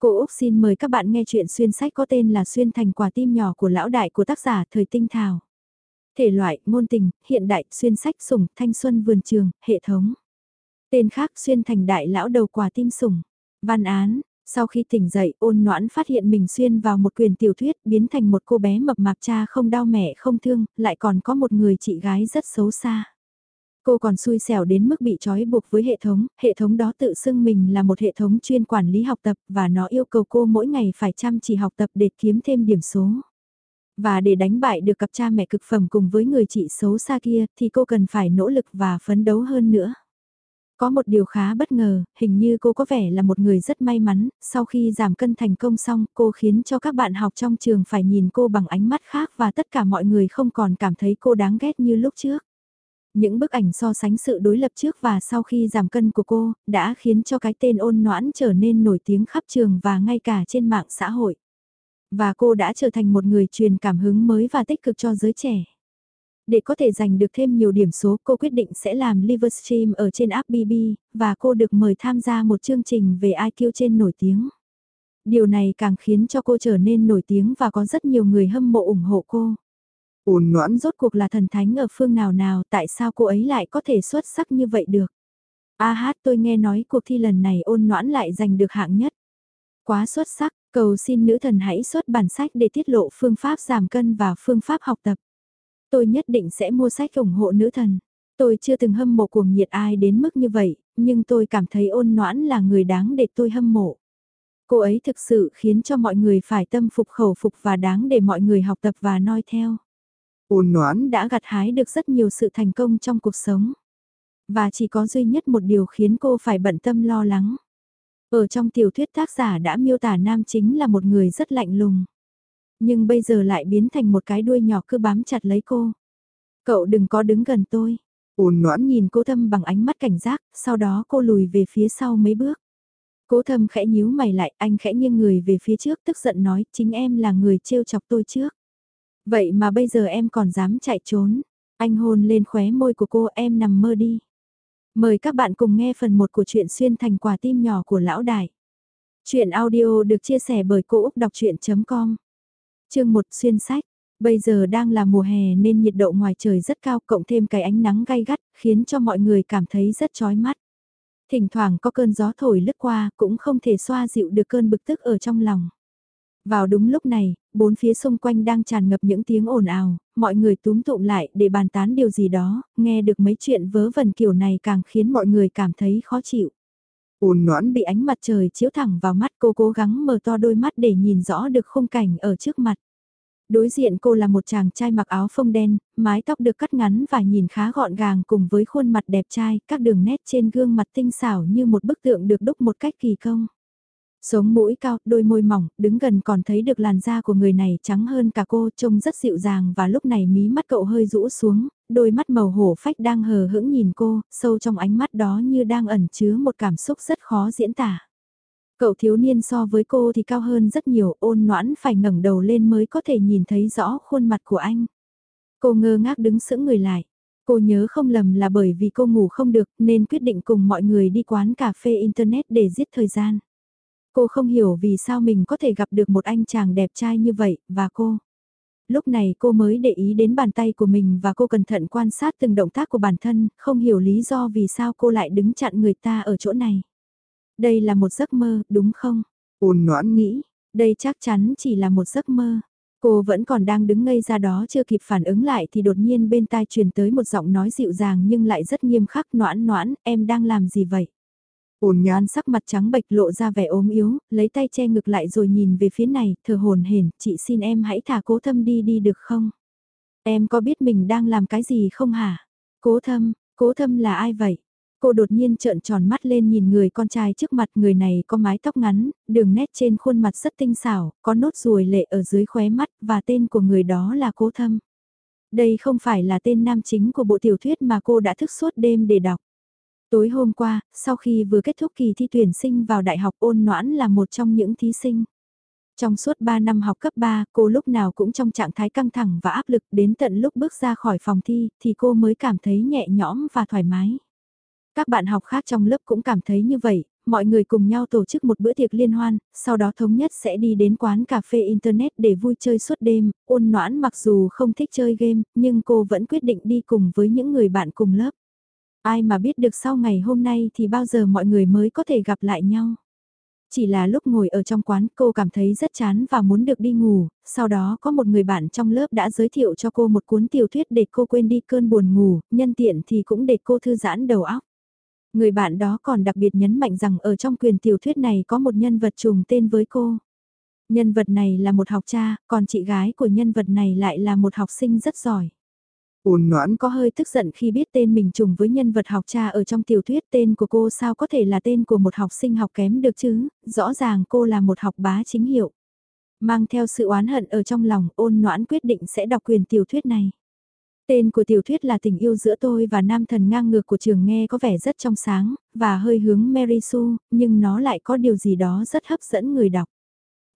Cô Úc xin mời các bạn nghe chuyện xuyên sách có tên là Xuyên thành quả tim nhỏ của lão đại của tác giả Thời Tinh Thảo. Thể loại, ngôn tình, hiện đại, xuyên sách sủng, thanh xuân vườn trường, hệ thống. Tên khác xuyên thành đại lão đầu quả tim sủng. Văn án, sau khi tỉnh dậy ôn noãn phát hiện mình xuyên vào một quyền tiểu thuyết biến thành một cô bé mập mạp cha không đau mẹ không thương, lại còn có một người chị gái rất xấu xa. Cô còn xui xẻo đến mức bị trói buộc với hệ thống, hệ thống đó tự xưng mình là một hệ thống chuyên quản lý học tập và nó yêu cầu cô mỗi ngày phải chăm chỉ học tập để kiếm thêm điểm số. Và để đánh bại được cặp cha mẹ cực phẩm cùng với người chị xấu xa kia thì cô cần phải nỗ lực và phấn đấu hơn nữa. Có một điều khá bất ngờ, hình như cô có vẻ là một người rất may mắn, sau khi giảm cân thành công xong cô khiến cho các bạn học trong trường phải nhìn cô bằng ánh mắt khác và tất cả mọi người không còn cảm thấy cô đáng ghét như lúc trước. Những bức ảnh so sánh sự đối lập trước và sau khi giảm cân của cô, đã khiến cho cái tên ôn noãn trở nên nổi tiếng khắp trường và ngay cả trên mạng xã hội. Và cô đã trở thành một người truyền cảm hứng mới và tích cực cho giới trẻ. Để có thể giành được thêm nhiều điểm số cô quyết định sẽ làm Livestream ở trên app BB, và cô được mời tham gia một chương trình về IQ trên nổi tiếng. Điều này càng khiến cho cô trở nên nổi tiếng và có rất nhiều người hâm mộ ủng hộ cô. Ôn noãn rốt cuộc là thần thánh ở phương nào nào tại sao cô ấy lại có thể xuất sắc như vậy được. A hát tôi nghe nói cuộc thi lần này ôn noãn lại giành được hạng nhất. Quá xuất sắc, cầu xin nữ thần hãy xuất bản sách để tiết lộ phương pháp giảm cân và phương pháp học tập. Tôi nhất định sẽ mua sách ủng hộ nữ thần. Tôi chưa từng hâm mộ cuồng nhiệt ai đến mức như vậy, nhưng tôi cảm thấy ôn noãn là người đáng để tôi hâm mộ. Cô ấy thực sự khiến cho mọi người phải tâm phục khẩu phục và đáng để mọi người học tập và noi theo. Ôn noãn đã gặt hái được rất nhiều sự thành công trong cuộc sống. Và chỉ có duy nhất một điều khiến cô phải bận tâm lo lắng. Ở trong tiểu thuyết tác giả đã miêu tả nam chính là một người rất lạnh lùng. Nhưng bây giờ lại biến thành một cái đuôi nhỏ cứ bám chặt lấy cô. Cậu đừng có đứng gần tôi. Ôn noãn nhìn cô thâm bằng ánh mắt cảnh giác, sau đó cô lùi về phía sau mấy bước. Cố thâm khẽ nhíu mày lại, anh khẽ nghiêng người về phía trước tức giận nói chính em là người trêu chọc tôi trước. Vậy mà bây giờ em còn dám chạy trốn. Anh hôn lên khóe môi của cô, em nằm mơ đi. Mời các bạn cùng nghe phần 1 của truyện xuyên thành quả tim nhỏ của lão đại. Chuyện audio được chia sẻ bởi Cô Úc Đọc Chuyện.com Chương 1 xuyên sách. Bây giờ đang là mùa hè nên nhiệt độ ngoài trời rất cao, cộng thêm cái ánh nắng gay gắt, khiến cho mọi người cảm thấy rất chói mắt. Thỉnh thoảng có cơn gió thổi lướt qua, cũng không thể xoa dịu được cơn bực tức ở trong lòng. Vào đúng lúc này, bốn phía xung quanh đang tràn ngập những tiếng ồn ào, mọi người túm tụm lại để bàn tán điều gì đó, nghe được mấy chuyện vớ vẩn kiểu này càng khiến mọi người cảm thấy khó chịu. Ôn noãn bị ánh mặt trời chiếu thẳng vào mắt cô cố gắng mở to đôi mắt để nhìn rõ được khung cảnh ở trước mặt. Đối diện cô là một chàng trai mặc áo phông đen, mái tóc được cắt ngắn và nhìn khá gọn gàng cùng với khuôn mặt đẹp trai, các đường nét trên gương mặt tinh xảo như một bức tượng được đúc một cách kỳ công. Sống mũi cao, đôi môi mỏng, đứng gần còn thấy được làn da của người này trắng hơn cả cô, trông rất dịu dàng và lúc này mí mắt cậu hơi rũ xuống, đôi mắt màu hổ phách đang hờ hững nhìn cô, sâu trong ánh mắt đó như đang ẩn chứa một cảm xúc rất khó diễn tả. Cậu thiếu niên so với cô thì cao hơn rất nhiều, ôn noãn phải ngẩng đầu lên mới có thể nhìn thấy rõ khuôn mặt của anh. Cô ngơ ngác đứng sững người lại. Cô nhớ không lầm là bởi vì cô ngủ không được nên quyết định cùng mọi người đi quán cà phê Internet để giết thời gian. Cô không hiểu vì sao mình có thể gặp được một anh chàng đẹp trai như vậy, và cô. Lúc này cô mới để ý đến bàn tay của mình và cô cẩn thận quan sát từng động tác của bản thân, không hiểu lý do vì sao cô lại đứng chặn người ta ở chỗ này. Đây là một giấc mơ, đúng không? Ôn noãn nghĩ, đây chắc chắn chỉ là một giấc mơ. Cô vẫn còn đang đứng ngây ra đó chưa kịp phản ứng lại thì đột nhiên bên tai truyền tới một giọng nói dịu dàng nhưng lại rất nghiêm khắc noãn noãn, em đang làm gì vậy? Ôn nhoan sắc mặt trắng bệch lộ ra vẻ ốm yếu, lấy tay che ngực lại rồi nhìn về phía này, thở hồn hển, chị xin em hãy thả cố thâm đi đi được không? Em có biết mình đang làm cái gì không hả? Cố thâm, cố thâm là ai vậy? Cô đột nhiên trợn tròn mắt lên nhìn người con trai trước mặt người này có mái tóc ngắn, đường nét trên khuôn mặt rất tinh xảo, có nốt ruồi lệ ở dưới khóe mắt và tên của người đó là Cố Thâm. Đây không phải là tên nam chính của bộ tiểu thuyết mà cô đã thức suốt đêm để đọc. Tối hôm qua, sau khi vừa kết thúc kỳ thi tuyển sinh vào đại học ôn noãn là một trong những thí sinh. Trong suốt 3 năm học cấp 3, cô lúc nào cũng trong trạng thái căng thẳng và áp lực đến tận lúc bước ra khỏi phòng thi thì cô mới cảm thấy nhẹ nhõm và thoải mái. Các bạn học khác trong lớp cũng cảm thấy như vậy, mọi người cùng nhau tổ chức một bữa tiệc liên hoan, sau đó thống nhất sẽ đi đến quán cà phê Internet để vui chơi suốt đêm, ôn noãn mặc dù không thích chơi game, nhưng cô vẫn quyết định đi cùng với những người bạn cùng lớp. Ai mà biết được sau ngày hôm nay thì bao giờ mọi người mới có thể gặp lại nhau. Chỉ là lúc ngồi ở trong quán cô cảm thấy rất chán và muốn được đi ngủ, sau đó có một người bạn trong lớp đã giới thiệu cho cô một cuốn tiểu thuyết để cô quên đi cơn buồn ngủ, nhân tiện thì cũng để cô thư giãn đầu óc. Người bạn đó còn đặc biệt nhấn mạnh rằng ở trong quyền tiểu thuyết này có một nhân vật trùng tên với cô. Nhân vật này là một học cha, còn chị gái của nhân vật này lại là một học sinh rất giỏi. Ôn noãn có hơi tức giận khi biết tên mình trùng với nhân vật học cha ở trong tiểu thuyết tên của cô sao có thể là tên của một học sinh học kém được chứ, rõ ràng cô là một học bá chính hiệu. Mang theo sự oán hận ở trong lòng ôn noãn quyết định sẽ đọc quyền tiểu thuyết này. Tên của tiểu thuyết là tình yêu giữa tôi và nam thần ngang ngược của trường nghe có vẻ rất trong sáng, và hơi hướng Mary Sue, nhưng nó lại có điều gì đó rất hấp dẫn người đọc.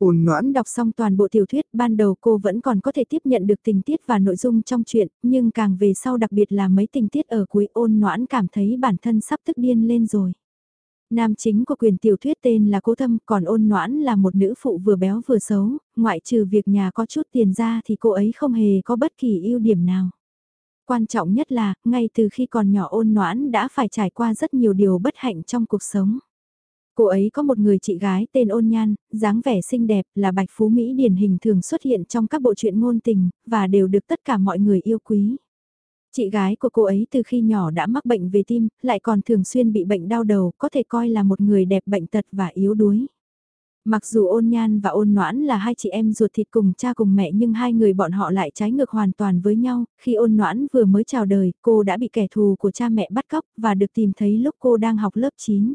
Ôn noãn đọc xong toàn bộ tiểu thuyết, ban đầu cô vẫn còn có thể tiếp nhận được tình tiết và nội dung trong chuyện, nhưng càng về sau đặc biệt là mấy tình tiết ở cuối ôn noãn cảm thấy bản thân sắp tức điên lên rồi. Nam chính của quyền tiểu thuyết tên là Cố Thâm, còn ôn noãn là một nữ phụ vừa béo vừa xấu, ngoại trừ việc nhà có chút tiền ra thì cô ấy không hề có bất kỳ ưu điểm nào. Quan trọng nhất là, ngay từ khi còn nhỏ ôn noãn đã phải trải qua rất nhiều điều bất hạnh trong cuộc sống. Cô ấy có một người chị gái tên ôn nhan, dáng vẻ xinh đẹp là bạch phú Mỹ điển hình thường xuất hiện trong các bộ truyện ngôn tình, và đều được tất cả mọi người yêu quý. Chị gái của cô ấy từ khi nhỏ đã mắc bệnh về tim, lại còn thường xuyên bị bệnh đau đầu, có thể coi là một người đẹp bệnh tật và yếu đuối. Mặc dù ôn nhan và ôn noãn là hai chị em ruột thịt cùng cha cùng mẹ nhưng hai người bọn họ lại trái ngược hoàn toàn với nhau, khi ôn noãn vừa mới chào đời, cô đã bị kẻ thù của cha mẹ bắt cóc và được tìm thấy lúc cô đang học lớp 9.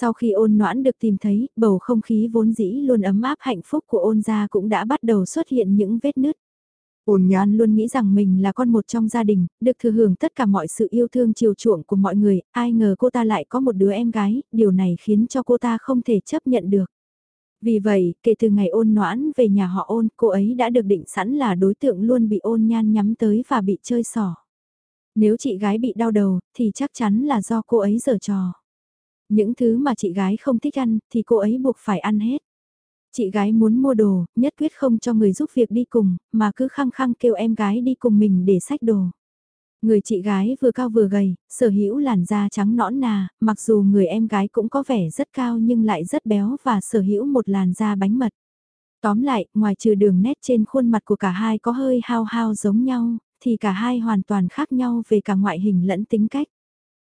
Sau khi ôn noãn được tìm thấy, bầu không khí vốn dĩ luôn ấm áp hạnh phúc của ôn gia cũng đã bắt đầu xuất hiện những vết nứt. Ôn nhan luôn nghĩ rằng mình là con một trong gia đình, được thừa hưởng tất cả mọi sự yêu thương chiều chuộng của mọi người, ai ngờ cô ta lại có một đứa em gái, điều này khiến cho cô ta không thể chấp nhận được. Vì vậy, kể từ ngày ôn noãn về nhà họ ôn, cô ấy đã được định sẵn là đối tượng luôn bị ôn nhan nhắm tới và bị chơi xỏ. Nếu chị gái bị đau đầu, thì chắc chắn là do cô ấy giở trò. Những thứ mà chị gái không thích ăn, thì cô ấy buộc phải ăn hết. Chị gái muốn mua đồ, nhất quyết không cho người giúp việc đi cùng, mà cứ khăng khăng kêu em gái đi cùng mình để sách đồ. Người chị gái vừa cao vừa gầy, sở hữu làn da trắng nõn nà, mặc dù người em gái cũng có vẻ rất cao nhưng lại rất béo và sở hữu một làn da bánh mật. Tóm lại, ngoài trừ đường nét trên khuôn mặt của cả hai có hơi hao hao giống nhau, thì cả hai hoàn toàn khác nhau về cả ngoại hình lẫn tính cách.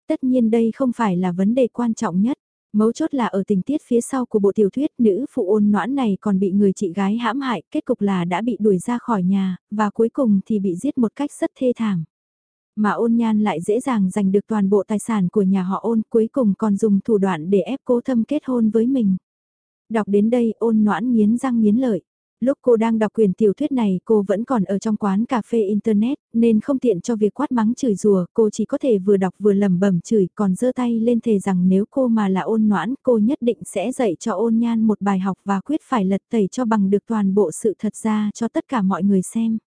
Tất nhiên đây không phải là vấn đề quan trọng nhất. Mấu chốt là ở tình tiết phía sau của bộ tiểu thuyết nữ phụ ôn noãn này còn bị người chị gái hãm hại, kết cục là đã bị đuổi ra khỏi nhà, và cuối cùng thì bị giết một cách rất thê thảm. Mà ôn nhan lại dễ dàng giành được toàn bộ tài sản của nhà họ ôn cuối cùng còn dùng thủ đoạn để ép cố thâm kết hôn với mình. Đọc đến đây ôn noãn nghiến răng nghiến lợi. Lúc cô đang đọc quyền tiểu thuyết này cô vẫn còn ở trong quán cà phê internet nên không tiện cho việc quát mắng chửi rùa, cô chỉ có thể vừa đọc vừa lẩm bẩm chửi còn giơ tay lên thề rằng nếu cô mà là ôn noãn cô nhất định sẽ dạy cho ôn nhan một bài học và quyết phải lật tẩy cho bằng được toàn bộ sự thật ra cho tất cả mọi người xem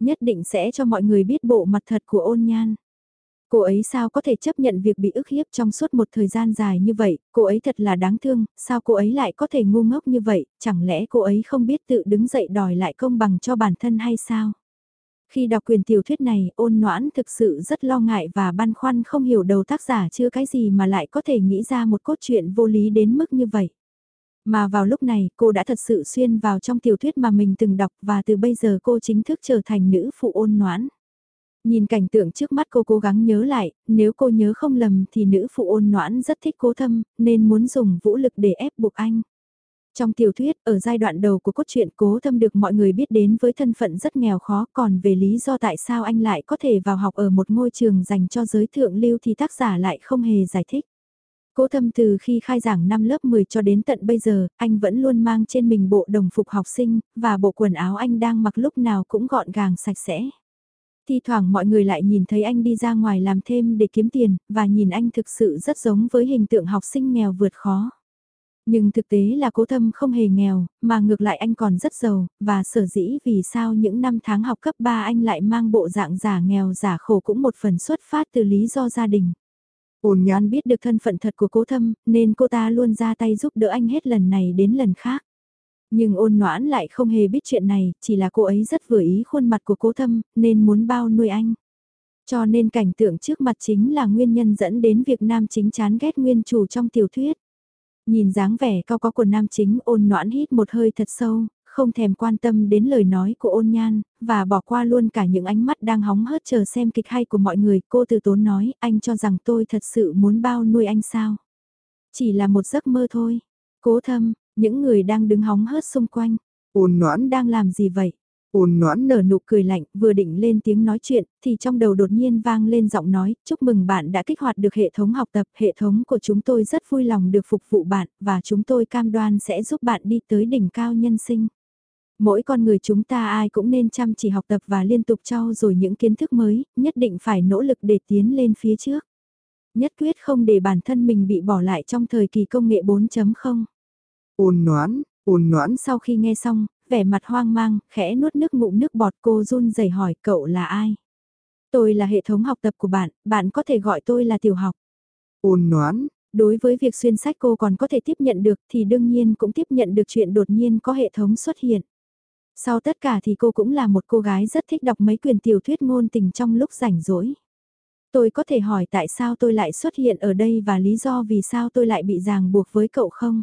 nhất định sẽ cho mọi người biết bộ mặt thật của ôn nhan. Cô ấy sao có thể chấp nhận việc bị ức hiếp trong suốt một thời gian dài như vậy, cô ấy thật là đáng thương, sao cô ấy lại có thể ngu ngốc như vậy, chẳng lẽ cô ấy không biết tự đứng dậy đòi lại công bằng cho bản thân hay sao? Khi đọc quyền tiểu thuyết này, ôn noãn thực sự rất lo ngại và băn khoăn không hiểu đầu tác giả chưa cái gì mà lại có thể nghĩ ra một cốt truyện vô lý đến mức như vậy. Mà vào lúc này cô đã thật sự xuyên vào trong tiểu thuyết mà mình từng đọc và từ bây giờ cô chính thức trở thành nữ phụ ôn noãn. Nhìn cảnh tượng trước mắt cô cố gắng nhớ lại, nếu cô nhớ không lầm thì nữ phụ ôn noãn rất thích cố thâm, nên muốn dùng vũ lực để ép buộc anh. Trong tiểu thuyết, ở giai đoạn đầu của cốt truyện cố thâm được mọi người biết đến với thân phận rất nghèo khó còn về lý do tại sao anh lại có thể vào học ở một ngôi trường dành cho giới thượng lưu thì tác giả lại không hề giải thích. Cố thâm từ khi khai giảng năm lớp 10 cho đến tận bây giờ, anh vẫn luôn mang trên mình bộ đồng phục học sinh, và bộ quần áo anh đang mặc lúc nào cũng gọn gàng sạch sẽ. Thi thoảng mọi người lại nhìn thấy anh đi ra ngoài làm thêm để kiếm tiền, và nhìn anh thực sự rất giống với hình tượng học sinh nghèo vượt khó. Nhưng thực tế là cố thâm không hề nghèo, mà ngược lại anh còn rất giàu, và sở dĩ vì sao những năm tháng học cấp 3 anh lại mang bộ dạng giả nghèo giả khổ cũng một phần xuất phát từ lý do gia đình. Ôn nhãn biết được thân phận thật của cố thâm, nên cô ta luôn ra tay giúp đỡ anh hết lần này đến lần khác. Nhưng ôn noãn lại không hề biết chuyện này, chỉ là cô ấy rất vừa ý khuôn mặt của cố thâm, nên muốn bao nuôi anh. Cho nên cảnh tượng trước mặt chính là nguyên nhân dẫn đến việc nam chính chán ghét nguyên chủ trong tiểu thuyết. Nhìn dáng vẻ cao có của nam chính ôn noãn hít một hơi thật sâu, không thèm quan tâm đến lời nói của ôn nhan, và bỏ qua luôn cả những ánh mắt đang hóng hớt chờ xem kịch hay của mọi người. Cô từ tốn nói, anh cho rằng tôi thật sự muốn bao nuôi anh sao? Chỉ là một giấc mơ thôi. Cố thâm, những người đang đứng hóng hớt xung quanh. Ôn noãn đang làm gì vậy? Ôn noãn nở nụ cười lạnh, vừa định lên tiếng nói chuyện, thì trong đầu đột nhiên vang lên giọng nói, chúc mừng bạn đã kích hoạt được hệ thống học tập, hệ thống của chúng tôi rất vui lòng được phục vụ bạn, và chúng tôi cam đoan sẽ giúp bạn đi tới đỉnh cao nhân sinh. Mỗi con người chúng ta ai cũng nên chăm chỉ học tập và liên tục trau dồi những kiến thức mới, nhất định phải nỗ lực để tiến lên phía trước. Nhất quyết không để bản thân mình bị bỏ lại trong thời kỳ công nghệ 4.0. Ôn noãn, ôn noãn sau khi nghe xong, vẻ mặt hoang mang, khẽ nuốt nước ngụm nước bọt cô run rẩy hỏi cậu là ai? Tôi là hệ thống học tập của bạn, bạn có thể gọi tôi là tiểu học. Ôn noãn, đối với việc xuyên sách cô còn có thể tiếp nhận được thì đương nhiên cũng tiếp nhận được chuyện đột nhiên có hệ thống xuất hiện. Sau tất cả thì cô cũng là một cô gái rất thích đọc mấy quyền tiểu thuyết ngôn tình trong lúc rảnh rỗi. Tôi có thể hỏi tại sao tôi lại xuất hiện ở đây và lý do vì sao tôi lại bị ràng buộc với cậu không?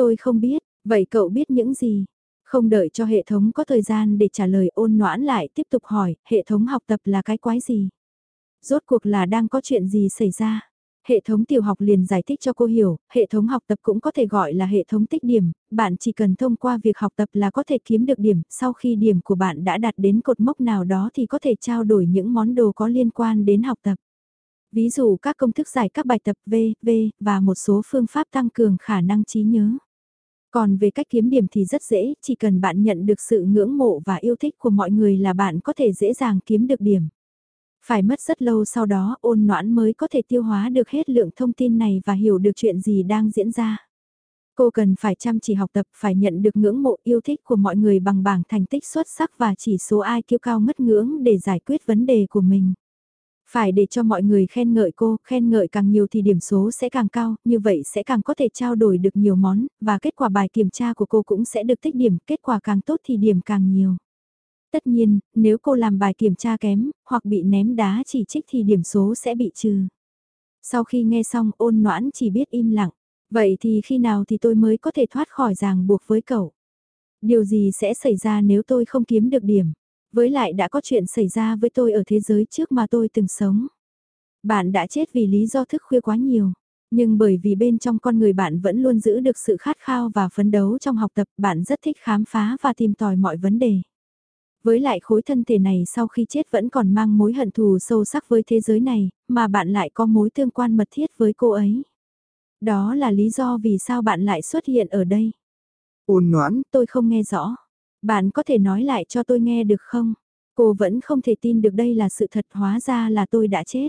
Tôi không biết, vậy cậu biết những gì? Không đợi cho hệ thống có thời gian để trả lời ôn noãn lại tiếp tục hỏi, hệ thống học tập là cái quái gì? Rốt cuộc là đang có chuyện gì xảy ra? Hệ thống tiểu học liền giải thích cho cô hiểu, hệ thống học tập cũng có thể gọi là hệ thống tích điểm, bạn chỉ cần thông qua việc học tập là có thể kiếm được điểm, sau khi điểm của bạn đã đạt đến cột mốc nào đó thì có thể trao đổi những món đồ có liên quan đến học tập. Ví dụ các công thức giải các bài tập V, V và một số phương pháp tăng cường khả năng trí nhớ. Còn về cách kiếm điểm thì rất dễ, chỉ cần bạn nhận được sự ngưỡng mộ và yêu thích của mọi người là bạn có thể dễ dàng kiếm được điểm. Phải mất rất lâu sau đó ôn noãn mới có thể tiêu hóa được hết lượng thông tin này và hiểu được chuyện gì đang diễn ra. Cô cần phải chăm chỉ học tập, phải nhận được ngưỡng mộ yêu thích của mọi người bằng bảng thành tích xuất sắc và chỉ số ai kiêu cao ngất ngưỡng để giải quyết vấn đề của mình. Phải để cho mọi người khen ngợi cô, khen ngợi càng nhiều thì điểm số sẽ càng cao, như vậy sẽ càng có thể trao đổi được nhiều món, và kết quả bài kiểm tra của cô cũng sẽ được tích điểm, kết quả càng tốt thì điểm càng nhiều. Tất nhiên, nếu cô làm bài kiểm tra kém, hoặc bị ném đá chỉ trích thì điểm số sẽ bị trừ. Sau khi nghe xong ôn noãn chỉ biết im lặng. Vậy thì khi nào thì tôi mới có thể thoát khỏi ràng buộc với cậu? Điều gì sẽ xảy ra nếu tôi không kiếm được điểm? Với lại đã có chuyện xảy ra với tôi ở thế giới trước mà tôi từng sống. Bạn đã chết vì lý do thức khuya quá nhiều. Nhưng bởi vì bên trong con người bạn vẫn luôn giữ được sự khát khao và phấn đấu trong học tập, bạn rất thích khám phá và tìm tòi mọi vấn đề. Với lại khối thân thể này sau khi chết vẫn còn mang mối hận thù sâu sắc với thế giới này, mà bạn lại có mối tương quan mật thiết với cô ấy. Đó là lý do vì sao bạn lại xuất hiện ở đây. Ôn noãn, tôi không nghe rõ. Bạn có thể nói lại cho tôi nghe được không? Cô vẫn không thể tin được đây là sự thật hóa ra là tôi đã chết.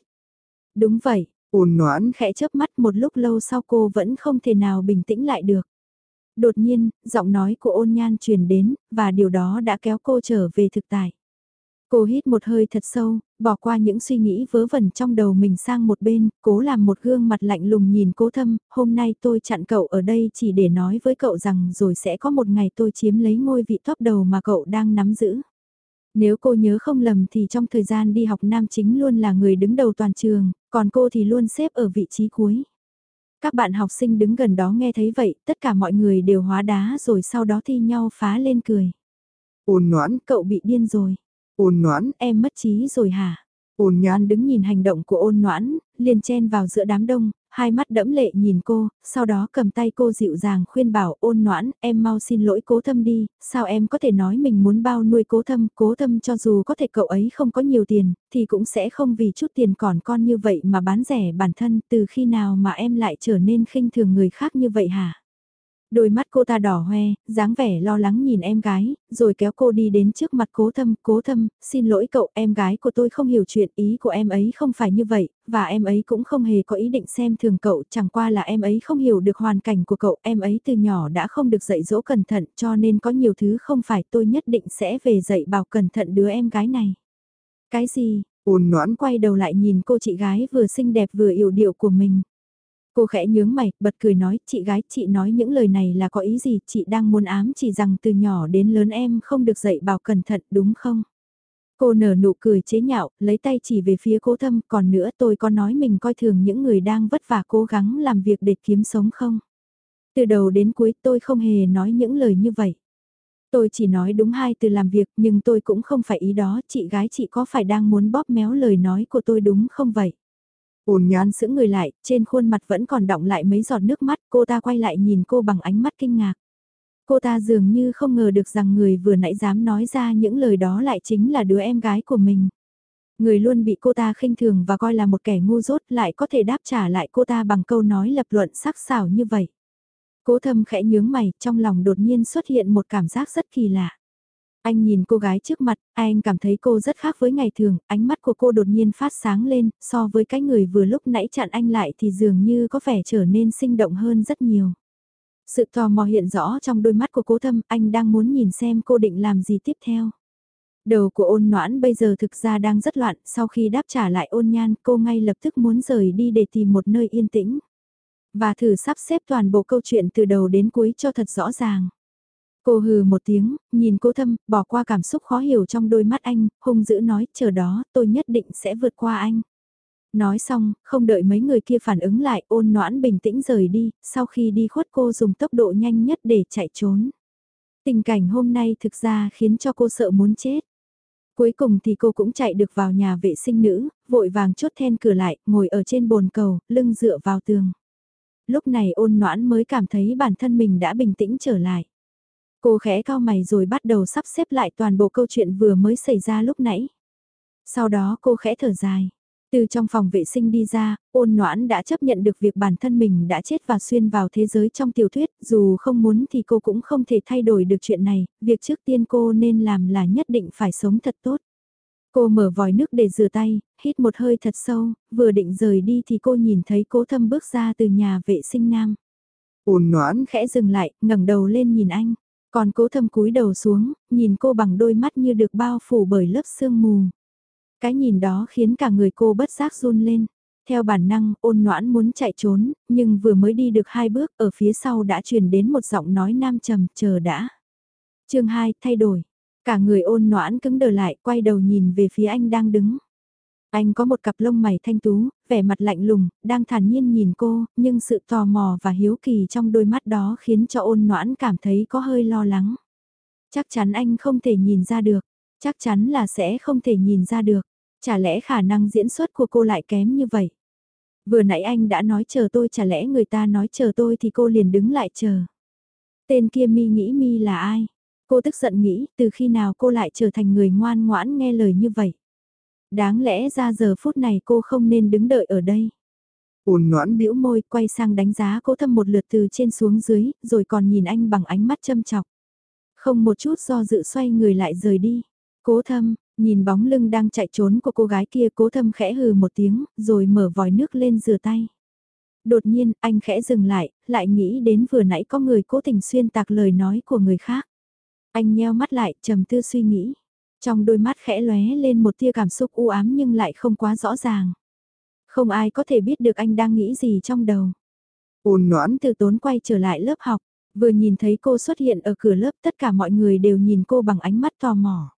Đúng vậy, ôn noãn khẽ chớp mắt một lúc lâu sau cô vẫn không thể nào bình tĩnh lại được. Đột nhiên, giọng nói của ôn nhan truyền đến, và điều đó đã kéo cô trở về thực tại. Cô hít một hơi thật sâu, bỏ qua những suy nghĩ vớ vẩn trong đầu mình sang một bên, cố làm một gương mặt lạnh lùng nhìn cố thâm, hôm nay tôi chặn cậu ở đây chỉ để nói với cậu rằng rồi sẽ có một ngày tôi chiếm lấy ngôi vị top đầu mà cậu đang nắm giữ. Nếu cô nhớ không lầm thì trong thời gian đi học nam chính luôn là người đứng đầu toàn trường, còn cô thì luôn xếp ở vị trí cuối. Các bạn học sinh đứng gần đó nghe thấy vậy, tất cả mọi người đều hóa đá rồi sau đó thi nhau phá lên cười. Ôn noãn, cậu bị điên rồi. Ôn noãn, em mất trí rồi hả? Ôn nhoan đứng nhìn hành động của ôn noãn, liền chen vào giữa đám đông, hai mắt đẫm lệ nhìn cô, sau đó cầm tay cô dịu dàng khuyên bảo ôn noãn, em mau xin lỗi cố thâm đi, sao em có thể nói mình muốn bao nuôi cố thâm, cố thâm cho dù có thể cậu ấy không có nhiều tiền, thì cũng sẽ không vì chút tiền còn con như vậy mà bán rẻ bản thân, từ khi nào mà em lại trở nên khinh thường người khác như vậy hả? Đôi mắt cô ta đỏ hoe, dáng vẻ lo lắng nhìn em gái, rồi kéo cô đi đến trước mặt cố thâm, cố thâm, xin lỗi cậu, em gái của tôi không hiểu chuyện ý của em ấy không phải như vậy, và em ấy cũng không hề có ý định xem thường cậu, chẳng qua là em ấy không hiểu được hoàn cảnh của cậu, em ấy từ nhỏ đã không được dạy dỗ cẩn thận cho nên có nhiều thứ không phải tôi nhất định sẽ về dạy bảo cẩn thận đứa em gái này. Cái gì, Ôn noãn quay đầu lại nhìn cô chị gái vừa xinh đẹp vừa yểu điệu của mình. Cô khẽ nhướng mày, bật cười nói, chị gái, chị nói những lời này là có ý gì, chị đang muốn ám chỉ rằng từ nhỏ đến lớn em không được dạy bảo cẩn thận đúng không? Cô nở nụ cười chế nhạo, lấy tay chỉ về phía cố thâm, còn nữa tôi có nói mình coi thường những người đang vất vả cố gắng làm việc để kiếm sống không? Từ đầu đến cuối tôi không hề nói những lời như vậy. Tôi chỉ nói đúng hai từ làm việc nhưng tôi cũng không phải ý đó, chị gái chị có phải đang muốn bóp méo lời nói của tôi đúng không vậy? Ôn nhoán sững người lại, trên khuôn mặt vẫn còn đọng lại mấy giọt nước mắt, cô ta quay lại nhìn cô bằng ánh mắt kinh ngạc. Cô ta dường như không ngờ được rằng người vừa nãy dám nói ra những lời đó lại chính là đứa em gái của mình. Người luôn bị cô ta khinh thường và coi là một kẻ ngu dốt lại có thể đáp trả lại cô ta bằng câu nói lập luận sắc sảo như vậy. Cố thâm khẽ nhướng mày, trong lòng đột nhiên xuất hiện một cảm giác rất kỳ lạ. Anh nhìn cô gái trước mặt, anh cảm thấy cô rất khác với ngày thường, ánh mắt của cô đột nhiên phát sáng lên, so với cái người vừa lúc nãy chặn anh lại thì dường như có vẻ trở nên sinh động hơn rất nhiều. Sự tò mò hiện rõ trong đôi mắt của cố thâm, anh đang muốn nhìn xem cô định làm gì tiếp theo. Đầu của ôn noãn bây giờ thực ra đang rất loạn, sau khi đáp trả lại ôn nhan cô ngay lập tức muốn rời đi để tìm một nơi yên tĩnh. Và thử sắp xếp toàn bộ câu chuyện từ đầu đến cuối cho thật rõ ràng. Cô hừ một tiếng, nhìn cố thâm, bỏ qua cảm xúc khó hiểu trong đôi mắt anh, hung dữ nói, chờ đó, tôi nhất định sẽ vượt qua anh. Nói xong, không đợi mấy người kia phản ứng lại, ôn noãn bình tĩnh rời đi, sau khi đi khuất cô dùng tốc độ nhanh nhất để chạy trốn. Tình cảnh hôm nay thực ra khiến cho cô sợ muốn chết. Cuối cùng thì cô cũng chạy được vào nhà vệ sinh nữ, vội vàng chốt then cửa lại, ngồi ở trên bồn cầu, lưng dựa vào tường. Lúc này ôn noãn mới cảm thấy bản thân mình đã bình tĩnh trở lại. Cô khẽ cao mày rồi bắt đầu sắp xếp lại toàn bộ câu chuyện vừa mới xảy ra lúc nãy. Sau đó cô khẽ thở dài. Từ trong phòng vệ sinh đi ra, ôn noãn đã chấp nhận được việc bản thân mình đã chết và xuyên vào thế giới trong tiểu thuyết, dù không muốn thì cô cũng không thể thay đổi được chuyện này, việc trước tiên cô nên làm là nhất định phải sống thật tốt. Cô mở vòi nước để rửa tay, hít một hơi thật sâu, vừa định rời đi thì cô nhìn thấy cố thâm bước ra từ nhà vệ sinh nam. Ôn noãn khẽ dừng lại, ngẩng đầu lên nhìn anh. Còn cố thâm cúi đầu xuống, nhìn cô bằng đôi mắt như được bao phủ bởi lớp sương mù. Cái nhìn đó khiến cả người cô bất giác run lên. Theo bản năng, ôn noãn muốn chạy trốn, nhưng vừa mới đi được hai bước ở phía sau đã truyền đến một giọng nói nam trầm, chờ đã. chương 2, thay đổi. Cả người ôn noãn cứng đờ lại, quay đầu nhìn về phía anh đang đứng. Anh có một cặp lông mày thanh tú, vẻ mặt lạnh lùng, đang thản nhiên nhìn cô, nhưng sự tò mò và hiếu kỳ trong đôi mắt đó khiến cho ôn noãn cảm thấy có hơi lo lắng. Chắc chắn anh không thể nhìn ra được, chắc chắn là sẽ không thể nhìn ra được, chả lẽ khả năng diễn xuất của cô lại kém như vậy. Vừa nãy anh đã nói chờ tôi chả lẽ người ta nói chờ tôi thì cô liền đứng lại chờ. Tên kia mi nghĩ mi là ai? Cô tức giận nghĩ từ khi nào cô lại trở thành người ngoan ngoãn nghe lời như vậy. Đáng lẽ ra giờ phút này cô không nên đứng đợi ở đây. Ôn noãn bĩu môi quay sang đánh giá cố thâm một lượt từ trên xuống dưới, rồi còn nhìn anh bằng ánh mắt châm chọc. Không một chút do dự xoay người lại rời đi. Cố thâm, nhìn bóng lưng đang chạy trốn của cô gái kia cố thâm khẽ hừ một tiếng, rồi mở vòi nước lên rửa tay. Đột nhiên, anh khẽ dừng lại, lại nghĩ đến vừa nãy có người cố tình xuyên tạc lời nói của người khác. Anh nheo mắt lại, trầm tư suy nghĩ. Trong đôi mắt khẽ lóe lên một tia cảm xúc u ám nhưng lại không quá rõ ràng. Không ai có thể biết được anh đang nghĩ gì trong đầu. Ôn noãn từ tốn quay trở lại lớp học, vừa nhìn thấy cô xuất hiện ở cửa lớp tất cả mọi người đều nhìn cô bằng ánh mắt tò mò.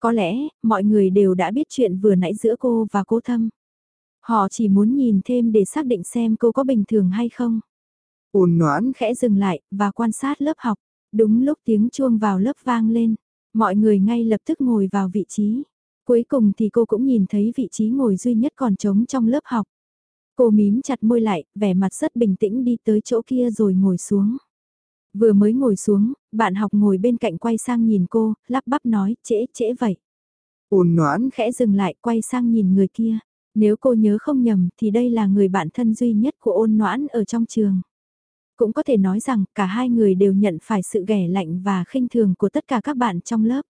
Có lẽ, mọi người đều đã biết chuyện vừa nãy giữa cô và cô thâm. Họ chỉ muốn nhìn thêm để xác định xem cô có bình thường hay không. Ôn noãn khẽ dừng lại và quan sát lớp học. Đúng lúc tiếng chuông vào lớp vang lên, mọi người ngay lập tức ngồi vào vị trí. Cuối cùng thì cô cũng nhìn thấy vị trí ngồi duy nhất còn trống trong lớp học. Cô mím chặt môi lại, vẻ mặt rất bình tĩnh đi tới chỗ kia rồi ngồi xuống. Vừa mới ngồi xuống, bạn học ngồi bên cạnh quay sang nhìn cô, lắp bắp nói, trễ trễ vậy. Ôn noãn khẽ dừng lại quay sang nhìn người kia. Nếu cô nhớ không nhầm thì đây là người bạn thân duy nhất của ôn noãn ở trong trường cũng có thể nói rằng cả hai người đều nhận phải sự ghẻ lạnh và khinh thường của tất cả các bạn trong lớp.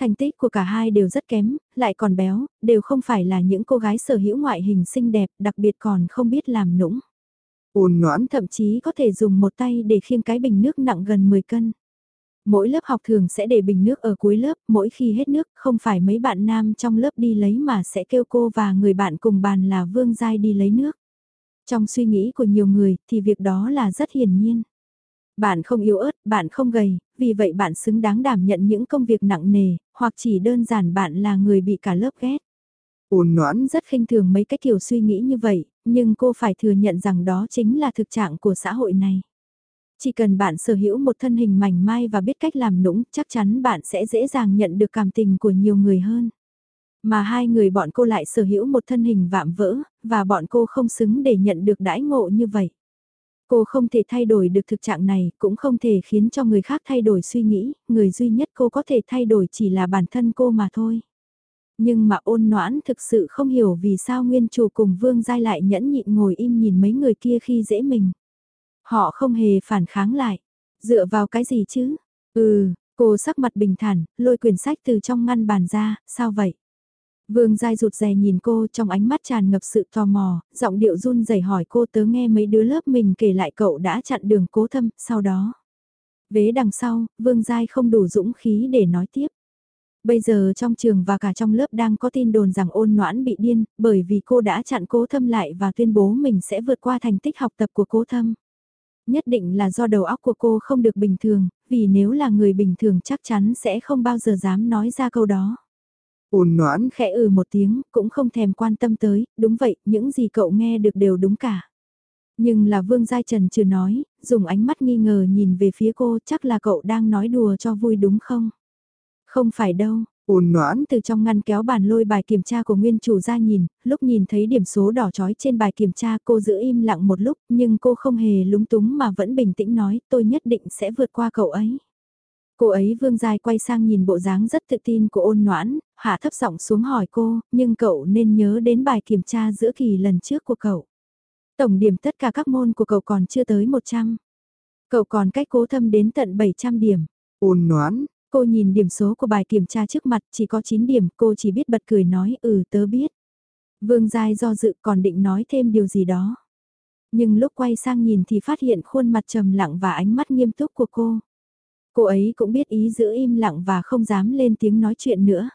Thành tích của cả hai đều rất kém, lại còn béo, đều không phải là những cô gái sở hữu ngoại hình xinh đẹp, đặc biệt còn không biết làm nũng. Ôn noãn thậm chí có thể dùng một tay để khiêng cái bình nước nặng gần 10 cân. Mỗi lớp học thường sẽ để bình nước ở cuối lớp, mỗi khi hết nước, không phải mấy bạn nam trong lớp đi lấy mà sẽ kêu cô và người bạn cùng bàn là Vương Giai đi lấy nước. Trong suy nghĩ của nhiều người thì việc đó là rất hiển nhiên. Bạn không yếu ớt, bạn không gầy, vì vậy bạn xứng đáng đảm nhận những công việc nặng nề, hoặc chỉ đơn giản bạn là người bị cả lớp ghét. Ôn noãn rất khinh thường mấy cái kiểu suy nghĩ như vậy, nhưng cô phải thừa nhận rằng đó chính là thực trạng của xã hội này. Chỉ cần bạn sở hữu một thân hình mảnh mai và biết cách làm nũng, chắc chắn bạn sẽ dễ dàng nhận được cảm tình của nhiều người hơn. Mà hai người bọn cô lại sở hữu một thân hình vạm vỡ, và bọn cô không xứng để nhận được đãi ngộ như vậy. Cô không thể thay đổi được thực trạng này, cũng không thể khiến cho người khác thay đổi suy nghĩ, người duy nhất cô có thể thay đổi chỉ là bản thân cô mà thôi. Nhưng mà ôn noãn thực sự không hiểu vì sao nguyên chủ cùng vương giai lại nhẫn nhịn ngồi im nhìn mấy người kia khi dễ mình. Họ không hề phản kháng lại. Dựa vào cái gì chứ? Ừ, cô sắc mặt bình thản, lôi quyển sách từ trong ngăn bàn ra, sao vậy? Vương Giai rụt rè nhìn cô trong ánh mắt tràn ngập sự tò mò, giọng điệu run rẩy hỏi cô tớ nghe mấy đứa lớp mình kể lại cậu đã chặn đường cố thâm, sau đó. Vế đằng sau, Vương Giai không đủ dũng khí để nói tiếp. Bây giờ trong trường và cả trong lớp đang có tin đồn rằng ôn noãn bị điên, bởi vì cô đã chặn cố thâm lại và tuyên bố mình sẽ vượt qua thành tích học tập của cố thâm. Nhất định là do đầu óc của cô không được bình thường, vì nếu là người bình thường chắc chắn sẽ không bao giờ dám nói ra câu đó. Ôn noãn khẽ ừ một tiếng, cũng không thèm quan tâm tới, đúng vậy, những gì cậu nghe được đều đúng cả. Nhưng là Vương Giai Trần chưa nói, dùng ánh mắt nghi ngờ nhìn về phía cô chắc là cậu đang nói đùa cho vui đúng không? Không phải đâu, ôn noãn từ trong ngăn kéo bàn lôi bài kiểm tra của nguyên chủ ra nhìn, lúc nhìn thấy điểm số đỏ chói trên bài kiểm tra cô giữ im lặng một lúc nhưng cô không hề lúng túng mà vẫn bình tĩnh nói tôi nhất định sẽ vượt qua cậu ấy. Cô ấy vương dài quay sang nhìn bộ dáng rất tự tin của ôn noãn, hạ thấp giọng xuống hỏi cô, nhưng cậu nên nhớ đến bài kiểm tra giữa kỳ lần trước của cậu. Tổng điểm tất cả các môn của cậu còn chưa tới 100. Cậu còn cách cố thâm đến tận 700 điểm. Ôn noãn, cô nhìn điểm số của bài kiểm tra trước mặt chỉ có 9 điểm, cô chỉ biết bật cười nói ừ tớ biết. Vương Giai do dự còn định nói thêm điều gì đó. Nhưng lúc quay sang nhìn thì phát hiện khuôn mặt trầm lặng và ánh mắt nghiêm túc của cô. Cô ấy cũng biết ý giữ im lặng và không dám lên tiếng nói chuyện nữa.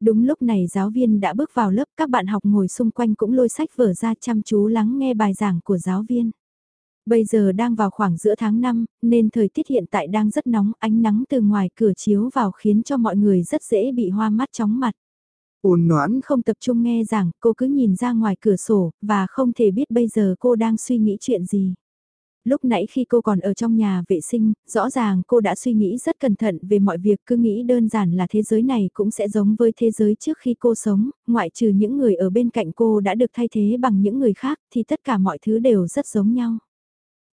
Đúng lúc này giáo viên đã bước vào lớp các bạn học ngồi xung quanh cũng lôi sách vở ra chăm chú lắng nghe bài giảng của giáo viên. Bây giờ đang vào khoảng giữa tháng 5, nên thời tiết hiện tại đang rất nóng, ánh nắng từ ngoài cửa chiếu vào khiến cho mọi người rất dễ bị hoa mắt chóng mặt. Ôn noãn không tập trung nghe giảng, cô cứ nhìn ra ngoài cửa sổ, và không thể biết bây giờ cô đang suy nghĩ chuyện gì. Lúc nãy khi cô còn ở trong nhà vệ sinh, rõ ràng cô đã suy nghĩ rất cẩn thận về mọi việc cứ nghĩ đơn giản là thế giới này cũng sẽ giống với thế giới trước khi cô sống, ngoại trừ những người ở bên cạnh cô đã được thay thế bằng những người khác thì tất cả mọi thứ đều rất giống nhau.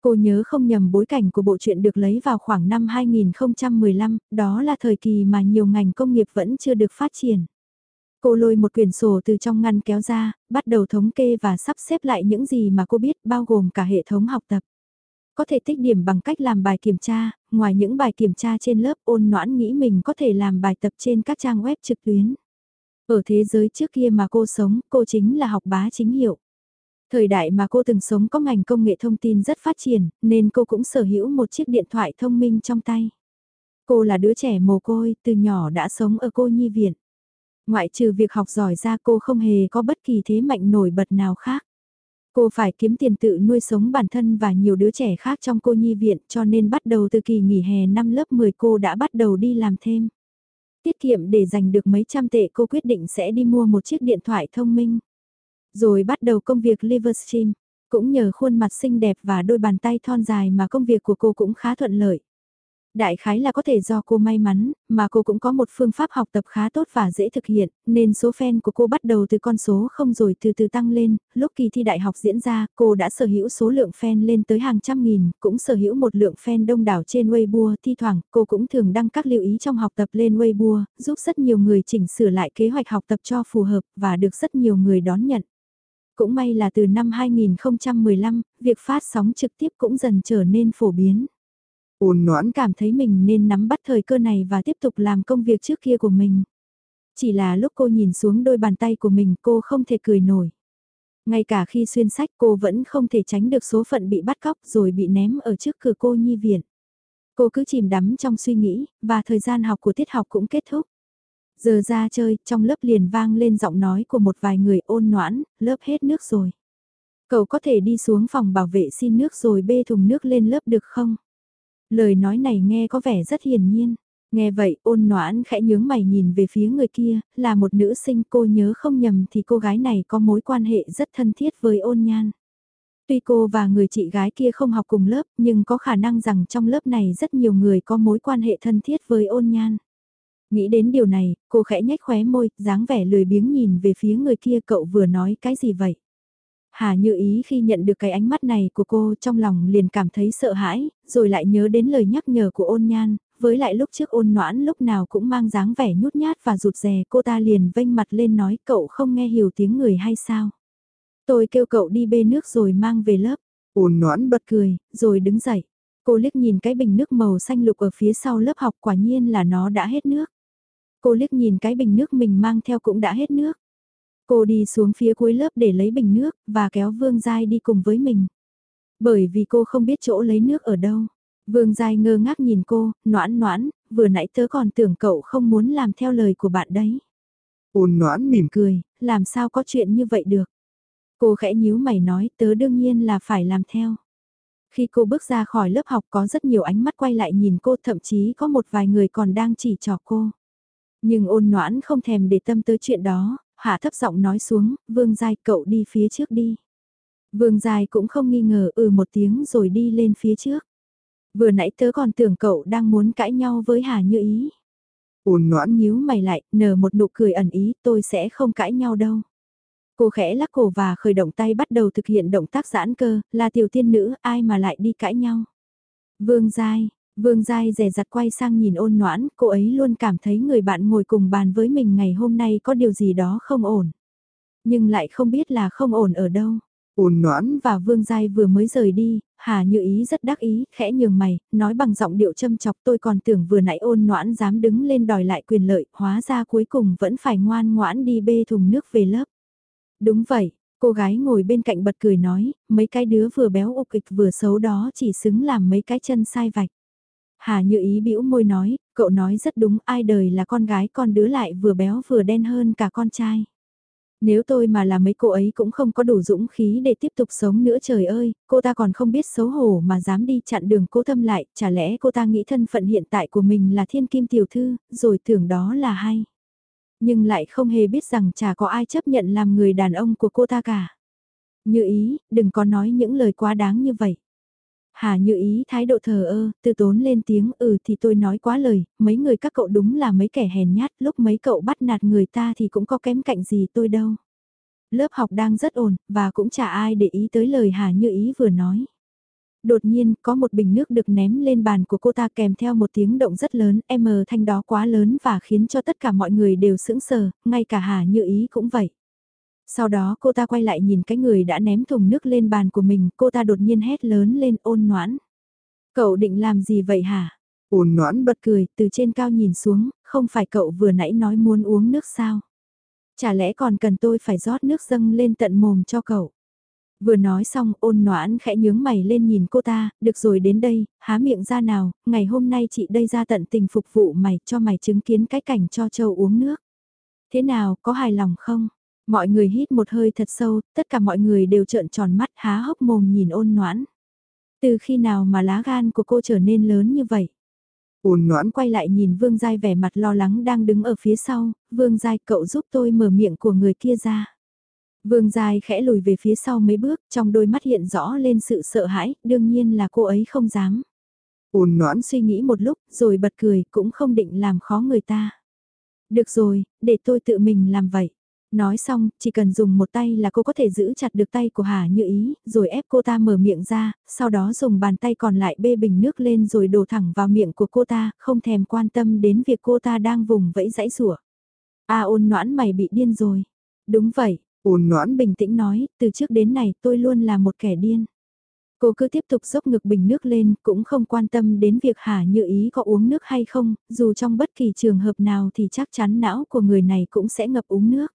Cô nhớ không nhầm bối cảnh của bộ truyện được lấy vào khoảng năm 2015, đó là thời kỳ mà nhiều ngành công nghiệp vẫn chưa được phát triển. Cô lôi một quyển sổ từ trong ngăn kéo ra, bắt đầu thống kê và sắp xếp lại những gì mà cô biết bao gồm cả hệ thống học tập. Có thể tích điểm bằng cách làm bài kiểm tra, ngoài những bài kiểm tra trên lớp ôn noãn nghĩ mình có thể làm bài tập trên các trang web trực tuyến. Ở thế giới trước kia mà cô sống, cô chính là học bá chính hiệu. Thời đại mà cô từng sống có ngành công nghệ thông tin rất phát triển, nên cô cũng sở hữu một chiếc điện thoại thông minh trong tay. Cô là đứa trẻ mồ côi, từ nhỏ đã sống ở cô nhi viện. Ngoại trừ việc học giỏi ra cô không hề có bất kỳ thế mạnh nổi bật nào khác. Cô phải kiếm tiền tự nuôi sống bản thân và nhiều đứa trẻ khác trong cô nhi viện cho nên bắt đầu từ kỳ nghỉ hè năm lớp 10 cô đã bắt đầu đi làm thêm. Tiết kiệm để giành được mấy trăm tệ cô quyết định sẽ đi mua một chiếc điện thoại thông minh. Rồi bắt đầu công việc Livestream, cũng nhờ khuôn mặt xinh đẹp và đôi bàn tay thon dài mà công việc của cô cũng khá thuận lợi. Đại khái là có thể do cô may mắn, mà cô cũng có một phương pháp học tập khá tốt và dễ thực hiện, nên số fan của cô bắt đầu từ con số không rồi từ từ tăng lên, lúc kỳ thi đại học diễn ra, cô đã sở hữu số lượng fan lên tới hàng trăm nghìn, cũng sở hữu một lượng fan đông đảo trên Weibo, thi thoảng cô cũng thường đăng các lưu ý trong học tập lên Weibo, giúp rất nhiều người chỉnh sửa lại kế hoạch học tập cho phù hợp và được rất nhiều người đón nhận. Cũng may là từ năm 2015, việc phát sóng trực tiếp cũng dần trở nên phổ biến. Ôn noãn cảm thấy mình nên nắm bắt thời cơ này và tiếp tục làm công việc trước kia của mình. Chỉ là lúc cô nhìn xuống đôi bàn tay của mình cô không thể cười nổi. Ngay cả khi xuyên sách cô vẫn không thể tránh được số phận bị bắt cóc rồi bị ném ở trước cửa cô nhi viện. Cô cứ chìm đắm trong suy nghĩ, và thời gian học của tiết học cũng kết thúc. Giờ ra chơi, trong lớp liền vang lên giọng nói của một vài người ôn noãn, lớp hết nước rồi. Cậu có thể đi xuống phòng bảo vệ xin nước rồi bê thùng nước lên lớp được không? Lời nói này nghe có vẻ rất hiển nhiên. Nghe vậy ôn noãn khẽ nhướng mày nhìn về phía người kia, là một nữ sinh cô nhớ không nhầm thì cô gái này có mối quan hệ rất thân thiết với ôn nhan. Tuy cô và người chị gái kia không học cùng lớp nhưng có khả năng rằng trong lớp này rất nhiều người có mối quan hệ thân thiết với ôn nhan. Nghĩ đến điều này, cô khẽ nhếch khóe môi, dáng vẻ lười biếng nhìn về phía người kia cậu vừa nói cái gì vậy? Hà như ý khi nhận được cái ánh mắt này của cô trong lòng liền cảm thấy sợ hãi, rồi lại nhớ đến lời nhắc nhở của ôn nhan, với lại lúc trước ôn noãn lúc nào cũng mang dáng vẻ nhút nhát và rụt rè cô ta liền vênh mặt lên nói cậu không nghe hiểu tiếng người hay sao. Tôi kêu cậu đi bê nước rồi mang về lớp, ôn noãn bật cười, rồi đứng dậy. Cô liếc nhìn cái bình nước màu xanh lục ở phía sau lớp học quả nhiên là nó đã hết nước. Cô liếc nhìn cái bình nước mình mang theo cũng đã hết nước. Cô đi xuống phía cuối lớp để lấy bình nước và kéo Vương Giai đi cùng với mình. Bởi vì cô không biết chỗ lấy nước ở đâu. Vương Giai ngơ ngác nhìn cô, noãn noãn, vừa nãy tớ còn tưởng cậu không muốn làm theo lời của bạn đấy. Ôn noãn mỉm cười, làm sao có chuyện như vậy được. Cô khẽ nhíu mày nói tớ đương nhiên là phải làm theo. Khi cô bước ra khỏi lớp học có rất nhiều ánh mắt quay lại nhìn cô thậm chí có một vài người còn đang chỉ trò cô. Nhưng ôn noãn không thèm để tâm tới chuyện đó, hạ thấp giọng nói xuống, Vương Giai cậu đi phía trước đi. Vương Giai cũng không nghi ngờ ừ một tiếng rồi đi lên phía trước. Vừa nãy tớ còn tưởng cậu đang muốn cãi nhau với Hà Như Ý. Ôn noãn nhíu mày lại, nở một nụ cười ẩn ý, tôi sẽ không cãi nhau đâu. Cô khẽ lắc cổ và khởi động tay bắt đầu thực hiện động tác giãn cơ, là tiểu tiên nữ, ai mà lại đi cãi nhau. Vương Giai, Vương Giai rẻ rặt quay sang nhìn ôn noãn, cô ấy luôn cảm thấy người bạn ngồi cùng bàn với mình ngày hôm nay có điều gì đó không ổn. Nhưng lại không biết là không ổn ở đâu. Ôn noãn và Vương Giai vừa mới rời đi, Hà Như Ý rất đắc ý, khẽ nhường mày, nói bằng giọng điệu châm chọc tôi còn tưởng vừa nãy ôn noãn dám đứng lên đòi lại quyền lợi, hóa ra cuối cùng vẫn phải ngoan ngoãn đi bê thùng nước về lớp. Đúng vậy, cô gái ngồi bên cạnh bật cười nói, mấy cái đứa vừa béo ục kịch vừa xấu đó chỉ xứng làm mấy cái chân sai vạch. Hà như ý bĩu môi nói, cậu nói rất đúng ai đời là con gái con đứa lại vừa béo vừa đen hơn cả con trai. Nếu tôi mà là mấy cô ấy cũng không có đủ dũng khí để tiếp tục sống nữa trời ơi, cô ta còn không biết xấu hổ mà dám đi chặn đường cố thâm lại, chả lẽ cô ta nghĩ thân phận hiện tại của mình là thiên kim tiểu thư, rồi tưởng đó là hay. Nhưng lại không hề biết rằng chả có ai chấp nhận làm người đàn ông của cô ta cả. Như ý, đừng có nói những lời quá đáng như vậy. Hà như ý thái độ thờ ơ, từ tốn lên tiếng ừ thì tôi nói quá lời, mấy người các cậu đúng là mấy kẻ hèn nhát, lúc mấy cậu bắt nạt người ta thì cũng có kém cạnh gì tôi đâu. Lớp học đang rất ổn, và cũng chả ai để ý tới lời Hà như ý vừa nói. Đột nhiên, có một bình nước được ném lên bàn của cô ta kèm theo một tiếng động rất lớn, M thanh đó quá lớn và khiến cho tất cả mọi người đều sững sờ, ngay cả Hà như ý cũng vậy. Sau đó cô ta quay lại nhìn cái người đã ném thùng nước lên bàn của mình, cô ta đột nhiên hét lớn lên ôn noãn. Cậu định làm gì vậy hả? Ôn noãn bật cười, từ trên cao nhìn xuống, không phải cậu vừa nãy nói muốn uống nước sao? Chả lẽ còn cần tôi phải rót nước dâng lên tận mồm cho cậu? Vừa nói xong ôn noãn khẽ nhướng mày lên nhìn cô ta, được rồi đến đây, há miệng ra nào, ngày hôm nay chị đây ra tận tình phục vụ mày cho mày chứng kiến cái cảnh cho châu uống nước. Thế nào, có hài lòng không? Mọi người hít một hơi thật sâu, tất cả mọi người đều trợn tròn mắt há hốc mồm nhìn ôn noãn. Từ khi nào mà lá gan của cô trở nên lớn như vậy? Ôn noãn quay lại nhìn Vương Giai vẻ mặt lo lắng đang đứng ở phía sau, Vương Giai cậu giúp tôi mở miệng của người kia ra. Vương Giai khẽ lùi về phía sau mấy bước, trong đôi mắt hiện rõ lên sự sợ hãi, đương nhiên là cô ấy không dám. Ôn noãn suy nghĩ một lúc, rồi bật cười, cũng không định làm khó người ta. Được rồi, để tôi tự mình làm vậy. Nói xong, chỉ cần dùng một tay là cô có thể giữ chặt được tay của Hà Như Ý, rồi ép cô ta mở miệng ra, sau đó dùng bàn tay còn lại bê bình nước lên rồi đổ thẳng vào miệng của cô ta, không thèm quan tâm đến việc cô ta đang vùng vẫy dãy rủa. A ôn noãn mày bị điên rồi. Đúng vậy, ôn noãn bình tĩnh nói, từ trước đến này tôi luôn là một kẻ điên. Cô cứ tiếp tục dốc ngực bình nước lên, cũng không quan tâm đến việc Hà Như Ý có uống nước hay không, dù trong bất kỳ trường hợp nào thì chắc chắn não của người này cũng sẽ ngập uống nước.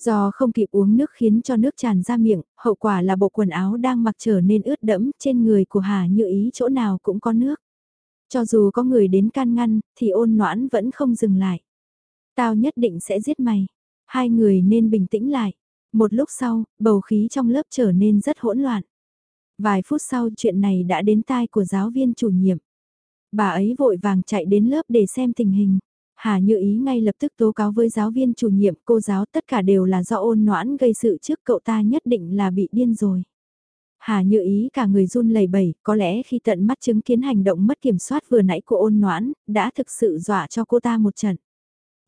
Do không kịp uống nước khiến cho nước tràn ra miệng, hậu quả là bộ quần áo đang mặc trở nên ướt đẫm trên người của Hà Như Ý chỗ nào cũng có nước. Cho dù có người đến can ngăn, thì ôn noãn vẫn không dừng lại. Tao nhất định sẽ giết mày. Hai người nên bình tĩnh lại. Một lúc sau, bầu khí trong lớp trở nên rất hỗn loạn. Vài phút sau chuyện này đã đến tai của giáo viên chủ nhiệm. Bà ấy vội vàng chạy đến lớp để xem tình hình. Hà Như Ý ngay lập tức tố cáo với giáo viên chủ nhiệm, cô giáo tất cả đều là do ôn noãn gây sự trước cậu ta nhất định là bị điên rồi. Hà Như Ý cả người run lẩy bẩy, có lẽ khi tận mắt chứng kiến hành động mất kiểm soát vừa nãy của ôn noãn, đã thực sự dọa cho cô ta một trận.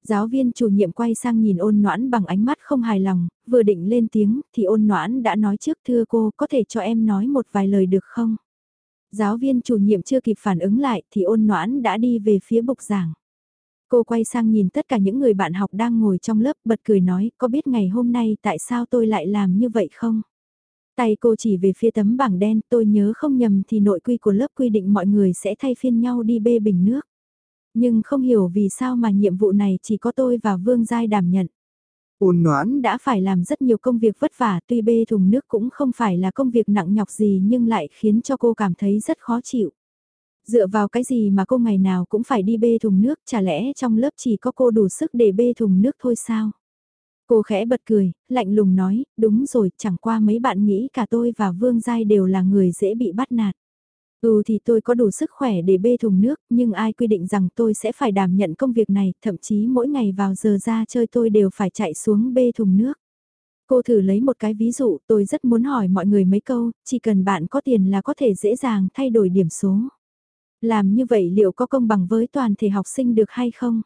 Giáo viên chủ nhiệm quay sang nhìn ôn noãn bằng ánh mắt không hài lòng, vừa định lên tiếng thì ôn noãn đã nói trước thưa cô có thể cho em nói một vài lời được không? Giáo viên chủ nhiệm chưa kịp phản ứng lại thì ôn noãn đã đi về phía bục giảng. Cô quay sang nhìn tất cả những người bạn học đang ngồi trong lớp bật cười nói có biết ngày hôm nay tại sao tôi lại làm như vậy không? Tay cô chỉ về phía tấm bảng đen tôi nhớ không nhầm thì nội quy của lớp quy định mọi người sẽ thay phiên nhau đi bê bình nước. Nhưng không hiểu vì sao mà nhiệm vụ này chỉ có tôi và Vương Giai đảm nhận. Ôn noãn đã phải làm rất nhiều công việc vất vả tuy bê thùng nước cũng không phải là công việc nặng nhọc gì nhưng lại khiến cho cô cảm thấy rất khó chịu. Dựa vào cái gì mà cô ngày nào cũng phải đi bê thùng nước chả lẽ trong lớp chỉ có cô đủ sức để bê thùng nước thôi sao? Cô khẽ bật cười, lạnh lùng nói, đúng rồi, chẳng qua mấy bạn nghĩ cả tôi và Vương Giai đều là người dễ bị bắt nạt. Ừ thì tôi có đủ sức khỏe để bê thùng nước, nhưng ai quy định rằng tôi sẽ phải đảm nhận công việc này, thậm chí mỗi ngày vào giờ ra chơi tôi đều phải chạy xuống bê thùng nước. Cô thử lấy một cái ví dụ, tôi rất muốn hỏi mọi người mấy câu, chỉ cần bạn có tiền là có thể dễ dàng thay đổi điểm số. Làm như vậy liệu có công bằng với toàn thể học sinh được hay không?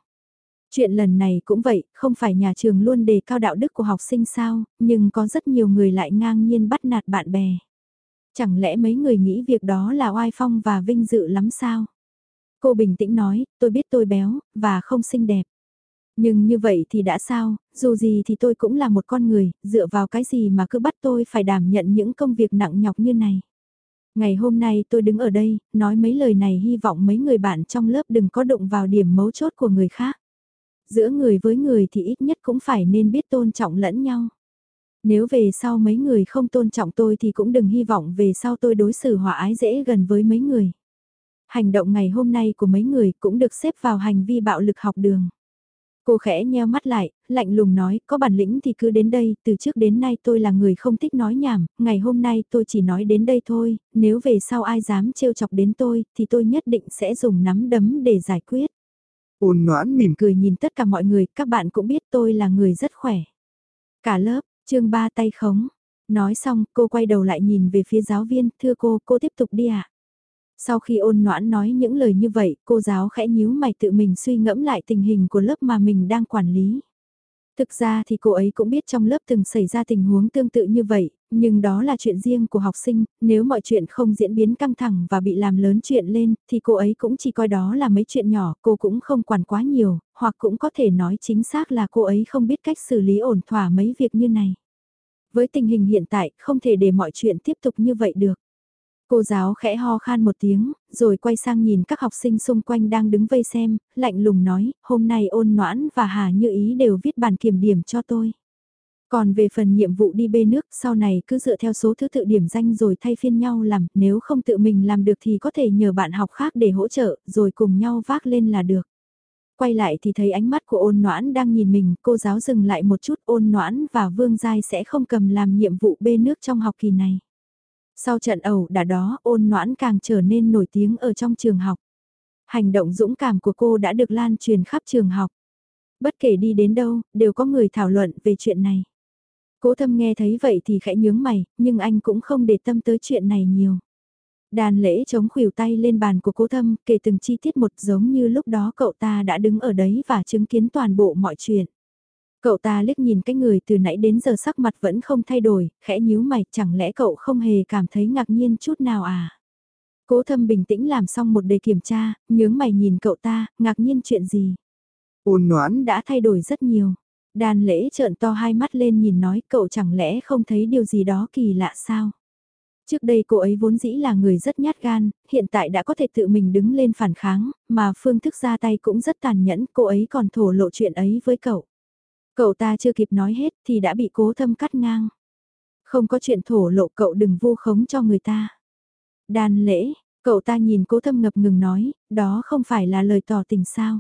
Chuyện lần này cũng vậy, không phải nhà trường luôn đề cao đạo đức của học sinh sao, nhưng có rất nhiều người lại ngang nhiên bắt nạt bạn bè. Chẳng lẽ mấy người nghĩ việc đó là oai phong và vinh dự lắm sao? Cô bình tĩnh nói, tôi biết tôi béo, và không xinh đẹp. Nhưng như vậy thì đã sao, dù gì thì tôi cũng là một con người, dựa vào cái gì mà cứ bắt tôi phải đảm nhận những công việc nặng nhọc như này. Ngày hôm nay tôi đứng ở đây, nói mấy lời này hy vọng mấy người bạn trong lớp đừng có đụng vào điểm mấu chốt của người khác. Giữa người với người thì ít nhất cũng phải nên biết tôn trọng lẫn nhau. Nếu về sau mấy người không tôn trọng tôi thì cũng đừng hy vọng về sau tôi đối xử hòa ái dễ gần với mấy người. Hành động ngày hôm nay của mấy người cũng được xếp vào hành vi bạo lực học đường. Cô khẽ nheo mắt lại, lạnh lùng nói, có bản lĩnh thì cứ đến đây, từ trước đến nay tôi là người không thích nói nhảm, ngày hôm nay tôi chỉ nói đến đây thôi, nếu về sau ai dám trêu chọc đến tôi, thì tôi nhất định sẽ dùng nắm đấm để giải quyết. Ôn noãn mỉm cười nhìn tất cả mọi người, các bạn cũng biết tôi là người rất khỏe. Cả lớp, chương ba tay khống. Nói xong, cô quay đầu lại nhìn về phía giáo viên, thưa cô, cô tiếp tục đi ạ. À? Sau khi ôn noãn nói những lời như vậy, cô giáo khẽ nhíu mày tự mình suy ngẫm lại tình hình của lớp mà mình đang quản lý. Thực ra thì cô ấy cũng biết trong lớp từng xảy ra tình huống tương tự như vậy, nhưng đó là chuyện riêng của học sinh, nếu mọi chuyện không diễn biến căng thẳng và bị làm lớn chuyện lên, thì cô ấy cũng chỉ coi đó là mấy chuyện nhỏ, cô cũng không quản quá nhiều, hoặc cũng có thể nói chính xác là cô ấy không biết cách xử lý ổn thỏa mấy việc như này. Với tình hình hiện tại, không thể để mọi chuyện tiếp tục như vậy được. Cô giáo khẽ ho khan một tiếng, rồi quay sang nhìn các học sinh xung quanh đang đứng vây xem, lạnh lùng nói, hôm nay ôn noãn và Hà Như Ý đều viết bản kiểm điểm cho tôi. Còn về phần nhiệm vụ đi bê nước sau này cứ dựa theo số thứ tự điểm danh rồi thay phiên nhau làm, nếu không tự mình làm được thì có thể nhờ bạn học khác để hỗ trợ, rồi cùng nhau vác lên là được. Quay lại thì thấy ánh mắt của ôn noãn đang nhìn mình, cô giáo dừng lại một chút ôn noãn và vương giai sẽ không cầm làm nhiệm vụ bê nước trong học kỳ này. Sau trận ẩu đả đó ôn noãn càng trở nên nổi tiếng ở trong trường học. Hành động dũng cảm của cô đã được lan truyền khắp trường học. Bất kể đi đến đâu, đều có người thảo luận về chuyện này. Cố thâm nghe thấy vậy thì khẽ nhướng mày, nhưng anh cũng không để tâm tới chuyện này nhiều. Đàn lễ chống khuỷu tay lên bàn của cố thâm, kể từng chi tiết một giống như lúc đó cậu ta đã đứng ở đấy và chứng kiến toàn bộ mọi chuyện. Cậu ta liếc nhìn cái người từ nãy đến giờ sắc mặt vẫn không thay đổi, khẽ nhíu mày, chẳng lẽ cậu không hề cảm thấy ngạc nhiên chút nào à? Cố thâm bình tĩnh làm xong một đề kiểm tra, nhướng mày nhìn cậu ta, ngạc nhiên chuyện gì? Ôn noãn đã thay đổi rất nhiều. Đàn lễ trợn to hai mắt lên nhìn nói cậu chẳng lẽ không thấy điều gì đó kỳ lạ sao? Trước đây cô ấy vốn dĩ là người rất nhát gan, hiện tại đã có thể tự mình đứng lên phản kháng, mà phương thức ra tay cũng rất tàn nhẫn, cô ấy còn thổ lộ chuyện ấy với cậu. Cậu ta chưa kịp nói hết thì đã bị cố thâm cắt ngang. Không có chuyện thổ lộ cậu đừng vu khống cho người ta. Đàn lễ, Cậu ta nhìn cố thâm ngập ngừng nói, đó không phải là lời tỏ tình sao.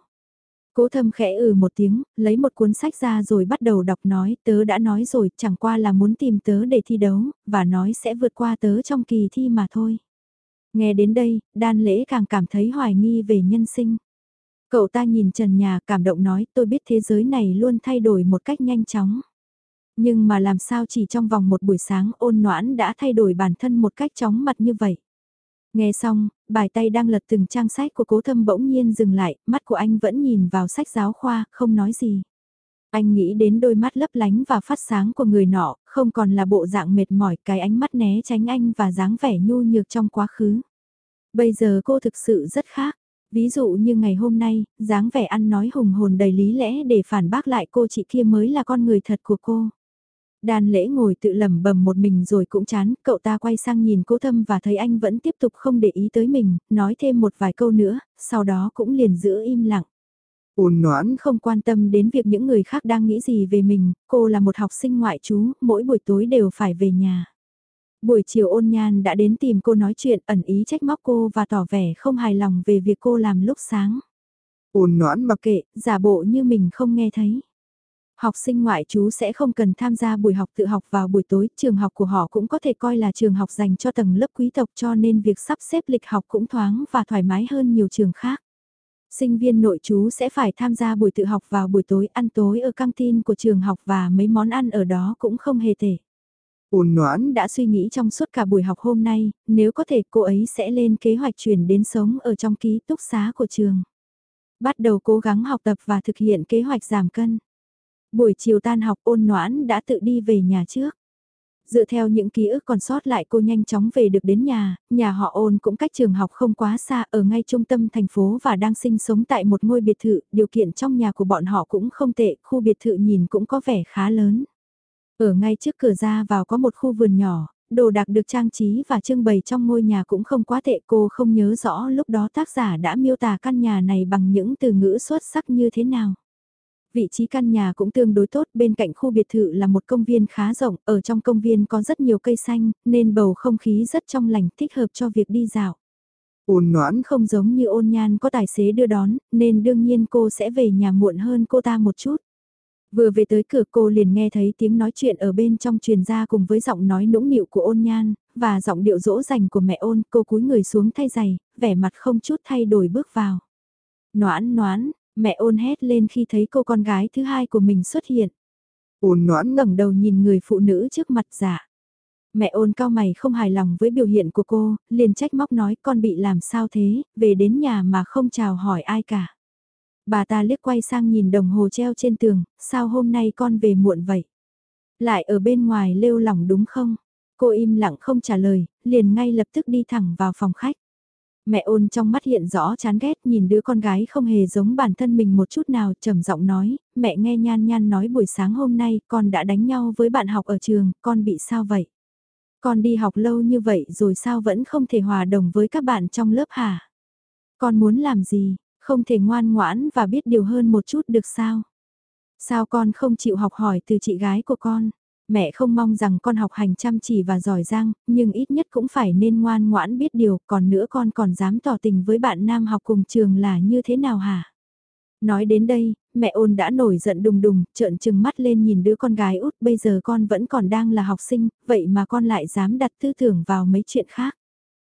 Cố thâm khẽ ừ một tiếng, lấy một cuốn sách ra rồi bắt đầu đọc nói, tớ đã nói rồi, chẳng qua là muốn tìm tớ để thi đấu, và nói sẽ vượt qua tớ trong kỳ thi mà thôi. Nghe đến đây, đan lễ càng cảm thấy hoài nghi về nhân sinh. Cậu ta nhìn trần nhà cảm động nói tôi biết thế giới này luôn thay đổi một cách nhanh chóng. Nhưng mà làm sao chỉ trong vòng một buổi sáng ôn noãn đã thay đổi bản thân một cách chóng mặt như vậy. Nghe xong, bài tay đang lật từng trang sách của cố thâm bỗng nhiên dừng lại, mắt của anh vẫn nhìn vào sách giáo khoa, không nói gì. Anh nghĩ đến đôi mắt lấp lánh và phát sáng của người nọ, không còn là bộ dạng mệt mỏi cái ánh mắt né tránh anh và dáng vẻ nhu nhược trong quá khứ. Bây giờ cô thực sự rất khác. Ví dụ như ngày hôm nay, dáng vẻ ăn nói hùng hồn đầy lý lẽ để phản bác lại cô chị kia mới là con người thật của cô. Đàn lễ ngồi tự lẩm bẩm một mình rồi cũng chán, cậu ta quay sang nhìn cố thâm và thấy anh vẫn tiếp tục không để ý tới mình, nói thêm một vài câu nữa, sau đó cũng liền giữ im lặng. Ôn noãn không quan tâm đến việc những người khác đang nghĩ gì về mình, cô là một học sinh ngoại trú, mỗi buổi tối đều phải về nhà. Buổi chiều ôn nhan đã đến tìm cô nói chuyện ẩn ý trách móc cô và tỏ vẻ không hài lòng về việc cô làm lúc sáng. Ôn noãn mặc kệ, giả bộ như mình không nghe thấy. Học sinh ngoại trú sẽ không cần tham gia buổi học tự học vào buổi tối, trường học của họ cũng có thể coi là trường học dành cho tầng lớp quý tộc cho nên việc sắp xếp lịch học cũng thoáng và thoải mái hơn nhiều trường khác. Sinh viên nội trú sẽ phải tham gia buổi tự học vào buổi tối ăn tối ở căng tin của trường học và mấy món ăn ở đó cũng không hề tệ. Ôn noãn đã suy nghĩ trong suốt cả buổi học hôm nay, nếu có thể cô ấy sẽ lên kế hoạch chuyển đến sống ở trong ký túc xá của trường. Bắt đầu cố gắng học tập và thực hiện kế hoạch giảm cân. Buổi chiều tan học ôn noãn đã tự đi về nhà trước. Dựa theo những ký ức còn sót lại cô nhanh chóng về được đến nhà, nhà họ ôn cũng cách trường học không quá xa ở ngay trung tâm thành phố và đang sinh sống tại một ngôi biệt thự, điều kiện trong nhà của bọn họ cũng không tệ, khu biệt thự nhìn cũng có vẻ khá lớn. Ở ngay trước cửa ra vào có một khu vườn nhỏ, đồ đạc được trang trí và trưng bày trong ngôi nhà cũng không quá tệ cô không nhớ rõ lúc đó tác giả đã miêu tả căn nhà này bằng những từ ngữ xuất sắc như thế nào. Vị trí căn nhà cũng tương đối tốt, bên cạnh khu biệt thự là một công viên khá rộng, ở trong công viên có rất nhiều cây xanh, nên bầu không khí rất trong lành, thích hợp cho việc đi dạo. Ôn noãn không giống như ôn nhan có tài xế đưa đón, nên đương nhiên cô sẽ về nhà muộn hơn cô ta một chút. Vừa về tới cửa cô liền nghe thấy tiếng nói chuyện ở bên trong truyền ra cùng với giọng nói nũng nịu của ôn nhan, và giọng điệu dỗ dành của mẹ ôn, cô cúi người xuống thay giày, vẻ mặt không chút thay đổi bước vào. Noãn noãn, mẹ ôn hét lên khi thấy cô con gái thứ hai của mình xuất hiện. Ôn noãn ngẩng đầu nhìn người phụ nữ trước mặt giả. Mẹ ôn cao mày không hài lòng với biểu hiện của cô, liền trách móc nói con bị làm sao thế, về đến nhà mà không chào hỏi ai cả. Bà ta liếc quay sang nhìn đồng hồ treo trên tường, sao hôm nay con về muộn vậy? Lại ở bên ngoài lêu lỏng đúng không? Cô im lặng không trả lời, liền ngay lập tức đi thẳng vào phòng khách. Mẹ ôn trong mắt hiện rõ chán ghét nhìn đứa con gái không hề giống bản thân mình một chút nào trầm giọng nói, mẹ nghe nhan nhan nói buổi sáng hôm nay con đã đánh nhau với bạn học ở trường, con bị sao vậy? Con đi học lâu như vậy rồi sao vẫn không thể hòa đồng với các bạn trong lớp hả? Con muốn làm gì? Không thể ngoan ngoãn và biết điều hơn một chút được sao? Sao con không chịu học hỏi từ chị gái của con? Mẹ không mong rằng con học hành chăm chỉ và giỏi giang, nhưng ít nhất cũng phải nên ngoan ngoãn biết điều, còn nữa con còn dám tỏ tình với bạn nam học cùng trường là như thế nào hả? Nói đến đây, mẹ ôn đã nổi giận đùng đùng, trợn trừng mắt lên nhìn đứa con gái út bây giờ con vẫn còn đang là học sinh, vậy mà con lại dám đặt tư tưởng vào mấy chuyện khác.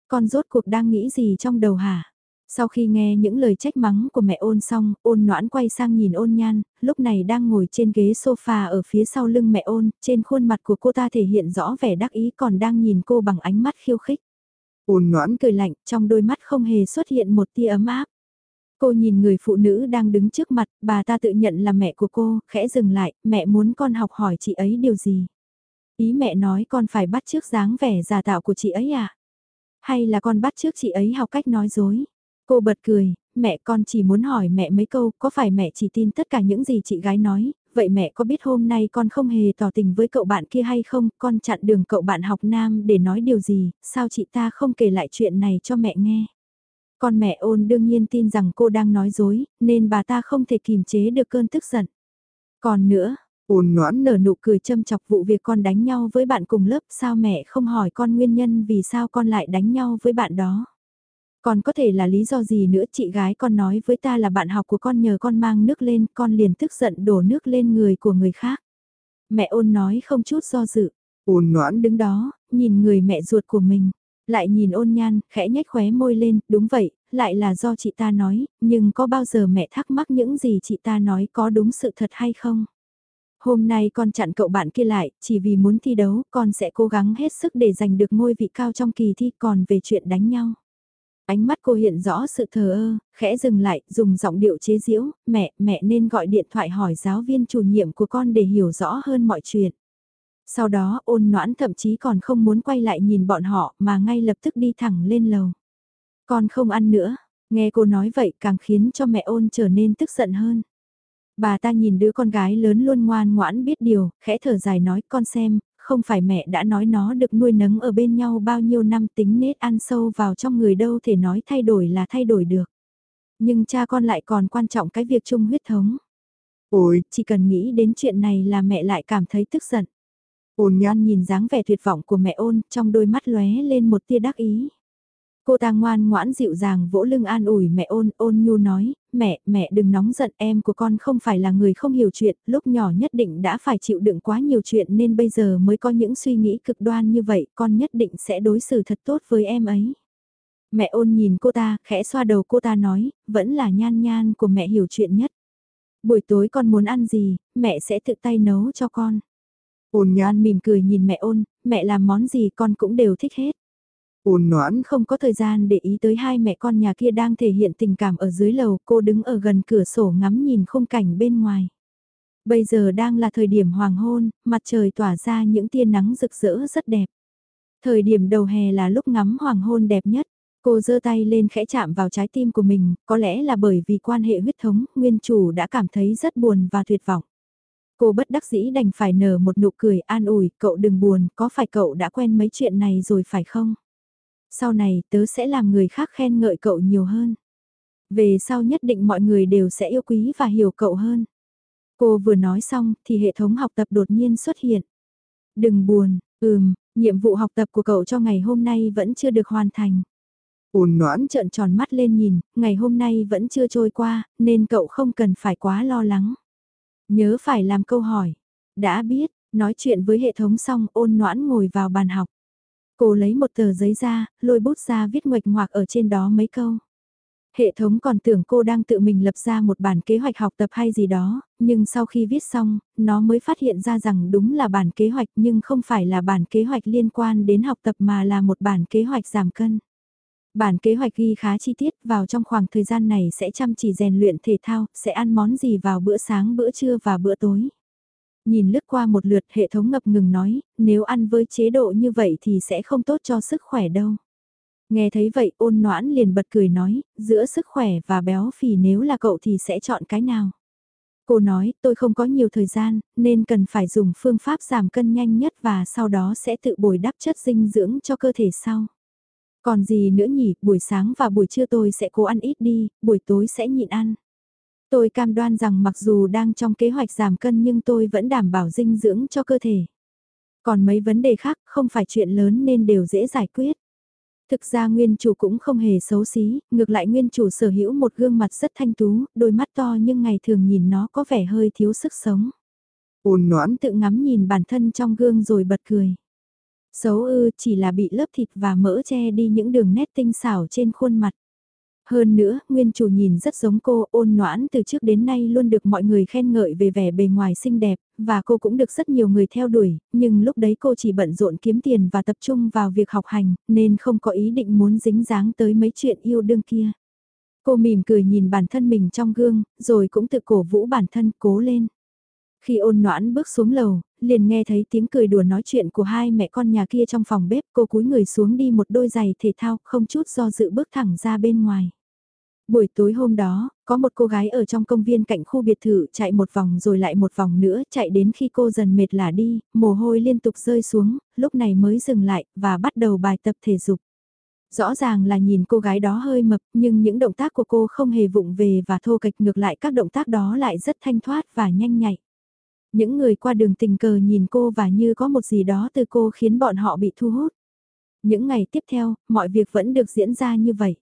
Con rốt cuộc đang nghĩ gì trong đầu hả? Sau khi nghe những lời trách mắng của mẹ ôn xong, ôn noãn quay sang nhìn ôn nhan, lúc này đang ngồi trên ghế sofa ở phía sau lưng mẹ ôn, trên khuôn mặt của cô ta thể hiện rõ vẻ đắc ý còn đang nhìn cô bằng ánh mắt khiêu khích. Ôn noãn cười lạnh, trong đôi mắt không hề xuất hiện một tia ấm áp. Cô nhìn người phụ nữ đang đứng trước mặt, bà ta tự nhận là mẹ của cô, khẽ dừng lại, mẹ muốn con học hỏi chị ấy điều gì. Ý mẹ nói con phải bắt trước dáng vẻ giả tạo của chị ấy à? Hay là con bắt trước chị ấy học cách nói dối? Cô bật cười, mẹ con chỉ muốn hỏi mẹ mấy câu, có phải mẹ chỉ tin tất cả những gì chị gái nói, vậy mẹ có biết hôm nay con không hề tỏ tình với cậu bạn kia hay không, con chặn đường cậu bạn học nam để nói điều gì, sao chị ta không kể lại chuyện này cho mẹ nghe. Con mẹ ôn đương nhiên tin rằng cô đang nói dối, nên bà ta không thể kìm chế được cơn tức giận. Còn nữa, ôn noãn nở nụ cười châm chọc vụ việc con đánh nhau với bạn cùng lớp sao mẹ không hỏi con nguyên nhân vì sao con lại đánh nhau với bạn đó. Còn có thể là lý do gì nữa chị gái con nói với ta là bạn học của con nhờ con mang nước lên, con liền tức giận đổ nước lên người của người khác. Mẹ ôn nói không chút do dự. Ôn noãn đứng đó, nhìn người mẹ ruột của mình. Lại nhìn ôn nhan, khẽ nhếch khóe môi lên, đúng vậy, lại là do chị ta nói, nhưng có bao giờ mẹ thắc mắc những gì chị ta nói có đúng sự thật hay không? Hôm nay con chặn cậu bạn kia lại, chỉ vì muốn thi đấu, con sẽ cố gắng hết sức để giành được ngôi vị cao trong kỳ thi còn về chuyện đánh nhau. Ánh mắt cô hiện rõ sự thờ ơ, khẽ dừng lại, dùng giọng điệu chế giễu, mẹ, mẹ nên gọi điện thoại hỏi giáo viên chủ nhiệm của con để hiểu rõ hơn mọi chuyện. Sau đó ôn noãn thậm chí còn không muốn quay lại nhìn bọn họ mà ngay lập tức đi thẳng lên lầu. Con không ăn nữa, nghe cô nói vậy càng khiến cho mẹ ôn trở nên tức giận hơn. Bà ta nhìn đứa con gái lớn luôn ngoan ngoãn biết điều, khẽ thở dài nói con xem, không phải mẹ đã nói nó được nuôi nấng ở bên nhau bao nhiêu năm tính nết ăn sâu vào trong người đâu thể nói thay đổi là thay đổi được. Nhưng cha con lại còn quan trọng cái việc chung huyết thống. Ôi, chỉ cần nghĩ đến chuyện này là mẹ lại cảm thấy tức giận. Ôn nhan nhìn dáng vẻ tuyệt vọng của mẹ ôn, trong đôi mắt lóe lên một tia đắc ý. Cô ta ngoan ngoãn dịu dàng vỗ lưng an ủi mẹ ôn, ôn nhu nói, mẹ, mẹ đừng nóng giận em của con không phải là người không hiểu chuyện, lúc nhỏ nhất định đã phải chịu đựng quá nhiều chuyện nên bây giờ mới có những suy nghĩ cực đoan như vậy, con nhất định sẽ đối xử thật tốt với em ấy. Mẹ ôn nhìn cô ta, khẽ xoa đầu cô ta nói, vẫn là nhan nhan của mẹ hiểu chuyện nhất. Buổi tối con muốn ăn gì, mẹ sẽ tự tay nấu cho con. Ôn nhan mỉm cười nhìn mẹ ôn, mẹ làm món gì con cũng đều thích hết. Ôn noãn không có thời gian để ý tới hai mẹ con nhà kia đang thể hiện tình cảm ở dưới lầu, cô đứng ở gần cửa sổ ngắm nhìn khung cảnh bên ngoài. Bây giờ đang là thời điểm hoàng hôn, mặt trời tỏa ra những tia nắng rực rỡ rất đẹp. Thời điểm đầu hè là lúc ngắm hoàng hôn đẹp nhất. Cô giơ tay lên khẽ chạm vào trái tim của mình, có lẽ là bởi vì quan hệ huyết thống, nguyên chủ đã cảm thấy rất buồn và tuyệt vọng. Cô bất đắc dĩ đành phải nở một nụ cười an ủi, cậu đừng buồn, có phải cậu đã quen mấy chuyện này rồi phải không? Sau này tớ sẽ làm người khác khen ngợi cậu nhiều hơn. Về sau nhất định mọi người đều sẽ yêu quý và hiểu cậu hơn. Cô vừa nói xong thì hệ thống học tập đột nhiên xuất hiện. Đừng buồn, ừm, nhiệm vụ học tập của cậu cho ngày hôm nay vẫn chưa được hoàn thành. Ôn noãn trợn tròn mắt lên nhìn, ngày hôm nay vẫn chưa trôi qua, nên cậu không cần phải quá lo lắng. Nhớ phải làm câu hỏi. Đã biết, nói chuyện với hệ thống xong ôn noãn ngồi vào bàn học. Cô lấy một tờ giấy ra, lôi bút ra viết ngoạch ngoạc ở trên đó mấy câu. Hệ thống còn tưởng cô đang tự mình lập ra một bản kế hoạch học tập hay gì đó, nhưng sau khi viết xong, nó mới phát hiện ra rằng đúng là bản kế hoạch nhưng không phải là bản kế hoạch liên quan đến học tập mà là một bản kế hoạch giảm cân. Bản kế hoạch ghi khá chi tiết vào trong khoảng thời gian này sẽ chăm chỉ rèn luyện thể thao, sẽ ăn món gì vào bữa sáng bữa trưa và bữa tối. Nhìn lướt qua một lượt hệ thống ngập ngừng nói, nếu ăn với chế độ như vậy thì sẽ không tốt cho sức khỏe đâu. Nghe thấy vậy ôn noãn liền bật cười nói, giữa sức khỏe và béo phì nếu là cậu thì sẽ chọn cái nào. Cô nói, tôi không có nhiều thời gian, nên cần phải dùng phương pháp giảm cân nhanh nhất và sau đó sẽ tự bồi đắp chất dinh dưỡng cho cơ thể sau. Còn gì nữa nhỉ, buổi sáng và buổi trưa tôi sẽ cố ăn ít đi, buổi tối sẽ nhịn ăn. Tôi cam đoan rằng mặc dù đang trong kế hoạch giảm cân nhưng tôi vẫn đảm bảo dinh dưỡng cho cơ thể. Còn mấy vấn đề khác không phải chuyện lớn nên đều dễ giải quyết. Thực ra nguyên chủ cũng không hề xấu xí, ngược lại nguyên chủ sở hữu một gương mặt rất thanh tú, đôi mắt to nhưng ngày thường nhìn nó có vẻ hơi thiếu sức sống. Ôn noãn tự ngắm nhìn bản thân trong gương rồi bật cười. Xấu ư chỉ là bị lớp thịt và mỡ che đi những đường nét tinh xảo trên khuôn mặt. Hơn nữa, nguyên chủ nhìn rất giống cô, ôn noãn từ trước đến nay luôn được mọi người khen ngợi về vẻ bề ngoài xinh đẹp, và cô cũng được rất nhiều người theo đuổi, nhưng lúc đấy cô chỉ bận rộn kiếm tiền và tập trung vào việc học hành, nên không có ý định muốn dính dáng tới mấy chuyện yêu đương kia. Cô mỉm cười nhìn bản thân mình trong gương, rồi cũng tự cổ vũ bản thân cố lên. Khi ôn noãn bước xuống lầu, liền nghe thấy tiếng cười đùa nói chuyện của hai mẹ con nhà kia trong phòng bếp cô cúi người xuống đi một đôi giày thể thao không chút do dự bước thẳng ra bên ngoài. Buổi tối hôm đó, có một cô gái ở trong công viên cạnh khu biệt thự chạy một vòng rồi lại một vòng nữa chạy đến khi cô dần mệt lả đi, mồ hôi liên tục rơi xuống, lúc này mới dừng lại và bắt đầu bài tập thể dục. Rõ ràng là nhìn cô gái đó hơi mập nhưng những động tác của cô không hề vụng về và thô kịch ngược lại các động tác đó lại rất thanh thoát và nhanh nhạy. Những người qua đường tình cờ nhìn cô và như có một gì đó từ cô khiến bọn họ bị thu hút. Những ngày tiếp theo, mọi việc vẫn được diễn ra như vậy.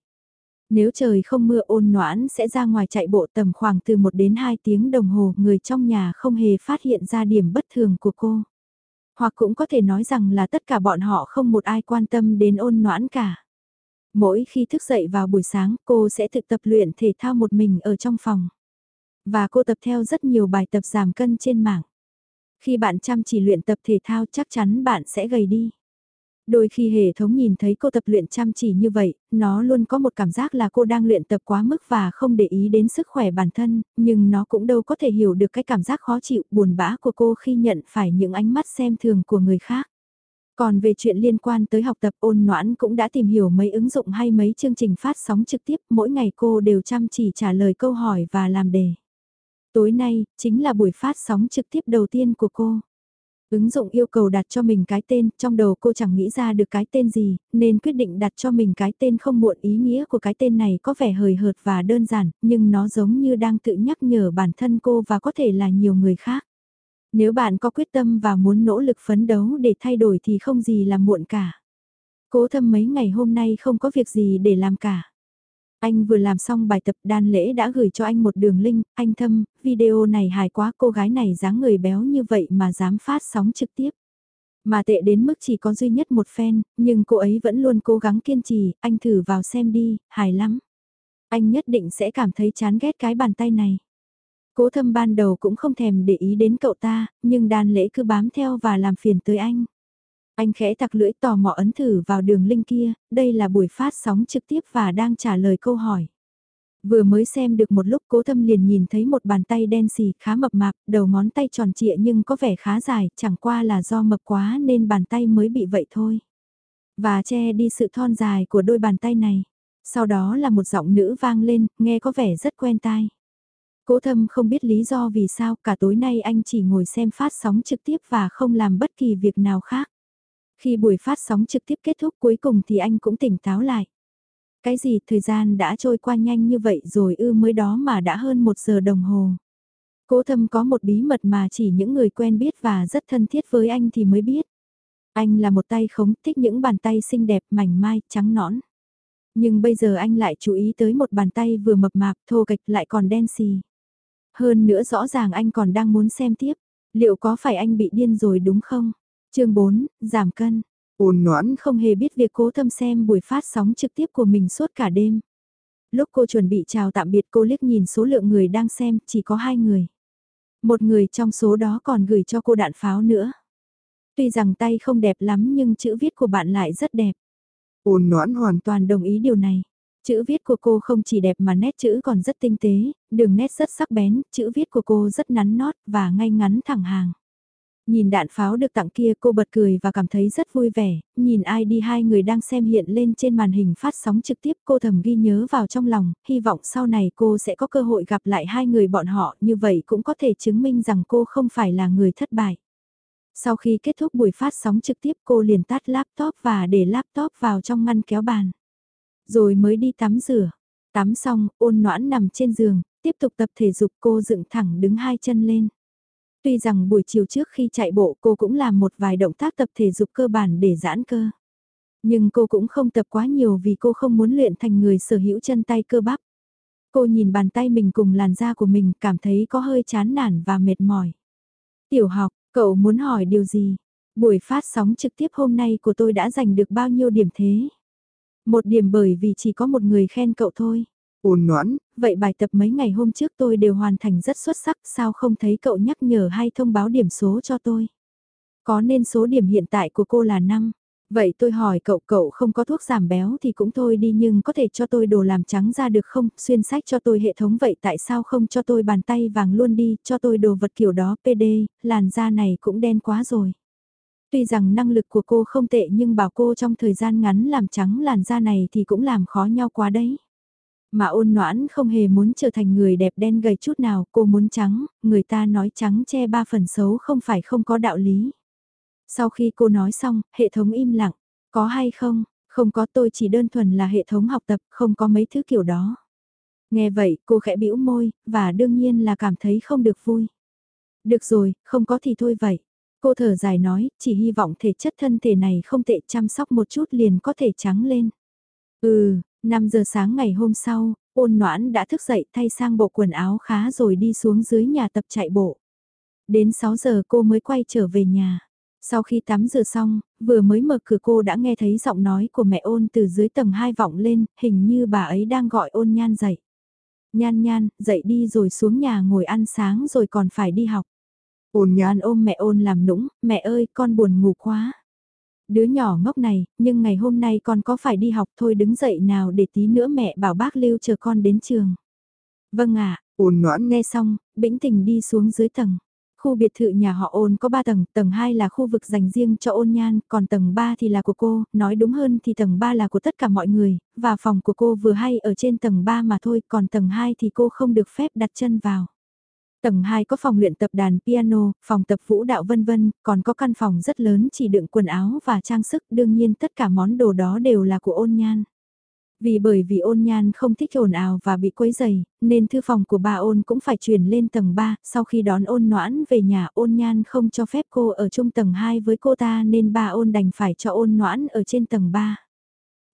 Nếu trời không mưa ôn noãn sẽ ra ngoài chạy bộ tầm khoảng từ 1 đến 2 tiếng đồng hồ, người trong nhà không hề phát hiện ra điểm bất thường của cô. Hoặc cũng có thể nói rằng là tất cả bọn họ không một ai quan tâm đến ôn noãn cả. Mỗi khi thức dậy vào buổi sáng, cô sẽ thực tập luyện thể thao một mình ở trong phòng. Và cô tập theo rất nhiều bài tập giảm cân trên mạng. Khi bạn chăm chỉ luyện tập thể thao, chắc chắn bạn sẽ gầy đi. Đôi khi hệ thống nhìn thấy cô tập luyện chăm chỉ như vậy, nó luôn có một cảm giác là cô đang luyện tập quá mức và không để ý đến sức khỏe bản thân, nhưng nó cũng đâu có thể hiểu được cái cảm giác khó chịu, buồn bã của cô khi nhận phải những ánh mắt xem thường của người khác. Còn về chuyện liên quan tới học tập ôn noãn cũng đã tìm hiểu mấy ứng dụng hay mấy chương trình phát sóng trực tiếp, mỗi ngày cô đều chăm chỉ trả lời câu hỏi và làm đề. Tối nay, chính là buổi phát sóng trực tiếp đầu tiên của cô. Ứng dụng yêu cầu đặt cho mình cái tên, trong đầu cô chẳng nghĩ ra được cái tên gì, nên quyết định đặt cho mình cái tên không muộn ý nghĩa của cái tên này có vẻ hời hợt và đơn giản, nhưng nó giống như đang tự nhắc nhở bản thân cô và có thể là nhiều người khác. Nếu bạn có quyết tâm và muốn nỗ lực phấn đấu để thay đổi thì không gì là muộn cả. Cố thâm mấy ngày hôm nay không có việc gì để làm cả. Anh vừa làm xong bài tập đan lễ đã gửi cho anh một đường link, anh thâm, video này hài quá cô gái này dáng người béo như vậy mà dám phát sóng trực tiếp. Mà tệ đến mức chỉ có duy nhất một fan, nhưng cô ấy vẫn luôn cố gắng kiên trì, anh thử vào xem đi, hài lắm. Anh nhất định sẽ cảm thấy chán ghét cái bàn tay này. Cố thâm ban đầu cũng không thèm để ý đến cậu ta, nhưng đan lễ cứ bám theo và làm phiền tới anh. Anh khẽ tặc lưỡi tò mò ấn thử vào đường link kia, đây là buổi phát sóng trực tiếp và đang trả lời câu hỏi. Vừa mới xem được một lúc cố thâm liền nhìn thấy một bàn tay đen xì khá mập mạp, đầu ngón tay tròn trịa nhưng có vẻ khá dài, chẳng qua là do mập quá nên bàn tay mới bị vậy thôi. Và che đi sự thon dài của đôi bàn tay này. Sau đó là một giọng nữ vang lên, nghe có vẻ rất quen tai. Cố thâm không biết lý do vì sao cả tối nay anh chỉ ngồi xem phát sóng trực tiếp và không làm bất kỳ việc nào khác. Khi buổi phát sóng trực tiếp kết thúc cuối cùng thì anh cũng tỉnh táo lại. Cái gì thời gian đã trôi qua nhanh như vậy rồi ư mới đó mà đã hơn một giờ đồng hồ. Cố thâm có một bí mật mà chỉ những người quen biết và rất thân thiết với anh thì mới biết. Anh là một tay khống thích những bàn tay xinh đẹp mảnh mai, trắng nõn. Nhưng bây giờ anh lại chú ý tới một bàn tay vừa mập mạp thô kịch lại còn đen xì. Hơn nữa rõ ràng anh còn đang muốn xem tiếp. Liệu có phải anh bị điên rồi đúng không? Chương 4, giảm cân. Ôn noãn không hề biết việc cố thâm xem buổi phát sóng trực tiếp của mình suốt cả đêm. Lúc cô chuẩn bị chào tạm biệt cô liếc nhìn số lượng người đang xem chỉ có hai người. Một người trong số đó còn gửi cho cô đạn pháo nữa. Tuy rằng tay không đẹp lắm nhưng chữ viết của bạn lại rất đẹp. Ôn noãn hoàn toàn đồng ý điều này. Chữ viết của cô không chỉ đẹp mà nét chữ còn rất tinh tế, đường nét rất sắc bén, chữ viết của cô rất nắn nót và ngay ngắn thẳng hàng. Nhìn đạn pháo được tặng kia cô bật cười và cảm thấy rất vui vẻ, nhìn ai đi hai người đang xem hiện lên trên màn hình phát sóng trực tiếp cô thầm ghi nhớ vào trong lòng, hy vọng sau này cô sẽ có cơ hội gặp lại hai người bọn họ như vậy cũng có thể chứng minh rằng cô không phải là người thất bại. Sau khi kết thúc buổi phát sóng trực tiếp cô liền tắt laptop và để laptop vào trong ngăn kéo bàn. Rồi mới đi tắm rửa. Tắm xong, ôn noãn nằm trên giường, tiếp tục tập thể dục cô dựng thẳng đứng hai chân lên. Tuy rằng buổi chiều trước khi chạy bộ cô cũng làm một vài động tác tập thể dục cơ bản để giãn cơ. Nhưng cô cũng không tập quá nhiều vì cô không muốn luyện thành người sở hữu chân tay cơ bắp. Cô nhìn bàn tay mình cùng làn da của mình cảm thấy có hơi chán nản và mệt mỏi. Tiểu học, cậu muốn hỏi điều gì? Buổi phát sóng trực tiếp hôm nay của tôi đã giành được bao nhiêu điểm thế? Một điểm bởi vì chỉ có một người khen cậu thôi. Ôn noãn, vậy bài tập mấy ngày hôm trước tôi đều hoàn thành rất xuất sắc sao không thấy cậu nhắc nhở hay thông báo điểm số cho tôi? Có nên số điểm hiện tại của cô là 5? Vậy tôi hỏi cậu cậu không có thuốc giảm béo thì cũng thôi đi nhưng có thể cho tôi đồ làm trắng ra được không? Xuyên sách cho tôi hệ thống vậy tại sao không cho tôi bàn tay vàng luôn đi, cho tôi đồ vật kiểu đó PD, làn da này cũng đen quá rồi. Tuy rằng năng lực của cô không tệ nhưng bảo cô trong thời gian ngắn làm trắng làn da này thì cũng làm khó nhau quá đấy. Mà ôn noãn không hề muốn trở thành người đẹp đen gầy chút nào, cô muốn trắng, người ta nói trắng che ba phần xấu không phải không có đạo lý. Sau khi cô nói xong, hệ thống im lặng, có hay không, không có tôi chỉ đơn thuần là hệ thống học tập, không có mấy thứ kiểu đó. Nghe vậy, cô khẽ bĩu môi, và đương nhiên là cảm thấy không được vui. Được rồi, không có thì thôi vậy. Cô thở dài nói, chỉ hy vọng thể chất thân thể này không tệ chăm sóc một chút liền có thể trắng lên. Ừ, 5 giờ sáng ngày hôm sau, ôn noãn đã thức dậy thay sang bộ quần áo khá rồi đi xuống dưới nhà tập chạy bộ. Đến 6 giờ cô mới quay trở về nhà. Sau khi tắm rửa xong, vừa mới mở cửa cô đã nghe thấy giọng nói của mẹ ôn từ dưới tầng 2 vọng lên, hình như bà ấy đang gọi ôn nhan dậy. Nhan nhan, dậy đi rồi xuống nhà ngồi ăn sáng rồi còn phải đi học. Ôn nhan ôm mẹ ôn làm nũng, mẹ ơi con buồn ngủ quá. Đứa nhỏ ngốc này, nhưng ngày hôm nay con có phải đi học thôi đứng dậy nào để tí nữa mẹ bảo bác lưu chờ con đến trường. Vâng ạ, ôn noãn nghe xong, bĩnh tình đi xuống dưới tầng. Khu biệt thự nhà họ ôn có 3 tầng, tầng 2 là khu vực dành riêng cho ôn nhan, còn tầng 3 thì là của cô, nói đúng hơn thì tầng 3 là của tất cả mọi người, và phòng của cô vừa hay ở trên tầng 3 mà thôi, còn tầng 2 thì cô không được phép đặt chân vào. Tầng 2 có phòng luyện tập đàn piano, phòng tập vũ đạo vân vân, còn có căn phòng rất lớn chỉ đựng quần áo và trang sức, đương nhiên tất cả món đồ đó đều là của ôn nhan. Vì bởi vì ôn nhan không thích ồn ào và bị quấy dày, nên thư phòng của bà ôn cũng phải chuyển lên tầng 3, sau khi đón ôn noãn về nhà ôn nhan không cho phép cô ở chung tầng 2 với cô ta nên bà ôn đành phải cho ôn noãn ở trên tầng 3.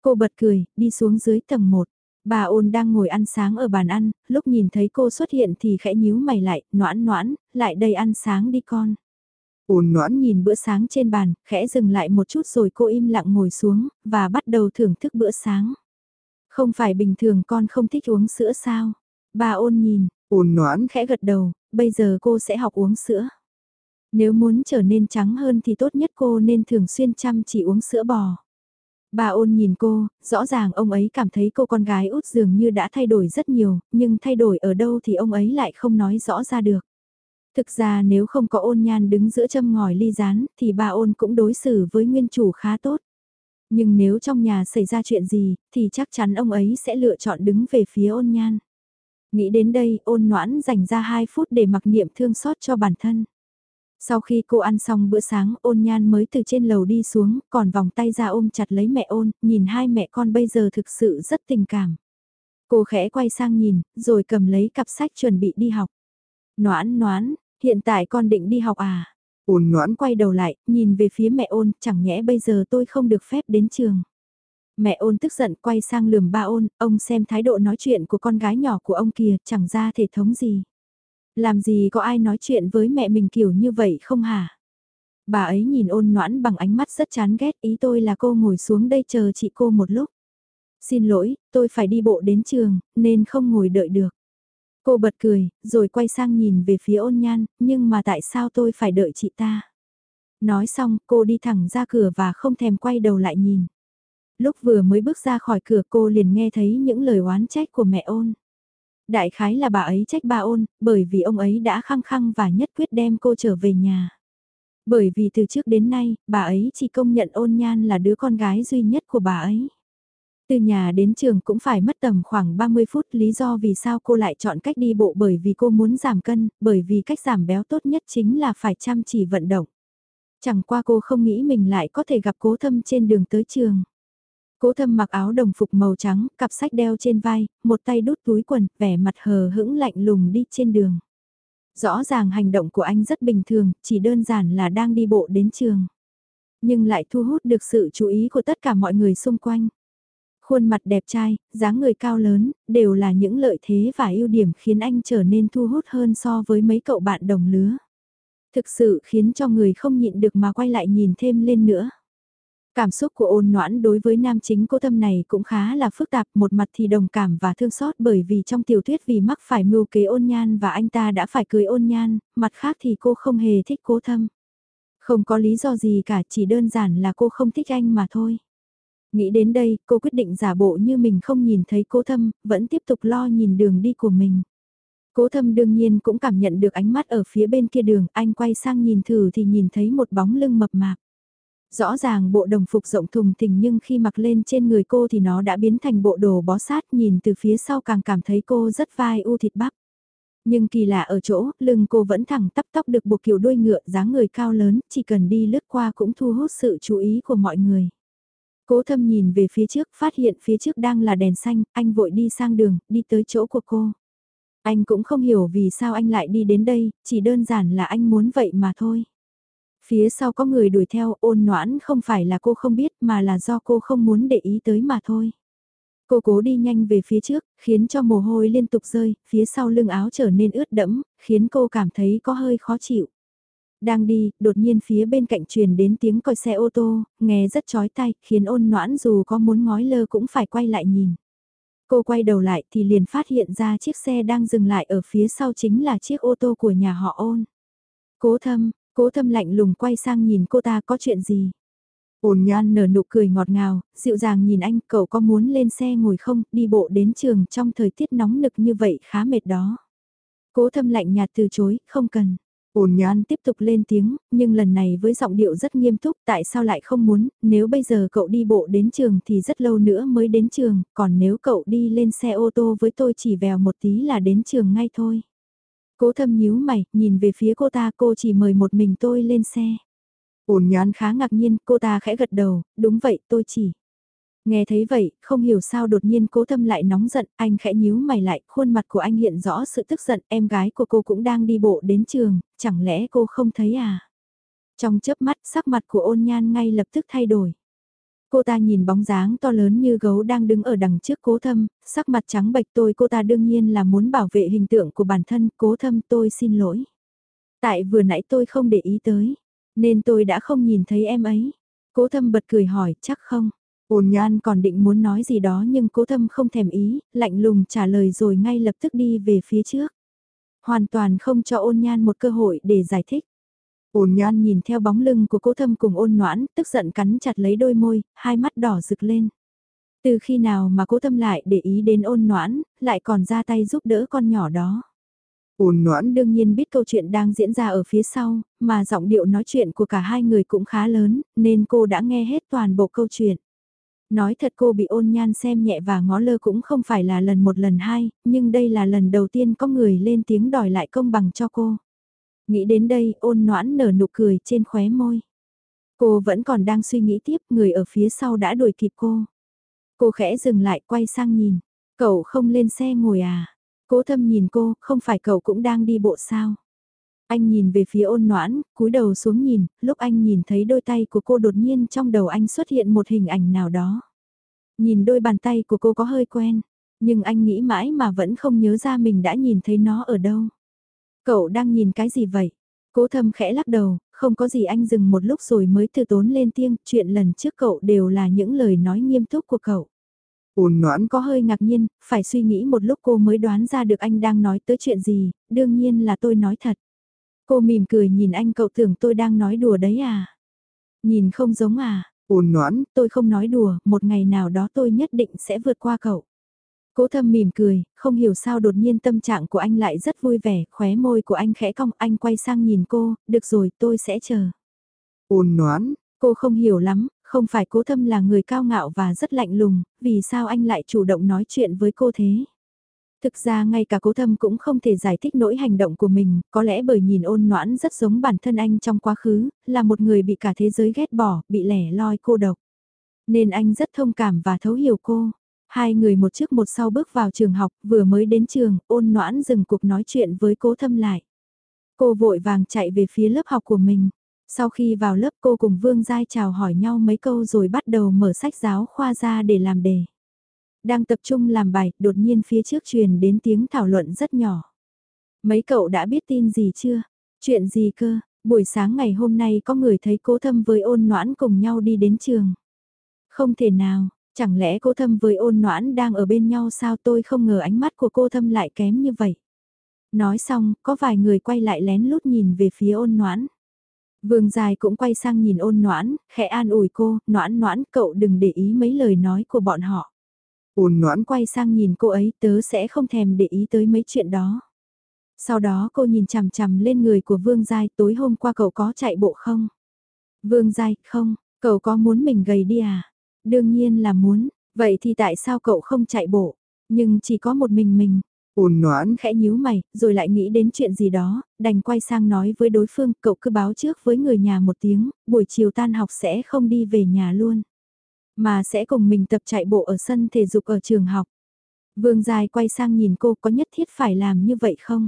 Cô bật cười, đi xuống dưới tầng 1. Bà ôn đang ngồi ăn sáng ở bàn ăn, lúc nhìn thấy cô xuất hiện thì khẽ nhíu mày lại, noãn noãn, lại đây ăn sáng đi con. Ôn noãn nhìn bữa sáng trên bàn, khẽ dừng lại một chút rồi cô im lặng ngồi xuống, và bắt đầu thưởng thức bữa sáng. Không phải bình thường con không thích uống sữa sao? Bà ôn nhìn, ôn noãn khẽ gật đầu, bây giờ cô sẽ học uống sữa. Nếu muốn trở nên trắng hơn thì tốt nhất cô nên thường xuyên chăm chỉ uống sữa bò. Bà ôn nhìn cô, rõ ràng ông ấy cảm thấy cô con gái út dường như đã thay đổi rất nhiều, nhưng thay đổi ở đâu thì ông ấy lại không nói rõ ra được. Thực ra nếu không có ôn nhan đứng giữa châm ngòi ly rán thì bà ôn cũng đối xử với nguyên chủ khá tốt. Nhưng nếu trong nhà xảy ra chuyện gì, thì chắc chắn ông ấy sẽ lựa chọn đứng về phía ôn nhan. Nghĩ đến đây, ôn noãn dành ra 2 phút để mặc niệm thương xót cho bản thân. Sau khi cô ăn xong bữa sáng, ôn nhan mới từ trên lầu đi xuống, còn vòng tay ra ôm chặt lấy mẹ ôn, nhìn hai mẹ con bây giờ thực sự rất tình cảm. Cô khẽ quay sang nhìn, rồi cầm lấy cặp sách chuẩn bị đi học. Noãn noãn, hiện tại con định đi học à? Ôn noãn quay đầu lại, nhìn về phía mẹ ôn, chẳng nhẽ bây giờ tôi không được phép đến trường. Mẹ ôn tức giận quay sang lườm ba ôn, ông xem thái độ nói chuyện của con gái nhỏ của ông kìa, chẳng ra thể thống gì. Làm gì có ai nói chuyện với mẹ mình kiểu như vậy không hả? Bà ấy nhìn ôn noãn bằng ánh mắt rất chán ghét, ý tôi là cô ngồi xuống đây chờ chị cô một lúc. Xin lỗi, tôi phải đi bộ đến trường, nên không ngồi đợi được. Cô bật cười, rồi quay sang nhìn về phía ôn nhan, nhưng mà tại sao tôi phải đợi chị ta? Nói xong, cô đi thẳng ra cửa và không thèm quay đầu lại nhìn. Lúc vừa mới bước ra khỏi cửa cô liền nghe thấy những lời oán trách của mẹ ôn. Đại khái là bà ấy trách ba ôn, bởi vì ông ấy đã khăng khăng và nhất quyết đem cô trở về nhà. Bởi vì từ trước đến nay, bà ấy chỉ công nhận ôn nhan là đứa con gái duy nhất của bà ấy. Từ nhà đến trường cũng phải mất tầm khoảng 30 phút lý do vì sao cô lại chọn cách đi bộ bởi vì cô muốn giảm cân, bởi vì cách giảm béo tốt nhất chính là phải chăm chỉ vận động. Chẳng qua cô không nghĩ mình lại có thể gặp cố thâm trên đường tới trường. Cố thâm mặc áo đồng phục màu trắng, cặp sách đeo trên vai, một tay đút túi quần, vẻ mặt hờ hững lạnh lùng đi trên đường. Rõ ràng hành động của anh rất bình thường, chỉ đơn giản là đang đi bộ đến trường. Nhưng lại thu hút được sự chú ý của tất cả mọi người xung quanh. Khuôn mặt đẹp trai, dáng người cao lớn, đều là những lợi thế và ưu điểm khiến anh trở nên thu hút hơn so với mấy cậu bạn đồng lứa. Thực sự khiến cho người không nhịn được mà quay lại nhìn thêm lên nữa. Cảm xúc của ôn noãn đối với nam chính cô tâm này cũng khá là phức tạp, một mặt thì đồng cảm và thương xót bởi vì trong tiểu thuyết vì mắc phải mưu kế ôn nhan và anh ta đã phải cưới ôn nhan, mặt khác thì cô không hề thích cố thâm. Không có lý do gì cả, chỉ đơn giản là cô không thích anh mà thôi. Nghĩ đến đây, cô quyết định giả bộ như mình không nhìn thấy cố thâm, vẫn tiếp tục lo nhìn đường đi của mình. Cố thâm đương nhiên cũng cảm nhận được ánh mắt ở phía bên kia đường, anh quay sang nhìn thử thì nhìn thấy một bóng lưng mập mạp. Rõ ràng bộ đồng phục rộng thùng thình nhưng khi mặc lên trên người cô thì nó đã biến thành bộ đồ bó sát nhìn từ phía sau càng cảm thấy cô rất vai u thịt bắp. Nhưng kỳ lạ ở chỗ, lưng cô vẫn thẳng tắp tóc được buộc kiểu đuôi ngựa dáng người cao lớn, chỉ cần đi lướt qua cũng thu hút sự chú ý của mọi người. Cố thâm nhìn về phía trước, phát hiện phía trước đang là đèn xanh, anh vội đi sang đường, đi tới chỗ của cô. Anh cũng không hiểu vì sao anh lại đi đến đây, chỉ đơn giản là anh muốn vậy mà thôi. Phía sau có người đuổi theo ôn noãn không phải là cô không biết mà là do cô không muốn để ý tới mà thôi. Cô cố đi nhanh về phía trước, khiến cho mồ hôi liên tục rơi, phía sau lưng áo trở nên ướt đẫm, khiến cô cảm thấy có hơi khó chịu. Đang đi, đột nhiên phía bên cạnh truyền đến tiếng còi xe ô tô, nghe rất chói tai, khiến ôn noãn dù có muốn ngói lơ cũng phải quay lại nhìn. Cô quay đầu lại thì liền phát hiện ra chiếc xe đang dừng lại ở phía sau chính là chiếc ô tô của nhà họ ôn. Cố thâm, cố thâm lạnh lùng quay sang nhìn cô ta có chuyện gì. Ôn nhan nở nụ cười ngọt ngào, dịu dàng nhìn anh cậu có muốn lên xe ngồi không, đi bộ đến trường trong thời tiết nóng nực như vậy khá mệt đó. Cố thâm lạnh nhạt từ chối, không cần. Ôn nhan tiếp tục lên tiếng, nhưng lần này với giọng điệu rất nghiêm túc tại sao lại không muốn, nếu bây giờ cậu đi bộ đến trường thì rất lâu nữa mới đến trường, còn nếu cậu đi lên xe ô tô với tôi chỉ vèo một tí là đến trường ngay thôi. Cố thâm nhíu mày, nhìn về phía cô ta cô chỉ mời một mình tôi lên xe. Ôn nhan khá ngạc nhiên, cô ta khẽ gật đầu, đúng vậy tôi chỉ. Nghe thấy vậy, không hiểu sao đột nhiên cố thâm lại nóng giận, anh khẽ nhíu mày lại, khuôn mặt của anh hiện rõ sự tức giận, em gái của cô cũng đang đi bộ đến trường, chẳng lẽ cô không thấy à? Trong chớp mắt, sắc mặt của ôn nhan ngay lập tức thay đổi. Cô ta nhìn bóng dáng to lớn như gấu đang đứng ở đằng trước cố thâm, sắc mặt trắng bệch tôi cô ta đương nhiên là muốn bảo vệ hình tượng của bản thân, cố thâm tôi xin lỗi. Tại vừa nãy tôi không để ý tới, nên tôi đã không nhìn thấy em ấy. Cố thâm bật cười hỏi, chắc không? Ôn nhan còn định muốn nói gì đó nhưng cố thâm không thèm ý, lạnh lùng trả lời rồi ngay lập tức đi về phía trước. Hoàn toàn không cho ôn nhan một cơ hội để giải thích. Ôn nhan nhìn theo bóng lưng của cố thâm cùng ôn noãn, tức giận cắn chặt lấy đôi môi, hai mắt đỏ rực lên. Từ khi nào mà cố thâm lại để ý đến ôn noãn, lại còn ra tay giúp đỡ con nhỏ đó. Ôn noãn đương nhiên biết câu chuyện đang diễn ra ở phía sau, mà giọng điệu nói chuyện của cả hai người cũng khá lớn, nên cô đã nghe hết toàn bộ câu chuyện. Nói thật cô bị ôn nhan xem nhẹ và ngó lơ cũng không phải là lần một lần hai, nhưng đây là lần đầu tiên có người lên tiếng đòi lại công bằng cho cô. Nghĩ đến đây ôn noãn nở nụ cười trên khóe môi. Cô vẫn còn đang suy nghĩ tiếp người ở phía sau đã đuổi kịp cô. Cô khẽ dừng lại quay sang nhìn. Cậu không lên xe ngồi à? Cố thâm nhìn cô, không phải cậu cũng đang đi bộ sao? Anh nhìn về phía ôn noãn, cúi đầu xuống nhìn, lúc anh nhìn thấy đôi tay của cô đột nhiên trong đầu anh xuất hiện một hình ảnh nào đó. Nhìn đôi bàn tay của cô có hơi quen, nhưng anh nghĩ mãi mà vẫn không nhớ ra mình đã nhìn thấy nó ở đâu. Cậu đang nhìn cái gì vậy? Cố thâm khẽ lắc đầu, không có gì anh dừng một lúc rồi mới từ tốn lên tiếng, chuyện lần trước cậu đều là những lời nói nghiêm túc của cậu. Ôn noãn có hơi ngạc nhiên, phải suy nghĩ một lúc cô mới đoán ra được anh đang nói tới chuyện gì, đương nhiên là tôi nói thật. Cô mỉm cười nhìn anh cậu tưởng tôi đang nói đùa đấy à? Nhìn không giống à? Ôn noãn, tôi không nói đùa, một ngày nào đó tôi nhất định sẽ vượt qua cậu. Cố thâm mỉm cười, không hiểu sao đột nhiên tâm trạng của anh lại rất vui vẻ, khóe môi của anh khẽ cong, anh quay sang nhìn cô, được rồi tôi sẽ chờ. Ôn noãn, cô không hiểu lắm, không phải cố thâm là người cao ngạo và rất lạnh lùng, vì sao anh lại chủ động nói chuyện với cô thế? Thực ra ngay cả cố thâm cũng không thể giải thích nỗi hành động của mình, có lẽ bởi nhìn ôn noãn rất giống bản thân anh trong quá khứ, là một người bị cả thế giới ghét bỏ, bị lẻ loi cô độc. Nên anh rất thông cảm và thấu hiểu cô. Hai người một trước một sau bước vào trường học, vừa mới đến trường, ôn noãn dừng cuộc nói chuyện với cố thâm lại. Cô vội vàng chạy về phía lớp học của mình. Sau khi vào lớp cô cùng Vương Giai chào hỏi nhau mấy câu rồi bắt đầu mở sách giáo khoa ra để làm đề. Đang tập trung làm bài, đột nhiên phía trước truyền đến tiếng thảo luận rất nhỏ. Mấy cậu đã biết tin gì chưa? Chuyện gì cơ? Buổi sáng ngày hôm nay có người thấy cố thâm với ôn noãn cùng nhau đi đến trường. Không thể nào, chẳng lẽ cô thâm với ôn noãn đang ở bên nhau sao tôi không ngờ ánh mắt của cô thâm lại kém như vậy. Nói xong, có vài người quay lại lén lút nhìn về phía ôn noãn. Vương Dài cũng quay sang nhìn ôn noãn, khẽ an ủi cô, noãn noãn cậu đừng để ý mấy lời nói của bọn họ. Ôn noãn quay sang nhìn cô ấy tớ sẽ không thèm để ý tới mấy chuyện đó. Sau đó cô nhìn chằm chằm lên người của Vương Giai tối hôm qua cậu có chạy bộ không? Vương Giai, không, cậu có muốn mình gầy đi à? Đương nhiên là muốn, vậy thì tại sao cậu không chạy bộ? Nhưng chỉ có một mình mình. Ôn noãn khẽ nhíu mày, rồi lại nghĩ đến chuyện gì đó, đành quay sang nói với đối phương, cậu cứ báo trước với người nhà một tiếng, buổi chiều tan học sẽ không đi về nhà luôn. Mà sẽ cùng mình tập chạy bộ ở sân thể dục ở trường học. Vương Dài quay sang nhìn cô có nhất thiết phải làm như vậy không?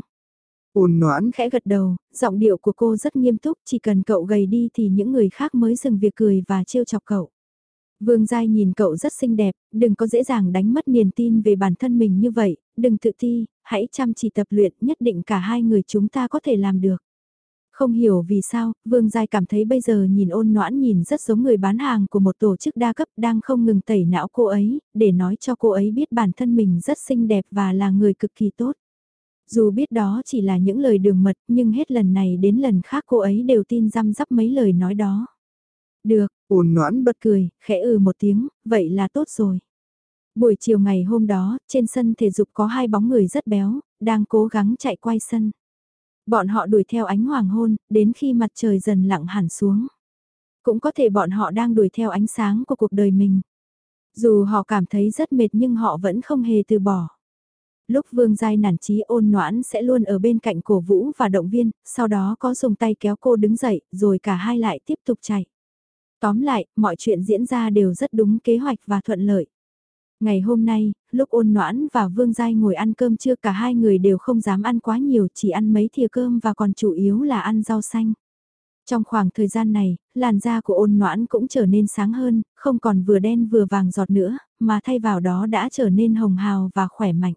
Ôn noãn khẽ gật đầu, giọng điệu của cô rất nghiêm túc, chỉ cần cậu gầy đi thì những người khác mới dừng việc cười và trêu chọc cậu. Vương Giai nhìn cậu rất xinh đẹp, đừng có dễ dàng đánh mất niềm tin về bản thân mình như vậy, đừng tự ti, hãy chăm chỉ tập luyện, nhất định cả hai người chúng ta có thể làm được. Không hiểu vì sao, Vương Giai cảm thấy bây giờ nhìn ôn noãn nhìn rất giống người bán hàng của một tổ chức đa cấp đang không ngừng tẩy não cô ấy, để nói cho cô ấy biết bản thân mình rất xinh đẹp và là người cực kỳ tốt. Dù biết đó chỉ là những lời đường mật nhưng hết lần này đến lần khác cô ấy đều tin răm rắp mấy lời nói đó. Được, ôn noãn bật cười, khẽ ừ một tiếng, vậy là tốt rồi. Buổi chiều ngày hôm đó, trên sân thể dục có hai bóng người rất béo, đang cố gắng chạy quay sân. Bọn họ đuổi theo ánh hoàng hôn, đến khi mặt trời dần lặng hẳn xuống. Cũng có thể bọn họ đang đuổi theo ánh sáng của cuộc đời mình. Dù họ cảm thấy rất mệt nhưng họ vẫn không hề từ bỏ. Lúc Vương Giai nản chí ôn noãn sẽ luôn ở bên cạnh cổ vũ và động viên, sau đó có dùng tay kéo cô đứng dậy, rồi cả hai lại tiếp tục chạy. Tóm lại, mọi chuyện diễn ra đều rất đúng kế hoạch và thuận lợi. Ngày hôm nay, lúc ôn noãn và Vương Giai ngồi ăn cơm trưa cả hai người đều không dám ăn quá nhiều chỉ ăn mấy thìa cơm và còn chủ yếu là ăn rau xanh. Trong khoảng thời gian này, làn da của ôn noãn cũng trở nên sáng hơn, không còn vừa đen vừa vàng giọt nữa, mà thay vào đó đã trở nên hồng hào và khỏe mạnh.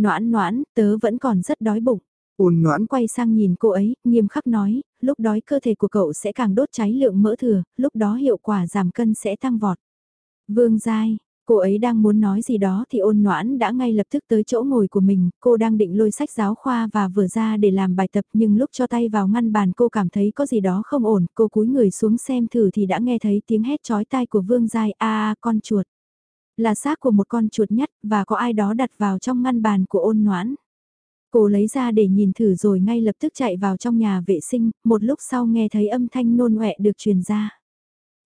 Noãn noãn, tớ vẫn còn rất đói bụng. Ôn noãn quay sang nhìn cô ấy, nghiêm khắc nói, lúc đói cơ thể của cậu sẽ càng đốt cháy lượng mỡ thừa, lúc đó hiệu quả giảm cân sẽ tăng vọt. Vương Giai, Cô ấy đang muốn nói gì đó thì ôn noãn đã ngay lập tức tới chỗ ngồi của mình, cô đang định lôi sách giáo khoa và vừa ra để làm bài tập nhưng lúc cho tay vào ngăn bàn cô cảm thấy có gì đó không ổn, cô cúi người xuống xem thử thì đã nghe thấy tiếng hét chói tai của Vương Giai a con chuột. Là xác của một con chuột nhắt và có ai đó đặt vào trong ngăn bàn của ôn noãn. Cô lấy ra để nhìn thử rồi ngay lập tức chạy vào trong nhà vệ sinh, một lúc sau nghe thấy âm thanh nôn ọe được truyền ra.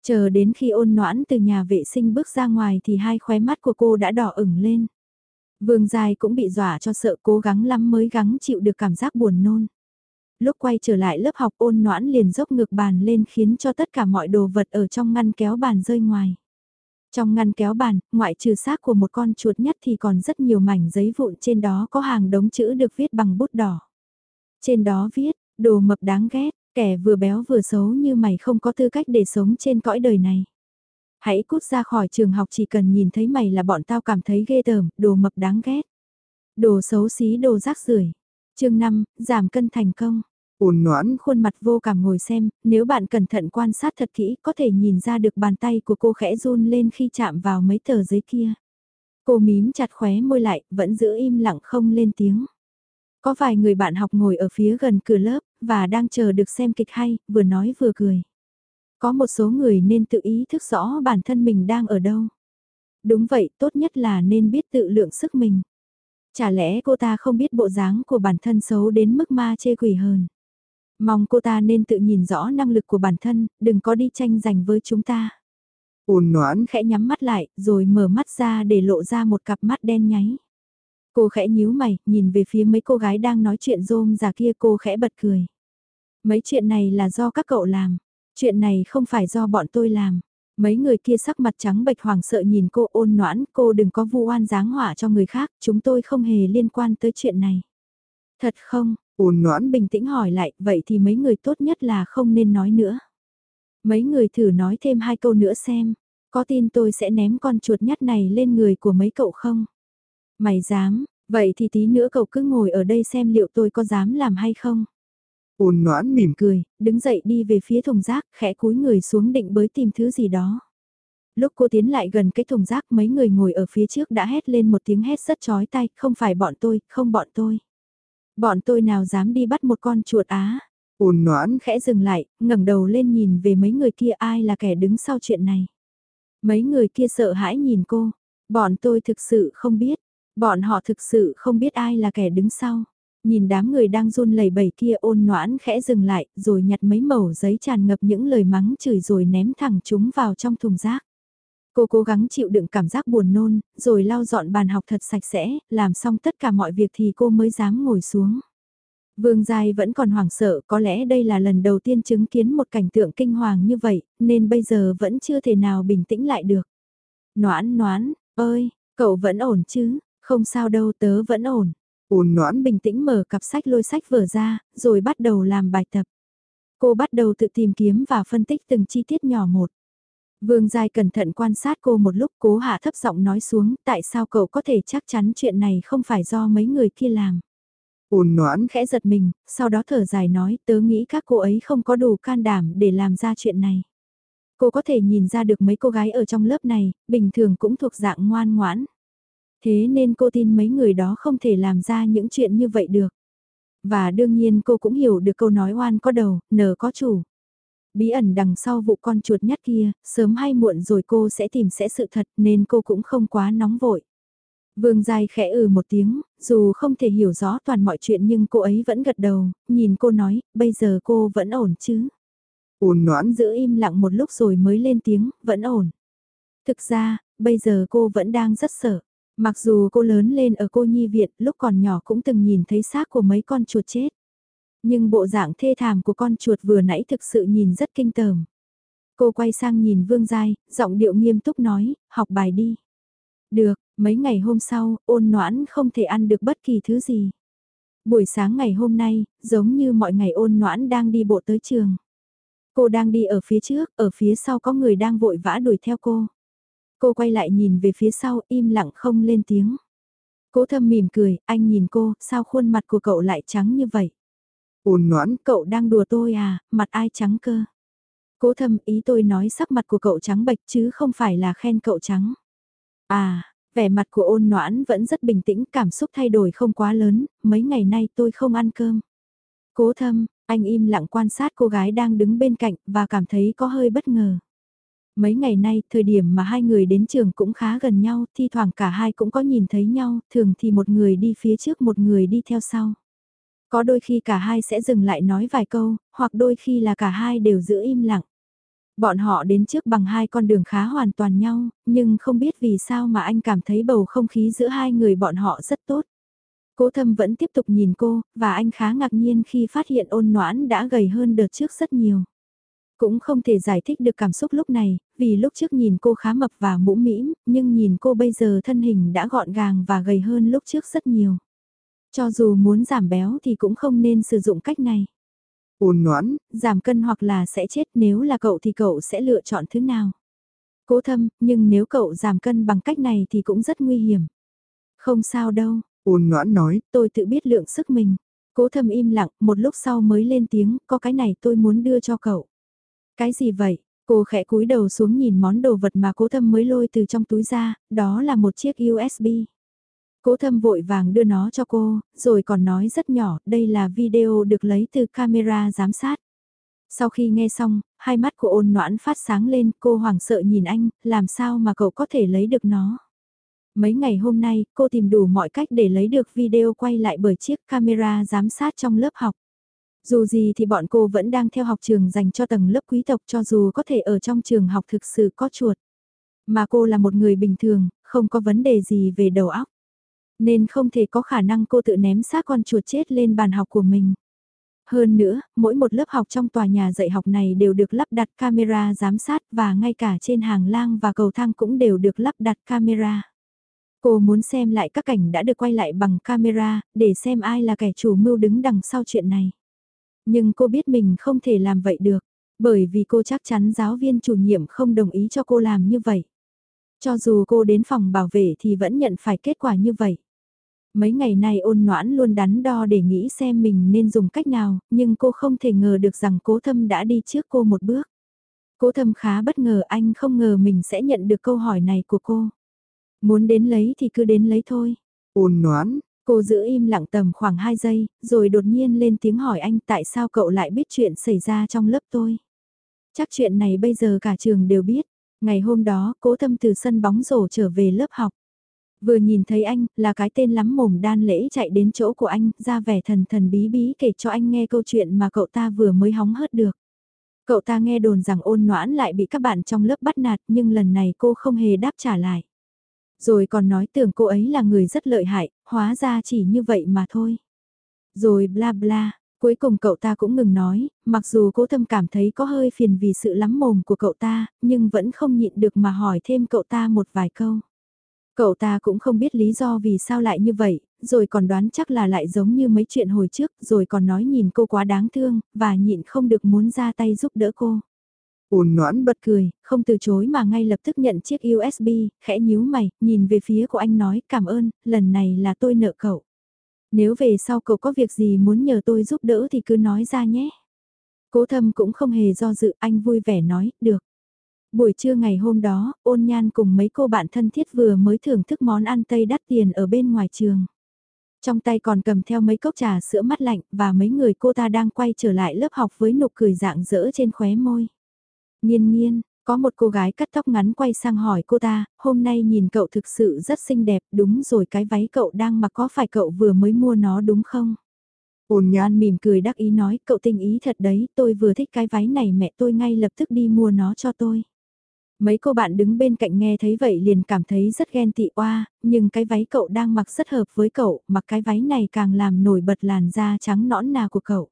Chờ đến khi ôn noãn từ nhà vệ sinh bước ra ngoài thì hai khóe mắt của cô đã đỏ ửng lên. Vương Giai cũng bị dọa cho sợ cố gắng lắm mới gắng chịu được cảm giác buồn nôn. Lúc quay trở lại lớp học ôn noãn liền dốc ngược bàn lên khiến cho tất cả mọi đồ vật ở trong ngăn kéo bàn rơi ngoài. Trong ngăn kéo bàn, ngoại trừ xác của một con chuột nhất thì còn rất nhiều mảnh giấy vụn trên đó có hàng đống chữ được viết bằng bút đỏ. Trên đó viết, đồ mập đáng ghét, Kẻ vừa béo vừa xấu như mày không có tư cách để sống trên cõi đời này. Hãy cút ra khỏi trường học chỉ cần nhìn thấy mày là bọn tao cảm thấy ghê tởm, đồ mập đáng ghét. Đồ xấu xí đồ rác rưởi. chương 5, giảm cân thành công. Ôn noãn khuôn mặt vô cảm ngồi xem, nếu bạn cẩn thận quan sát thật kỹ có thể nhìn ra được bàn tay của cô khẽ run lên khi chạm vào mấy tờ giấy kia. Cô mím chặt khóe môi lại, vẫn giữ im lặng không lên tiếng. Có vài người bạn học ngồi ở phía gần cửa lớp, và đang chờ được xem kịch hay, vừa nói vừa cười. Có một số người nên tự ý thức rõ bản thân mình đang ở đâu. Đúng vậy, tốt nhất là nên biết tự lượng sức mình. Chả lẽ cô ta không biết bộ dáng của bản thân xấu đến mức ma chê quỷ hơn. Mong cô ta nên tự nhìn rõ năng lực của bản thân, đừng có đi tranh giành với chúng ta. Ôn noãn khẽ nhắm mắt lại, rồi mở mắt ra để lộ ra một cặp mắt đen nháy. Cô khẽ nhíu mày, nhìn về phía mấy cô gái đang nói chuyện rôm già kia cô khẽ bật cười. Mấy chuyện này là do các cậu làm, chuyện này không phải do bọn tôi làm. Mấy người kia sắc mặt trắng bệch hoàng sợ nhìn cô ôn noãn, cô đừng có vu oan giáng họa cho người khác, chúng tôi không hề liên quan tới chuyện này. Thật không, ôn noãn bình tĩnh hỏi lại, vậy thì mấy người tốt nhất là không nên nói nữa. Mấy người thử nói thêm hai câu nữa xem, có tin tôi sẽ ném con chuột nhắt này lên người của mấy cậu không? Mày dám, vậy thì tí nữa cậu cứ ngồi ở đây xem liệu tôi có dám làm hay không. Ôn noãn mỉm cười, đứng dậy đi về phía thùng rác, khẽ cúi người xuống định bới tìm thứ gì đó. Lúc cô tiến lại gần cái thùng rác mấy người ngồi ở phía trước đã hét lên một tiếng hét rất chói tay, không phải bọn tôi, không bọn tôi. Bọn tôi nào dám đi bắt một con chuột á. Ôn noãn khẽ dừng lại, ngẩng đầu lên nhìn về mấy người kia ai là kẻ đứng sau chuyện này. Mấy người kia sợ hãi nhìn cô, bọn tôi thực sự không biết, Bọn họ thực sự không biết ai là kẻ đứng sau. Nhìn đám người đang run lẩy bẩy kia ôn noãn khẽ dừng lại, rồi nhặt mấy mẩu giấy tràn ngập những lời mắng chửi rồi ném thẳng chúng vào trong thùng rác. Cô cố gắng chịu đựng cảm giác buồn nôn, rồi lau dọn bàn học thật sạch sẽ, làm xong tất cả mọi việc thì cô mới dám ngồi xuống. Vương Giai vẫn còn hoảng sợ, có lẽ đây là lần đầu tiên chứng kiến một cảnh tượng kinh hoàng như vậy, nên bây giờ vẫn chưa thể nào bình tĩnh lại được. Noãn noãn, ơi, cậu vẫn ổn chứ? Không sao đâu tớ vẫn ổn. Ôn noãn bình tĩnh mở cặp sách lôi sách vở ra, rồi bắt đầu làm bài tập. Cô bắt đầu tự tìm kiếm và phân tích từng chi tiết nhỏ một. Vương Giai cẩn thận quan sát cô một lúc cố hạ thấp giọng nói xuống tại sao cậu có thể chắc chắn chuyện này không phải do mấy người kia làm. Ôn noãn khẽ giật mình, sau đó thở dài nói tớ nghĩ các cô ấy không có đủ can đảm để làm ra chuyện này. Cô có thể nhìn ra được mấy cô gái ở trong lớp này, bình thường cũng thuộc dạng ngoan ngoãn. Thế nên cô tin mấy người đó không thể làm ra những chuyện như vậy được. Và đương nhiên cô cũng hiểu được câu nói oan có đầu, nở có chủ. Bí ẩn đằng sau vụ con chuột nhắt kia, sớm hay muộn rồi cô sẽ tìm sẽ sự thật nên cô cũng không quá nóng vội. Vương Giai khẽ ừ một tiếng, dù không thể hiểu rõ toàn mọi chuyện nhưng cô ấy vẫn gật đầu, nhìn cô nói, bây giờ cô vẫn ổn chứ. Ôn noãn giữ im lặng một lúc rồi mới lên tiếng, vẫn ổn. Thực ra, bây giờ cô vẫn đang rất sợ. Mặc dù cô lớn lên ở cô nhi viện, lúc còn nhỏ cũng từng nhìn thấy xác của mấy con chuột chết. Nhưng bộ dạng thê thảm của con chuột vừa nãy thực sự nhìn rất kinh tởm. Cô quay sang nhìn Vương Giai, giọng điệu nghiêm túc nói, học bài đi. Được, mấy ngày hôm sau, ôn noãn không thể ăn được bất kỳ thứ gì. Buổi sáng ngày hôm nay, giống như mọi ngày ôn noãn đang đi bộ tới trường. Cô đang đi ở phía trước, ở phía sau có người đang vội vã đuổi theo cô. Cô quay lại nhìn về phía sau, im lặng không lên tiếng. Cố thâm mỉm cười, anh nhìn cô, sao khuôn mặt của cậu lại trắng như vậy? Ôn noãn, cậu đang đùa tôi à, mặt ai trắng cơ? Cố thâm, ý tôi nói sắc mặt của cậu trắng bệch chứ không phải là khen cậu trắng. À, vẻ mặt của ôn noãn vẫn rất bình tĩnh, cảm xúc thay đổi không quá lớn, mấy ngày nay tôi không ăn cơm. Cố thâm, anh im lặng quan sát cô gái đang đứng bên cạnh và cảm thấy có hơi bất ngờ. Mấy ngày nay, thời điểm mà hai người đến trường cũng khá gần nhau, thi thoảng cả hai cũng có nhìn thấy nhau, thường thì một người đi phía trước một người đi theo sau. Có đôi khi cả hai sẽ dừng lại nói vài câu, hoặc đôi khi là cả hai đều giữ im lặng. Bọn họ đến trước bằng hai con đường khá hoàn toàn nhau, nhưng không biết vì sao mà anh cảm thấy bầu không khí giữa hai người bọn họ rất tốt. Cố thâm vẫn tiếp tục nhìn cô, và anh khá ngạc nhiên khi phát hiện ôn noãn đã gầy hơn đợt trước rất nhiều. Cũng không thể giải thích được cảm xúc lúc này, vì lúc trước nhìn cô khá mập và mũ mĩm, nhưng nhìn cô bây giờ thân hình đã gọn gàng và gầy hơn lúc trước rất nhiều. Cho dù muốn giảm béo thì cũng không nên sử dụng cách này. Ôn noãn, giảm cân hoặc là sẽ chết nếu là cậu thì cậu sẽ lựa chọn thứ nào. Cố thâm, nhưng nếu cậu giảm cân bằng cách này thì cũng rất nguy hiểm. Không sao đâu, ôn noãn nói, tôi tự biết lượng sức mình. Cố thâm im lặng, một lúc sau mới lên tiếng, có cái này tôi muốn đưa cho cậu. Cái gì vậy? Cô khẽ cúi đầu xuống nhìn món đồ vật mà cố thâm mới lôi từ trong túi ra, đó là một chiếc USB. Cố thâm vội vàng đưa nó cho cô, rồi còn nói rất nhỏ, đây là video được lấy từ camera giám sát. Sau khi nghe xong, hai mắt của ôn noãn phát sáng lên, cô hoảng sợ nhìn anh, làm sao mà cậu có thể lấy được nó. Mấy ngày hôm nay, cô tìm đủ mọi cách để lấy được video quay lại bởi chiếc camera giám sát trong lớp học. Dù gì thì bọn cô vẫn đang theo học trường dành cho tầng lớp quý tộc cho dù có thể ở trong trường học thực sự có chuột. Mà cô là một người bình thường, không có vấn đề gì về đầu óc. Nên không thể có khả năng cô tự ném xác con chuột chết lên bàn học của mình. Hơn nữa, mỗi một lớp học trong tòa nhà dạy học này đều được lắp đặt camera giám sát và ngay cả trên hàng lang và cầu thang cũng đều được lắp đặt camera. Cô muốn xem lại các cảnh đã được quay lại bằng camera, để xem ai là kẻ chủ mưu đứng đằng sau chuyện này. Nhưng cô biết mình không thể làm vậy được, bởi vì cô chắc chắn giáo viên chủ nhiệm không đồng ý cho cô làm như vậy. Cho dù cô đến phòng bảo vệ thì vẫn nhận phải kết quả như vậy. Mấy ngày nay ôn noãn luôn đắn đo để nghĩ xem mình nên dùng cách nào, nhưng cô không thể ngờ được rằng cố thâm đã đi trước cô một bước. Cố thâm khá bất ngờ anh không ngờ mình sẽ nhận được câu hỏi này của cô. Muốn đến lấy thì cứ đến lấy thôi. Ôn noãn, cô giữ im lặng tầm khoảng 2 giây, rồi đột nhiên lên tiếng hỏi anh tại sao cậu lại biết chuyện xảy ra trong lớp tôi. Chắc chuyện này bây giờ cả trường đều biết. Ngày hôm đó, cố thâm từ sân bóng rổ trở về lớp học. Vừa nhìn thấy anh, là cái tên lắm mồm đan lễ chạy đến chỗ của anh, ra vẻ thần thần bí bí kể cho anh nghe câu chuyện mà cậu ta vừa mới hóng hớt được. Cậu ta nghe đồn rằng ôn noãn lại bị các bạn trong lớp bắt nạt nhưng lần này cô không hề đáp trả lại. Rồi còn nói tưởng cô ấy là người rất lợi hại, hóa ra chỉ như vậy mà thôi. Rồi bla bla, cuối cùng cậu ta cũng ngừng nói, mặc dù cố thâm cảm thấy có hơi phiền vì sự lắm mồm của cậu ta, nhưng vẫn không nhịn được mà hỏi thêm cậu ta một vài câu. Cậu ta cũng không biết lý do vì sao lại như vậy, rồi còn đoán chắc là lại giống như mấy chuyện hồi trước, rồi còn nói nhìn cô quá đáng thương, và nhịn không được muốn ra tay giúp đỡ cô. ôn noãn bật Bật cười, không từ chối mà ngay lập tức nhận chiếc USB, khẽ nhíu mày, nhìn về phía của anh nói cảm ơn, lần này là tôi nợ cậu. Nếu về sau cậu có việc gì muốn nhờ tôi giúp đỡ thì cứ nói ra nhé. Cố thâm cũng không hề do dự, anh vui vẻ nói, được. Buổi trưa ngày hôm đó, ôn nhan cùng mấy cô bạn thân thiết vừa mới thưởng thức món ăn Tây đắt tiền ở bên ngoài trường. Trong tay còn cầm theo mấy cốc trà sữa mát lạnh và mấy người cô ta đang quay trở lại lớp học với nụ cười dạng dỡ trên khóe môi. Nhiên nhiên, có một cô gái cắt tóc ngắn quay sang hỏi cô ta, hôm nay nhìn cậu thực sự rất xinh đẹp, đúng rồi cái váy cậu đang mặc có phải cậu vừa mới mua nó đúng không? Ôn nhan mỉm cười đắc ý nói, cậu tinh ý thật đấy, tôi vừa thích cái váy này mẹ tôi ngay lập tức đi mua nó cho tôi. Mấy cô bạn đứng bên cạnh nghe thấy vậy liền cảm thấy rất ghen tị oa, nhưng cái váy cậu đang mặc rất hợp với cậu, mặc cái váy này càng làm nổi bật làn da trắng nõn nà của cậu.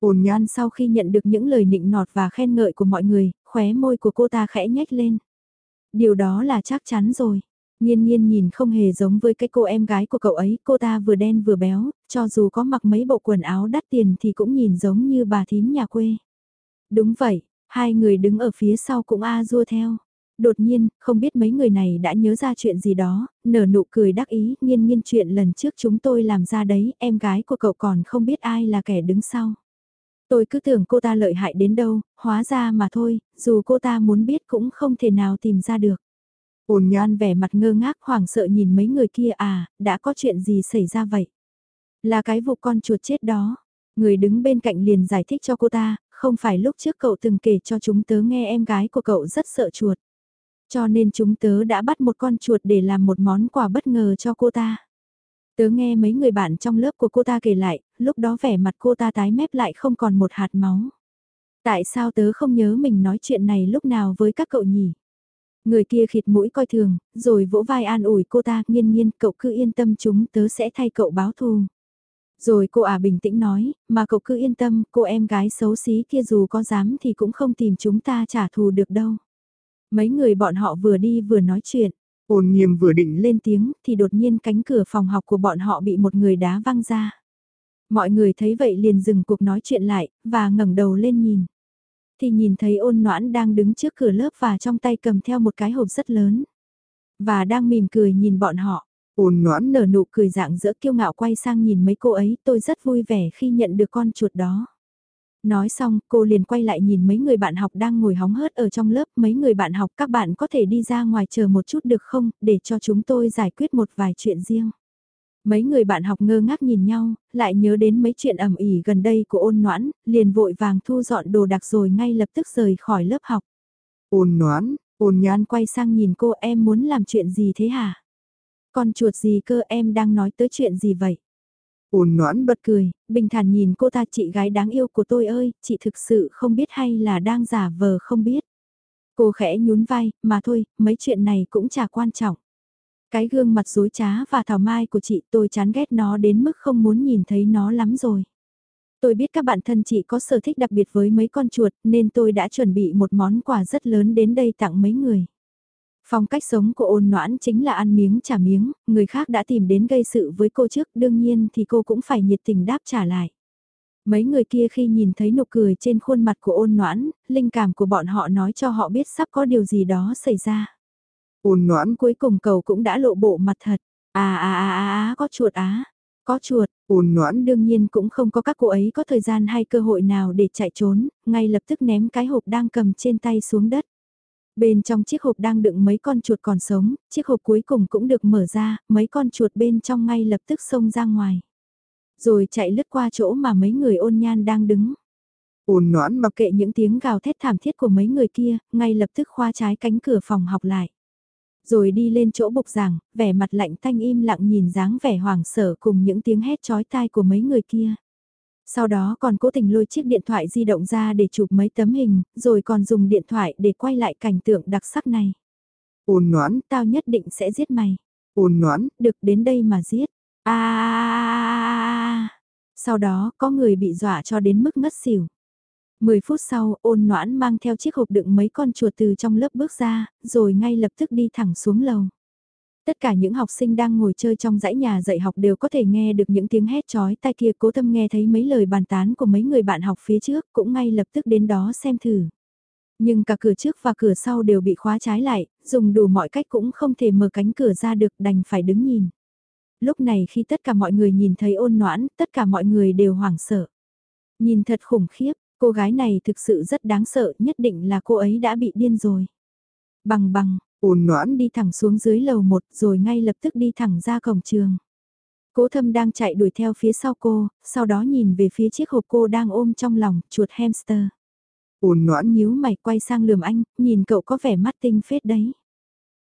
ổn nhan sau khi nhận được những lời nịnh nọt và khen ngợi của mọi người, khóe môi của cô ta khẽ nhếch lên. Điều đó là chắc chắn rồi. Nhiên nhiên nhìn không hề giống với cái cô em gái của cậu ấy, cô ta vừa đen vừa béo, cho dù có mặc mấy bộ quần áo đắt tiền thì cũng nhìn giống như bà thím nhà quê. Đúng vậy, hai người đứng ở phía sau cũng a dua theo. Đột nhiên, không biết mấy người này đã nhớ ra chuyện gì đó, nở nụ cười đắc ý, nhiên nhiên chuyện lần trước chúng tôi làm ra đấy, em gái của cậu còn không biết ai là kẻ đứng sau. Tôi cứ tưởng cô ta lợi hại đến đâu, hóa ra mà thôi, dù cô ta muốn biết cũng không thể nào tìm ra được. Ôn nhan vẻ mặt ngơ ngác hoảng sợ nhìn mấy người kia à, đã có chuyện gì xảy ra vậy? Là cái vụ con chuột chết đó. Người đứng bên cạnh liền giải thích cho cô ta, không phải lúc trước cậu từng kể cho chúng tớ nghe em gái của cậu rất sợ chuột. Cho nên chúng tớ đã bắt một con chuột để làm một món quà bất ngờ cho cô ta. Tớ nghe mấy người bạn trong lớp của cô ta kể lại, lúc đó vẻ mặt cô ta tái mép lại không còn một hạt máu. Tại sao tớ không nhớ mình nói chuyện này lúc nào với các cậu nhỉ? Người kia khịt mũi coi thường, rồi vỗ vai an ủi cô ta, nhiên nhiên cậu cứ yên tâm chúng tớ sẽ thay cậu báo thù. Rồi cô ả bình tĩnh nói, mà cậu cứ yên tâm, cô em gái xấu xí kia dù có dám thì cũng không tìm chúng ta trả thù được đâu. Mấy người bọn họ vừa đi vừa nói chuyện. Ôn nghiêm vừa định lên tiếng thì đột nhiên cánh cửa phòng học của bọn họ bị một người đá văng ra. Mọi người thấy vậy liền dừng cuộc nói chuyện lại, và ngẩng đầu lên nhìn. Thì nhìn thấy ôn noãn đang đứng trước cửa lớp và trong tay cầm theo một cái hộp rất lớn. Và đang mỉm cười nhìn bọn họ. Ôn noãn nở nụ cười dạng giữa kiêu ngạo quay sang nhìn mấy cô ấy tôi rất vui vẻ khi nhận được con chuột đó. Nói xong, cô liền quay lại nhìn mấy người bạn học đang ngồi hóng hớt ở trong lớp, mấy người bạn học các bạn có thể đi ra ngoài chờ một chút được không, để cho chúng tôi giải quyết một vài chuyện riêng. Mấy người bạn học ngơ ngác nhìn nhau, lại nhớ đến mấy chuyện ẩm ỉ gần đây của ôn noãn, liền vội vàng thu dọn đồ đạc rồi ngay lập tức rời khỏi lớp học. Ôn noãn, ôn nhan quay sang nhìn cô em muốn làm chuyện gì thế hả? Con chuột gì cơ em đang nói tới chuyện gì vậy? Ôn noãn bật cười, bình thản nhìn cô ta chị gái đáng yêu của tôi ơi, chị thực sự không biết hay là đang giả vờ không biết. Cô khẽ nhún vai, mà thôi, mấy chuyện này cũng chả quan trọng. Cái gương mặt dối trá và thảo mai của chị tôi chán ghét nó đến mức không muốn nhìn thấy nó lắm rồi. Tôi biết các bạn thân chị có sở thích đặc biệt với mấy con chuột nên tôi đã chuẩn bị một món quà rất lớn đến đây tặng mấy người. Phong cách sống của ôn noãn chính là ăn miếng trả miếng, người khác đã tìm đến gây sự với cô trước đương nhiên thì cô cũng phải nhiệt tình đáp trả lại. Mấy người kia khi nhìn thấy nụ cười trên khuôn mặt của ôn noãn, linh cảm của bọn họ nói cho họ biết sắp có điều gì đó xảy ra. Ôn noãn cuối cùng cầu cũng đã lộ bộ mặt thật. À à à à à có chuột á. Có chuột, ôn noãn đương nhiên cũng không có các cô ấy có thời gian hay cơ hội nào để chạy trốn, ngay lập tức ném cái hộp đang cầm trên tay xuống đất. Bên trong chiếc hộp đang đựng mấy con chuột còn sống, chiếc hộp cuối cùng cũng được mở ra, mấy con chuột bên trong ngay lập tức xông ra ngoài. Rồi chạy lướt qua chỗ mà mấy người ôn nhan đang đứng. Ôn noãn mặc kệ những tiếng gào thét thảm thiết của mấy người kia, ngay lập tức khoa trái cánh cửa phòng học lại. Rồi đi lên chỗ bục giảng, vẻ mặt lạnh thanh im lặng nhìn dáng vẻ hoảng sợ cùng những tiếng hét chói tai của mấy người kia. Sau đó còn cố tình lôi chiếc điện thoại di động ra để chụp mấy tấm hình, rồi còn dùng điện thoại để quay lại cảnh tượng đặc sắc này. Ôn noãn, tao nhất định sẽ giết mày. Ôn noãn, được đến đây mà giết. À. Sau đó có người bị dọa cho đến mức ngất xỉu. 10 phút sau, ôn noãn mang theo chiếc hộp đựng mấy con chuột từ trong lớp bước ra, rồi ngay lập tức đi thẳng xuống lầu. Tất cả những học sinh đang ngồi chơi trong dãy nhà dạy học đều có thể nghe được những tiếng hét chói tai kia cố tâm nghe thấy mấy lời bàn tán của mấy người bạn học phía trước cũng ngay lập tức đến đó xem thử. Nhưng cả cửa trước và cửa sau đều bị khóa trái lại, dùng đủ mọi cách cũng không thể mở cánh cửa ra được đành phải đứng nhìn. Lúc này khi tất cả mọi người nhìn thấy ôn noãn, tất cả mọi người đều hoảng sợ. Nhìn thật khủng khiếp, cô gái này thực sự rất đáng sợ, nhất định là cô ấy đã bị điên rồi. Bằng bằng, ôn noãn đi thẳng xuống dưới lầu một rồi ngay lập tức đi thẳng ra cổng trường. Cố thâm đang chạy đuổi theo phía sau cô, sau đó nhìn về phía chiếc hộp cô đang ôm trong lòng, chuột hamster. Ôn noãn nhíu mày quay sang lườm anh, nhìn cậu có vẻ mắt tinh phết đấy.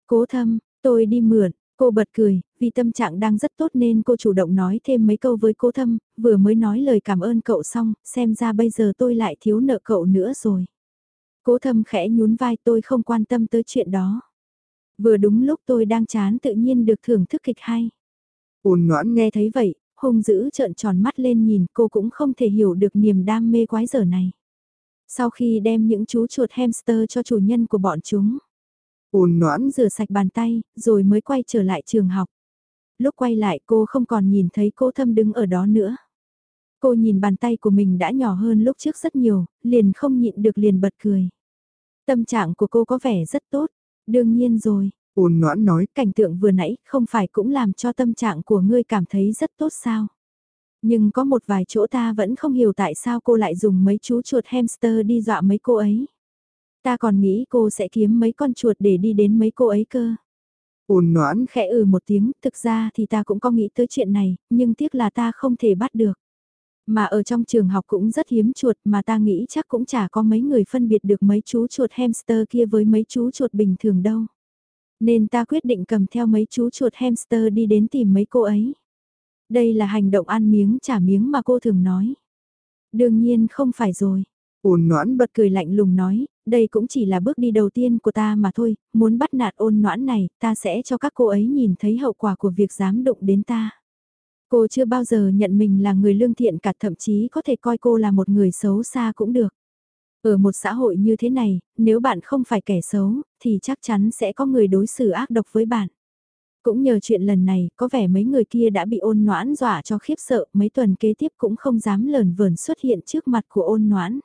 Cố thâm, tôi đi mượn, cô bật cười, vì tâm trạng đang rất tốt nên cô chủ động nói thêm mấy câu với cố thâm, vừa mới nói lời cảm ơn cậu xong, xem ra bây giờ tôi lại thiếu nợ cậu nữa rồi. Cố thâm khẽ nhún vai tôi không quan tâm tới chuyện đó. Vừa đúng lúc tôi đang chán tự nhiên được thưởng thức kịch hay. Ôn noãn nghe thấy vậy, hung dữ trợn tròn mắt lên nhìn cô cũng không thể hiểu được niềm đam mê quái dở này. Sau khi đem những chú chuột hamster cho chủ nhân của bọn chúng, ôn noãn rửa sạch bàn tay, rồi mới quay trở lại trường học. Lúc quay lại cô không còn nhìn thấy cô thâm đứng ở đó nữa. Cô nhìn bàn tay của mình đã nhỏ hơn lúc trước rất nhiều, liền không nhịn được liền bật cười. Tâm trạng của cô có vẻ rất tốt, đương nhiên rồi. Ôn noãn nói, cảnh tượng vừa nãy không phải cũng làm cho tâm trạng của ngươi cảm thấy rất tốt sao. Nhưng có một vài chỗ ta vẫn không hiểu tại sao cô lại dùng mấy chú chuột hamster đi dọa mấy cô ấy. Ta còn nghĩ cô sẽ kiếm mấy con chuột để đi đến mấy cô ấy cơ. Ôn noãn khẽ ừ một tiếng, thực ra thì ta cũng có nghĩ tới chuyện này, nhưng tiếc là ta không thể bắt được. Mà ở trong trường học cũng rất hiếm chuột mà ta nghĩ chắc cũng chả có mấy người phân biệt được mấy chú chuột hamster kia với mấy chú chuột bình thường đâu. Nên ta quyết định cầm theo mấy chú chuột hamster đi đến tìm mấy cô ấy. Đây là hành động ăn miếng trả miếng mà cô thường nói. Đương nhiên không phải rồi. Ôn noãn bật cười lạnh lùng nói, đây cũng chỉ là bước đi đầu tiên của ta mà thôi, muốn bắt nạt ôn noãn này, ta sẽ cho các cô ấy nhìn thấy hậu quả của việc dám đụng đến ta. Cô chưa bao giờ nhận mình là người lương thiện cả thậm chí có thể coi cô là một người xấu xa cũng được. Ở một xã hội như thế này, nếu bạn không phải kẻ xấu, thì chắc chắn sẽ có người đối xử ác độc với bạn. Cũng nhờ chuyện lần này, có vẻ mấy người kia đã bị ôn noãn dọa cho khiếp sợ, mấy tuần kế tiếp cũng không dám lờn vờn xuất hiện trước mặt của ôn noãn.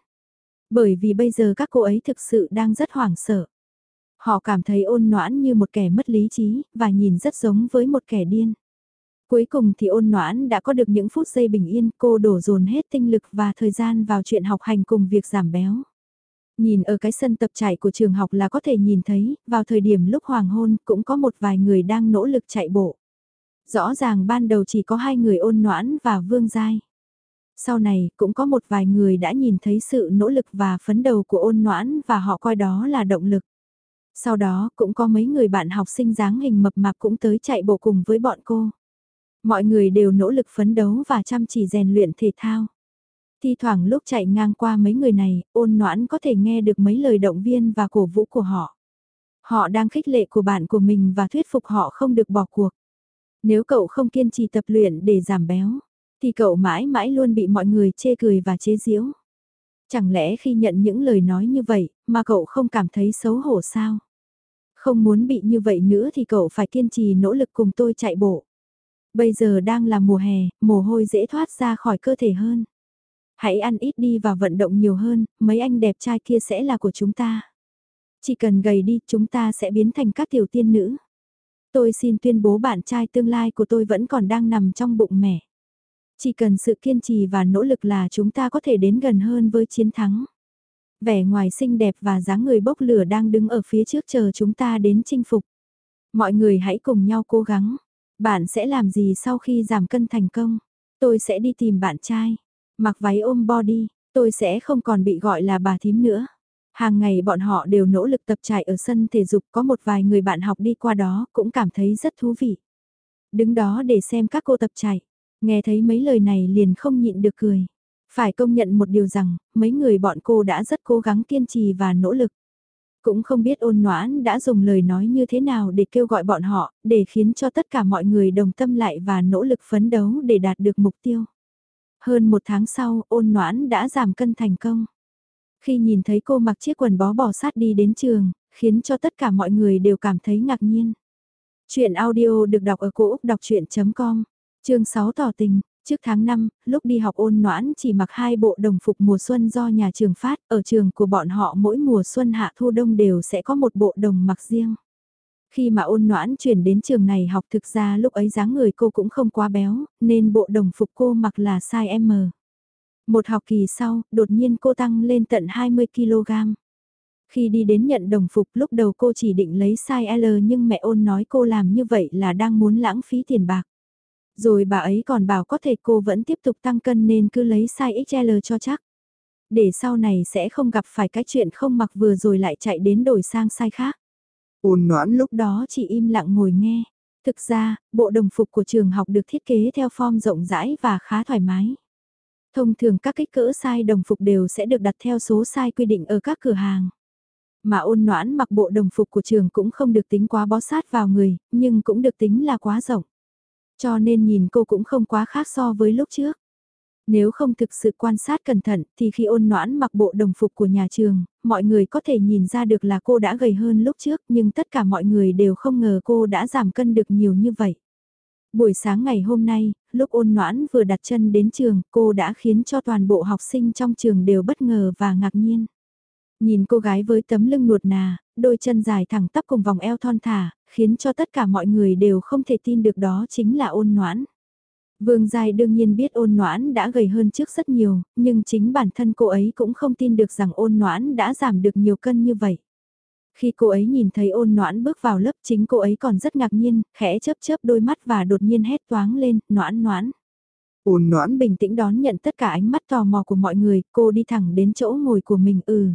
Bởi vì bây giờ các cô ấy thực sự đang rất hoảng sợ. Họ cảm thấy ôn noãn như một kẻ mất lý trí, và nhìn rất giống với một kẻ điên. Cuối cùng thì ôn noãn đã có được những phút giây bình yên, cô đổ dồn hết tinh lực và thời gian vào chuyện học hành cùng việc giảm béo. Nhìn ở cái sân tập chạy của trường học là có thể nhìn thấy, vào thời điểm lúc hoàng hôn cũng có một vài người đang nỗ lực chạy bộ. Rõ ràng ban đầu chỉ có hai người ôn noãn và vương giai. Sau này cũng có một vài người đã nhìn thấy sự nỗ lực và phấn đầu của ôn noãn và họ coi đó là động lực. Sau đó cũng có mấy người bạn học sinh dáng hình mập mạp cũng tới chạy bộ cùng với bọn cô. Mọi người đều nỗ lực phấn đấu và chăm chỉ rèn luyện thể thao. Thi thoảng lúc chạy ngang qua mấy người này, ôn noãn có thể nghe được mấy lời động viên và cổ vũ của họ. Họ đang khích lệ của bạn của mình và thuyết phục họ không được bỏ cuộc. Nếu cậu không kiên trì tập luyện để giảm béo, thì cậu mãi mãi luôn bị mọi người chê cười và chế giễu. Chẳng lẽ khi nhận những lời nói như vậy, mà cậu không cảm thấy xấu hổ sao? Không muốn bị như vậy nữa thì cậu phải kiên trì nỗ lực cùng tôi chạy bộ. Bây giờ đang là mùa hè, mồ hôi dễ thoát ra khỏi cơ thể hơn. Hãy ăn ít đi và vận động nhiều hơn, mấy anh đẹp trai kia sẽ là của chúng ta. Chỉ cần gầy đi, chúng ta sẽ biến thành các tiểu tiên nữ. Tôi xin tuyên bố bạn trai tương lai của tôi vẫn còn đang nằm trong bụng mẹ. Chỉ cần sự kiên trì và nỗ lực là chúng ta có thể đến gần hơn với chiến thắng. Vẻ ngoài xinh đẹp và dáng người bốc lửa đang đứng ở phía trước chờ chúng ta đến chinh phục. Mọi người hãy cùng nhau cố gắng. Bạn sẽ làm gì sau khi giảm cân thành công? Tôi sẽ đi tìm bạn trai. Mặc váy ôm body, tôi sẽ không còn bị gọi là bà thím nữa. Hàng ngày bọn họ đều nỗ lực tập chạy ở sân thể dục có một vài người bạn học đi qua đó cũng cảm thấy rất thú vị. Đứng đó để xem các cô tập chạy, nghe thấy mấy lời này liền không nhịn được cười. Phải công nhận một điều rằng, mấy người bọn cô đã rất cố gắng kiên trì và nỗ lực. Cũng không biết ôn noãn đã dùng lời nói như thế nào để kêu gọi bọn họ, để khiến cho tất cả mọi người đồng tâm lại và nỗ lực phấn đấu để đạt được mục tiêu. Hơn một tháng sau, ôn noãn đã giảm cân thành công. Khi nhìn thấy cô mặc chiếc quần bó bò sát đi đến trường, khiến cho tất cả mọi người đều cảm thấy ngạc nhiên. Chuyện audio được đọc ở cổ Úc đọc chuyện.com, chương 6 tỏ tình, Trước tháng 5, lúc đi học ôn noãn chỉ mặc hai bộ đồng phục mùa xuân do nhà trường phát, ở trường của bọn họ mỗi mùa xuân hạ thu đông đều sẽ có một bộ đồng mặc riêng. Khi mà ôn noãn chuyển đến trường này học thực ra lúc ấy dáng người cô cũng không quá béo, nên bộ đồng phục cô mặc là size M. Một học kỳ sau, đột nhiên cô tăng lên tận 20kg. Khi đi đến nhận đồng phục lúc đầu cô chỉ định lấy size L nhưng mẹ ôn nói cô làm như vậy là đang muốn lãng phí tiền bạc. Rồi bà ấy còn bảo có thể cô vẫn tiếp tục tăng cân nên cứ lấy size XL cho chắc. Để sau này sẽ không gặp phải cái chuyện không mặc vừa rồi lại chạy đến đổi sang size khác. Ôn noãn lúc đó chỉ im lặng ngồi nghe. Thực ra, bộ đồng phục của trường học được thiết kế theo form rộng rãi và khá thoải mái. Thông thường các kích cỡ size đồng phục đều sẽ được đặt theo số size quy định ở các cửa hàng. Mà ôn noãn mặc bộ đồng phục của trường cũng không được tính quá bó sát vào người, nhưng cũng được tính là quá rộng. Cho nên nhìn cô cũng không quá khác so với lúc trước. Nếu không thực sự quan sát cẩn thận thì khi ôn noãn mặc bộ đồng phục của nhà trường, mọi người có thể nhìn ra được là cô đã gầy hơn lúc trước nhưng tất cả mọi người đều không ngờ cô đã giảm cân được nhiều như vậy. Buổi sáng ngày hôm nay, lúc ôn noãn vừa đặt chân đến trường, cô đã khiến cho toàn bộ học sinh trong trường đều bất ngờ và ngạc nhiên. Nhìn cô gái với tấm lưng nuột nà, đôi chân dài thẳng tắp cùng vòng eo thon thả, khiến cho tất cả mọi người đều không thể tin được đó chính là ôn noãn. Vương Giai đương nhiên biết ôn noãn đã gầy hơn trước rất nhiều, nhưng chính bản thân cô ấy cũng không tin được rằng ôn noãn đã giảm được nhiều cân như vậy. Khi cô ấy nhìn thấy ôn noãn bước vào lớp chính cô ấy còn rất ngạc nhiên, khẽ chớp chớp đôi mắt và đột nhiên hét toáng lên, noãn noãn. Ôn noãn bình tĩnh đón nhận tất cả ánh mắt tò mò của mọi người, cô đi thẳng đến chỗ ngồi của mình ừ.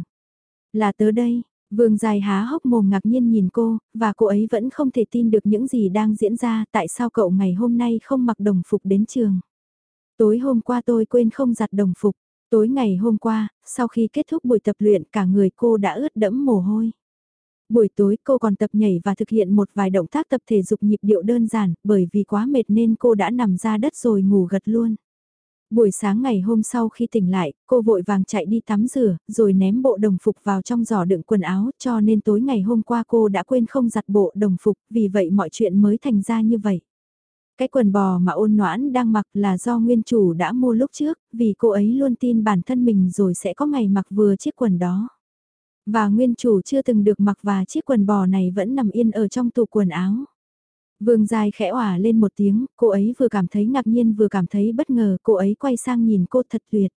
Là tớ đây, Vương dài há hốc mồm ngạc nhiên nhìn cô, và cô ấy vẫn không thể tin được những gì đang diễn ra tại sao cậu ngày hôm nay không mặc đồng phục đến trường. Tối hôm qua tôi quên không giặt đồng phục, tối ngày hôm qua, sau khi kết thúc buổi tập luyện cả người cô đã ướt đẫm mồ hôi. Buổi tối cô còn tập nhảy và thực hiện một vài động tác tập thể dục nhịp điệu đơn giản, bởi vì quá mệt nên cô đã nằm ra đất rồi ngủ gật luôn. Buổi sáng ngày hôm sau khi tỉnh lại, cô vội vàng chạy đi tắm rửa, rồi ném bộ đồng phục vào trong giỏ đựng quần áo, cho nên tối ngày hôm qua cô đã quên không giặt bộ đồng phục, vì vậy mọi chuyện mới thành ra như vậy. Cái quần bò mà ôn noãn đang mặc là do nguyên chủ đã mua lúc trước, vì cô ấy luôn tin bản thân mình rồi sẽ có ngày mặc vừa chiếc quần đó. Và nguyên chủ chưa từng được mặc và chiếc quần bò này vẫn nằm yên ở trong tủ quần áo. Vương Giai khẽ òa lên một tiếng, cô ấy vừa cảm thấy ngạc nhiên vừa cảm thấy bất ngờ, cô ấy quay sang nhìn cô thật tuyệt.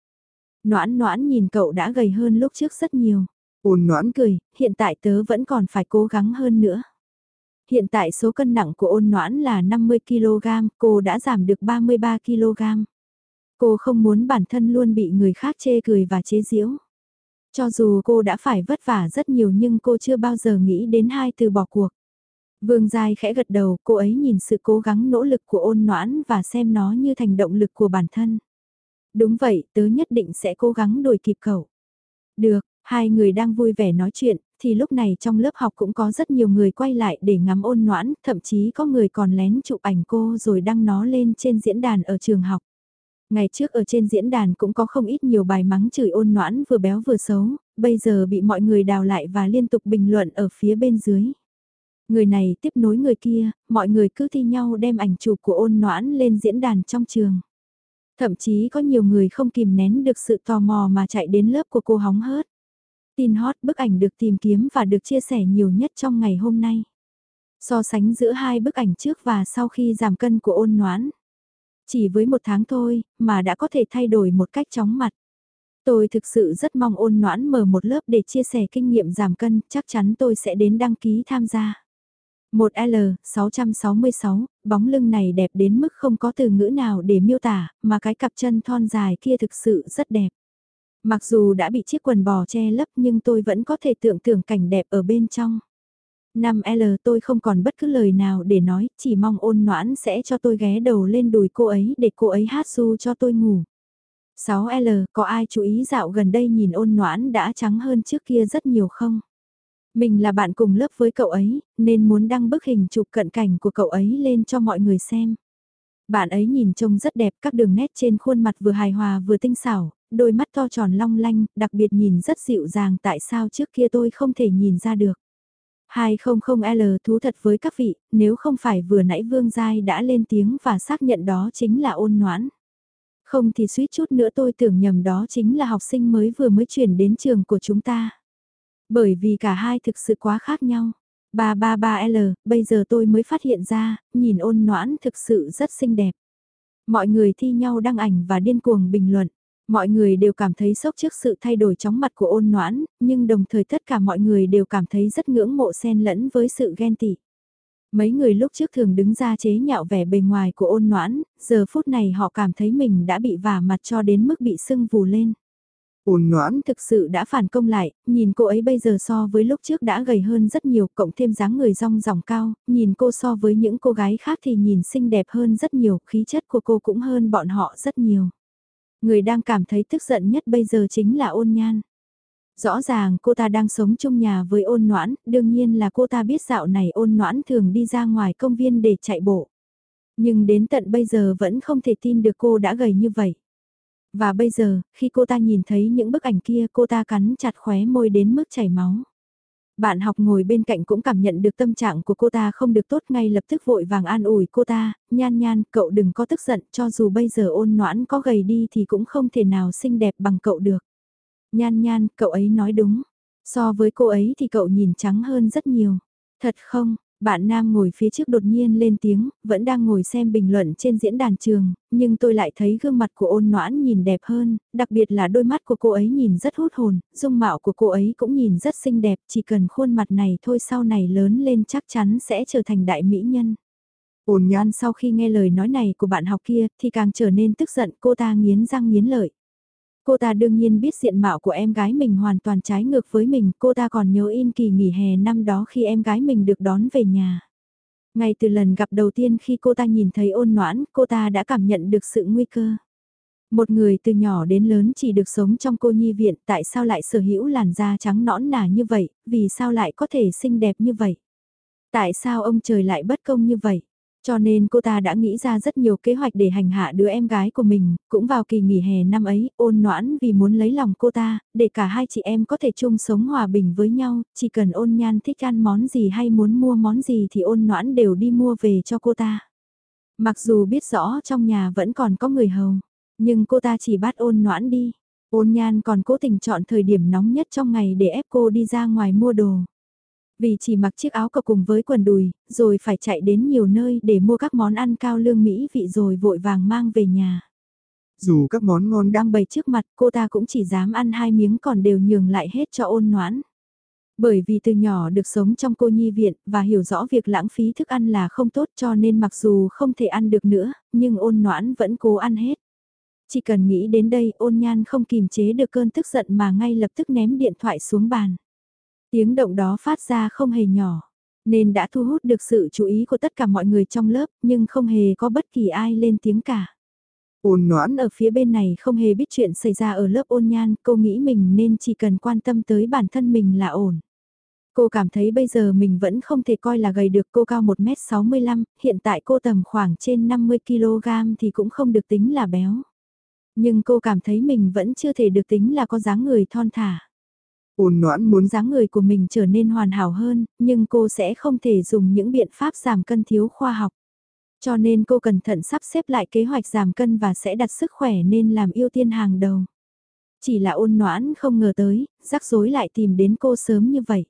Noãn noãn nhìn cậu đã gầy hơn lúc trước rất nhiều. Ôn noãn cười, hiện tại tớ vẫn còn phải cố gắng hơn nữa. Hiện tại số cân nặng của ôn noãn là 50kg, cô đã giảm được 33kg. Cô không muốn bản thân luôn bị người khác chê cười và chế giễu. Cho dù cô đã phải vất vả rất nhiều nhưng cô chưa bao giờ nghĩ đến hai từ bỏ cuộc. Vương Giai khẽ gật đầu, cô ấy nhìn sự cố gắng nỗ lực của ôn noãn và xem nó như thành động lực của bản thân. Đúng vậy, tớ nhất định sẽ cố gắng đuổi kịp cậu. Được, hai người đang vui vẻ nói chuyện, thì lúc này trong lớp học cũng có rất nhiều người quay lại để ngắm ôn noãn, thậm chí có người còn lén chụp ảnh cô rồi đăng nó lên trên diễn đàn ở trường học. Ngày trước ở trên diễn đàn cũng có không ít nhiều bài mắng chửi ôn noãn vừa béo vừa xấu, bây giờ bị mọi người đào lại và liên tục bình luận ở phía bên dưới. Người này tiếp nối người kia, mọi người cứ thi nhau đem ảnh chụp của ôn noãn lên diễn đàn trong trường. Thậm chí có nhiều người không kìm nén được sự tò mò mà chạy đến lớp của cô hóng hớt. Tin hot bức ảnh được tìm kiếm và được chia sẻ nhiều nhất trong ngày hôm nay. So sánh giữa hai bức ảnh trước và sau khi giảm cân của ôn noãn. Chỉ với một tháng thôi, mà đã có thể thay đổi một cách chóng mặt. Tôi thực sự rất mong ôn noãn mở một lớp để chia sẻ kinh nghiệm giảm cân, chắc chắn tôi sẽ đến đăng ký tham gia. Một L, 666, bóng lưng này đẹp đến mức không có từ ngữ nào để miêu tả, mà cái cặp chân thon dài kia thực sự rất đẹp. Mặc dù đã bị chiếc quần bò che lấp nhưng tôi vẫn có thể tưởng tượng cảnh đẹp ở bên trong. 5L tôi không còn bất cứ lời nào để nói, chỉ mong ôn noãn sẽ cho tôi ghé đầu lên đùi cô ấy để cô ấy hát su cho tôi ngủ. 6L có ai chú ý dạo gần đây nhìn ôn noãn đã trắng hơn trước kia rất nhiều không? Mình là bạn cùng lớp với cậu ấy, nên muốn đăng bức hình chụp cận cảnh của cậu ấy lên cho mọi người xem. Bạn ấy nhìn trông rất đẹp, các đường nét trên khuôn mặt vừa hài hòa vừa tinh xảo, đôi mắt to tròn long lanh, đặc biệt nhìn rất dịu dàng tại sao trước kia tôi không thể nhìn ra được. 200L thú thật với các vị, nếu không phải vừa nãy Vương Giai đã lên tiếng và xác nhận đó chính là ôn noãn. Không thì suýt chút nữa tôi tưởng nhầm đó chính là học sinh mới vừa mới chuyển đến trường của chúng ta. Bởi vì cả hai thực sự quá khác nhau. 333L, bây giờ tôi mới phát hiện ra, nhìn ôn noãn thực sự rất xinh đẹp. Mọi người thi nhau đăng ảnh và điên cuồng bình luận. Mọi người đều cảm thấy sốc trước sự thay đổi chóng mặt của ôn noãn, nhưng đồng thời tất cả mọi người đều cảm thấy rất ngưỡng mộ xen lẫn với sự ghen tị. Mấy người lúc trước thường đứng ra chế nhạo vẻ bề ngoài của ôn noãn, giờ phút này họ cảm thấy mình đã bị vả mặt cho đến mức bị sưng vù lên. Ôn noãn thực sự đã phản công lại, nhìn cô ấy bây giờ so với lúc trước đã gầy hơn rất nhiều, cộng thêm dáng người rong ròng cao, nhìn cô so với những cô gái khác thì nhìn xinh đẹp hơn rất nhiều, khí chất của cô cũng hơn bọn họ rất nhiều. Người đang cảm thấy tức giận nhất bây giờ chính là ôn nhan. Rõ ràng cô ta đang sống chung nhà với ôn noãn, đương nhiên là cô ta biết dạo này ôn noãn thường đi ra ngoài công viên để chạy bộ. Nhưng đến tận bây giờ vẫn không thể tin được cô đã gầy như vậy. Và bây giờ, khi cô ta nhìn thấy những bức ảnh kia cô ta cắn chặt khóe môi đến mức chảy máu. Bạn học ngồi bên cạnh cũng cảm nhận được tâm trạng của cô ta không được tốt ngay lập tức vội vàng an ủi cô ta, nhan nhan, cậu đừng có tức giận, cho dù bây giờ ôn noãn có gầy đi thì cũng không thể nào xinh đẹp bằng cậu được. Nhan nhan, cậu ấy nói đúng, so với cô ấy thì cậu nhìn trắng hơn rất nhiều. Thật không, bạn nam ngồi phía trước đột nhiên lên tiếng, vẫn đang ngồi xem bình luận trên diễn đàn trường, nhưng tôi lại thấy gương mặt của ôn noãn nhìn đẹp hơn, đặc biệt là đôi mắt của cô ấy nhìn rất hút hồn, dung mạo của cô ấy cũng nhìn rất xinh đẹp, chỉ cần khuôn mặt này thôi sau này lớn lên chắc chắn sẽ trở thành đại mỹ nhân. Ôn nhoan sau khi nghe lời nói này của bạn học kia thì càng trở nên tức giận cô ta nghiến răng nghiến lợi. Cô ta đương nhiên biết diện mạo của em gái mình hoàn toàn trái ngược với mình, cô ta còn nhớ in kỳ nghỉ hè năm đó khi em gái mình được đón về nhà. Ngay từ lần gặp đầu tiên khi cô ta nhìn thấy ôn noãn, cô ta đã cảm nhận được sự nguy cơ. Một người từ nhỏ đến lớn chỉ được sống trong cô nhi viện, tại sao lại sở hữu làn da trắng nõn nà như vậy, vì sao lại có thể xinh đẹp như vậy? Tại sao ông trời lại bất công như vậy? Cho nên cô ta đã nghĩ ra rất nhiều kế hoạch để hành hạ đứa em gái của mình, cũng vào kỳ nghỉ hè năm ấy, ôn noãn vì muốn lấy lòng cô ta, để cả hai chị em có thể chung sống hòa bình với nhau, chỉ cần ôn nhan thích ăn món gì hay muốn mua món gì thì ôn noãn đều đi mua về cho cô ta. Mặc dù biết rõ trong nhà vẫn còn có người hầu, nhưng cô ta chỉ bắt ôn noãn đi. Ôn nhan còn cố tình chọn thời điểm nóng nhất trong ngày để ép cô đi ra ngoài mua đồ. Vì chỉ mặc chiếc áo cộc cùng với quần đùi, rồi phải chạy đến nhiều nơi để mua các món ăn cao lương Mỹ vị rồi vội vàng mang về nhà. Dù các món ngon đang bày trước mặt cô ta cũng chỉ dám ăn hai miếng còn đều nhường lại hết cho ôn noãn. Bởi vì từ nhỏ được sống trong cô nhi viện và hiểu rõ việc lãng phí thức ăn là không tốt cho nên mặc dù không thể ăn được nữa, nhưng ôn noãn vẫn cố ăn hết. Chỉ cần nghĩ đến đây ôn nhan không kìm chế được cơn tức giận mà ngay lập tức ném điện thoại xuống bàn. Tiếng động đó phát ra không hề nhỏ, nên đã thu hút được sự chú ý của tất cả mọi người trong lớp, nhưng không hề có bất kỳ ai lên tiếng cả. Ôn noãn ở phía bên này không hề biết chuyện xảy ra ở lớp ôn nhan, cô nghĩ mình nên chỉ cần quan tâm tới bản thân mình là ổn. Cô cảm thấy bây giờ mình vẫn không thể coi là gầy được cô cao 1m65, hiện tại cô tầm khoảng trên 50kg thì cũng không được tính là béo. Nhưng cô cảm thấy mình vẫn chưa thể được tính là có dáng người thon thả. Ôn noãn muốn dáng người của mình trở nên hoàn hảo hơn, nhưng cô sẽ không thể dùng những biện pháp giảm cân thiếu khoa học. Cho nên cô cẩn thận sắp xếp lại kế hoạch giảm cân và sẽ đặt sức khỏe nên làm ưu tiên hàng đầu. Chỉ là ôn noãn không ngờ tới, rắc rối lại tìm đến cô sớm như vậy.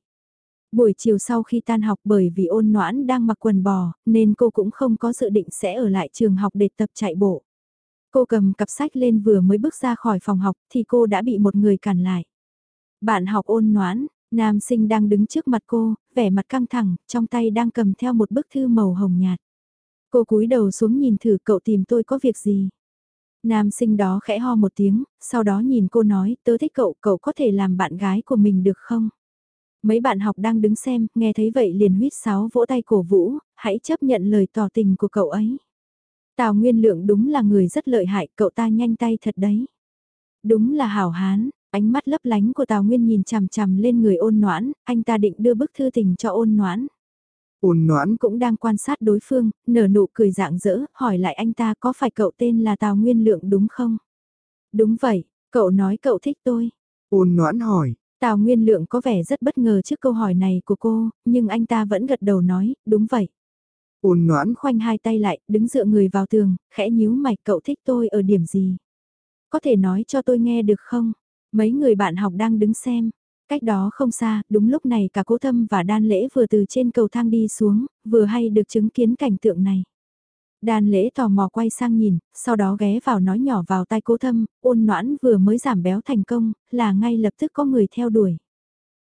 Buổi chiều sau khi tan học bởi vì ôn noãn đang mặc quần bò, nên cô cũng không có dự định sẽ ở lại trường học để tập chạy bộ. Cô cầm cặp sách lên vừa mới bước ra khỏi phòng học thì cô đã bị một người cản lại. Bạn học ôn noãn, nam sinh đang đứng trước mặt cô, vẻ mặt căng thẳng, trong tay đang cầm theo một bức thư màu hồng nhạt. Cô cúi đầu xuống nhìn thử cậu tìm tôi có việc gì. Nam sinh đó khẽ ho một tiếng, sau đó nhìn cô nói, tớ thích cậu, cậu có thể làm bạn gái của mình được không? Mấy bạn học đang đứng xem, nghe thấy vậy liền huyết sáo vỗ tay cổ vũ, hãy chấp nhận lời tỏ tình của cậu ấy. Tào Nguyên Lượng đúng là người rất lợi hại, cậu ta nhanh tay thật đấy. Đúng là hảo hán, Ánh mắt lấp lánh của Tào Nguyên nhìn chằm chằm lên người ôn noãn, anh ta định đưa bức thư tình cho ôn noãn. Ôn noãn cũng đang quan sát đối phương, nở nụ cười dạng dỡ, hỏi lại anh ta có phải cậu tên là Tào Nguyên Lượng đúng không? Đúng vậy, cậu nói cậu thích tôi. Ôn noãn hỏi. Tào Nguyên Lượng có vẻ rất bất ngờ trước câu hỏi này của cô, nhưng anh ta vẫn gật đầu nói, đúng vậy. Ôn noãn khoanh hai tay lại, đứng dựa người vào tường, khẽ nhíu mày cậu thích tôi ở điểm gì? Có thể nói cho tôi nghe được không? Mấy người bạn học đang đứng xem. Cách đó không xa, đúng lúc này cả cố thâm và đan lễ vừa từ trên cầu thang đi xuống, vừa hay được chứng kiến cảnh tượng này. Đan lễ tò mò quay sang nhìn, sau đó ghé vào nói nhỏ vào tai cố thâm, ôn noãn vừa mới giảm béo thành công, là ngay lập tức có người theo đuổi.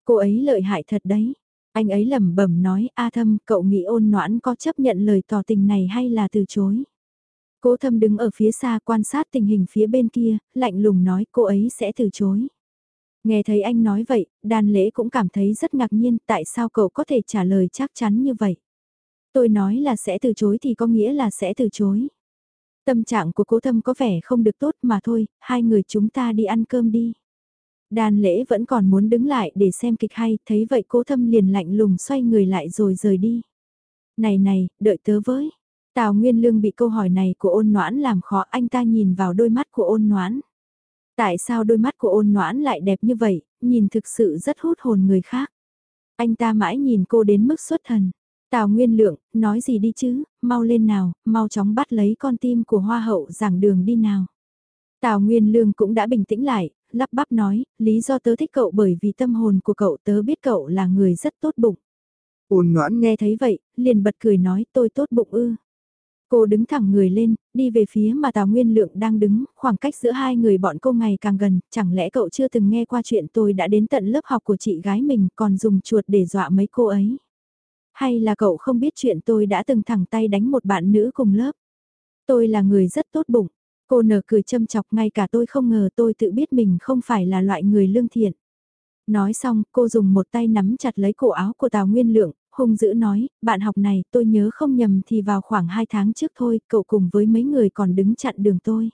Cô ấy lợi hại thật đấy. Anh ấy lẩm bẩm nói, A thâm, cậu nghĩ ôn noãn có chấp nhận lời tỏ tình này hay là từ chối? Cố thâm đứng ở phía xa quan sát tình hình phía bên kia, lạnh lùng nói cô ấy sẽ từ chối. Nghe thấy anh nói vậy, đàn lễ cũng cảm thấy rất ngạc nhiên tại sao cậu có thể trả lời chắc chắn như vậy. Tôi nói là sẽ từ chối thì có nghĩa là sẽ từ chối. Tâm trạng của cố thâm có vẻ không được tốt mà thôi, hai người chúng ta đi ăn cơm đi. Đàn lễ vẫn còn muốn đứng lại để xem kịch hay, thấy vậy cố thâm liền lạnh lùng xoay người lại rồi rời đi. Này này, đợi tớ với. Tào Nguyên Lương bị câu hỏi này của ôn noãn làm khó anh ta nhìn vào đôi mắt của ôn noãn. Tại sao đôi mắt của ôn noãn lại đẹp như vậy, nhìn thực sự rất hút hồn người khác. Anh ta mãi nhìn cô đến mức xuất thần. Tào Nguyên Lượng, nói gì đi chứ, mau lên nào, mau chóng bắt lấy con tim của Hoa hậu giảng đường đi nào. Tào Nguyên Lương cũng đã bình tĩnh lại, lắp bắp nói, lý do tớ thích cậu bởi vì tâm hồn của cậu tớ biết cậu là người rất tốt bụng. Ôn noãn nghe thấy vậy, liền bật cười nói tôi tốt bụng ư. Cô đứng thẳng người lên, đi về phía mà Tào Nguyên Lượng đang đứng, khoảng cách giữa hai người bọn cô ngày càng gần, chẳng lẽ cậu chưa từng nghe qua chuyện tôi đã đến tận lớp học của chị gái mình còn dùng chuột để dọa mấy cô ấy? Hay là cậu không biết chuyện tôi đã từng thẳng tay đánh một bạn nữ cùng lớp? Tôi là người rất tốt bụng, cô nở cười châm chọc ngay cả tôi không ngờ tôi tự biết mình không phải là loại người lương thiện. Nói xong, cô dùng một tay nắm chặt lấy cổ áo của Tào Nguyên Lượng, hung dữ nói, bạn học này, tôi nhớ không nhầm thì vào khoảng 2 tháng trước thôi, cậu cùng với mấy người còn đứng chặn đường tôi.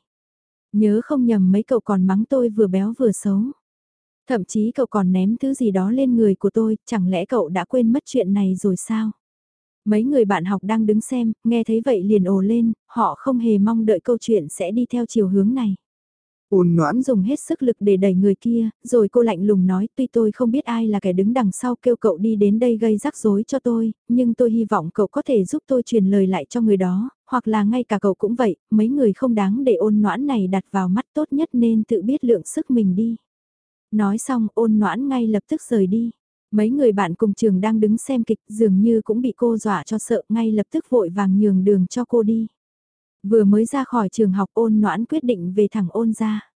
Nhớ không nhầm mấy cậu còn mắng tôi vừa béo vừa xấu. Thậm chí cậu còn ném thứ gì đó lên người của tôi, chẳng lẽ cậu đã quên mất chuyện này rồi sao? Mấy người bạn học đang đứng xem, nghe thấy vậy liền ồ lên, họ không hề mong đợi câu chuyện sẽ đi theo chiều hướng này. Ôn noãn dùng hết sức lực để đẩy người kia, rồi cô lạnh lùng nói tuy tôi không biết ai là kẻ đứng đằng sau kêu cậu đi đến đây gây rắc rối cho tôi, nhưng tôi hy vọng cậu có thể giúp tôi truyền lời lại cho người đó, hoặc là ngay cả cậu cũng vậy, mấy người không đáng để ôn noãn này đặt vào mắt tốt nhất nên tự biết lượng sức mình đi. Nói xong ôn noãn ngay lập tức rời đi. Mấy người bạn cùng trường đang đứng xem kịch dường như cũng bị cô dọa cho sợ ngay lập tức vội vàng nhường đường cho cô đi. Vừa mới ra khỏi trường học ôn noãn quyết định về thẳng ôn ra.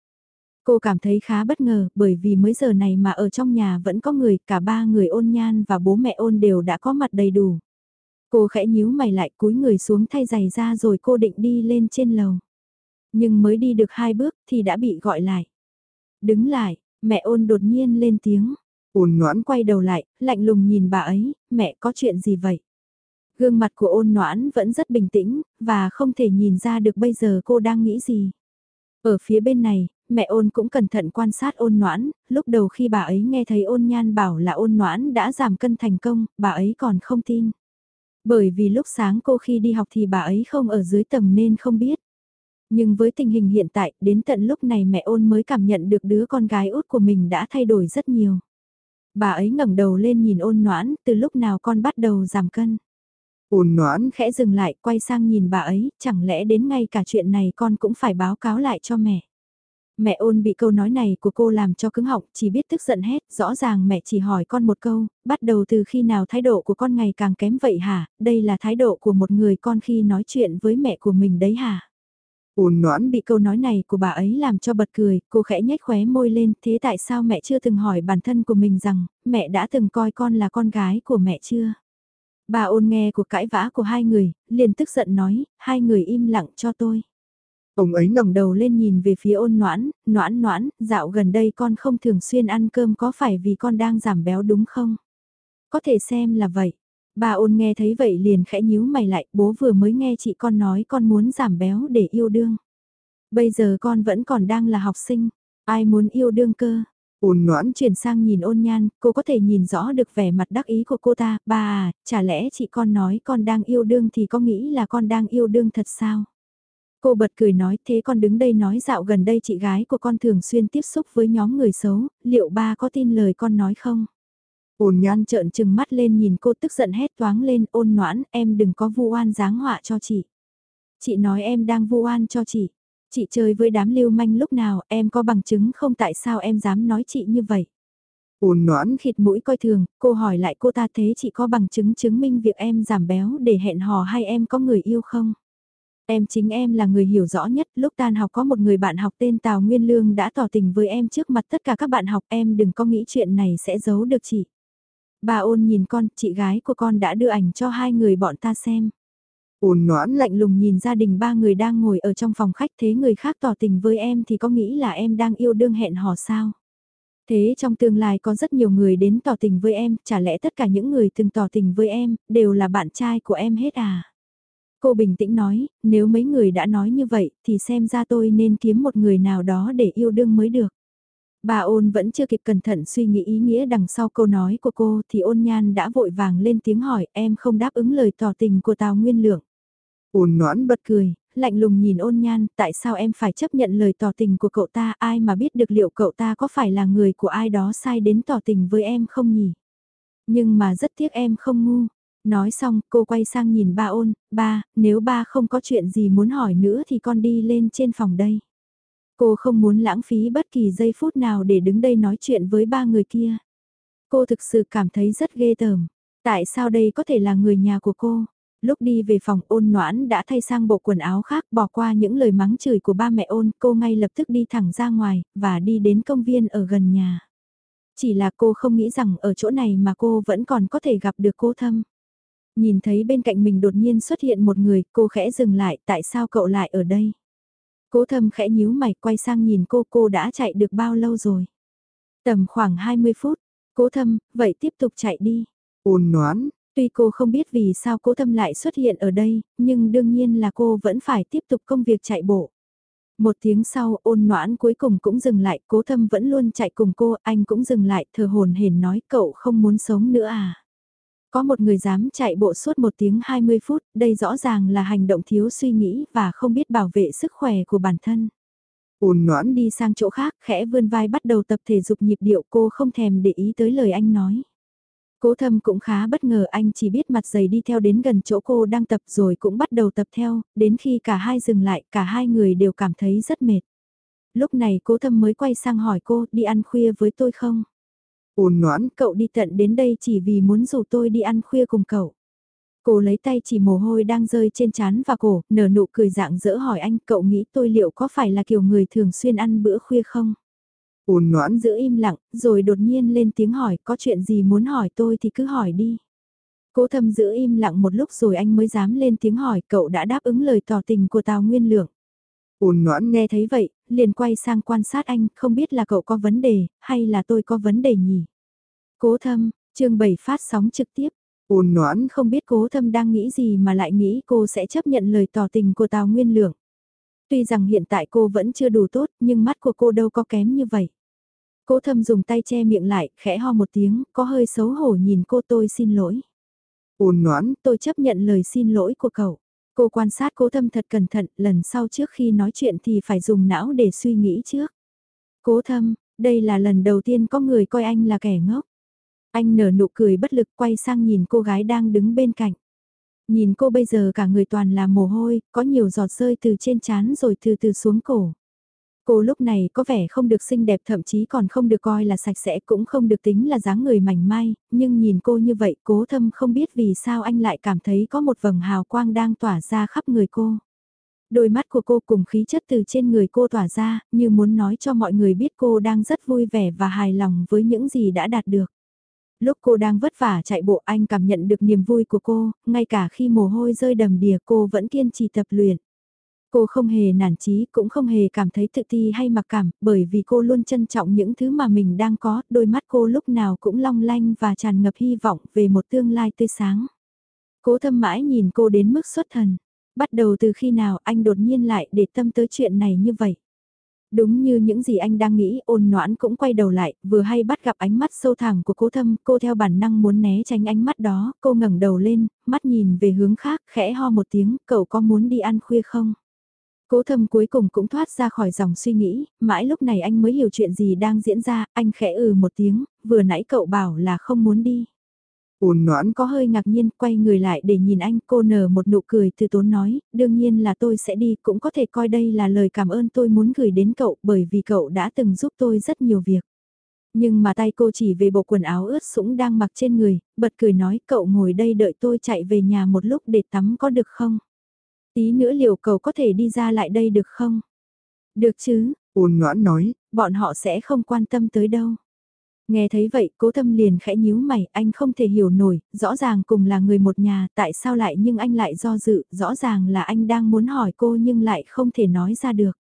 Cô cảm thấy khá bất ngờ bởi vì mới giờ này mà ở trong nhà vẫn có người, cả ba người ôn nhan và bố mẹ ôn đều đã có mặt đầy đủ. Cô khẽ nhíu mày lại cúi người xuống thay giày ra rồi cô định đi lên trên lầu. Nhưng mới đi được hai bước thì đã bị gọi lại. Đứng lại, mẹ ôn đột nhiên lên tiếng. Ôn noãn quay đầu lại, lạnh lùng nhìn bà ấy, mẹ có chuyện gì vậy? Gương mặt của ôn noãn vẫn rất bình tĩnh, và không thể nhìn ra được bây giờ cô đang nghĩ gì. Ở phía bên này, mẹ ôn cũng cẩn thận quan sát ôn noãn, lúc đầu khi bà ấy nghe thấy ôn nhan bảo là ôn noãn đã giảm cân thành công, bà ấy còn không tin. Bởi vì lúc sáng cô khi đi học thì bà ấy không ở dưới tầng nên không biết. Nhưng với tình hình hiện tại, đến tận lúc này mẹ ôn mới cảm nhận được đứa con gái út của mình đã thay đổi rất nhiều. Bà ấy ngẩng đầu lên nhìn ôn noãn, từ lúc nào con bắt đầu giảm cân. Ôn noãn khẽ dừng lại, quay sang nhìn bà ấy, chẳng lẽ đến ngay cả chuyện này con cũng phải báo cáo lại cho mẹ. Mẹ ôn bị câu nói này của cô làm cho cứng họng, chỉ biết tức giận hết, rõ ràng mẹ chỉ hỏi con một câu, bắt đầu từ khi nào thái độ của con ngày càng kém vậy hả, đây là thái độ của một người con khi nói chuyện với mẹ của mình đấy hả? Ôn noãn bị câu nói này của bà ấy làm cho bật cười, cô khẽ nhếch khóe môi lên, thế tại sao mẹ chưa từng hỏi bản thân của mình rằng, mẹ đã từng coi con là con gái của mẹ chưa? Bà ôn nghe cuộc cãi vã của hai người, liền tức giận nói, hai người im lặng cho tôi. Ông ấy ngẩng đầu lên nhìn về phía ôn noãn, noãn noãn, dạo gần đây con không thường xuyên ăn cơm có phải vì con đang giảm béo đúng không? Có thể xem là vậy. Bà ôn nghe thấy vậy liền khẽ nhíu mày lại, bố vừa mới nghe chị con nói con muốn giảm béo để yêu đương. Bây giờ con vẫn còn đang là học sinh, ai muốn yêu đương cơ? Ôn noãn chuyển sang nhìn ôn nhan, cô có thể nhìn rõ được vẻ mặt đắc ý của cô ta, bà à, chả lẽ chị con nói con đang yêu đương thì có nghĩ là con đang yêu đương thật sao? Cô bật cười nói thế con đứng đây nói dạo gần đây chị gái của con thường xuyên tiếp xúc với nhóm người xấu, liệu ba có tin lời con nói không? Ôn nhan trợn trừng mắt lên nhìn cô tức giận hét toáng lên ôn noãn em đừng có vu oan giáng họa cho chị. Chị nói em đang vu oan cho chị. Chị chơi với đám lưu manh lúc nào, em có bằng chứng không tại sao em dám nói chị như vậy. Ôn noãn khịt mũi coi thường, cô hỏi lại cô ta thế chị có bằng chứng chứng minh việc em giảm béo để hẹn hò hay em có người yêu không? Em chính em là người hiểu rõ nhất, lúc tan học có một người bạn học tên Tào Nguyên Lương đã tỏ tình với em trước mặt tất cả các bạn học em đừng có nghĩ chuyện này sẽ giấu được chị. Bà ôn nhìn con, chị gái của con đã đưa ảnh cho hai người bọn ta xem. Ôn noãn lạnh lùng nhìn gia đình ba người đang ngồi ở trong phòng khách thế người khác tỏ tình với em thì có nghĩ là em đang yêu đương hẹn hò sao? Thế trong tương lai có rất nhiều người đến tỏ tình với em, chả lẽ tất cả những người từng tỏ tình với em, đều là bạn trai của em hết à? Cô bình tĩnh nói, nếu mấy người đã nói như vậy, thì xem ra tôi nên kiếm một người nào đó để yêu đương mới được. Bà ôn vẫn chưa kịp cẩn thận suy nghĩ ý nghĩa đằng sau câu nói của cô thì ôn nhan đã vội vàng lên tiếng hỏi em không đáp ứng lời tỏ tình của Tào Nguyên Lượng. Ôn noãn bật cười, lạnh lùng nhìn ôn nhan, tại sao em phải chấp nhận lời tỏ tình của cậu ta, ai mà biết được liệu cậu ta có phải là người của ai đó sai đến tỏ tình với em không nhỉ? Nhưng mà rất tiếc em không ngu. Nói xong, cô quay sang nhìn ba ôn, ba, nếu ba không có chuyện gì muốn hỏi nữa thì con đi lên trên phòng đây. Cô không muốn lãng phí bất kỳ giây phút nào để đứng đây nói chuyện với ba người kia. Cô thực sự cảm thấy rất ghê tởm. Tại sao đây có thể là người nhà của cô? Lúc đi về phòng ôn noãn đã thay sang bộ quần áo khác, bỏ qua những lời mắng chửi của ba mẹ ôn, cô ngay lập tức đi thẳng ra ngoài và đi đến công viên ở gần nhà. Chỉ là cô không nghĩ rằng ở chỗ này mà cô vẫn còn có thể gặp được cô thâm. Nhìn thấy bên cạnh mình đột nhiên xuất hiện một người, cô khẽ dừng lại, tại sao cậu lại ở đây. Cố thâm khẽ nhíu mày quay sang nhìn cô cô đã chạy được bao lâu rồi. Tầm khoảng 20 phút, cố thâm, vậy tiếp tục chạy đi. Ôn noán, Tuy cô không biết vì sao cố thâm lại xuất hiện ở đây, nhưng đương nhiên là cô vẫn phải tiếp tục công việc chạy bộ. Một tiếng sau ôn noãn cuối cùng cũng dừng lại, cố thâm vẫn luôn chạy cùng cô, anh cũng dừng lại, thờ hồn hển nói cậu không muốn sống nữa à. Có một người dám chạy bộ suốt một tiếng 20 phút, đây rõ ràng là hành động thiếu suy nghĩ và không biết bảo vệ sức khỏe của bản thân. Ôn noãn đi sang chỗ khác, khẽ vươn vai bắt đầu tập thể dục nhịp điệu cô không thèm để ý tới lời anh nói. Cố thâm cũng khá bất ngờ anh chỉ biết mặt dày đi theo đến gần chỗ cô đang tập rồi cũng bắt đầu tập theo, đến khi cả hai dừng lại cả hai người đều cảm thấy rất mệt. Lúc này cố thâm mới quay sang hỏi cô đi ăn khuya với tôi không? Ôn noãn, cậu đi tận đến đây chỉ vì muốn rủ tôi đi ăn khuya cùng cậu. Cô lấy tay chỉ mồ hôi đang rơi trên trán và cổ, nở nụ cười dạng dỡ hỏi anh cậu nghĩ tôi liệu có phải là kiểu người thường xuyên ăn bữa khuya không? Ôn noãn giữ im lặng, rồi đột nhiên lên tiếng hỏi có chuyện gì muốn hỏi tôi thì cứ hỏi đi. Cố thâm giữ im lặng một lúc rồi anh mới dám lên tiếng hỏi cậu đã đáp ứng lời tỏ tình của Tào Nguyên Lượng. Ôn noãn nghe thấy vậy, liền quay sang quan sát anh, không biết là cậu có vấn đề, hay là tôi có vấn đề nhỉ? Cố thâm, chương 7 phát sóng trực tiếp. Ôn noãn không biết cố thâm đang nghĩ gì mà lại nghĩ cô sẽ chấp nhận lời tỏ tình của Tào Nguyên Lượng. Tuy rằng hiện tại cô vẫn chưa đủ tốt, nhưng mắt của cô đâu có kém như vậy. Cố thâm dùng tay che miệng lại, khẽ ho một tiếng, có hơi xấu hổ nhìn cô tôi xin lỗi. Ôn noãn, tôi chấp nhận lời xin lỗi của cậu. Cô quan sát cố thâm thật cẩn thận, lần sau trước khi nói chuyện thì phải dùng não để suy nghĩ trước. Cố thâm, đây là lần đầu tiên có người coi anh là kẻ ngốc. Anh nở nụ cười bất lực quay sang nhìn cô gái đang đứng bên cạnh. Nhìn cô bây giờ cả người toàn là mồ hôi, có nhiều giọt rơi từ trên trán rồi từ từ xuống cổ. Cô lúc này có vẻ không được xinh đẹp thậm chí còn không được coi là sạch sẽ cũng không được tính là dáng người mảnh mai, nhưng nhìn cô như vậy cố thâm không biết vì sao anh lại cảm thấy có một vầng hào quang đang tỏa ra khắp người cô. Đôi mắt của cô cùng khí chất từ trên người cô tỏa ra, như muốn nói cho mọi người biết cô đang rất vui vẻ và hài lòng với những gì đã đạt được. Lúc cô đang vất vả chạy bộ anh cảm nhận được niềm vui của cô, ngay cả khi mồ hôi rơi đầm đìa cô vẫn kiên trì tập luyện. Cô không hề nản chí, cũng không hề cảm thấy tự ti hay mặc cảm, bởi vì cô luôn trân trọng những thứ mà mình đang có, đôi mắt cô lúc nào cũng long lanh và tràn ngập hy vọng về một tương lai tươi sáng. Cố thâm mãi nhìn cô đến mức xuất thần. Bắt đầu từ khi nào anh đột nhiên lại để tâm tới chuyện này như vậy. Đúng như những gì anh đang nghĩ, ôn noãn cũng quay đầu lại, vừa hay bắt gặp ánh mắt sâu thẳm của cố thâm, cô theo bản năng muốn né tránh ánh mắt đó, cô ngẩng đầu lên, mắt nhìn về hướng khác, khẽ ho một tiếng, cậu có muốn đi ăn khuya không? Cố thâm cuối cùng cũng thoát ra khỏi dòng suy nghĩ, mãi lúc này anh mới hiểu chuyện gì đang diễn ra, anh khẽ ừ một tiếng, vừa nãy cậu bảo là không muốn đi. ôn noãn, Có hơi ngạc nhiên, quay người lại để nhìn anh, cô nở một nụ cười từ tốn nói, đương nhiên là tôi sẽ đi, cũng có thể coi đây là lời cảm ơn tôi muốn gửi đến cậu, bởi vì cậu đã từng giúp tôi rất nhiều việc. Nhưng mà tay cô chỉ về bộ quần áo ướt sũng đang mặc trên người, bật cười nói cậu ngồi đây đợi tôi chạy về nhà một lúc để tắm có được không? Tí nữa liệu cậu có thể đi ra lại đây được không? Được chứ, ôn noãn nói, bọn họ sẽ không quan tâm tới đâu. Nghe thấy vậy, cố thâm liền khẽ nhíu mày, anh không thể hiểu nổi, rõ ràng cùng là người một nhà, tại sao lại nhưng anh lại do dự, rõ ràng là anh đang muốn hỏi cô nhưng lại không thể nói ra được.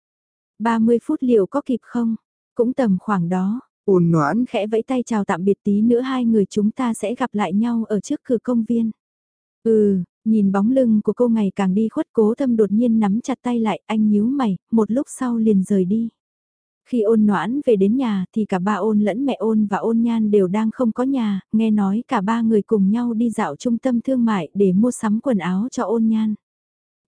30 phút liệu có kịp không? Cũng tầm khoảng đó, ôn noãn, khẽ vẫy tay chào tạm biệt tí nữa hai người chúng ta sẽ gặp lại nhau ở trước cửa công viên. Ừ, nhìn bóng lưng của cô ngày càng đi khuất cố thâm đột nhiên nắm chặt tay lại, anh nhíu mày, một lúc sau liền rời đi. Khi ôn noãn về đến nhà thì cả ba ôn lẫn mẹ ôn và ôn nhan đều đang không có nhà, nghe nói cả ba người cùng nhau đi dạo trung tâm thương mại để mua sắm quần áo cho ôn nhan.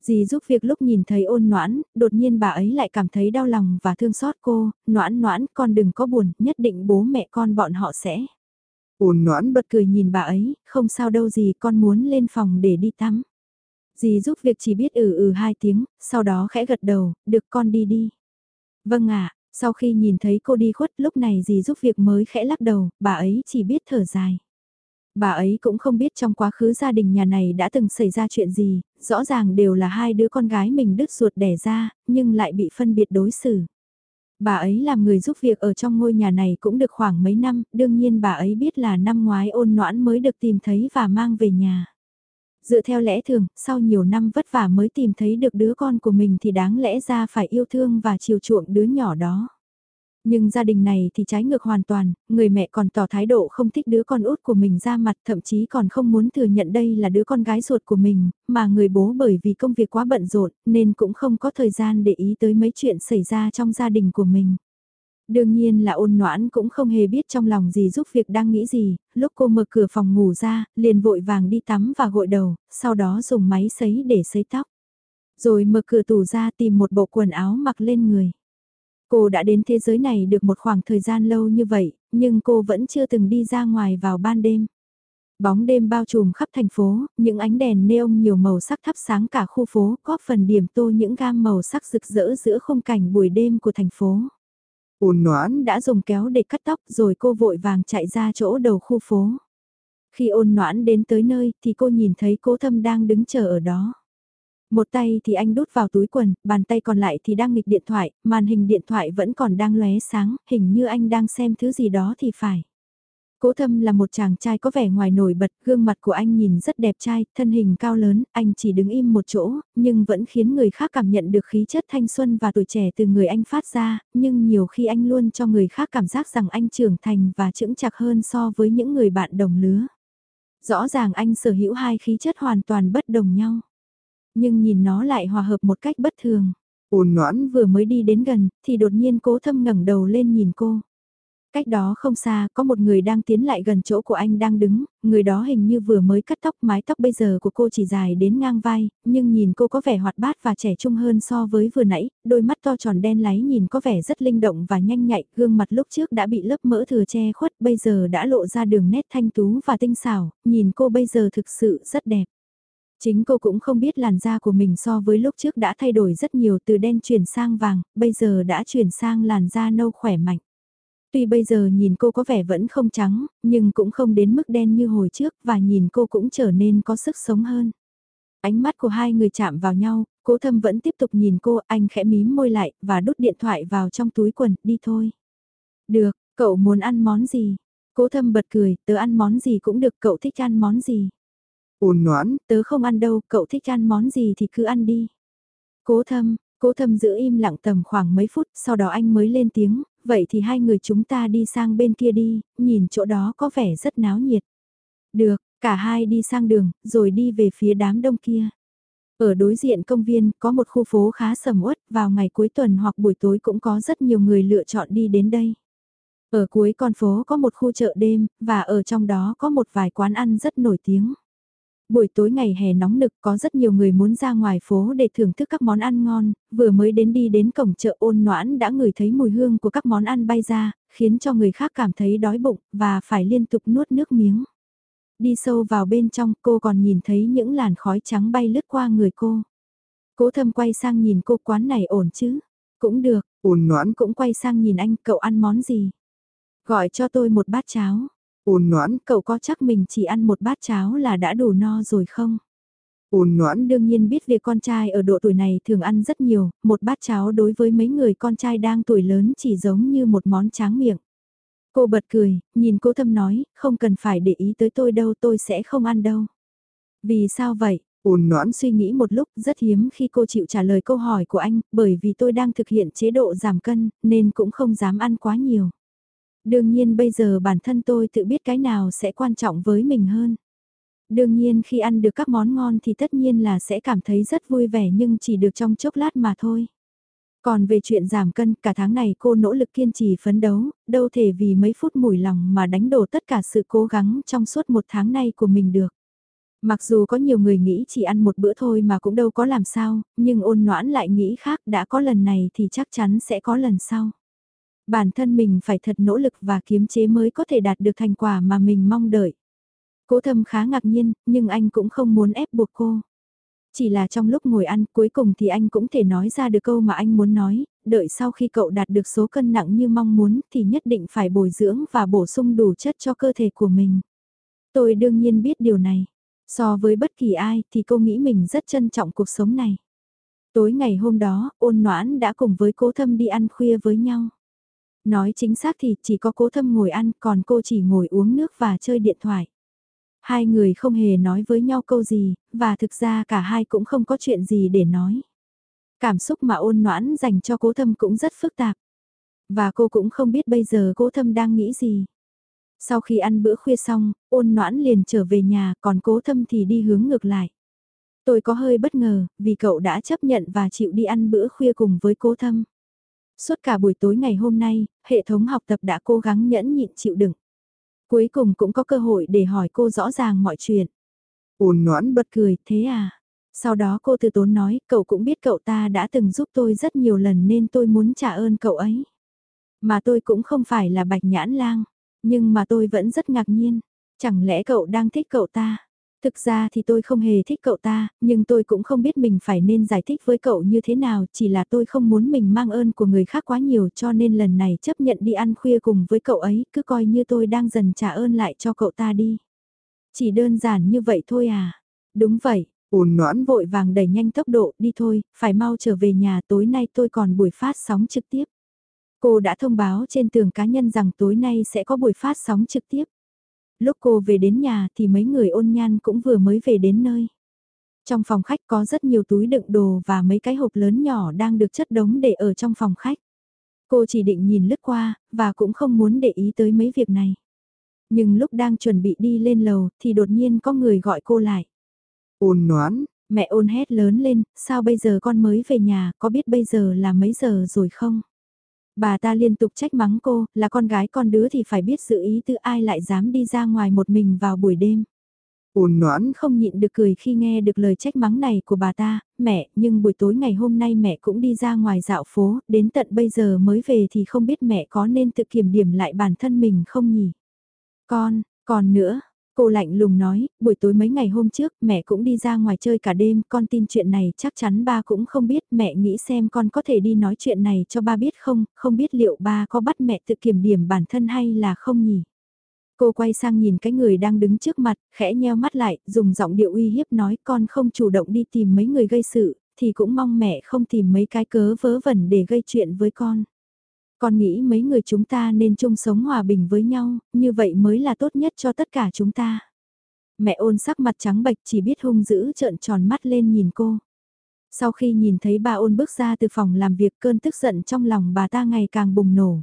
Dì giúp việc lúc nhìn thấy ôn noãn, đột nhiên bà ấy lại cảm thấy đau lòng và thương xót cô, noãn noãn con đừng có buồn, nhất định bố mẹ con bọn họ sẽ ôn noãn Bật cười nhìn bà ấy, không sao đâu gì con muốn lên phòng để đi tắm. Dì giúp việc chỉ biết ừ ừ hai tiếng, sau đó khẽ gật đầu, được con đi đi. Vâng ạ, sau khi nhìn thấy cô đi khuất lúc này dì giúp việc mới khẽ lắc đầu, bà ấy chỉ biết thở dài. Bà ấy cũng không biết trong quá khứ gia đình nhà này đã từng xảy ra chuyện gì, rõ ràng đều là hai đứa con gái mình đứt ruột đẻ ra, nhưng lại bị phân biệt đối xử. Bà ấy làm người giúp việc ở trong ngôi nhà này cũng được khoảng mấy năm, đương nhiên bà ấy biết là năm ngoái ôn noãn mới được tìm thấy và mang về nhà. Dựa theo lẽ thường, sau nhiều năm vất vả mới tìm thấy được đứa con của mình thì đáng lẽ ra phải yêu thương và chiều chuộng đứa nhỏ đó. Nhưng gia đình này thì trái ngược hoàn toàn, người mẹ còn tỏ thái độ không thích đứa con út của mình ra mặt thậm chí còn không muốn thừa nhận đây là đứa con gái ruột của mình, mà người bố bởi vì công việc quá bận rộn nên cũng không có thời gian để ý tới mấy chuyện xảy ra trong gia đình của mình. Đương nhiên là ôn noãn cũng không hề biết trong lòng gì giúp việc đang nghĩ gì, lúc cô mở cửa phòng ngủ ra, liền vội vàng đi tắm và gội đầu, sau đó dùng máy sấy để sấy tóc. Rồi mở cửa tủ ra tìm một bộ quần áo mặc lên người. Cô đã đến thế giới này được một khoảng thời gian lâu như vậy, nhưng cô vẫn chưa từng đi ra ngoài vào ban đêm. Bóng đêm bao trùm khắp thành phố, những ánh đèn neon nhiều màu sắc thắp sáng cả khu phố, góp phần điểm tô những gam màu sắc rực rỡ giữa khung cảnh buổi đêm của thành phố. ôn noãn, Đã dùng kéo để cắt tóc rồi cô vội vàng chạy ra chỗ đầu khu phố. Khi ôn noãn đến tới nơi thì cô nhìn thấy cố thâm đang đứng chờ ở đó. Một tay thì anh đút vào túi quần, bàn tay còn lại thì đang nghịch điện thoại, màn hình điện thoại vẫn còn đang lóe sáng, hình như anh đang xem thứ gì đó thì phải. Cố thâm là một chàng trai có vẻ ngoài nổi bật, gương mặt của anh nhìn rất đẹp trai, thân hình cao lớn, anh chỉ đứng im một chỗ, nhưng vẫn khiến người khác cảm nhận được khí chất thanh xuân và tuổi trẻ từ người anh phát ra, nhưng nhiều khi anh luôn cho người khác cảm giác rằng anh trưởng thành và chững chạc hơn so với những người bạn đồng lứa. Rõ ràng anh sở hữu hai khí chất hoàn toàn bất đồng nhau nhưng nhìn nó lại hòa hợp một cách bất thường. ôn noãn, Vừa mới đi đến gần, thì đột nhiên cố thâm ngẩng đầu lên nhìn cô. Cách đó không xa, có một người đang tiến lại gần chỗ của anh đang đứng, người đó hình như vừa mới cắt tóc, mái tóc bây giờ của cô chỉ dài đến ngang vai, nhưng nhìn cô có vẻ hoạt bát và trẻ trung hơn so với vừa nãy, đôi mắt to tròn đen láy nhìn có vẻ rất linh động và nhanh nhạy, gương mặt lúc trước đã bị lớp mỡ thừa che khuất, bây giờ đã lộ ra đường nét thanh tú và tinh xảo, nhìn cô bây giờ thực sự rất đẹp. Chính cô cũng không biết làn da của mình so với lúc trước đã thay đổi rất nhiều từ đen chuyển sang vàng, bây giờ đã chuyển sang làn da nâu khỏe mạnh. Tuy bây giờ nhìn cô có vẻ vẫn không trắng, nhưng cũng không đến mức đen như hồi trước và nhìn cô cũng trở nên có sức sống hơn. Ánh mắt của hai người chạm vào nhau, cố thâm vẫn tiếp tục nhìn cô, anh khẽ mím môi lại và đút điện thoại vào trong túi quần, đi thôi. Được, cậu muốn ăn món gì? Cố thâm bật cười, tớ ăn món gì cũng được, cậu thích ăn món gì? Ôn noãn, Tớ không ăn đâu, cậu thích ăn món gì thì cứ ăn đi. Cố thâm, cố thâm giữ im lặng tầm khoảng mấy phút, sau đó anh mới lên tiếng, vậy thì hai người chúng ta đi sang bên kia đi, nhìn chỗ đó có vẻ rất náo nhiệt. Được, cả hai đi sang đường, rồi đi về phía đám đông kia. Ở đối diện công viên có một khu phố khá sầm uất, vào ngày cuối tuần hoặc buổi tối cũng có rất nhiều người lựa chọn đi đến đây. Ở cuối con phố có một khu chợ đêm, và ở trong đó có một vài quán ăn rất nổi tiếng. Buổi tối ngày hè nóng nực có rất nhiều người muốn ra ngoài phố để thưởng thức các món ăn ngon, vừa mới đến đi đến cổng chợ ôn noãn đã ngửi thấy mùi hương của các món ăn bay ra, khiến cho người khác cảm thấy đói bụng và phải liên tục nuốt nước miếng. Đi sâu vào bên trong cô còn nhìn thấy những làn khói trắng bay lướt qua người cô. Cố thâm quay sang nhìn cô quán này ổn chứ? Cũng được, ôn noãn, cũng quay sang nhìn anh cậu ăn món gì? Gọi cho tôi một bát cháo ôn noãn, Cậu có chắc mình chỉ ăn một bát cháo là đã đủ no rồi không? ôn noãn, Đương nhiên biết việc con trai ở độ tuổi này thường ăn rất nhiều, một bát cháo đối với mấy người con trai đang tuổi lớn chỉ giống như một món tráng miệng. Cô bật cười, nhìn cố thâm nói, không cần phải để ý tới tôi đâu tôi sẽ không ăn đâu. Vì sao vậy? ôn noãn, Suy nghĩ một lúc rất hiếm khi cô chịu trả lời câu hỏi của anh, bởi vì tôi đang thực hiện chế độ giảm cân, nên cũng không dám ăn quá nhiều. Đương nhiên bây giờ bản thân tôi tự biết cái nào sẽ quan trọng với mình hơn. Đương nhiên khi ăn được các món ngon thì tất nhiên là sẽ cảm thấy rất vui vẻ nhưng chỉ được trong chốc lát mà thôi. Còn về chuyện giảm cân, cả tháng này cô nỗ lực kiên trì phấn đấu, đâu thể vì mấy phút mùi lòng mà đánh đổ tất cả sự cố gắng trong suốt một tháng nay của mình được. Mặc dù có nhiều người nghĩ chỉ ăn một bữa thôi mà cũng đâu có làm sao, nhưng ôn noãn lại nghĩ khác đã có lần này thì chắc chắn sẽ có lần sau. Bản thân mình phải thật nỗ lực và kiếm chế mới có thể đạt được thành quả mà mình mong đợi. Cố thâm khá ngạc nhiên, nhưng anh cũng không muốn ép buộc cô. Chỉ là trong lúc ngồi ăn cuối cùng thì anh cũng thể nói ra được câu mà anh muốn nói, đợi sau khi cậu đạt được số cân nặng như mong muốn thì nhất định phải bồi dưỡng và bổ sung đủ chất cho cơ thể của mình. Tôi đương nhiên biết điều này. So với bất kỳ ai thì cô nghĩ mình rất trân trọng cuộc sống này. Tối ngày hôm đó, ôn noãn đã cùng với cố thâm đi ăn khuya với nhau. Nói chính xác thì chỉ có cố thâm ngồi ăn còn cô chỉ ngồi uống nước và chơi điện thoại. Hai người không hề nói với nhau câu gì, và thực ra cả hai cũng không có chuyện gì để nói. Cảm xúc mà ôn noãn dành cho cố thâm cũng rất phức tạp. Và cô cũng không biết bây giờ cố thâm đang nghĩ gì. Sau khi ăn bữa khuya xong, ôn noãn liền trở về nhà, còn cố thâm thì đi hướng ngược lại. Tôi có hơi bất ngờ, vì cậu đã chấp nhận và chịu đi ăn bữa khuya cùng với cố thâm. Suốt cả buổi tối ngày hôm nay, hệ thống học tập đã cố gắng nhẫn nhịn chịu đựng. Cuối cùng cũng có cơ hội để hỏi cô rõ ràng mọi chuyện. ôn noãn bật cười, thế à? Sau đó cô từ tốn nói, cậu cũng biết cậu ta đã từng giúp tôi rất nhiều lần nên tôi muốn trả ơn cậu ấy. Mà tôi cũng không phải là bạch nhãn lang, nhưng mà tôi vẫn rất ngạc nhiên. Chẳng lẽ cậu đang thích cậu ta? Thực ra thì tôi không hề thích cậu ta, nhưng tôi cũng không biết mình phải nên giải thích với cậu như thế nào, chỉ là tôi không muốn mình mang ơn của người khác quá nhiều cho nên lần này chấp nhận đi ăn khuya cùng với cậu ấy, cứ coi như tôi đang dần trả ơn lại cho cậu ta đi. Chỉ đơn giản như vậy thôi à? Đúng vậy, ôn noãn vội vàng đẩy nhanh tốc độ, đi thôi, phải mau trở về nhà tối nay tôi còn buổi phát sóng trực tiếp. Cô đã thông báo trên tường cá nhân rằng tối nay sẽ có buổi phát sóng trực tiếp. Lúc cô về đến nhà thì mấy người ôn nhan cũng vừa mới về đến nơi. Trong phòng khách có rất nhiều túi đựng đồ và mấy cái hộp lớn nhỏ đang được chất đống để ở trong phòng khách. Cô chỉ định nhìn lướt qua, và cũng không muốn để ý tới mấy việc này. Nhưng lúc đang chuẩn bị đi lên lầu thì đột nhiên có người gọi cô lại. ôn noãn, Mẹ ôn hét lớn lên, sao bây giờ con mới về nhà, có biết bây giờ là mấy giờ rồi không? Bà ta liên tục trách mắng cô, là con gái con đứa thì phải biết sự ý tư ai lại dám đi ra ngoài một mình vào buổi đêm. ôn noãn, Không nhịn được cười khi nghe được lời trách mắng này của bà ta, mẹ, nhưng buổi tối ngày hôm nay mẹ cũng đi ra ngoài dạo phố, đến tận bây giờ mới về thì không biết mẹ có nên tự kiểm điểm lại bản thân mình không nhỉ? Con, còn nữa, cô lạnh lùng nói, buổi tối mấy ngày hôm trước mẹ cũng đi ra ngoài chơi cả đêm, con tin chuyện này chắc chắn ba cũng không biết, mẹ nghĩ xem con có thể đi nói chuyện này cho ba biết không, không biết liệu ba có bắt mẹ tự kiểm điểm bản thân hay là không nhỉ? Cô quay sang nhìn cái người đang đứng trước mặt, khẽ nheo mắt lại, dùng giọng điệu uy hiếp nói con không chủ động đi tìm mấy người gây sự, thì cũng mong mẹ không tìm mấy cái cớ vớ vẩn để gây chuyện với con. Con nghĩ mấy người chúng ta nên chung sống hòa bình với nhau, như vậy mới là tốt nhất cho tất cả chúng ta. Mẹ ôn sắc mặt trắng bệch chỉ biết hung dữ trợn tròn mắt lên nhìn cô. Sau khi nhìn thấy bà ôn bước ra từ phòng làm việc cơn tức giận trong lòng bà ta ngày càng bùng nổ.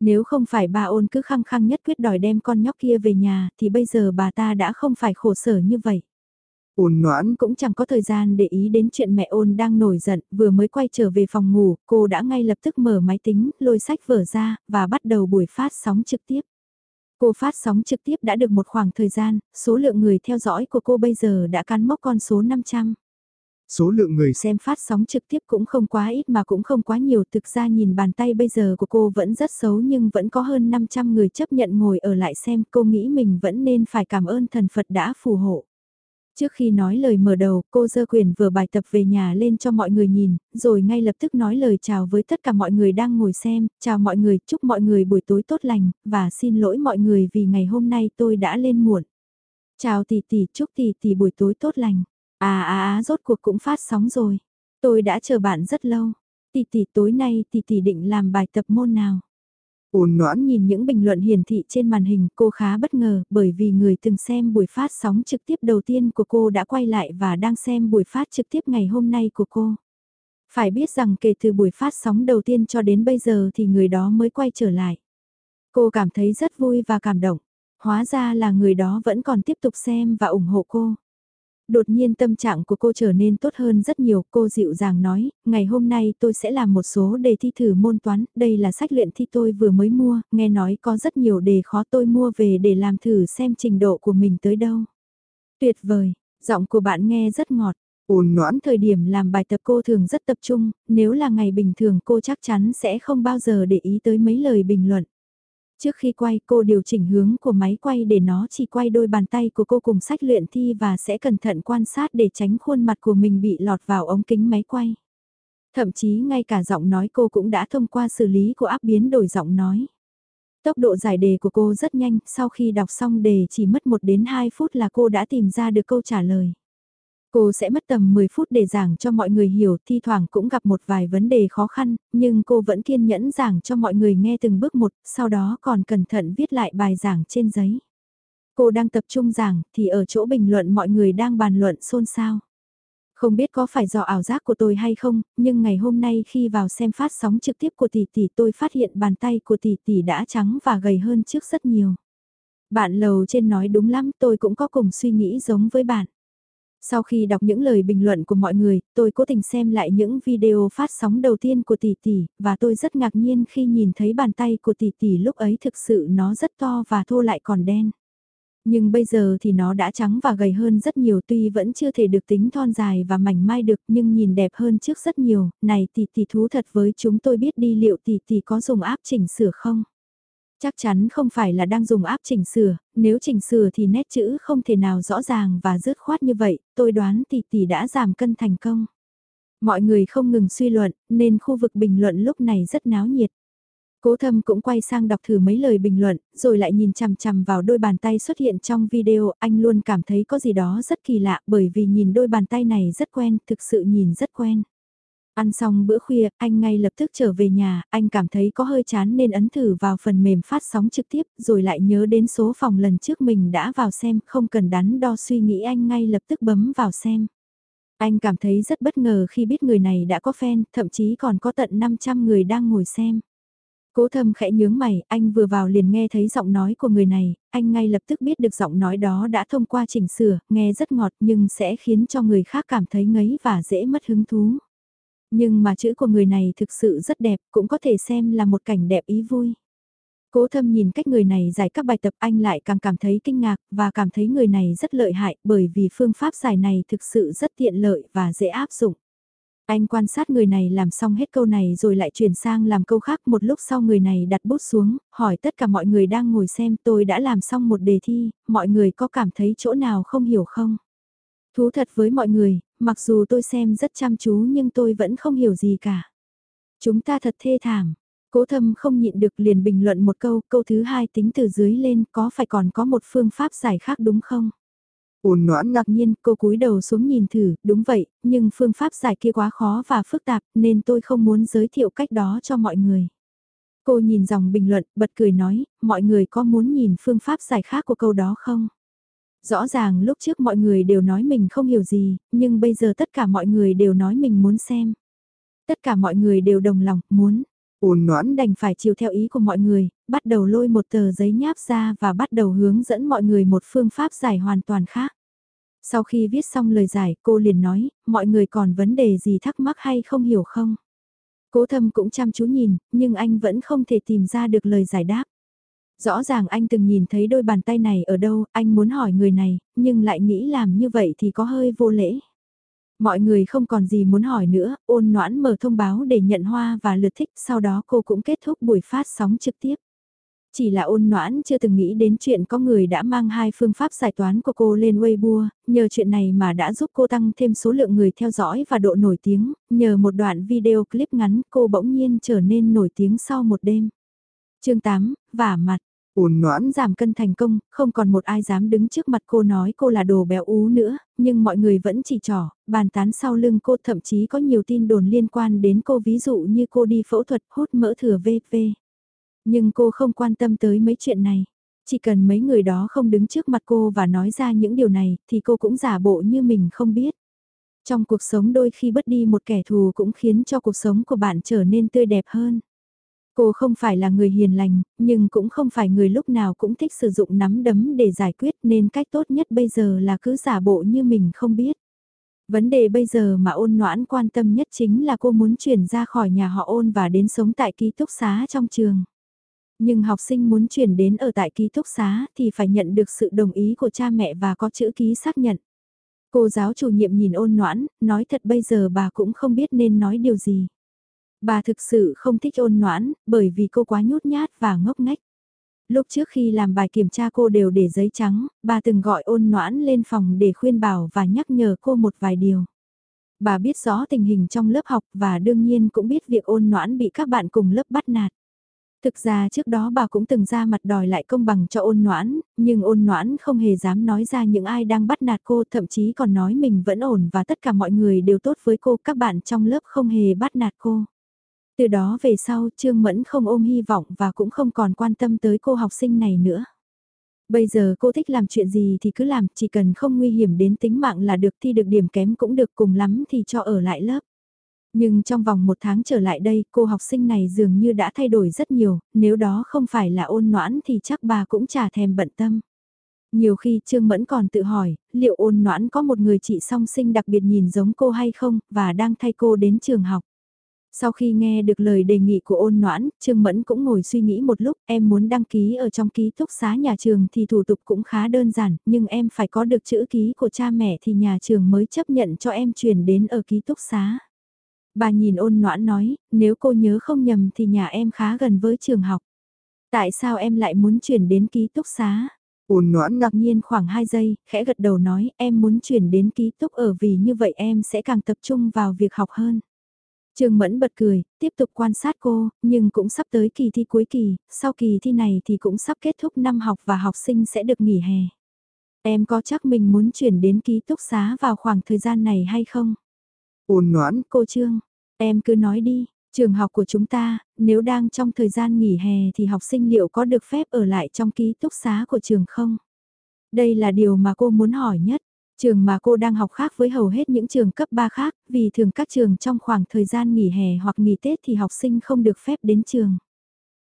Nếu không phải bà ôn cứ khăng khăng nhất quyết đòi đem con nhóc kia về nhà thì bây giờ bà ta đã không phải khổ sở như vậy ôn noãn, Cũng chẳng có thời gian để ý đến chuyện mẹ ôn đang nổi giận, vừa mới quay trở về phòng ngủ, cô đã ngay lập tức mở máy tính, lôi sách vở ra, và bắt đầu buổi phát sóng trực tiếp. Cô phát sóng trực tiếp đã được một khoảng thời gian, số lượng người theo dõi của cô bây giờ đã cán mốc con số 500. Số lượng người xem phát sóng trực tiếp cũng không quá ít mà cũng không quá nhiều. Thực ra nhìn bàn tay bây giờ của cô vẫn rất xấu nhưng vẫn có hơn 500 người chấp nhận ngồi ở lại xem. Cô nghĩ mình vẫn nên phải cảm ơn thần Phật đã phù hộ. Trước khi nói lời mở đầu, cô dơ quyền vừa bài tập về nhà lên cho mọi người nhìn, rồi ngay lập tức nói lời chào với tất cả mọi người đang ngồi xem, chào mọi người, chúc mọi người buổi tối tốt lành, và xin lỗi mọi người vì ngày hôm nay tôi đã lên muộn. Chào tỷ tỷ, chúc tỷ tỷ buổi tối tốt lành. À à à, rốt cuộc cũng phát sóng rồi. Tôi đã chờ bạn rất lâu. Tỷ tỷ tối nay tỷ tỷ định làm bài tập môn nào? Ôn noãn nhìn những bình luận hiển thị trên màn hình, cô khá bất ngờ, bởi vì người từng xem buổi phát sóng trực tiếp đầu tiên của cô đã quay lại và đang xem buổi phát trực tiếp ngày hôm nay của cô. Phải biết rằng kể từ buổi phát sóng đầu tiên cho đến bây giờ thì người đó mới quay trở lại. Cô cảm thấy rất vui và cảm động. Hóa ra là người đó vẫn còn tiếp tục xem và ủng hộ cô. Đột nhiên tâm trạng của cô trở nên tốt hơn rất nhiều, cô dịu dàng nói, ngày hôm nay tôi sẽ làm một số đề thi thử môn toán, đây là sách luyện thi tôi vừa mới mua, nghe nói có rất nhiều đề khó tôi mua về để làm thử xem trình độ của mình tới đâu. Tuyệt vời, giọng của bạn nghe rất ngọt. Ôn noãn thời điểm làm bài tập cô thường rất tập trung, nếu là ngày bình thường cô chắc chắn sẽ không bao giờ để ý tới mấy lời bình luận. Trước khi quay cô điều chỉnh hướng của máy quay để nó chỉ quay đôi bàn tay của cô cùng sách luyện thi và sẽ cẩn thận quan sát để tránh khuôn mặt của mình bị lọt vào ống kính máy quay. Thậm chí ngay cả giọng nói cô cũng đã thông qua xử lý của áp biến đổi giọng nói. Tốc độ giải đề của cô rất nhanh, sau khi đọc xong đề chỉ mất 1 đến 2 phút là cô đã tìm ra được câu trả lời. Cô sẽ mất tầm 10 phút để giảng cho mọi người hiểu, thi thoảng cũng gặp một vài vấn đề khó khăn, nhưng cô vẫn kiên nhẫn giảng cho mọi người nghe từng bước một, sau đó còn cẩn thận viết lại bài giảng trên giấy. Cô đang tập trung giảng, thì ở chỗ bình luận mọi người đang bàn luận xôn xao. Không biết có phải do ảo giác của tôi hay không, nhưng ngày hôm nay khi vào xem phát sóng trực tiếp của tỷ tỷ tôi phát hiện bàn tay của tỷ tỷ đã trắng và gầy hơn trước rất nhiều. Bạn lầu trên nói đúng lắm, tôi cũng có cùng suy nghĩ giống với bạn. Sau khi đọc những lời bình luận của mọi người, tôi cố tình xem lại những video phát sóng đầu tiên của tỷ tỷ, và tôi rất ngạc nhiên khi nhìn thấy bàn tay của tỷ tỷ lúc ấy thực sự nó rất to và thô lại còn đen. Nhưng bây giờ thì nó đã trắng và gầy hơn rất nhiều tuy vẫn chưa thể được tính thon dài và mảnh mai được nhưng nhìn đẹp hơn trước rất nhiều, này tỷ tỷ thú thật với chúng tôi biết đi liệu tỷ tỷ có dùng áp chỉnh sửa không? Chắc chắn không phải là đang dùng áp chỉnh sửa, nếu chỉnh sửa thì nét chữ không thể nào rõ ràng và dứt khoát như vậy, tôi đoán tỷ tỷ đã giảm cân thành công. Mọi người không ngừng suy luận, nên khu vực bình luận lúc này rất náo nhiệt. Cố thâm cũng quay sang đọc thử mấy lời bình luận, rồi lại nhìn chằm chằm vào đôi bàn tay xuất hiện trong video, anh luôn cảm thấy có gì đó rất kỳ lạ bởi vì nhìn đôi bàn tay này rất quen, thực sự nhìn rất quen. Ăn xong bữa khuya, anh ngay lập tức trở về nhà, anh cảm thấy có hơi chán nên ấn thử vào phần mềm phát sóng trực tiếp, rồi lại nhớ đến số phòng lần trước mình đã vào xem, không cần đắn đo suy nghĩ anh ngay lập tức bấm vào xem. Anh cảm thấy rất bất ngờ khi biết người này đã có fan, thậm chí còn có tận 500 người đang ngồi xem. Cố thâm khẽ nhướng mày, anh vừa vào liền nghe thấy giọng nói của người này, anh ngay lập tức biết được giọng nói đó đã thông qua chỉnh sửa, nghe rất ngọt nhưng sẽ khiến cho người khác cảm thấy ngấy và dễ mất hứng thú. Nhưng mà chữ của người này thực sự rất đẹp, cũng có thể xem là một cảnh đẹp ý vui. Cố thâm nhìn cách người này giải các bài tập anh lại càng cảm thấy kinh ngạc và cảm thấy người này rất lợi hại bởi vì phương pháp giải này thực sự rất tiện lợi và dễ áp dụng. Anh quan sát người này làm xong hết câu này rồi lại chuyển sang làm câu khác một lúc sau người này đặt bút xuống, hỏi tất cả mọi người đang ngồi xem tôi đã làm xong một đề thi, mọi người có cảm thấy chỗ nào không hiểu không? Thú thật với mọi người, mặc dù tôi xem rất chăm chú nhưng tôi vẫn không hiểu gì cả. Chúng ta thật thê thảm. Cố thâm không nhịn được liền bình luận một câu, câu thứ hai tính từ dưới lên có phải còn có một phương pháp giải khác đúng không? Ôn noãn ngạc nhiên, cô cúi đầu xuống nhìn thử, đúng vậy, nhưng phương pháp giải kia quá khó và phức tạp nên tôi không muốn giới thiệu cách đó cho mọi người. Cô nhìn dòng bình luận, bật cười nói, mọi người có muốn nhìn phương pháp giải khác của câu đó không? Rõ ràng lúc trước mọi người đều nói mình không hiểu gì, nhưng bây giờ tất cả mọi người đều nói mình muốn xem. Tất cả mọi người đều đồng lòng, muốn. Ôn noãn đành phải chiều theo ý của mọi người, bắt đầu lôi một tờ giấy nháp ra và bắt đầu hướng dẫn mọi người một phương pháp giải hoàn toàn khác. Sau khi viết xong lời giải, cô liền nói, mọi người còn vấn đề gì thắc mắc hay không hiểu không? Cố thâm cũng chăm chú nhìn, nhưng anh vẫn không thể tìm ra được lời giải đáp. Rõ ràng anh từng nhìn thấy đôi bàn tay này ở đâu, anh muốn hỏi người này, nhưng lại nghĩ làm như vậy thì có hơi vô lễ. Mọi người không còn gì muốn hỏi nữa, ôn noãn mở thông báo để nhận hoa và lượt thích, sau đó cô cũng kết thúc buổi phát sóng trực tiếp. Chỉ là ôn noãn chưa từng nghĩ đến chuyện có người đã mang hai phương pháp giải toán của cô lên Weibo, nhờ chuyện này mà đã giúp cô tăng thêm số lượng người theo dõi và độ nổi tiếng, nhờ một đoạn video clip ngắn cô bỗng nhiên trở nên nổi tiếng sau một đêm. chương 8, vả mặt. Ôn noãn giảm cân thành công, không còn một ai dám đứng trước mặt cô nói cô là đồ béo ú nữa, nhưng mọi người vẫn chỉ trỏ, bàn tán sau lưng cô thậm chí có nhiều tin đồn liên quan đến cô ví dụ như cô đi phẫu thuật hút mỡ thừa VV. Nhưng cô không quan tâm tới mấy chuyện này. Chỉ cần mấy người đó không đứng trước mặt cô và nói ra những điều này thì cô cũng giả bộ như mình không biết. Trong cuộc sống đôi khi bất đi một kẻ thù cũng khiến cho cuộc sống của bạn trở nên tươi đẹp hơn. Cô không phải là người hiền lành, nhưng cũng không phải người lúc nào cũng thích sử dụng nắm đấm để giải quyết nên cách tốt nhất bây giờ là cứ giả bộ như mình không biết. Vấn đề bây giờ mà ôn noãn quan tâm nhất chính là cô muốn chuyển ra khỏi nhà họ ôn và đến sống tại ký túc xá trong trường. Nhưng học sinh muốn chuyển đến ở tại ký túc xá thì phải nhận được sự đồng ý của cha mẹ và có chữ ký xác nhận. Cô giáo chủ nhiệm nhìn ôn noãn, nói thật bây giờ bà cũng không biết nên nói điều gì. Bà thực sự không thích ôn noãn, bởi vì cô quá nhút nhát và ngốc nghếch. Lúc trước khi làm bài kiểm tra cô đều để giấy trắng, bà từng gọi ôn noãn lên phòng để khuyên bảo và nhắc nhở cô một vài điều. Bà biết rõ tình hình trong lớp học và đương nhiên cũng biết việc ôn noãn bị các bạn cùng lớp bắt nạt. Thực ra trước đó bà cũng từng ra mặt đòi lại công bằng cho ôn noãn, nhưng ôn noãn không hề dám nói ra những ai đang bắt nạt cô, thậm chí còn nói mình vẫn ổn và tất cả mọi người đều tốt với cô, các bạn trong lớp không hề bắt nạt cô. Từ đó về sau Trương Mẫn không ôm hy vọng và cũng không còn quan tâm tới cô học sinh này nữa. Bây giờ cô thích làm chuyện gì thì cứ làm, chỉ cần không nguy hiểm đến tính mạng là được thi được điểm kém cũng được cùng lắm thì cho ở lại lớp. Nhưng trong vòng một tháng trở lại đây cô học sinh này dường như đã thay đổi rất nhiều, nếu đó không phải là ôn noãn thì chắc bà cũng chả thèm bận tâm. Nhiều khi Trương Mẫn còn tự hỏi, liệu ôn noãn có một người chị song sinh đặc biệt nhìn giống cô hay không, và đang thay cô đến trường học. Sau khi nghe được lời đề nghị của ôn noãn, Trương Mẫn cũng ngồi suy nghĩ một lúc, em muốn đăng ký ở trong ký túc xá nhà trường thì thủ tục cũng khá đơn giản, nhưng em phải có được chữ ký của cha mẹ thì nhà trường mới chấp nhận cho em chuyển đến ở ký túc xá. Bà nhìn ôn noãn nói, nếu cô nhớ không nhầm thì nhà em khá gần với trường học. Tại sao em lại muốn chuyển đến ký túc xá? Ôn noãn ngạc nhiên khoảng 2 giây, khẽ gật đầu nói em muốn chuyển đến ký túc ở vì như vậy em sẽ càng tập trung vào việc học hơn. Trương Mẫn bật cười, tiếp tục quan sát cô, nhưng cũng sắp tới kỳ thi cuối kỳ, sau kỳ thi này thì cũng sắp kết thúc năm học và học sinh sẽ được nghỉ hè. Em có chắc mình muốn chuyển đến ký túc xá vào khoảng thời gian này hay không? Ôn noãn, cô Trương, em cứ nói đi, trường học của chúng ta, nếu đang trong thời gian nghỉ hè thì học sinh liệu có được phép ở lại trong ký túc xá của trường không? Đây là điều mà cô muốn hỏi nhất. Trường mà cô đang học khác với hầu hết những trường cấp 3 khác, vì thường các trường trong khoảng thời gian nghỉ hè hoặc nghỉ Tết thì học sinh không được phép đến trường.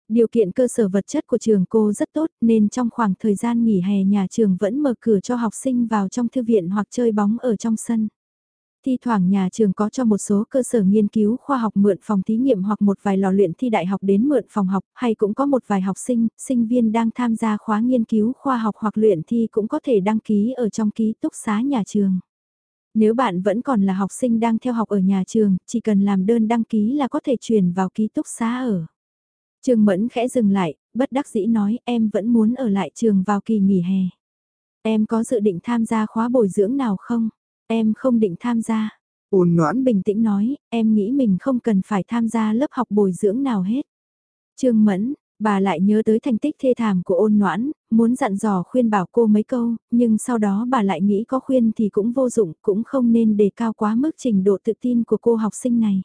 Điều kiện cơ sở vật chất của trường cô rất tốt nên trong khoảng thời gian nghỉ hè nhà trường vẫn mở cửa cho học sinh vào trong thư viện hoặc chơi bóng ở trong sân. Thi thoảng nhà trường có cho một số cơ sở nghiên cứu khoa học mượn phòng thí nghiệm hoặc một vài lò luyện thi đại học đến mượn phòng học, hay cũng có một vài học sinh, sinh viên đang tham gia khóa nghiên cứu khoa học hoặc luyện thi cũng có thể đăng ký ở trong ký túc xá nhà trường. Nếu bạn vẫn còn là học sinh đang theo học ở nhà trường, chỉ cần làm đơn đăng ký là có thể chuyển vào ký túc xá ở. Trường Mẫn khẽ dừng lại, bất đắc dĩ nói em vẫn muốn ở lại trường vào kỳ nghỉ hè. Em có dự định tham gia khóa bồi dưỡng nào không? Em không định tham gia. Ôn noãn bình tĩnh nói, em nghĩ mình không cần phải tham gia lớp học bồi dưỡng nào hết. Trương Mẫn, bà lại nhớ tới thành tích thê thảm của ôn noãn, muốn dặn dò khuyên bảo cô mấy câu, nhưng sau đó bà lại nghĩ có khuyên thì cũng vô dụng, cũng không nên đề cao quá mức trình độ tự tin của cô học sinh này.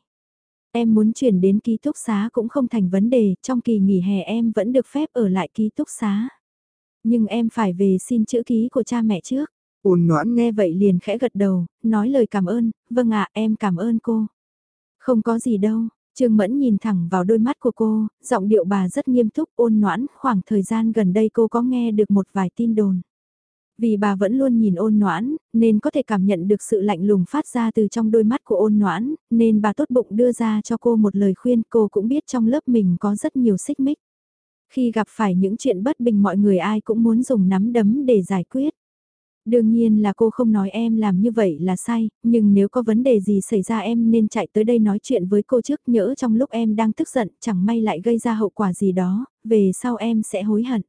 Em muốn chuyển đến ký túc xá cũng không thành vấn đề, trong kỳ nghỉ hè em vẫn được phép ở lại ký túc xá. Nhưng em phải về xin chữ ký của cha mẹ trước. Ôn noãn nghe vậy liền khẽ gật đầu, nói lời cảm ơn, vâng ạ em cảm ơn cô. Không có gì đâu, Trương Mẫn nhìn thẳng vào đôi mắt của cô, giọng điệu bà rất nghiêm túc ôn noãn, khoảng thời gian gần đây cô có nghe được một vài tin đồn. Vì bà vẫn luôn nhìn ôn noãn, nên có thể cảm nhận được sự lạnh lùng phát ra từ trong đôi mắt của ôn noãn, nên bà tốt bụng đưa ra cho cô một lời khuyên cô cũng biết trong lớp mình có rất nhiều xích mích. Khi gặp phải những chuyện bất bình mọi người ai cũng muốn dùng nắm đấm để giải quyết. Đương nhiên là cô không nói em làm như vậy là sai, nhưng nếu có vấn đề gì xảy ra em nên chạy tới đây nói chuyện với cô trước nhỡ trong lúc em đang tức giận chẳng may lại gây ra hậu quả gì đó, về sau em sẽ hối hận.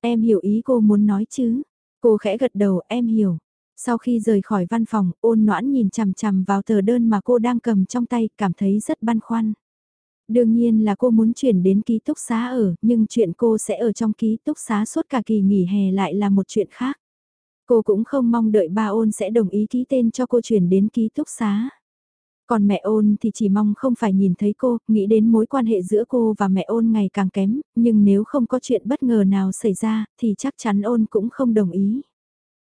Em hiểu ý cô muốn nói chứ? Cô khẽ gật đầu em hiểu. Sau khi rời khỏi văn phòng, ôn noãn nhìn chằm chằm vào tờ đơn mà cô đang cầm trong tay, cảm thấy rất băn khoăn. Đương nhiên là cô muốn chuyển đến ký túc xá ở, nhưng chuyện cô sẽ ở trong ký túc xá suốt cả kỳ nghỉ hè lại là một chuyện khác. Cô cũng không mong đợi ba ôn sẽ đồng ý ký tên cho cô chuyển đến ký túc xá. Còn mẹ ôn thì chỉ mong không phải nhìn thấy cô, nghĩ đến mối quan hệ giữa cô và mẹ ôn ngày càng kém, nhưng nếu không có chuyện bất ngờ nào xảy ra, thì chắc chắn ôn cũng không đồng ý.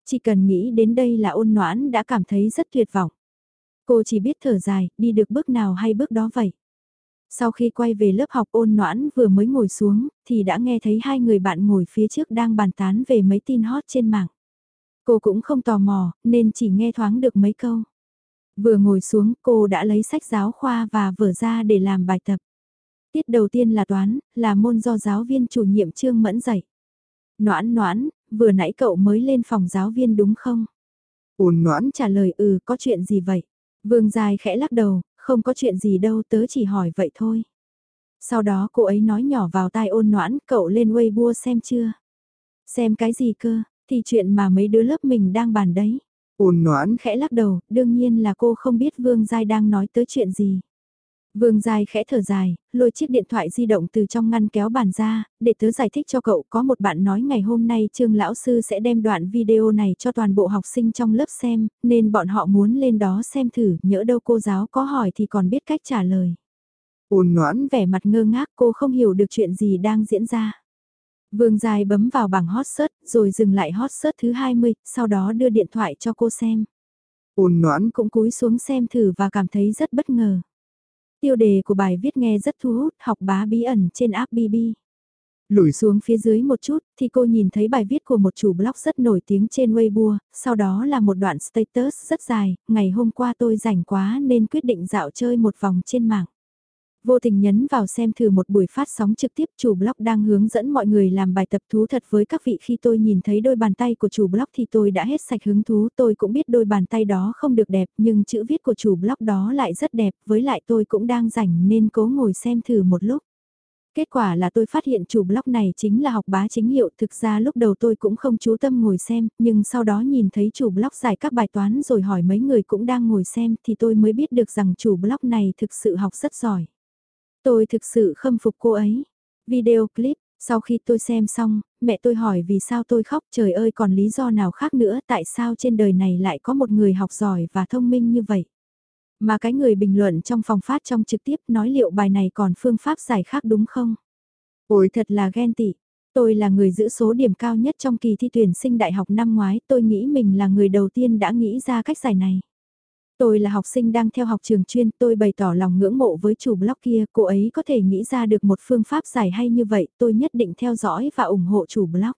Chỉ cần nghĩ đến đây là ôn noãn đã cảm thấy rất tuyệt vọng. Cô chỉ biết thở dài, đi được bước nào hay bước đó vậy. Sau khi quay về lớp học ôn noãn vừa mới ngồi xuống, thì đã nghe thấy hai người bạn ngồi phía trước đang bàn tán về mấy tin hot trên mạng. Cô cũng không tò mò, nên chỉ nghe thoáng được mấy câu. Vừa ngồi xuống cô đã lấy sách giáo khoa và vở ra để làm bài tập. Tiết đầu tiên là toán, là môn do giáo viên chủ nhiệm Trương Mẫn dạy. Noãn noãn, vừa nãy cậu mới lên phòng giáo viên đúng không? Ôn noãn trả lời ừ có chuyện gì vậy? Vương Dài khẽ lắc đầu, không có chuyện gì đâu tớ chỉ hỏi vậy thôi. Sau đó cô ấy nói nhỏ vào tai ôn noãn cậu lên Weibo xem chưa? Xem cái gì cơ, thì chuyện mà mấy đứa lớp mình đang bàn đấy. Ôn noãn khẽ lắc đầu, đương nhiên là cô không biết Vương Giai đang nói tới chuyện gì. Vương Giai khẽ thở dài, lôi chiếc điện thoại di động từ trong ngăn kéo bàn ra, để tớ giải thích cho cậu có một bạn nói ngày hôm nay Trương Lão Sư sẽ đem đoạn video này cho toàn bộ học sinh trong lớp xem, nên bọn họ muốn lên đó xem thử, nhỡ đâu cô giáo có hỏi thì còn biết cách trả lời. Ôn noãn vẻ mặt ngơ ngác cô không hiểu được chuyện gì đang diễn ra. Vương Giai bấm vào bảng hot search, rồi dừng lại hot search thứ 20, sau đó đưa điện thoại cho cô xem. Ôn noãn cũng cúi xuống xem thử và cảm thấy rất bất ngờ. Tiêu đề của bài viết nghe rất thu hút, học bá bí ẩn trên app BB. Lùi xuống phía dưới một chút, thì cô nhìn thấy bài viết của một chủ blog rất nổi tiếng trên Weibo, sau đó là một đoạn status rất dài, ngày hôm qua tôi rảnh quá nên quyết định dạo chơi một vòng trên mạng. Vô tình nhấn vào xem thử một buổi phát sóng trực tiếp chủ blog đang hướng dẫn mọi người làm bài tập thú thật với các vị khi tôi nhìn thấy đôi bàn tay của chủ blog thì tôi đã hết sạch hứng thú tôi cũng biết đôi bàn tay đó không được đẹp nhưng chữ viết của chủ blog đó lại rất đẹp với lại tôi cũng đang rảnh nên cố ngồi xem thử một lúc. Kết quả là tôi phát hiện chủ blog này chính là học bá chính hiệu, thực ra lúc đầu tôi cũng không chú tâm ngồi xem, nhưng sau đó nhìn thấy chủ blog giải các bài toán rồi hỏi mấy người cũng đang ngồi xem thì tôi mới biết được rằng chủ blog này thực sự học rất giỏi. Tôi thực sự khâm phục cô ấy. Video clip, sau khi tôi xem xong, mẹ tôi hỏi vì sao tôi khóc trời ơi còn lý do nào khác nữa tại sao trên đời này lại có một người học giỏi và thông minh như vậy. Mà cái người bình luận trong phòng phát trong trực tiếp nói liệu bài này còn phương pháp giải khác đúng không? Ôi thật là ghen tị. Tôi là người giữ số điểm cao nhất trong kỳ thi tuyển sinh đại học năm ngoái, tôi nghĩ mình là người đầu tiên đã nghĩ ra cách giải này. Tôi là học sinh đang theo học trường chuyên, tôi bày tỏ lòng ngưỡng mộ với chủ blog kia, cô ấy có thể nghĩ ra được một phương pháp giải hay như vậy, tôi nhất định theo dõi và ủng hộ chủ blog.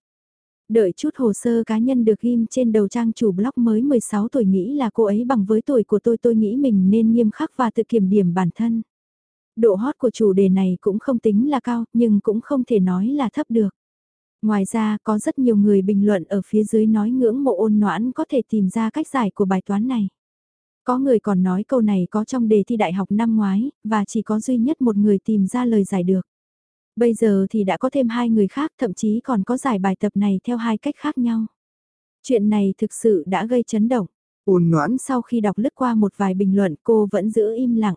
Đợi chút hồ sơ cá nhân được ghim trên đầu trang chủ blog mới 16 tuổi nghĩ là cô ấy bằng với tuổi của tôi tôi nghĩ mình nên nghiêm khắc và tự kiểm điểm bản thân. Độ hot của chủ đề này cũng không tính là cao, nhưng cũng không thể nói là thấp được. Ngoài ra, có rất nhiều người bình luận ở phía dưới nói ngưỡng mộ ôn noãn có thể tìm ra cách giải của bài toán này. Có người còn nói câu này có trong đề thi đại học năm ngoái, và chỉ có duy nhất một người tìm ra lời giải được. Bây giờ thì đã có thêm hai người khác, thậm chí còn có giải bài tập này theo hai cách khác nhau. Chuyện này thực sự đã gây chấn động. Ôn noãn sau khi đọc lướt qua một vài bình luận cô vẫn giữ im lặng.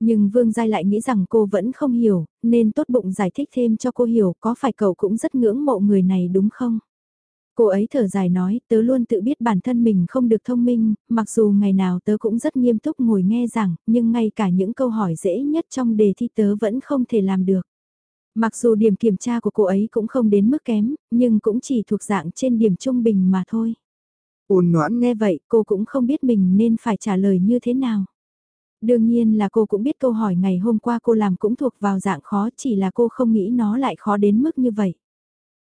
Nhưng Vương Giai lại nghĩ rằng cô vẫn không hiểu, nên tốt bụng giải thích thêm cho cô hiểu có phải cậu cũng rất ngưỡng mộ người này đúng không? Cô ấy thở dài nói, tớ luôn tự biết bản thân mình không được thông minh, mặc dù ngày nào tớ cũng rất nghiêm túc ngồi nghe rằng, nhưng ngay cả những câu hỏi dễ nhất trong đề thi tớ vẫn không thể làm được. Mặc dù điểm kiểm tra của cô ấy cũng không đến mức kém, nhưng cũng chỉ thuộc dạng trên điểm trung bình mà thôi. Ôn noãn nghe vậy, cô cũng không biết mình nên phải trả lời như thế nào. Đương nhiên là cô cũng biết câu hỏi ngày hôm qua cô làm cũng thuộc vào dạng khó chỉ là cô không nghĩ nó lại khó đến mức như vậy.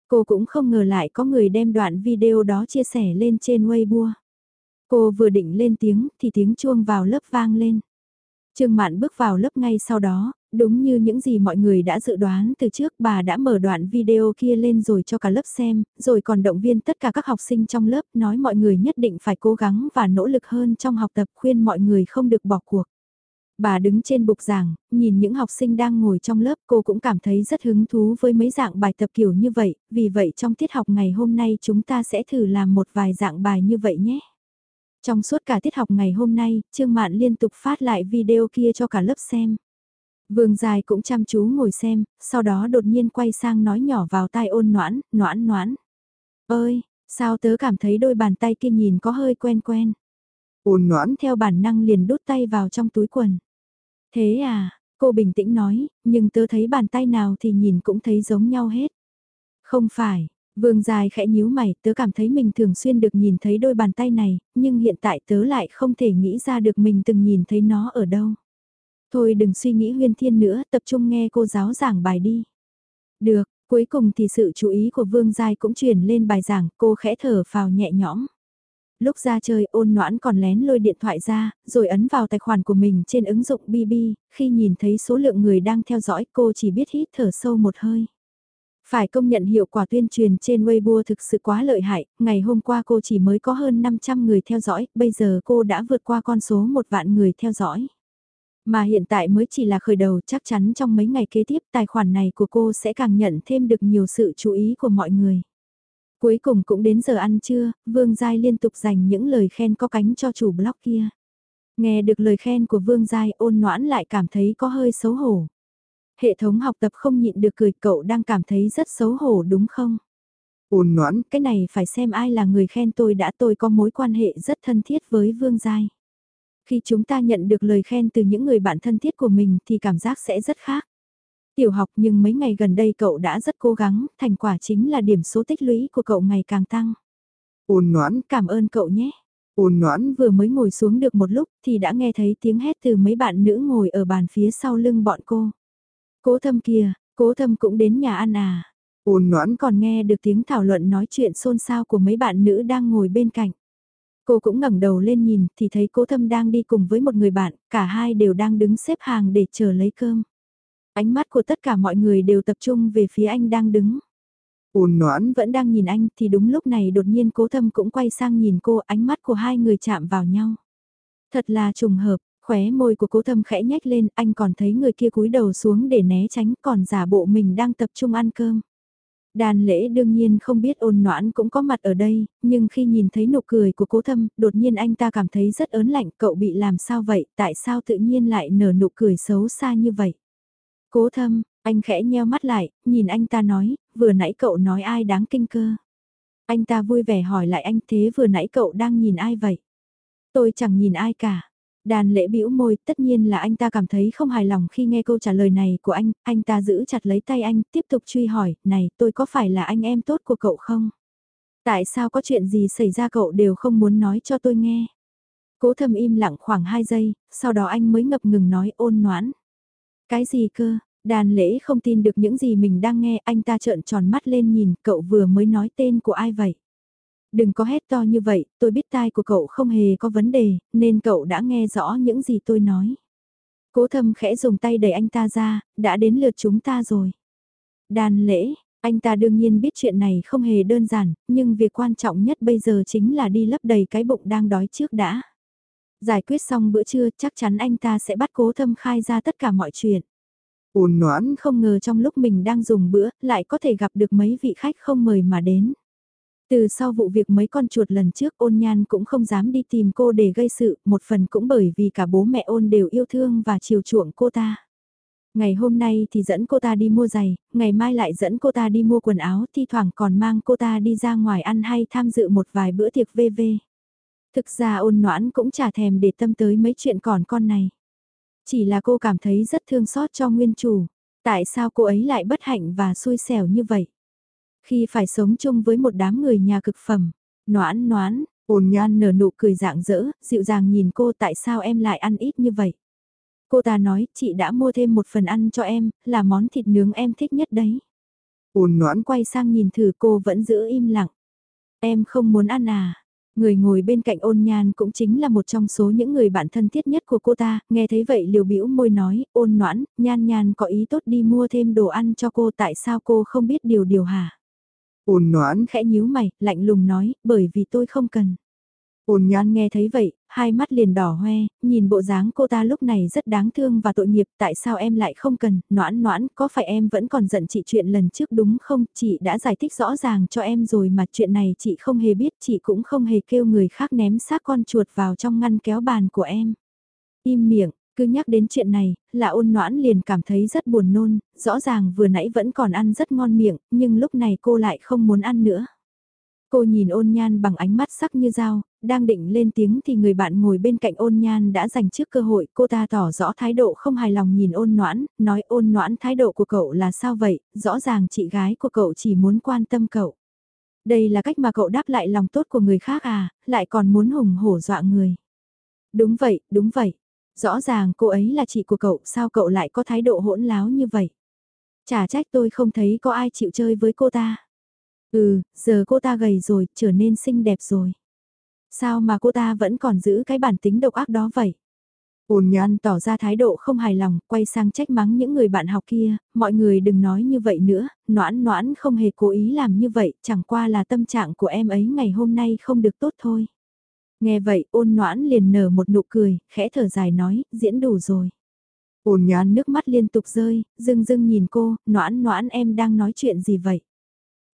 Cô cũng không ngờ lại có người đem đoạn video đó chia sẻ lên trên Weibo. Cô vừa định lên tiếng thì tiếng chuông vào lớp vang lên. Trương Mạn bước vào lớp ngay sau đó, Đúng như những gì mọi người đã dự đoán từ trước bà đã mở đoạn video kia lên rồi cho cả lớp xem, rồi còn động viên tất cả các học sinh trong lớp nói mọi người nhất định phải cố gắng và nỗ lực hơn trong học tập khuyên mọi người không được bỏ cuộc. Bà đứng trên bục giảng, nhìn những học sinh đang ngồi trong lớp cô cũng cảm thấy rất hứng thú với mấy dạng bài tập kiểu như vậy, vì vậy trong tiết học ngày hôm nay chúng ta sẽ thử làm một vài dạng bài như vậy nhé. Trong suốt cả tiết học ngày hôm nay, Trương Mạn liên tục phát lại video kia cho cả lớp xem. Vương Dài cũng chăm chú ngồi xem, sau đó đột nhiên quay sang nói nhỏ vào tai ôn noãn, noãn noãn. Ơi, sao tớ cảm thấy đôi bàn tay kia nhìn có hơi quen quen. Ôn noãn theo bản năng liền đút tay vào trong túi quần. Thế à, cô bình tĩnh nói, nhưng tớ thấy bàn tay nào thì nhìn cũng thấy giống nhau hết. Không phải, Vương Dài khẽ nhíu mày, tớ cảm thấy mình thường xuyên được nhìn thấy đôi bàn tay này, nhưng hiện tại tớ lại không thể nghĩ ra được mình từng nhìn thấy nó ở đâu. Thôi đừng suy nghĩ huyên thiên nữa, tập trung nghe cô giáo giảng bài đi. Được, cuối cùng thì sự chú ý của Vương Giai cũng chuyển lên bài giảng, cô khẽ thở phào nhẹ nhõm. Lúc ra chơi ôn noãn còn lén lôi điện thoại ra, rồi ấn vào tài khoản của mình trên ứng dụng BB, khi nhìn thấy số lượng người đang theo dõi cô chỉ biết hít thở sâu một hơi. Phải công nhận hiệu quả tuyên truyền trên Weibo thực sự quá lợi hại, ngày hôm qua cô chỉ mới có hơn 500 người theo dõi, bây giờ cô đã vượt qua con số một vạn người theo dõi. Mà hiện tại mới chỉ là khởi đầu chắc chắn trong mấy ngày kế tiếp tài khoản này của cô sẽ càng nhận thêm được nhiều sự chú ý của mọi người. Cuối cùng cũng đến giờ ăn trưa, Vương Giai liên tục dành những lời khen có cánh cho chủ blog kia. Nghe được lời khen của Vương Giai ôn noãn lại cảm thấy có hơi xấu hổ. Hệ thống học tập không nhịn được cười cậu đang cảm thấy rất xấu hổ đúng không? Ôn noãn, cái này phải xem ai là người khen tôi đã tôi có mối quan hệ rất thân thiết với Vương Giai. Khi chúng ta nhận được lời khen từ những người bạn thân thiết của mình thì cảm giác sẽ rất khác. Tiểu học nhưng mấy ngày gần đây cậu đã rất cố gắng, thành quả chính là điểm số tích lũy của cậu ngày càng tăng. Ôn noãn, cảm ơn cậu nhé. Ôn noãn vừa mới ngồi xuống được một lúc thì đã nghe thấy tiếng hét từ mấy bạn nữ ngồi ở bàn phía sau lưng bọn cô. Cố thâm kìa, cố thâm cũng đến nhà ăn à. Ôn noãn còn nghe được tiếng thảo luận nói chuyện xôn xao của mấy bạn nữ đang ngồi bên cạnh. Cô cũng ngẩng đầu lên nhìn thì thấy cố thâm đang đi cùng với một người bạn, cả hai đều đang đứng xếp hàng để chờ lấy cơm. Ánh mắt của tất cả mọi người đều tập trung về phía anh đang đứng. Ôn noãn vẫn đang nhìn anh thì đúng lúc này đột nhiên cố thâm cũng quay sang nhìn cô ánh mắt của hai người chạm vào nhau. Thật là trùng hợp, khóe môi của cố thâm khẽ nhếch lên anh còn thấy người kia cúi đầu xuống để né tránh còn giả bộ mình đang tập trung ăn cơm. Đàn lễ đương nhiên không biết ôn noãn cũng có mặt ở đây, nhưng khi nhìn thấy nụ cười của cố thâm, đột nhiên anh ta cảm thấy rất ớn lạnh, cậu bị làm sao vậy, tại sao tự nhiên lại nở nụ cười xấu xa như vậy. Cố thâm, anh khẽ nheo mắt lại, nhìn anh ta nói, vừa nãy cậu nói ai đáng kinh cơ. Anh ta vui vẻ hỏi lại anh thế vừa nãy cậu đang nhìn ai vậy? Tôi chẳng nhìn ai cả. Đàn lễ bĩu môi, tất nhiên là anh ta cảm thấy không hài lòng khi nghe câu trả lời này của anh, anh ta giữ chặt lấy tay anh, tiếp tục truy hỏi, này, tôi có phải là anh em tốt của cậu không? Tại sao có chuyện gì xảy ra cậu đều không muốn nói cho tôi nghe? Cố thầm im lặng khoảng 2 giây, sau đó anh mới ngập ngừng nói ôn noãn. Cái gì cơ? Đàn lễ không tin được những gì mình đang nghe, anh ta trợn tròn mắt lên nhìn, cậu vừa mới nói tên của ai vậy? Đừng có hét to như vậy, tôi biết tai của cậu không hề có vấn đề, nên cậu đã nghe rõ những gì tôi nói. Cố thâm khẽ dùng tay đẩy anh ta ra, đã đến lượt chúng ta rồi. Đàn lễ, anh ta đương nhiên biết chuyện này không hề đơn giản, nhưng việc quan trọng nhất bây giờ chính là đi lấp đầy cái bụng đang đói trước đã. Giải quyết xong bữa trưa chắc chắn anh ta sẽ bắt cố thâm khai ra tất cả mọi chuyện. Ôn noãn không ngờ trong lúc mình đang dùng bữa lại có thể gặp được mấy vị khách không mời mà đến. Từ sau vụ việc mấy con chuột lần trước ôn nhan cũng không dám đi tìm cô để gây sự, một phần cũng bởi vì cả bố mẹ ôn đều yêu thương và chiều chuộng cô ta. Ngày hôm nay thì dẫn cô ta đi mua giày, ngày mai lại dẫn cô ta đi mua quần áo, thi thoảng còn mang cô ta đi ra ngoài ăn hay tham dự một vài bữa tiệc VV. Thực ra ôn noãn cũng chả thèm để tâm tới mấy chuyện còn con này. Chỉ là cô cảm thấy rất thương xót cho nguyên chủ. Tại sao cô ấy lại bất hạnh và xui xẻo như vậy? Khi phải sống chung với một đám người nhà cực phẩm, noãn noãn, ôn nhan nở nụ cười dạng dỡ, dịu dàng nhìn cô tại sao em lại ăn ít như vậy. Cô ta nói, chị đã mua thêm một phần ăn cho em, là món thịt nướng em thích nhất đấy. Ôn noãn quay sang nhìn thử cô vẫn giữ im lặng. Em không muốn ăn à? Người ngồi bên cạnh ôn nhan cũng chính là một trong số những người bạn thân thiết nhất của cô ta, nghe thấy vậy liều bĩu môi nói, ôn noãn, nhan nhan có ý tốt đi mua thêm đồ ăn cho cô tại sao cô không biết điều điều hả? Ôn noãn khẽ nhíu mày, lạnh lùng nói, bởi vì tôi không cần. Ôn nhan nghe thấy vậy, hai mắt liền đỏ hoe, nhìn bộ dáng cô ta lúc này rất đáng thương và tội nghiệp, tại sao em lại không cần, noãn noãn, có phải em vẫn còn giận chị chuyện lần trước đúng không, chị đã giải thích rõ ràng cho em rồi mà chuyện này chị không hề biết, chị cũng không hề kêu người khác ném xác con chuột vào trong ngăn kéo bàn của em. Im miệng, cứ nhắc đến chuyện này, là ôn noãn liền cảm thấy rất buồn nôn, rõ ràng vừa nãy vẫn còn ăn rất ngon miệng, nhưng lúc này cô lại không muốn ăn nữa. Cô nhìn ôn nhan bằng ánh mắt sắc như dao, đang định lên tiếng thì người bạn ngồi bên cạnh ôn nhan đã dành trước cơ hội, cô ta tỏ rõ thái độ không hài lòng nhìn ôn noãn, nói ôn noãn thái độ của cậu là sao vậy, rõ ràng chị gái của cậu chỉ muốn quan tâm cậu. Đây là cách mà cậu đáp lại lòng tốt của người khác à, lại còn muốn hùng hổ dọa người. Đúng vậy, đúng vậy. Rõ ràng cô ấy là chị của cậu, sao cậu lại có thái độ hỗn láo như vậy? Chả trách tôi không thấy có ai chịu chơi với cô ta. Ừ, giờ cô ta gầy rồi, trở nên xinh đẹp rồi. Sao mà cô ta vẫn còn giữ cái bản tính độc ác đó vậy? Ôn nhan tỏ ra thái độ không hài lòng, quay sang trách mắng những người bạn học kia, mọi người đừng nói như vậy nữa, noãn noãn không hề cố ý làm như vậy, chẳng qua là tâm trạng của em ấy ngày hôm nay không được tốt thôi. Nghe vậy ôn noãn liền nở một nụ cười, khẽ thở dài nói, diễn đủ rồi. Ôn nhan nước mắt liên tục rơi, dưng dưng nhìn cô, noãn noãn em đang nói chuyện gì vậy?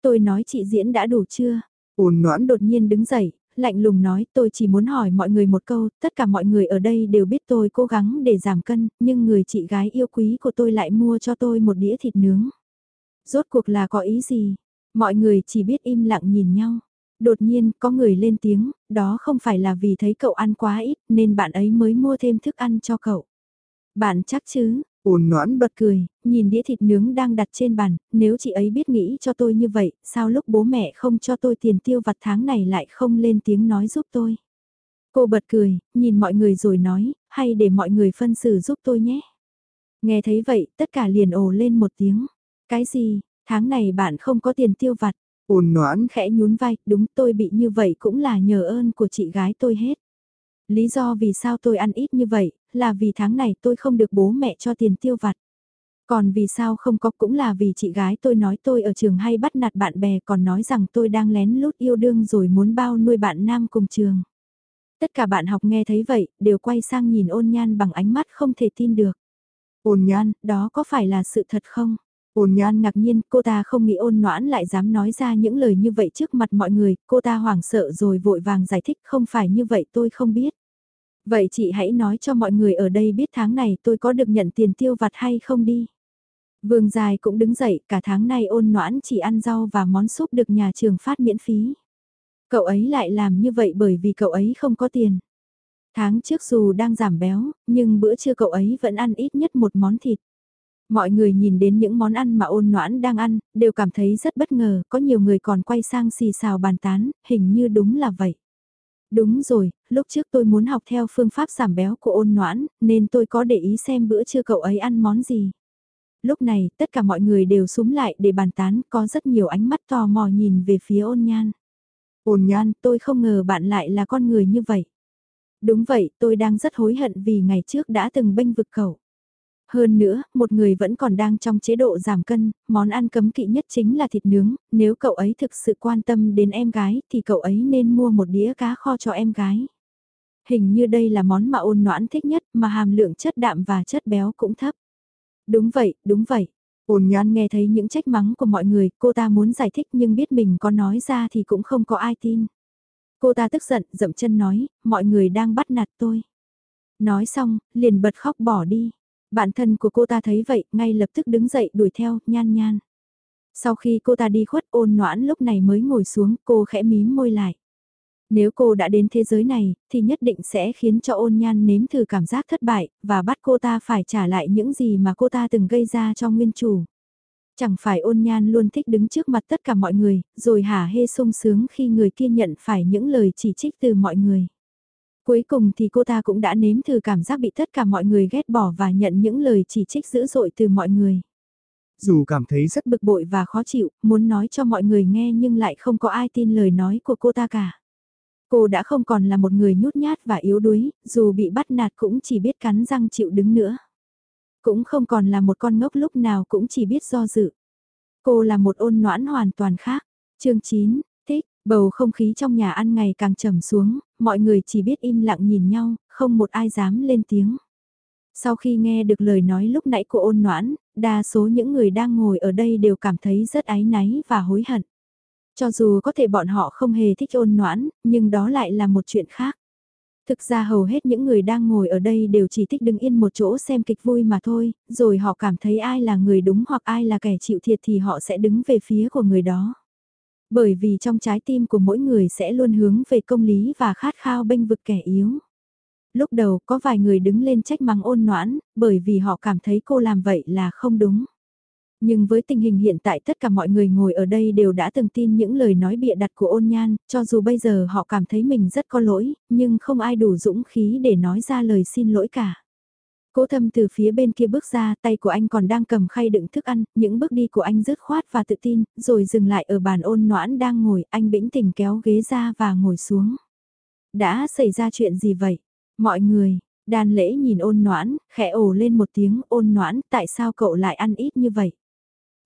Tôi nói chị diễn đã đủ chưa? Ôn noãn đột nhiên đứng dậy, lạnh lùng nói tôi chỉ muốn hỏi mọi người một câu, tất cả mọi người ở đây đều biết tôi cố gắng để giảm cân, nhưng người chị gái yêu quý của tôi lại mua cho tôi một đĩa thịt nướng. Rốt cuộc là có ý gì? Mọi người chỉ biết im lặng nhìn nhau. Đột nhiên có người lên tiếng, đó không phải là vì thấy cậu ăn quá ít nên bạn ấy mới mua thêm thức ăn cho cậu. Bạn chắc chứ, Ôn noãn bật cười, nhìn đĩa thịt nướng đang đặt trên bàn, nếu chị ấy biết nghĩ cho tôi như vậy, sao lúc bố mẹ không cho tôi tiền tiêu vặt tháng này lại không lên tiếng nói giúp tôi. Cô bật cười, nhìn mọi người rồi nói, hay để mọi người phân xử giúp tôi nhé. Nghe thấy vậy, tất cả liền ồ lên một tiếng. Cái gì, tháng này bạn không có tiền tiêu vặt. Ôn noãn khẽ nhún vai, đúng tôi bị như vậy cũng là nhờ ơn của chị gái tôi hết. Lý do vì sao tôi ăn ít như vậy, là vì tháng này tôi không được bố mẹ cho tiền tiêu vặt. Còn vì sao không có cũng là vì chị gái tôi nói tôi ở trường hay bắt nạt bạn bè còn nói rằng tôi đang lén lút yêu đương rồi muốn bao nuôi bạn nam cùng trường. Tất cả bạn học nghe thấy vậy, đều quay sang nhìn ôn nhan bằng ánh mắt không thể tin được. Ôn nhan, đó có phải là sự thật không? Ôn nhan ngạc nhiên, cô ta không nghĩ ôn noãn lại dám nói ra những lời như vậy trước mặt mọi người, cô ta hoảng sợ rồi vội vàng giải thích không phải như vậy tôi không biết. Vậy chị hãy nói cho mọi người ở đây biết tháng này tôi có được nhận tiền tiêu vặt hay không đi. Vương Dài cũng đứng dậy, cả tháng nay ôn noãn chỉ ăn rau và món súp được nhà trường phát miễn phí. Cậu ấy lại làm như vậy bởi vì cậu ấy không có tiền. Tháng trước dù đang giảm béo, nhưng bữa trưa cậu ấy vẫn ăn ít nhất một món thịt. Mọi người nhìn đến những món ăn mà ôn noãn đang ăn, đều cảm thấy rất bất ngờ, có nhiều người còn quay sang xì xào bàn tán, hình như đúng là vậy. Đúng rồi, lúc trước tôi muốn học theo phương pháp giảm béo của ôn noãn, nên tôi có để ý xem bữa trưa cậu ấy ăn món gì. Lúc này, tất cả mọi người đều súng lại để bàn tán, có rất nhiều ánh mắt tò mò nhìn về phía ôn nhan. Ôn nhan, tôi không ngờ bạn lại là con người như vậy. Đúng vậy, tôi đang rất hối hận vì ngày trước đã từng bênh vực cậu. Hơn nữa, một người vẫn còn đang trong chế độ giảm cân, món ăn cấm kỵ nhất chính là thịt nướng, nếu cậu ấy thực sự quan tâm đến em gái thì cậu ấy nên mua một đĩa cá kho cho em gái. Hình như đây là món mà ôn noãn thích nhất mà hàm lượng chất đạm và chất béo cũng thấp. Đúng vậy, đúng vậy. Ôn nhoan nghe thấy những trách mắng của mọi người, cô ta muốn giải thích nhưng biết mình có nói ra thì cũng không có ai tin. Cô ta tức giận, dậm chân nói, mọi người đang bắt nạt tôi. Nói xong, liền bật khóc bỏ đi. Bạn thân của cô ta thấy vậy, ngay lập tức đứng dậy đuổi theo, nhan nhan. Sau khi cô ta đi khuất ôn noãn lúc này mới ngồi xuống, cô khẽ mím môi lại. Nếu cô đã đến thế giới này, thì nhất định sẽ khiến cho ôn nhan nếm thử cảm giác thất bại, và bắt cô ta phải trả lại những gì mà cô ta từng gây ra cho nguyên chủ. Chẳng phải ôn nhan luôn thích đứng trước mặt tất cả mọi người, rồi hả hê sung sướng khi người kia nhận phải những lời chỉ trích từ mọi người. Cuối cùng thì cô ta cũng đã nếm thử cảm giác bị tất cả mọi người ghét bỏ và nhận những lời chỉ trích dữ dội từ mọi người. Dù cảm thấy rất bực bội và khó chịu, muốn nói cho mọi người nghe nhưng lại không có ai tin lời nói của cô ta cả. Cô đã không còn là một người nhút nhát và yếu đuối, dù bị bắt nạt cũng chỉ biết cắn răng chịu đứng nữa. Cũng không còn là một con ngốc lúc nào cũng chỉ biết do dự. Cô là một ôn noãn hoàn toàn khác. chương 9, thích, bầu không khí trong nhà ăn ngày càng trầm xuống, mọi người chỉ biết im lặng nhìn nhau, không một ai dám lên tiếng. Sau khi nghe được lời nói lúc nãy của ôn noãn, đa số những người đang ngồi ở đây đều cảm thấy rất áy náy và hối hận. Cho dù có thể bọn họ không hề thích ôn noãn, nhưng đó lại là một chuyện khác. Thực ra hầu hết những người đang ngồi ở đây đều chỉ thích đứng yên một chỗ xem kịch vui mà thôi, rồi họ cảm thấy ai là người đúng hoặc ai là kẻ chịu thiệt thì họ sẽ đứng về phía của người đó. Bởi vì trong trái tim của mỗi người sẽ luôn hướng về công lý và khát khao bênh vực kẻ yếu. Lúc đầu có vài người đứng lên trách mắng ôn noãn, bởi vì họ cảm thấy cô làm vậy là không đúng. Nhưng với tình hình hiện tại tất cả mọi người ngồi ở đây đều đã từng tin những lời nói bịa đặt của ôn nhan, cho dù bây giờ họ cảm thấy mình rất có lỗi, nhưng không ai đủ dũng khí để nói ra lời xin lỗi cả. Cố thâm từ phía bên kia bước ra, tay của anh còn đang cầm khay đựng thức ăn, những bước đi của anh dứt khoát và tự tin, rồi dừng lại ở bàn ôn noãn đang ngồi, anh bĩnh tỉnh kéo ghế ra và ngồi xuống. Đã xảy ra chuyện gì vậy? Mọi người, đàn lễ nhìn ôn noãn, khẽ ồ lên một tiếng ôn noãn, tại sao cậu lại ăn ít như vậy?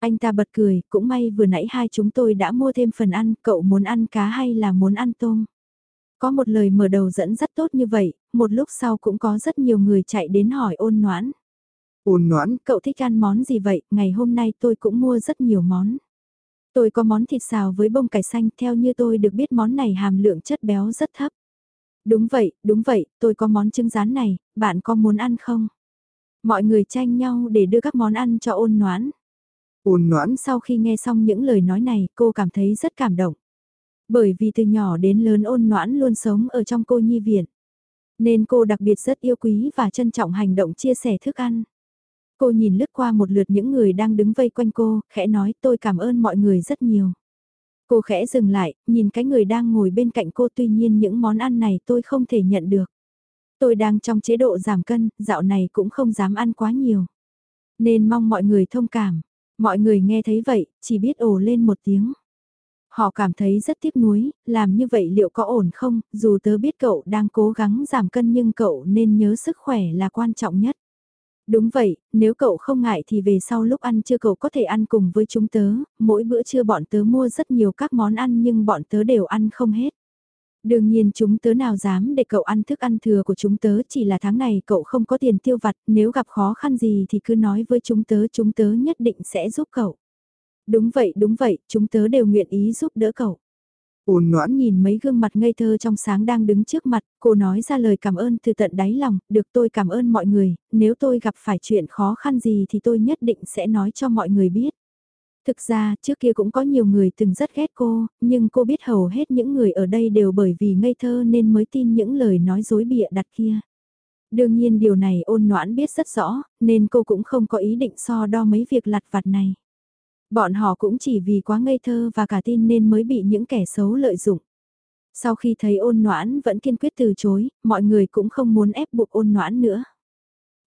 Anh ta bật cười, cũng may vừa nãy hai chúng tôi đã mua thêm phần ăn, cậu muốn ăn cá hay là muốn ăn tôm? Có một lời mở đầu dẫn rất tốt như vậy, một lúc sau cũng có rất nhiều người chạy đến hỏi ôn noãn. Ôn noãn, cậu thích ăn món gì vậy? Ngày hôm nay tôi cũng mua rất nhiều món. Tôi có món thịt xào với bông cải xanh, theo như tôi được biết món này hàm lượng chất béo rất thấp. Đúng vậy, đúng vậy, tôi có món trứng rán này, bạn có muốn ăn không? Mọi người tranh nhau để đưa các món ăn cho ôn noãn. Ôn noãn sau khi nghe xong những lời nói này cô cảm thấy rất cảm động. Bởi vì từ nhỏ đến lớn ôn noãn luôn sống ở trong cô nhi viện. Nên cô đặc biệt rất yêu quý và trân trọng hành động chia sẻ thức ăn. Cô nhìn lướt qua một lượt những người đang đứng vây quanh cô, khẽ nói tôi cảm ơn mọi người rất nhiều. Cô khẽ dừng lại, nhìn cái người đang ngồi bên cạnh cô tuy nhiên những món ăn này tôi không thể nhận được. Tôi đang trong chế độ giảm cân, dạo này cũng không dám ăn quá nhiều. Nên mong mọi người thông cảm. Mọi người nghe thấy vậy, chỉ biết ồ lên một tiếng. Họ cảm thấy rất tiếc nuối, làm như vậy liệu có ổn không, dù tớ biết cậu đang cố gắng giảm cân nhưng cậu nên nhớ sức khỏe là quan trọng nhất. Đúng vậy, nếu cậu không ngại thì về sau lúc ăn trưa cậu có thể ăn cùng với chúng tớ, mỗi bữa trưa bọn tớ mua rất nhiều các món ăn nhưng bọn tớ đều ăn không hết. Đương nhiên chúng tớ nào dám để cậu ăn thức ăn thừa của chúng tớ chỉ là tháng này cậu không có tiền tiêu vặt, nếu gặp khó khăn gì thì cứ nói với chúng tớ, chúng tớ nhất định sẽ giúp cậu. Đúng vậy, đúng vậy, chúng tớ đều nguyện ý giúp đỡ cậu. Ôn noãn nhìn mấy gương mặt ngây thơ trong sáng đang đứng trước mặt, cô nói ra lời cảm ơn từ tận đáy lòng, được tôi cảm ơn mọi người, nếu tôi gặp phải chuyện khó khăn gì thì tôi nhất định sẽ nói cho mọi người biết. Thực ra, trước kia cũng có nhiều người từng rất ghét cô, nhưng cô biết hầu hết những người ở đây đều bởi vì ngây thơ nên mới tin những lời nói dối bịa đặt kia. Đương nhiên điều này ôn noãn biết rất rõ, nên cô cũng không có ý định so đo mấy việc lặt vặt này. Bọn họ cũng chỉ vì quá ngây thơ và cả tin nên mới bị những kẻ xấu lợi dụng. Sau khi thấy ôn noãn vẫn kiên quyết từ chối, mọi người cũng không muốn ép buộc ôn noãn nữa.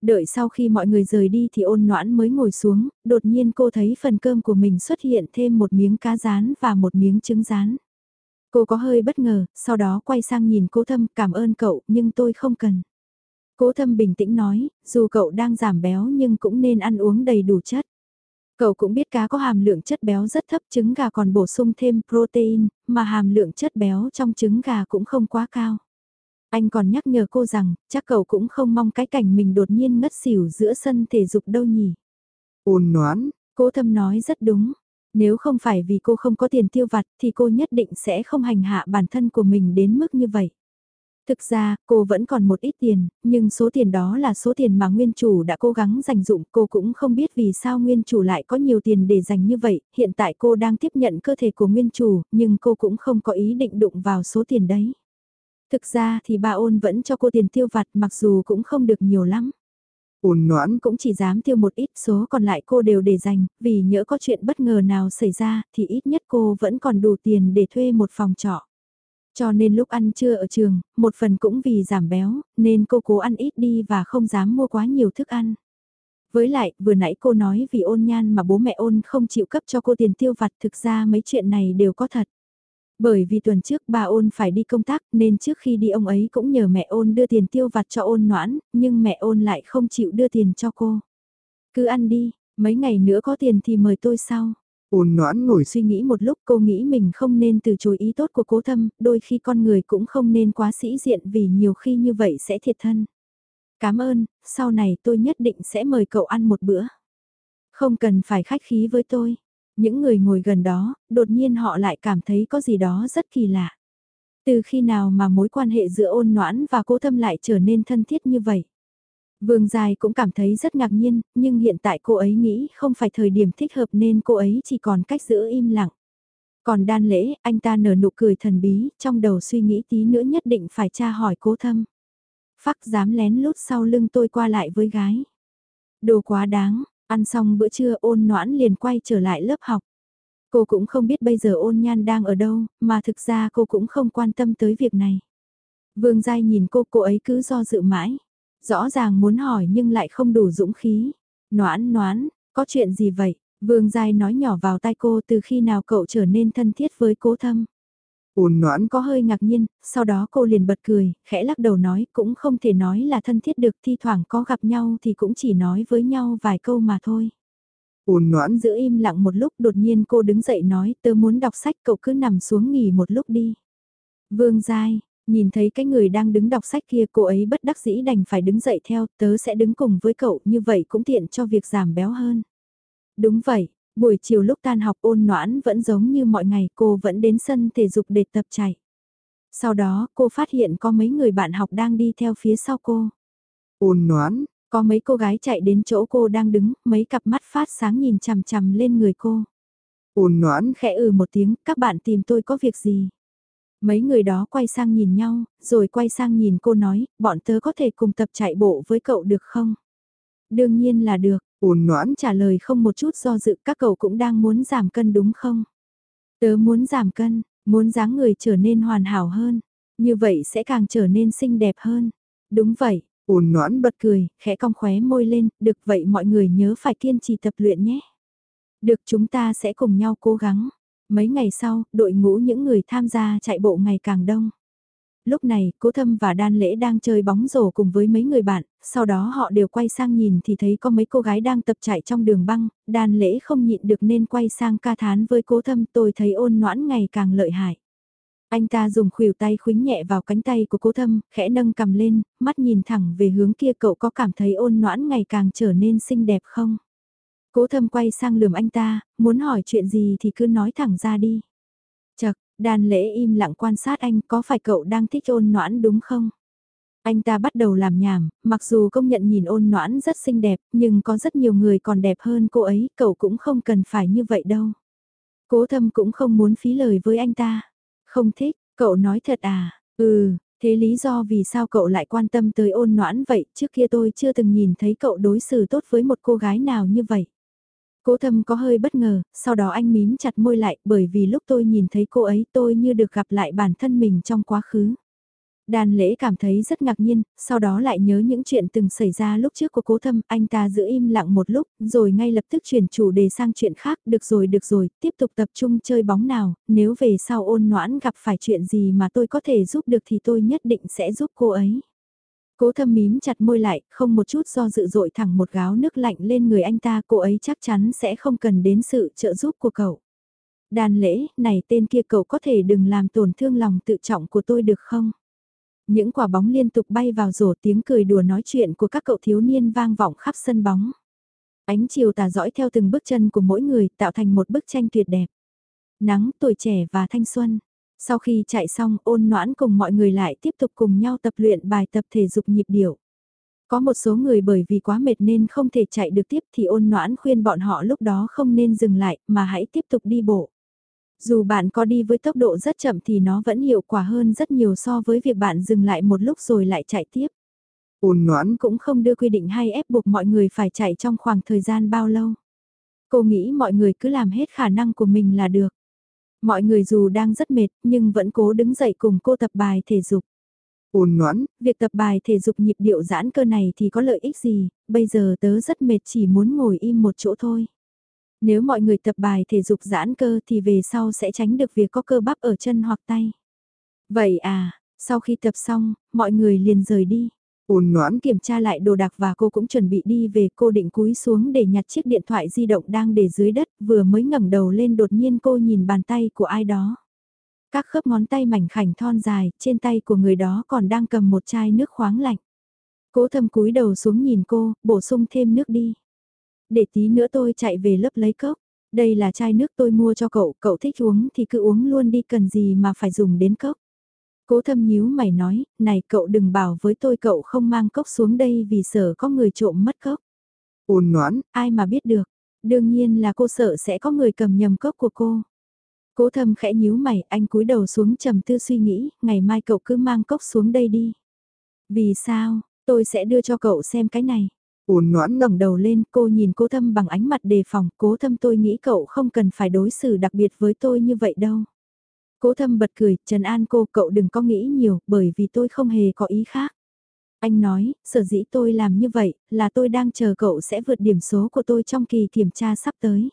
Đợi sau khi mọi người rời đi thì ôn noãn mới ngồi xuống, đột nhiên cô thấy phần cơm của mình xuất hiện thêm một miếng cá rán và một miếng trứng rán. Cô có hơi bất ngờ, sau đó quay sang nhìn cố thâm cảm ơn cậu nhưng tôi không cần. Cố thâm bình tĩnh nói, dù cậu đang giảm béo nhưng cũng nên ăn uống đầy đủ chất. Cậu cũng biết cá có hàm lượng chất béo rất thấp trứng gà còn bổ sung thêm protein, mà hàm lượng chất béo trong trứng gà cũng không quá cao. Anh còn nhắc nhở cô rằng, chắc cậu cũng không mong cái cảnh mình đột nhiên ngất xỉu giữa sân thể dục đâu nhỉ. Ôn noãn, cô thâm nói rất đúng. Nếu không phải vì cô không có tiền tiêu vặt thì cô nhất định sẽ không hành hạ bản thân của mình đến mức như vậy. Thực ra, cô vẫn còn một ít tiền, nhưng số tiền đó là số tiền mà nguyên chủ đã cố gắng dành dụng. Cô cũng không biết vì sao nguyên chủ lại có nhiều tiền để dành như vậy. Hiện tại cô đang tiếp nhận cơ thể của nguyên chủ, nhưng cô cũng không có ý định đụng vào số tiền đấy. Thực ra thì bà ôn vẫn cho cô tiền tiêu vặt mặc dù cũng không được nhiều lắm. Ôn noãn cũng chỉ dám tiêu một ít số còn lại cô đều để dành, vì nhỡ có chuyện bất ngờ nào xảy ra thì ít nhất cô vẫn còn đủ tiền để thuê một phòng trọ. Cho nên lúc ăn trưa ở trường, một phần cũng vì giảm béo, nên cô cố ăn ít đi và không dám mua quá nhiều thức ăn. Với lại, vừa nãy cô nói vì ôn nhan mà bố mẹ ôn không chịu cấp cho cô tiền tiêu vặt thực ra mấy chuyện này đều có thật. Bởi vì tuần trước bà ôn phải đi công tác nên trước khi đi ông ấy cũng nhờ mẹ ôn đưa tiền tiêu vặt cho ôn noãn, nhưng mẹ ôn lại không chịu đưa tiền cho cô. Cứ ăn đi, mấy ngày nữa có tiền thì mời tôi sau. Ôn noãn ngồi Suy nghĩ một lúc cô nghĩ mình không nên từ chối ý tốt của cố thâm, đôi khi con người cũng không nên quá sĩ diện vì nhiều khi như vậy sẽ thiệt thân. Cảm ơn, sau này tôi nhất định sẽ mời cậu ăn một bữa. Không cần phải khách khí với tôi. Những người ngồi gần đó, đột nhiên họ lại cảm thấy có gì đó rất kỳ lạ. Từ khi nào mà mối quan hệ giữa ôn noãn và cố thâm lại trở nên thân thiết như vậy? Vương Dài cũng cảm thấy rất ngạc nhiên, nhưng hiện tại cô ấy nghĩ không phải thời điểm thích hợp nên cô ấy chỉ còn cách giữ im lặng. Còn đan lễ, anh ta nở nụ cười thần bí, trong đầu suy nghĩ tí nữa nhất định phải tra hỏi cố thâm. Phắc dám lén lút sau lưng tôi qua lại với gái. Đồ quá đáng, ăn xong bữa trưa ôn noãn liền quay trở lại lớp học. Cô cũng không biết bây giờ ôn nhan đang ở đâu, mà thực ra cô cũng không quan tâm tới việc này. Vương Giai nhìn cô, cô ấy cứ do dự mãi. Rõ ràng muốn hỏi nhưng lại không đủ dũng khí. Noãn noãn, có chuyện gì vậy? Vương Giai nói nhỏ vào tai cô từ khi nào cậu trở nên thân thiết với cố thâm. Ôn noãn có hơi ngạc nhiên, sau đó cô liền bật cười, khẽ lắc đầu nói cũng không thể nói là thân thiết được thi thoảng có gặp nhau thì cũng chỉ nói với nhau vài câu mà thôi. Ôn noãn giữ im lặng một lúc đột nhiên cô đứng dậy nói tớ muốn đọc sách cậu cứ nằm xuống nghỉ một lúc đi. Vương Giai, nhìn thấy cái người đang đứng đọc sách kia cô ấy bất đắc dĩ đành phải đứng dậy theo tớ sẽ đứng cùng với cậu như vậy cũng tiện cho việc giảm béo hơn. Đúng vậy, buổi chiều lúc tan học ôn noãn vẫn giống như mọi ngày cô vẫn đến sân thể dục để tập chạy. Sau đó cô phát hiện có mấy người bạn học đang đi theo phía sau cô. Ôn noãn, có mấy cô gái chạy đến chỗ cô đang đứng, mấy cặp mắt phát sáng nhìn chằm chằm lên người cô. Ôn noãn khẽ ừ một tiếng, các bạn tìm tôi có việc gì? Mấy người đó quay sang nhìn nhau, rồi quay sang nhìn cô nói, bọn tớ có thể cùng tập chạy bộ với cậu được không? Đương nhiên là được, ôn noãn trả lời không một chút do dự các cậu cũng đang muốn giảm cân đúng không? Tớ muốn giảm cân, muốn dáng người trở nên hoàn hảo hơn, như vậy sẽ càng trở nên xinh đẹp hơn. Đúng vậy, ôn noãn bật cười, khẽ cong khóe môi lên, được vậy mọi người nhớ phải kiên trì tập luyện nhé. Được chúng ta sẽ cùng nhau cố gắng. Mấy ngày sau, đội ngũ những người tham gia chạy bộ ngày càng đông. Lúc này, Cố Thâm và Đan Lễ đang chơi bóng rổ cùng với mấy người bạn, sau đó họ đều quay sang nhìn thì thấy có mấy cô gái đang tập chạy trong đường băng, Đan Lễ không nhịn được nên quay sang ca thán với Cố Thâm tôi thấy ôn noãn ngày càng lợi hại. Anh ta dùng khuỷu tay khúnh nhẹ vào cánh tay của cố thâm, khẽ nâng cầm lên, mắt nhìn thẳng về hướng kia cậu có cảm thấy ôn noãn ngày càng trở nên xinh đẹp không? Cố thâm quay sang lườm anh ta, muốn hỏi chuyện gì thì cứ nói thẳng ra đi. Chật, đàn lễ im lặng quan sát anh có phải cậu đang thích ôn noãn đúng không? Anh ta bắt đầu làm nhảm, mặc dù công nhận nhìn ôn noãn rất xinh đẹp, nhưng có rất nhiều người còn đẹp hơn cô ấy, cậu cũng không cần phải như vậy đâu. Cố thâm cũng không muốn phí lời với anh ta. Không thích, cậu nói thật à? Ừ, thế lý do vì sao cậu lại quan tâm tới ôn noãn vậy, trước kia tôi chưa từng nhìn thấy cậu đối xử tốt với một cô gái nào như vậy. Cố thâm có hơi bất ngờ, sau đó anh mím chặt môi lại bởi vì lúc tôi nhìn thấy cô ấy tôi như được gặp lại bản thân mình trong quá khứ. Đàn lễ cảm thấy rất ngạc nhiên, sau đó lại nhớ những chuyện từng xảy ra lúc trước của cố thâm, anh ta giữ im lặng một lúc, rồi ngay lập tức chuyển chủ đề sang chuyện khác, được rồi được rồi, tiếp tục tập trung chơi bóng nào, nếu về sau ôn noãn gặp phải chuyện gì mà tôi có thể giúp được thì tôi nhất định sẽ giúp cô ấy. Cố thâm mím chặt môi lại, không một chút do dự dội thẳng một gáo nước lạnh lên người anh ta, cô ấy chắc chắn sẽ không cần đến sự trợ giúp của cậu. Đàn lễ, này tên kia cậu có thể đừng làm tổn thương lòng tự trọng của tôi được không? Những quả bóng liên tục bay vào rổ tiếng cười đùa nói chuyện của các cậu thiếu niên vang vọng khắp sân bóng. Ánh chiều tà dõi theo từng bước chân của mỗi người tạo thành một bức tranh tuyệt đẹp. Nắng, tuổi trẻ và thanh xuân. Sau khi chạy xong ôn noãn cùng mọi người lại tiếp tục cùng nhau tập luyện bài tập thể dục nhịp điệu. Có một số người bởi vì quá mệt nên không thể chạy được tiếp thì ôn noãn khuyên bọn họ lúc đó không nên dừng lại mà hãy tiếp tục đi bộ. Dù bạn có đi với tốc độ rất chậm thì nó vẫn hiệu quả hơn rất nhiều so với việc bạn dừng lại một lúc rồi lại chạy tiếp. Ôn noãn cũng không đưa quy định hay ép buộc mọi người phải chạy trong khoảng thời gian bao lâu. Cô nghĩ mọi người cứ làm hết khả năng của mình là được. Mọi người dù đang rất mệt nhưng vẫn cố đứng dậy cùng cô tập bài thể dục. Ôn noãn, việc tập bài thể dục nhịp điệu giãn cơ này thì có lợi ích gì, bây giờ tớ rất mệt chỉ muốn ngồi im một chỗ thôi. Nếu mọi người tập bài thể dục giãn cơ thì về sau sẽ tránh được việc có cơ bắp ở chân hoặc tay. Vậy à, sau khi tập xong, mọi người liền rời đi. Ôn noãn Kiểm tra lại đồ đạc và cô cũng chuẩn bị đi về cô định cúi xuống để nhặt chiếc điện thoại di động đang để dưới đất vừa mới ngẩng đầu lên đột nhiên cô nhìn bàn tay của ai đó. Các khớp ngón tay mảnh khảnh thon dài, trên tay của người đó còn đang cầm một chai nước khoáng lạnh. Cố thâm cúi đầu xuống nhìn cô, bổ sung thêm nước đi. Để tí nữa tôi chạy về lớp lấy cốc. Đây là chai nước tôi mua cho cậu, cậu thích uống thì cứ uống luôn đi cần gì mà phải dùng đến cốc. Cố thâm nhíu mày nói, này cậu đừng bảo với tôi cậu không mang cốc xuống đây vì sợ có người trộm mất cốc. Ôn noãn, ai mà biết được. Đương nhiên là cô sợ sẽ có người cầm nhầm cốc của cô. Cố thâm khẽ nhíu mày, anh cúi đầu xuống trầm tư suy nghĩ, ngày mai cậu cứ mang cốc xuống đây đi. Vì sao, tôi sẽ đưa cho cậu xem cái này. Ôn noãn ngẩng đầu lên, cô nhìn cố thâm bằng ánh mặt đề phòng, cố thâm tôi nghĩ cậu không cần phải đối xử đặc biệt với tôi như vậy đâu. Cố thâm bật cười, Trần An cô cậu đừng có nghĩ nhiều, bởi vì tôi không hề có ý khác. Anh nói, sở dĩ tôi làm như vậy, là tôi đang chờ cậu sẽ vượt điểm số của tôi trong kỳ kiểm tra sắp tới.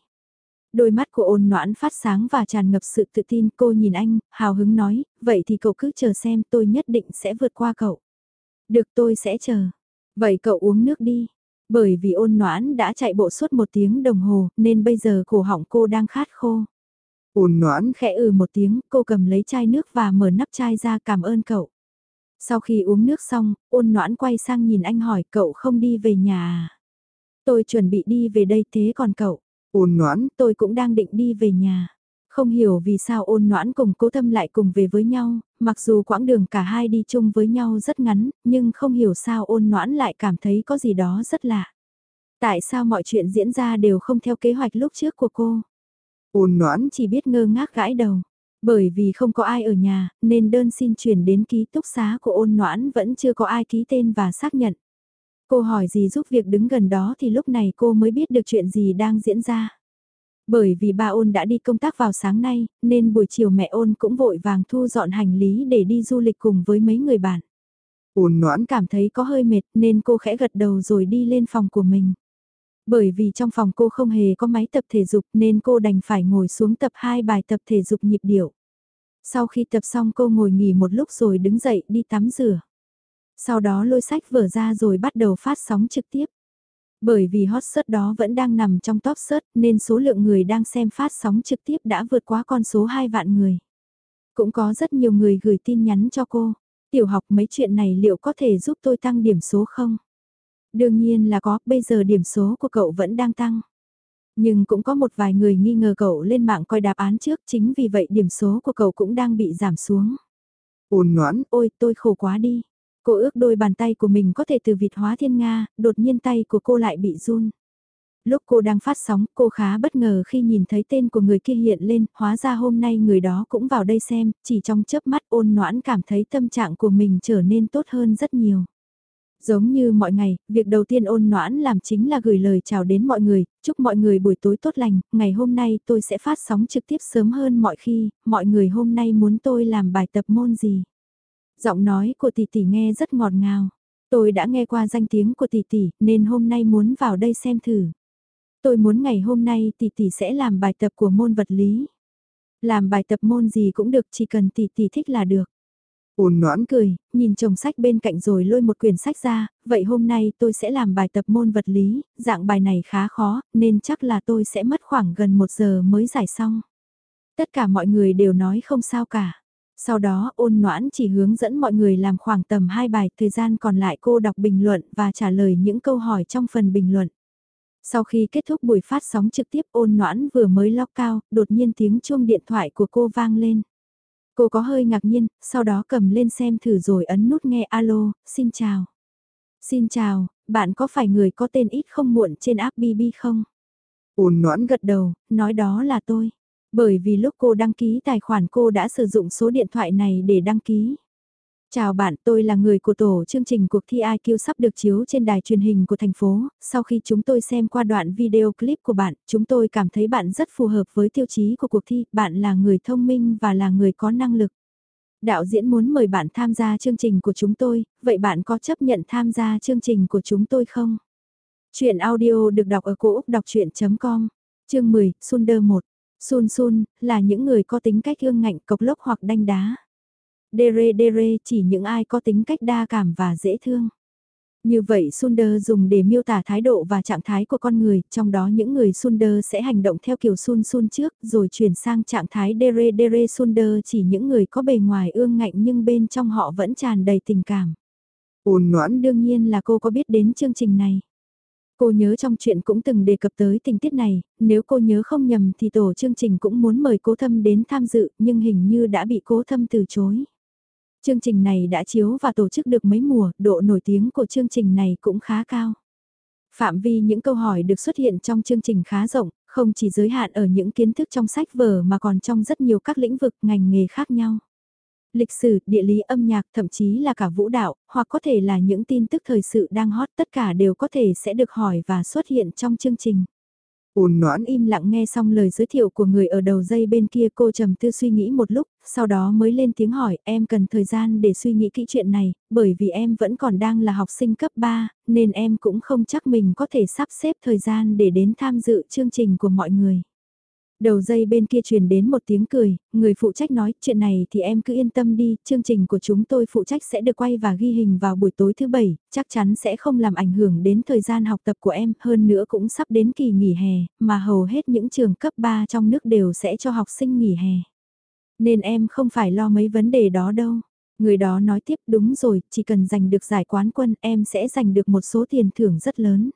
Đôi mắt của ôn noãn phát sáng và tràn ngập sự tự tin, cô nhìn anh, hào hứng nói, vậy thì cậu cứ chờ xem tôi nhất định sẽ vượt qua cậu. Được tôi sẽ chờ. Vậy cậu uống nước đi. Bởi vì ôn noãn đã chạy bộ suốt một tiếng đồng hồ, nên bây giờ cổ họng cô đang khát khô. Ôn noãn khẽ ừ một tiếng, cô cầm lấy chai nước và mở nắp chai ra cảm ơn cậu. Sau khi uống nước xong, ôn noãn quay sang nhìn anh hỏi cậu không đi về nhà à? Tôi chuẩn bị đi về đây thế còn cậu? Ôn noãn, tôi cũng đang định đi về nhà. Không hiểu vì sao ôn noãn cùng cố thâm lại cùng về với nhau, mặc dù quãng đường cả hai đi chung với nhau rất ngắn, nhưng không hiểu sao ôn noãn lại cảm thấy có gì đó rất lạ. Tại sao mọi chuyện diễn ra đều không theo kế hoạch lúc trước của cô? Ôn noãn chỉ biết ngơ ngác gãi đầu. Bởi vì không có ai ở nhà, nên đơn xin chuyển đến ký túc xá của ôn noãn vẫn chưa có ai ký tên và xác nhận. Cô hỏi gì giúp việc đứng gần đó thì lúc này cô mới biết được chuyện gì đang diễn ra. Bởi vì ba ôn đã đi công tác vào sáng nay, nên buổi chiều mẹ ôn cũng vội vàng thu dọn hành lý để đi du lịch cùng với mấy người bạn. Ôn noãn cảm thấy có hơi mệt nên cô khẽ gật đầu rồi đi lên phòng của mình. Bởi vì trong phòng cô không hề có máy tập thể dục nên cô đành phải ngồi xuống tập hai bài tập thể dục nhịp điệu. Sau khi tập xong cô ngồi nghỉ một lúc rồi đứng dậy đi tắm rửa. Sau đó lôi sách vở ra rồi bắt đầu phát sóng trực tiếp. Bởi vì hot search đó vẫn đang nằm trong top search nên số lượng người đang xem phát sóng trực tiếp đã vượt quá con số 2 vạn người. Cũng có rất nhiều người gửi tin nhắn cho cô. Tiểu học mấy chuyện này liệu có thể giúp tôi tăng điểm số không? Đương nhiên là có, bây giờ điểm số của cậu vẫn đang tăng. Nhưng cũng có một vài người nghi ngờ cậu lên mạng coi đáp án trước chính vì vậy điểm số của cậu cũng đang bị giảm xuống. Ôn noãn, ôi tôi khổ quá đi. Cô ước đôi bàn tay của mình có thể từ vịt hóa thiên Nga, đột nhiên tay của cô lại bị run. Lúc cô đang phát sóng, cô khá bất ngờ khi nhìn thấy tên của người kia hiện lên, hóa ra hôm nay người đó cũng vào đây xem, chỉ trong chớp mắt ôn noãn cảm thấy tâm trạng của mình trở nên tốt hơn rất nhiều. Giống như mọi ngày, việc đầu tiên ôn noãn làm chính là gửi lời chào đến mọi người, chúc mọi người buổi tối tốt lành, ngày hôm nay tôi sẽ phát sóng trực tiếp sớm hơn mọi khi, mọi người hôm nay muốn tôi làm bài tập môn gì. Giọng nói của tỷ tỷ nghe rất ngọt ngào. Tôi đã nghe qua danh tiếng của tỷ tỷ nên hôm nay muốn vào đây xem thử. Tôi muốn ngày hôm nay tỷ tỷ sẽ làm bài tập của môn vật lý. Làm bài tập môn gì cũng được chỉ cần tỷ tỷ thích là được. Ôn noãn cười, nhìn chồng sách bên cạnh rồi lôi một quyển sách ra, vậy hôm nay tôi sẽ làm bài tập môn vật lý, dạng bài này khá khó, nên chắc là tôi sẽ mất khoảng gần một giờ mới giải xong. Tất cả mọi người đều nói không sao cả. Sau đó ôn noãn chỉ hướng dẫn mọi người làm khoảng tầm 2 bài, thời gian còn lại cô đọc bình luận và trả lời những câu hỏi trong phần bình luận. Sau khi kết thúc buổi phát sóng trực tiếp ôn noãn vừa mới lock cao, đột nhiên tiếng chuông điện thoại của cô vang lên. Cô có hơi ngạc nhiên, sau đó cầm lên xem thử rồi ấn nút nghe alo, xin chào. Xin chào, bạn có phải người có tên ít không muộn trên app BB không? Ôn noãn gật đầu, nói đó là tôi. Bởi vì lúc cô đăng ký tài khoản cô đã sử dụng số điện thoại này để đăng ký. Chào bạn, tôi là người của tổ chương trình cuộc thi IQ sắp được chiếu trên đài truyền hình của thành phố. Sau khi chúng tôi xem qua đoạn video clip của bạn, chúng tôi cảm thấy bạn rất phù hợp với tiêu chí của cuộc thi. Bạn là người thông minh và là người có năng lực. Đạo diễn muốn mời bạn tham gia chương trình của chúng tôi, vậy bạn có chấp nhận tham gia chương trình của chúng tôi không? Chuyện audio được đọc ở cổ Úc đọc chuyện.com chương 10, Sunder 1. Sun Sun, là những người có tính cách ương ngạnh cộc lốc hoặc đanh đá. Dere Dere chỉ những ai có tính cách đa cảm và dễ thương. Như vậy Sunder dùng để miêu tả thái độ và trạng thái của con người, trong đó những người Sunder sẽ hành động theo kiểu Sun Sun trước, rồi chuyển sang trạng thái Dere Dere Sunder chỉ những người có bề ngoài ương ngạnh nhưng bên trong họ vẫn tràn đầy tình cảm. Ôn noãn Đương nhiên là cô có biết đến chương trình này. Cô nhớ trong chuyện cũng từng đề cập tới tình tiết này, nếu cô nhớ không nhầm thì tổ chương trình cũng muốn mời cố thâm đến tham dự nhưng hình như đã bị cố thâm từ chối. Chương trình này đã chiếu và tổ chức được mấy mùa, độ nổi tiếng của chương trình này cũng khá cao. Phạm vi những câu hỏi được xuất hiện trong chương trình khá rộng, không chỉ giới hạn ở những kiến thức trong sách vở mà còn trong rất nhiều các lĩnh vực ngành nghề khác nhau. Lịch sử, địa lý âm nhạc thậm chí là cả vũ đạo, hoặc có thể là những tin tức thời sự đang hot tất cả đều có thể sẽ được hỏi và xuất hiện trong chương trình. Ôn noãn im lặng nghe xong lời giới thiệu của người ở đầu dây bên kia cô trầm tư suy nghĩ một lúc, sau đó mới lên tiếng hỏi em cần thời gian để suy nghĩ kỹ chuyện này, bởi vì em vẫn còn đang là học sinh cấp 3, nên em cũng không chắc mình có thể sắp xếp thời gian để đến tham dự chương trình của mọi người. Đầu dây bên kia truyền đến một tiếng cười, người phụ trách nói chuyện này thì em cứ yên tâm đi, chương trình của chúng tôi phụ trách sẽ được quay và ghi hình vào buổi tối thứ bảy, chắc chắn sẽ không làm ảnh hưởng đến thời gian học tập của em, hơn nữa cũng sắp đến kỳ nghỉ hè, mà hầu hết những trường cấp 3 trong nước đều sẽ cho học sinh nghỉ hè. Nên em không phải lo mấy vấn đề đó đâu. Người đó nói tiếp đúng rồi, chỉ cần giành được giải quán quân em sẽ giành được một số tiền thưởng rất lớn.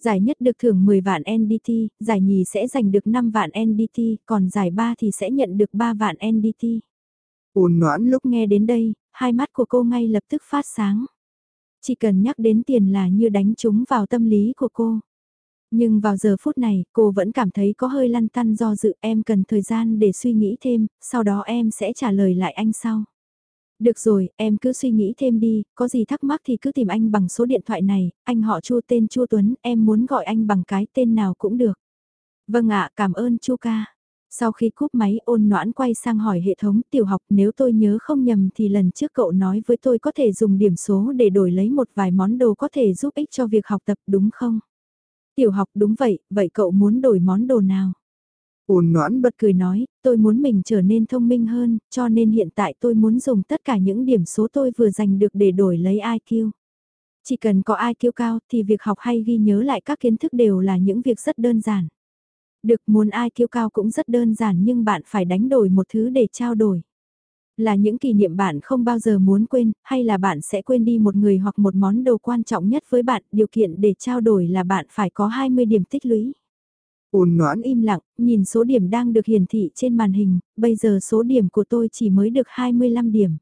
Giải nhất được thưởng 10 vạn NDT, giải nhì sẽ giành được 5 vạn NDT, còn giải ba thì sẽ nhận được 3 vạn NDT. Ôn noãn lúc nghe đến đây, hai mắt của cô ngay lập tức phát sáng. Chỉ cần nhắc đến tiền là như đánh trúng vào tâm lý của cô. Nhưng vào giờ phút này, cô vẫn cảm thấy có hơi lăn tăn do dự em cần thời gian để suy nghĩ thêm, sau đó em sẽ trả lời lại anh sau. Được rồi, em cứ suy nghĩ thêm đi, có gì thắc mắc thì cứ tìm anh bằng số điện thoại này, anh họ Chu tên Chu Tuấn, em muốn gọi anh bằng cái tên nào cũng được. Vâng ạ, cảm ơn Chu ca. Sau khi cúp máy ôn noãn quay sang hỏi hệ thống tiểu học nếu tôi nhớ không nhầm thì lần trước cậu nói với tôi có thể dùng điểm số để đổi lấy một vài món đồ có thể giúp ích cho việc học tập đúng không? Tiểu học đúng vậy, vậy cậu muốn đổi món đồ nào? Ôn noãn bật cười nói, tôi muốn mình trở nên thông minh hơn, cho nên hiện tại tôi muốn dùng tất cả những điểm số tôi vừa giành được để đổi lấy IQ. Chỉ cần có IQ cao thì việc học hay ghi nhớ lại các kiến thức đều là những việc rất đơn giản. Được muốn IQ cao cũng rất đơn giản nhưng bạn phải đánh đổi một thứ để trao đổi. Là những kỷ niệm bạn không bao giờ muốn quên, hay là bạn sẽ quên đi một người hoặc một món đồ quan trọng nhất với bạn, điều kiện để trao đổi là bạn phải có 20 điểm tích lũy. Ôn noãn im lặng, nhìn số điểm đang được hiển thị trên màn hình, bây giờ số điểm của tôi chỉ mới được 25 điểm.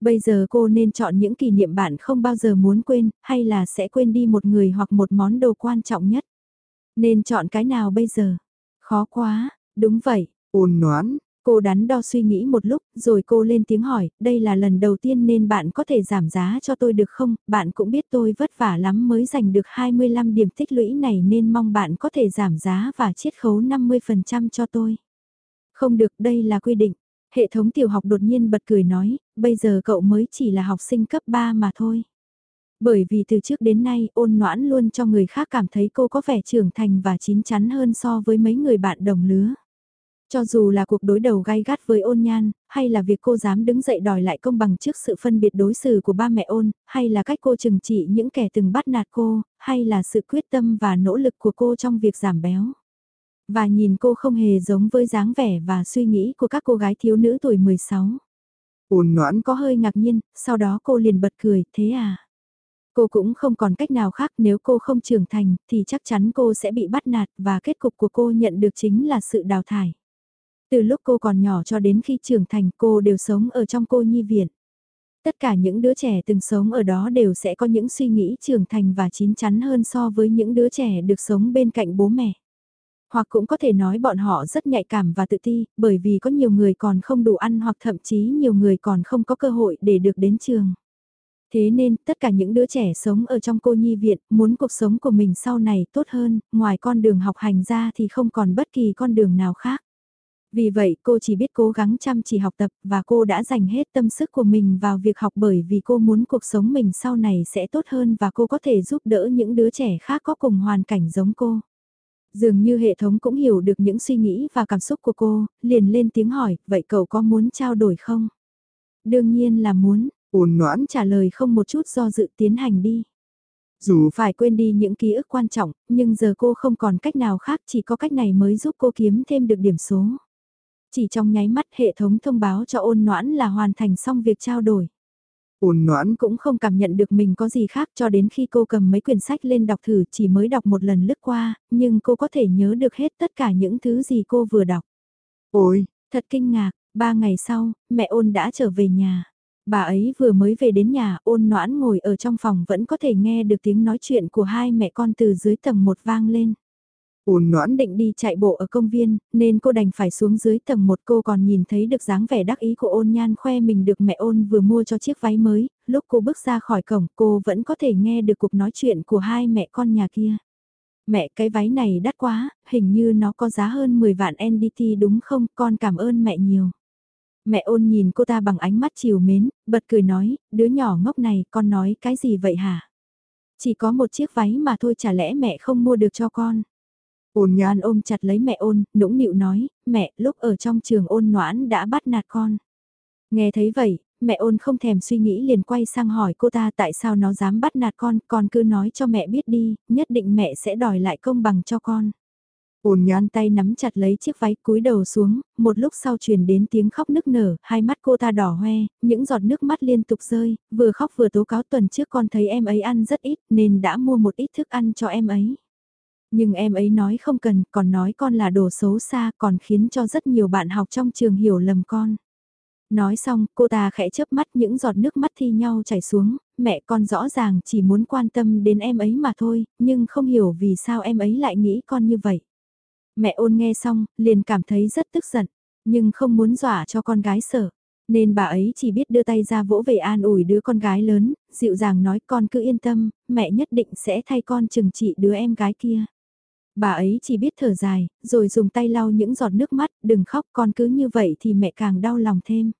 Bây giờ cô nên chọn những kỷ niệm bạn không bao giờ muốn quên, hay là sẽ quên đi một người hoặc một món đồ quan trọng nhất. Nên chọn cái nào bây giờ? Khó quá, đúng vậy. Ôn noãn, Cô đắn đo suy nghĩ một lúc, rồi cô lên tiếng hỏi, đây là lần đầu tiên nên bạn có thể giảm giá cho tôi được không? Bạn cũng biết tôi vất vả lắm mới giành được 25 điểm tích lũy này nên mong bạn có thể giảm giá và chiết khấu 50% cho tôi. Không được, đây là quy định. Hệ thống tiểu học đột nhiên bật cười nói, bây giờ cậu mới chỉ là học sinh cấp 3 mà thôi. Bởi vì từ trước đến nay ôn noãn luôn cho người khác cảm thấy cô có vẻ trưởng thành và chín chắn hơn so với mấy người bạn đồng lứa. Cho dù là cuộc đối đầu gai gắt với ôn nhan, hay là việc cô dám đứng dậy đòi lại công bằng trước sự phân biệt đối xử của ba mẹ ôn, hay là cách cô trừng trị những kẻ từng bắt nạt cô, hay là sự quyết tâm và nỗ lực của cô trong việc giảm béo. Và nhìn cô không hề giống với dáng vẻ và suy nghĩ của các cô gái thiếu nữ tuổi 16. Ôn noãn có hơi ngạc nhiên, sau đó cô liền bật cười, thế à? Cô cũng không còn cách nào khác nếu cô không trưởng thành thì chắc chắn cô sẽ bị bắt nạt và kết cục của cô nhận được chính là sự đào thải. Từ lúc cô còn nhỏ cho đến khi trưởng thành cô đều sống ở trong cô nhi viện. Tất cả những đứa trẻ từng sống ở đó đều sẽ có những suy nghĩ trưởng thành và chín chắn hơn so với những đứa trẻ được sống bên cạnh bố mẹ. Hoặc cũng có thể nói bọn họ rất nhạy cảm và tự ti, bởi vì có nhiều người còn không đủ ăn hoặc thậm chí nhiều người còn không có cơ hội để được đến trường. Thế nên, tất cả những đứa trẻ sống ở trong cô nhi viện, muốn cuộc sống của mình sau này tốt hơn, ngoài con đường học hành ra thì không còn bất kỳ con đường nào khác. Vì vậy cô chỉ biết cố gắng chăm chỉ học tập và cô đã dành hết tâm sức của mình vào việc học bởi vì cô muốn cuộc sống mình sau này sẽ tốt hơn và cô có thể giúp đỡ những đứa trẻ khác có cùng hoàn cảnh giống cô. Dường như hệ thống cũng hiểu được những suy nghĩ và cảm xúc của cô, liền lên tiếng hỏi, vậy cậu có muốn trao đổi không? Đương nhiên là muốn, ôn noãn, trả lời không một chút do dự tiến hành đi. dù Phải quên đi những ký ức quan trọng, nhưng giờ cô không còn cách nào khác chỉ có cách này mới giúp cô kiếm thêm được điểm số. Chỉ trong nháy mắt hệ thống thông báo cho ôn noãn là hoàn thành xong việc trao đổi. ôn noãn, Cũng không cảm nhận được mình có gì khác cho đến khi cô cầm mấy quyển sách lên đọc thử chỉ mới đọc một lần lướt qua, nhưng cô có thể nhớ được hết tất cả những thứ gì cô vừa đọc. ôi, Thật kinh ngạc, ba ngày sau, mẹ ôn đã trở về nhà. Bà ấy vừa mới về đến nhà, ôn noãn ngồi ở trong phòng vẫn có thể nghe được tiếng nói chuyện của hai mẹ con từ dưới tầng một vang lên ôn noãn, Định đi chạy bộ ở công viên, nên cô đành phải xuống dưới tầng một cô còn nhìn thấy được dáng vẻ đắc ý của ôn nhan khoe mình được mẹ ôn vừa mua cho chiếc váy mới, lúc cô bước ra khỏi cổng cô vẫn có thể nghe được cuộc nói chuyện của hai mẹ con nhà kia. Mẹ cái váy này đắt quá, hình như nó có giá hơn 10 vạn NDT đúng không, con cảm ơn mẹ nhiều. Mẹ ôn nhìn cô ta bằng ánh mắt chiều mến, bật cười nói, đứa nhỏ ngốc này con nói cái gì vậy hả? Chỉ có một chiếc váy mà thôi chả lẽ mẹ không mua được cho con? Ôn nhoan ôm chặt lấy mẹ ôn, nũng nịu nói, mẹ, lúc ở trong trường ôn noãn đã bắt nạt con. Nghe thấy vậy, mẹ ôn không thèm suy nghĩ liền quay sang hỏi cô ta tại sao nó dám bắt nạt con, con cứ nói cho mẹ biết đi, nhất định mẹ sẽ đòi lại công bằng cho con. ôn nhoan tay nắm chặt lấy chiếc váy cúi đầu xuống, một lúc sau truyền đến tiếng khóc nức nở, hai mắt cô ta đỏ hoe, những giọt nước mắt liên tục rơi, vừa khóc vừa tố cáo tuần trước con thấy em ấy ăn rất ít nên đã mua một ít thức ăn cho em ấy. Nhưng em ấy nói không cần, còn nói con là đồ xấu xa, còn khiến cho rất nhiều bạn học trong trường hiểu lầm con. Nói xong, cô ta khẽ chớp mắt những giọt nước mắt thi nhau chảy xuống, mẹ con rõ ràng chỉ muốn quan tâm đến em ấy mà thôi, nhưng không hiểu vì sao em ấy lại nghĩ con như vậy. Mẹ ôn nghe xong, liền cảm thấy rất tức giận, nhưng không muốn dọa cho con gái sợ. Nên bà ấy chỉ biết đưa tay ra vỗ về an ủi đứa con gái lớn, dịu dàng nói con cứ yên tâm, mẹ nhất định sẽ thay con chừng trị đứa em gái kia. Bà ấy chỉ biết thở dài, rồi dùng tay lau những giọt nước mắt, đừng khóc con cứ như vậy thì mẹ càng đau lòng thêm.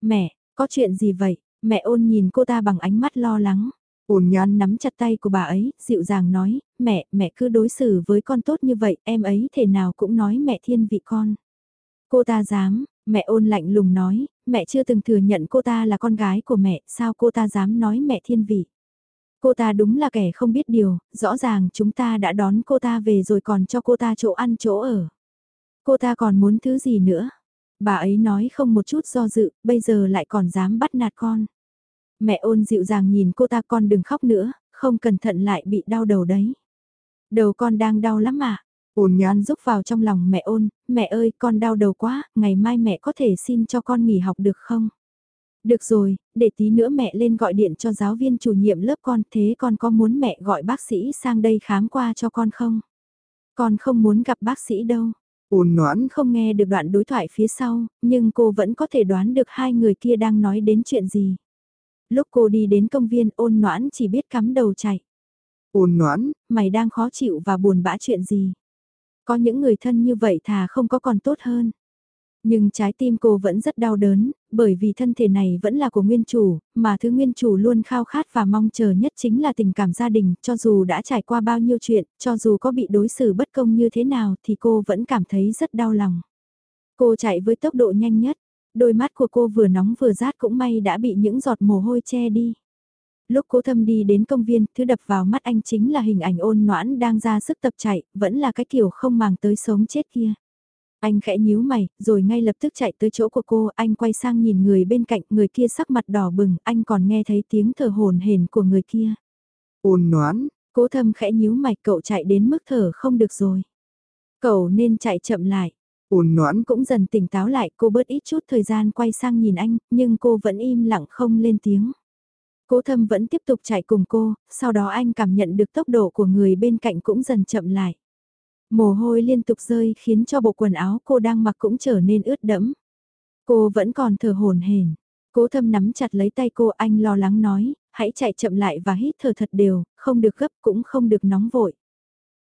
Mẹ, có chuyện gì vậy? Mẹ ôn nhìn cô ta bằng ánh mắt lo lắng. ôn nhan, Nắm chặt tay của bà ấy, dịu dàng nói, mẹ, mẹ cứ đối xử với con tốt như vậy, em ấy thể nào cũng nói mẹ thiên vị con. Cô ta dám, mẹ ôn lạnh lùng nói, mẹ chưa từng thừa nhận cô ta là con gái của mẹ, sao cô ta dám nói mẹ thiên vị. Cô ta đúng là kẻ không biết điều, rõ ràng chúng ta đã đón cô ta về rồi còn cho cô ta chỗ ăn chỗ ở. Cô ta còn muốn thứ gì nữa? Bà ấy nói không một chút do dự, bây giờ lại còn dám bắt nạt con. Mẹ ôn dịu dàng nhìn cô ta con đừng khóc nữa, không cẩn thận lại bị đau đầu đấy. Đầu con đang đau lắm mà. ôn nhan, Rúc vào trong lòng mẹ ôn, mẹ ơi con đau đầu quá, ngày mai mẹ có thể xin cho con nghỉ học được không? Được rồi, để tí nữa mẹ lên gọi điện cho giáo viên chủ nhiệm lớp con, thế con có muốn mẹ gọi bác sĩ sang đây khám qua cho con không? Con không muốn gặp bác sĩ đâu. ôn noãn, Không nghe được đoạn đối thoại phía sau, nhưng cô vẫn có thể đoán được hai người kia đang nói đến chuyện gì. Lúc cô đi đến công viên ôn noãn chỉ biết cắm đầu chạy. ôn noãn, Mày đang khó chịu và buồn bã chuyện gì? Có những người thân như vậy thà không có còn tốt hơn. Nhưng trái tim cô vẫn rất đau đớn, bởi vì thân thể này vẫn là của nguyên chủ, mà thứ nguyên chủ luôn khao khát và mong chờ nhất chính là tình cảm gia đình, cho dù đã trải qua bao nhiêu chuyện, cho dù có bị đối xử bất công như thế nào thì cô vẫn cảm thấy rất đau lòng. Cô chạy với tốc độ nhanh nhất, đôi mắt của cô vừa nóng vừa rát cũng may đã bị những giọt mồ hôi che đi. Lúc cố thâm đi đến công viên, thứ đập vào mắt anh chính là hình ảnh ôn noãn đang ra sức tập chạy, vẫn là cái kiểu không màng tới sống chết kia. Anh khẽ nhíu mày, rồi ngay lập tức chạy tới chỗ của cô, anh quay sang nhìn người bên cạnh, người kia sắc mặt đỏ bừng, anh còn nghe thấy tiếng thở hồn hển của người kia. ôn noãn, Cố thâm khẽ nhíu mày, cậu chạy đến mức thở không được rồi. Cậu nên chạy chậm lại. ôn noãn, Cũng dần tỉnh táo lại, cô bớt ít chút thời gian quay sang nhìn anh, nhưng cô vẫn im lặng không lên tiếng. Cố thâm vẫn tiếp tục chạy cùng cô, sau đó anh cảm nhận được tốc độ của người bên cạnh cũng dần chậm lại. Mồ hôi liên tục rơi khiến cho bộ quần áo cô đang mặc cũng trở nên ướt đẫm. Cô vẫn còn thở hồn hển. Cố thâm nắm chặt lấy tay cô anh lo lắng nói, hãy chạy chậm lại và hít thở thật đều, không được gấp cũng không được nóng vội.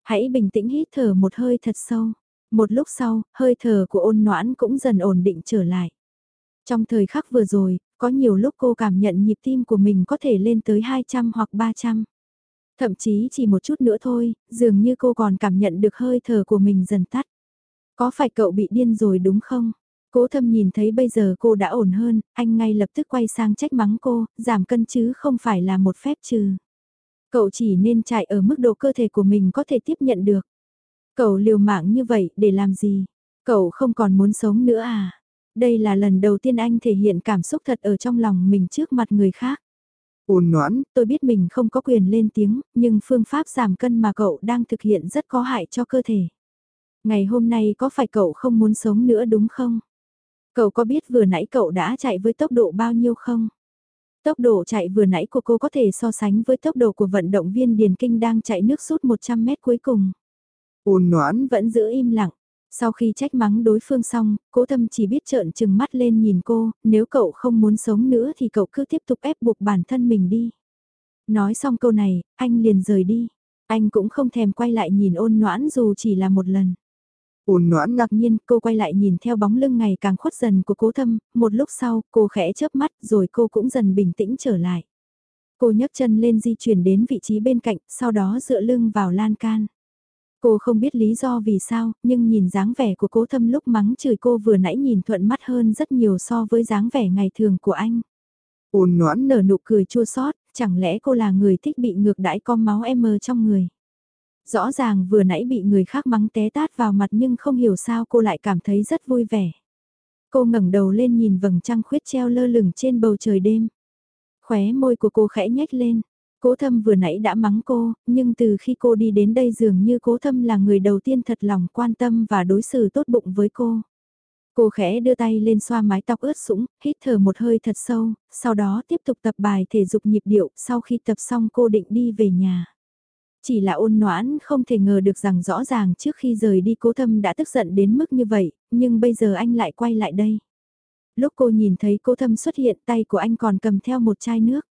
Hãy bình tĩnh hít thở một hơi thật sâu. Một lúc sau, hơi thở của ôn noãn cũng dần ổn định trở lại. Trong thời khắc vừa rồi, có nhiều lúc cô cảm nhận nhịp tim của mình có thể lên tới 200 hoặc 300. Thậm chí chỉ một chút nữa thôi, dường như cô còn cảm nhận được hơi thở của mình dần tắt. Có phải cậu bị điên rồi đúng không? Cố thâm nhìn thấy bây giờ cô đã ổn hơn, anh ngay lập tức quay sang trách mắng cô, giảm cân chứ không phải là một phép trừ. Cậu chỉ nên chạy ở mức độ cơ thể của mình có thể tiếp nhận được. Cậu liều mạng như vậy để làm gì? Cậu không còn muốn sống nữa à? Đây là lần đầu tiên anh thể hiện cảm xúc thật ở trong lòng mình trước mặt người khác. Ôn noãn, tôi biết mình không có quyền lên tiếng, nhưng phương pháp giảm cân mà cậu đang thực hiện rất có hại cho cơ thể. Ngày hôm nay có phải cậu không muốn sống nữa đúng không? Cậu có biết vừa nãy cậu đã chạy với tốc độ bao nhiêu không? Tốc độ chạy vừa nãy của cô có thể so sánh với tốc độ của vận động viên Điền Kinh đang chạy nước rút 100 mét cuối cùng. Ôn noãn vẫn giữ im lặng. Sau khi trách mắng đối phương xong, cố thâm chỉ biết trợn trừng mắt lên nhìn cô, nếu cậu không muốn sống nữa thì cậu cứ tiếp tục ép buộc bản thân mình đi. Nói xong câu này, anh liền rời đi. Anh cũng không thèm quay lại nhìn ôn noãn dù chỉ là một lần. Ôn noãn ngạc nhiên cô quay lại nhìn theo bóng lưng ngày càng khuất dần của cố thâm, một lúc sau cô khẽ chớp mắt rồi cô cũng dần bình tĩnh trở lại. Cô nhấc chân lên di chuyển đến vị trí bên cạnh, sau đó dựa lưng vào lan can. Cô không biết lý do vì sao, nhưng nhìn dáng vẻ của cố thâm lúc mắng chửi cô vừa nãy nhìn thuận mắt hơn rất nhiều so với dáng vẻ ngày thường của anh. Ôn noãn nở nụ cười chua xót chẳng lẽ cô là người thích bị ngược đãi con máu em mờ trong người. Rõ ràng vừa nãy bị người khác mắng té tát vào mặt nhưng không hiểu sao cô lại cảm thấy rất vui vẻ. Cô ngẩng đầu lên nhìn vầng trăng khuyết treo lơ lửng trên bầu trời đêm. Khóe môi của cô khẽ nhếch lên. Cố thâm vừa nãy đã mắng cô, nhưng từ khi cô đi đến đây dường như cố thâm là người đầu tiên thật lòng quan tâm và đối xử tốt bụng với cô. Cô khẽ đưa tay lên xoa mái tóc ướt sũng, hít thở một hơi thật sâu, sau đó tiếp tục tập bài thể dục nhịp điệu, sau khi tập xong cô định đi về nhà. Chỉ là ôn noãn không thể ngờ được rằng rõ ràng trước khi rời đi cố thâm đã tức giận đến mức như vậy, nhưng bây giờ anh lại quay lại đây. Lúc cô nhìn thấy cố thâm xuất hiện tay của anh còn cầm theo một chai nước.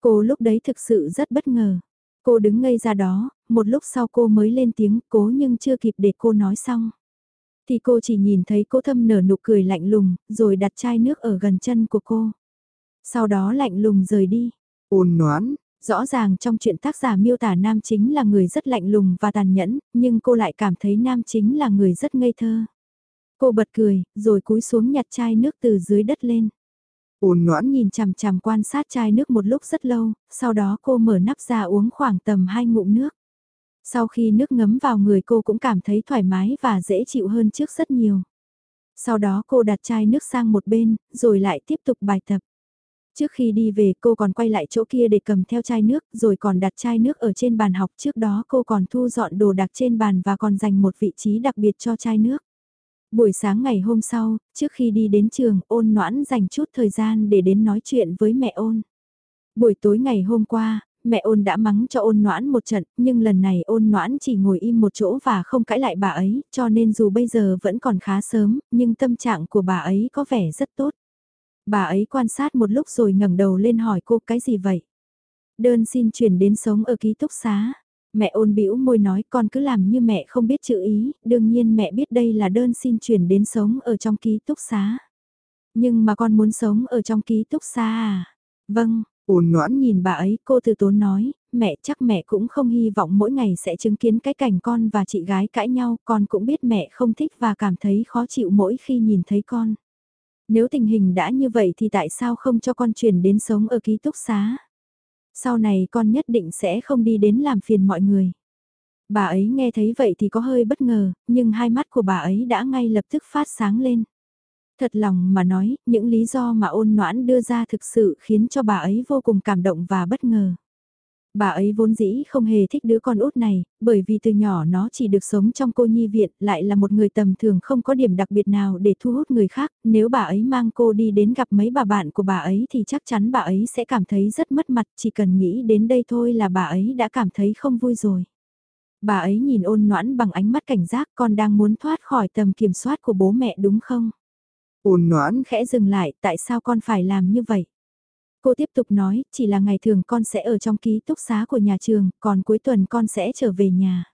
Cô lúc đấy thực sự rất bất ngờ. Cô đứng ngây ra đó, một lúc sau cô mới lên tiếng cố nhưng chưa kịp để cô nói xong. Thì cô chỉ nhìn thấy cố thâm nở nụ cười lạnh lùng, rồi đặt chai nước ở gần chân của cô. Sau đó lạnh lùng rời đi. Ôn noãn, Rõ ràng trong chuyện tác giả miêu tả nam chính là người rất lạnh lùng và tàn nhẫn, nhưng cô lại cảm thấy nam chính là người rất ngây thơ. Cô bật cười, rồi cúi xuống nhặt chai nước từ dưới đất lên. Ôn ngoãn nhìn chằm chằm quan sát chai nước một lúc rất lâu, sau đó cô mở nắp ra uống khoảng tầm hai ngụm nước. Sau khi nước ngấm vào người cô cũng cảm thấy thoải mái và dễ chịu hơn trước rất nhiều. Sau đó cô đặt chai nước sang một bên, rồi lại tiếp tục bài tập. Trước khi đi về cô còn quay lại chỗ kia để cầm theo chai nước rồi còn đặt chai nước ở trên bàn học trước đó cô còn thu dọn đồ đặc trên bàn và còn dành một vị trí đặc biệt cho chai nước. Buổi sáng ngày hôm sau, trước khi đi đến trường ôn noãn dành chút thời gian để đến nói chuyện với mẹ ôn. Buổi tối ngày hôm qua, mẹ ôn đã mắng cho ôn noãn một trận, nhưng lần này ôn noãn chỉ ngồi im một chỗ và không cãi lại bà ấy, cho nên dù bây giờ vẫn còn khá sớm, nhưng tâm trạng của bà ấy có vẻ rất tốt. Bà ấy quan sát một lúc rồi ngẩng đầu lên hỏi cô cái gì vậy? Đơn xin chuyển đến sống ở ký túc xá. Mẹ ôn bĩu môi nói con cứ làm như mẹ không biết chữ ý, đương nhiên mẹ biết đây là đơn xin chuyển đến sống ở trong ký túc xá. Nhưng mà con muốn sống ở trong ký túc xá à? Vâng, ôn noãn nhìn bà ấy cô từ tốn nói, mẹ chắc mẹ cũng không hy vọng mỗi ngày sẽ chứng kiến cái cảnh con và chị gái cãi nhau, con cũng biết mẹ không thích và cảm thấy khó chịu mỗi khi nhìn thấy con. Nếu tình hình đã như vậy thì tại sao không cho con chuyển đến sống ở ký túc xá? Sau này con nhất định sẽ không đi đến làm phiền mọi người. Bà ấy nghe thấy vậy thì có hơi bất ngờ, nhưng hai mắt của bà ấy đã ngay lập tức phát sáng lên. Thật lòng mà nói, những lý do mà ôn noãn đưa ra thực sự khiến cho bà ấy vô cùng cảm động và bất ngờ. Bà ấy vốn dĩ không hề thích đứa con út này, bởi vì từ nhỏ nó chỉ được sống trong cô nhi viện, lại là một người tầm thường không có điểm đặc biệt nào để thu hút người khác, nếu bà ấy mang cô đi đến gặp mấy bà bạn của bà ấy thì chắc chắn bà ấy sẽ cảm thấy rất mất mặt, chỉ cần nghĩ đến đây thôi là bà ấy đã cảm thấy không vui rồi. Bà ấy nhìn ôn noãn bằng ánh mắt cảnh giác con đang muốn thoát khỏi tầm kiểm soát của bố mẹ đúng không? Ôn noãn khẽ dừng lại, tại sao con phải làm như vậy? Cô tiếp tục nói, chỉ là ngày thường con sẽ ở trong ký túc xá của nhà trường, còn cuối tuần con sẽ trở về nhà.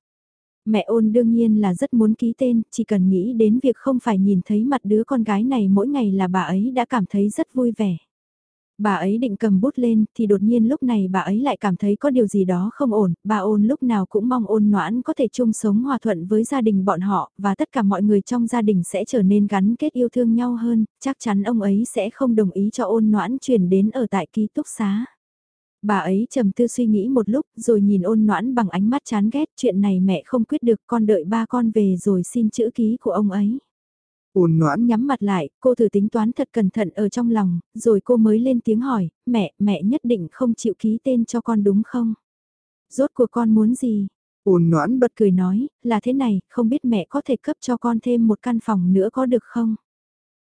Mẹ ôn đương nhiên là rất muốn ký tên, chỉ cần nghĩ đến việc không phải nhìn thấy mặt đứa con gái này mỗi ngày là bà ấy đã cảm thấy rất vui vẻ. Bà ấy định cầm bút lên thì đột nhiên lúc này bà ấy lại cảm thấy có điều gì đó không ổn, bà ôn lúc nào cũng mong ôn noãn có thể chung sống hòa thuận với gia đình bọn họ và tất cả mọi người trong gia đình sẽ trở nên gắn kết yêu thương nhau hơn, chắc chắn ông ấy sẽ không đồng ý cho ôn noãn chuyển đến ở tại ký túc xá. Bà ấy trầm tư suy nghĩ một lúc rồi nhìn ôn noãn bằng ánh mắt chán ghét chuyện này mẹ không quyết được con đợi ba con về rồi xin chữ ký của ông ấy. Ôn noãn nhắm mặt lại, cô thử tính toán thật cẩn thận ở trong lòng, rồi cô mới lên tiếng hỏi, mẹ, mẹ nhất định không chịu ký tên cho con đúng không? Rốt của con muốn gì? Ôn noãn bật cười nói, là thế này, không biết mẹ có thể cấp cho con thêm một căn phòng nữa có được không?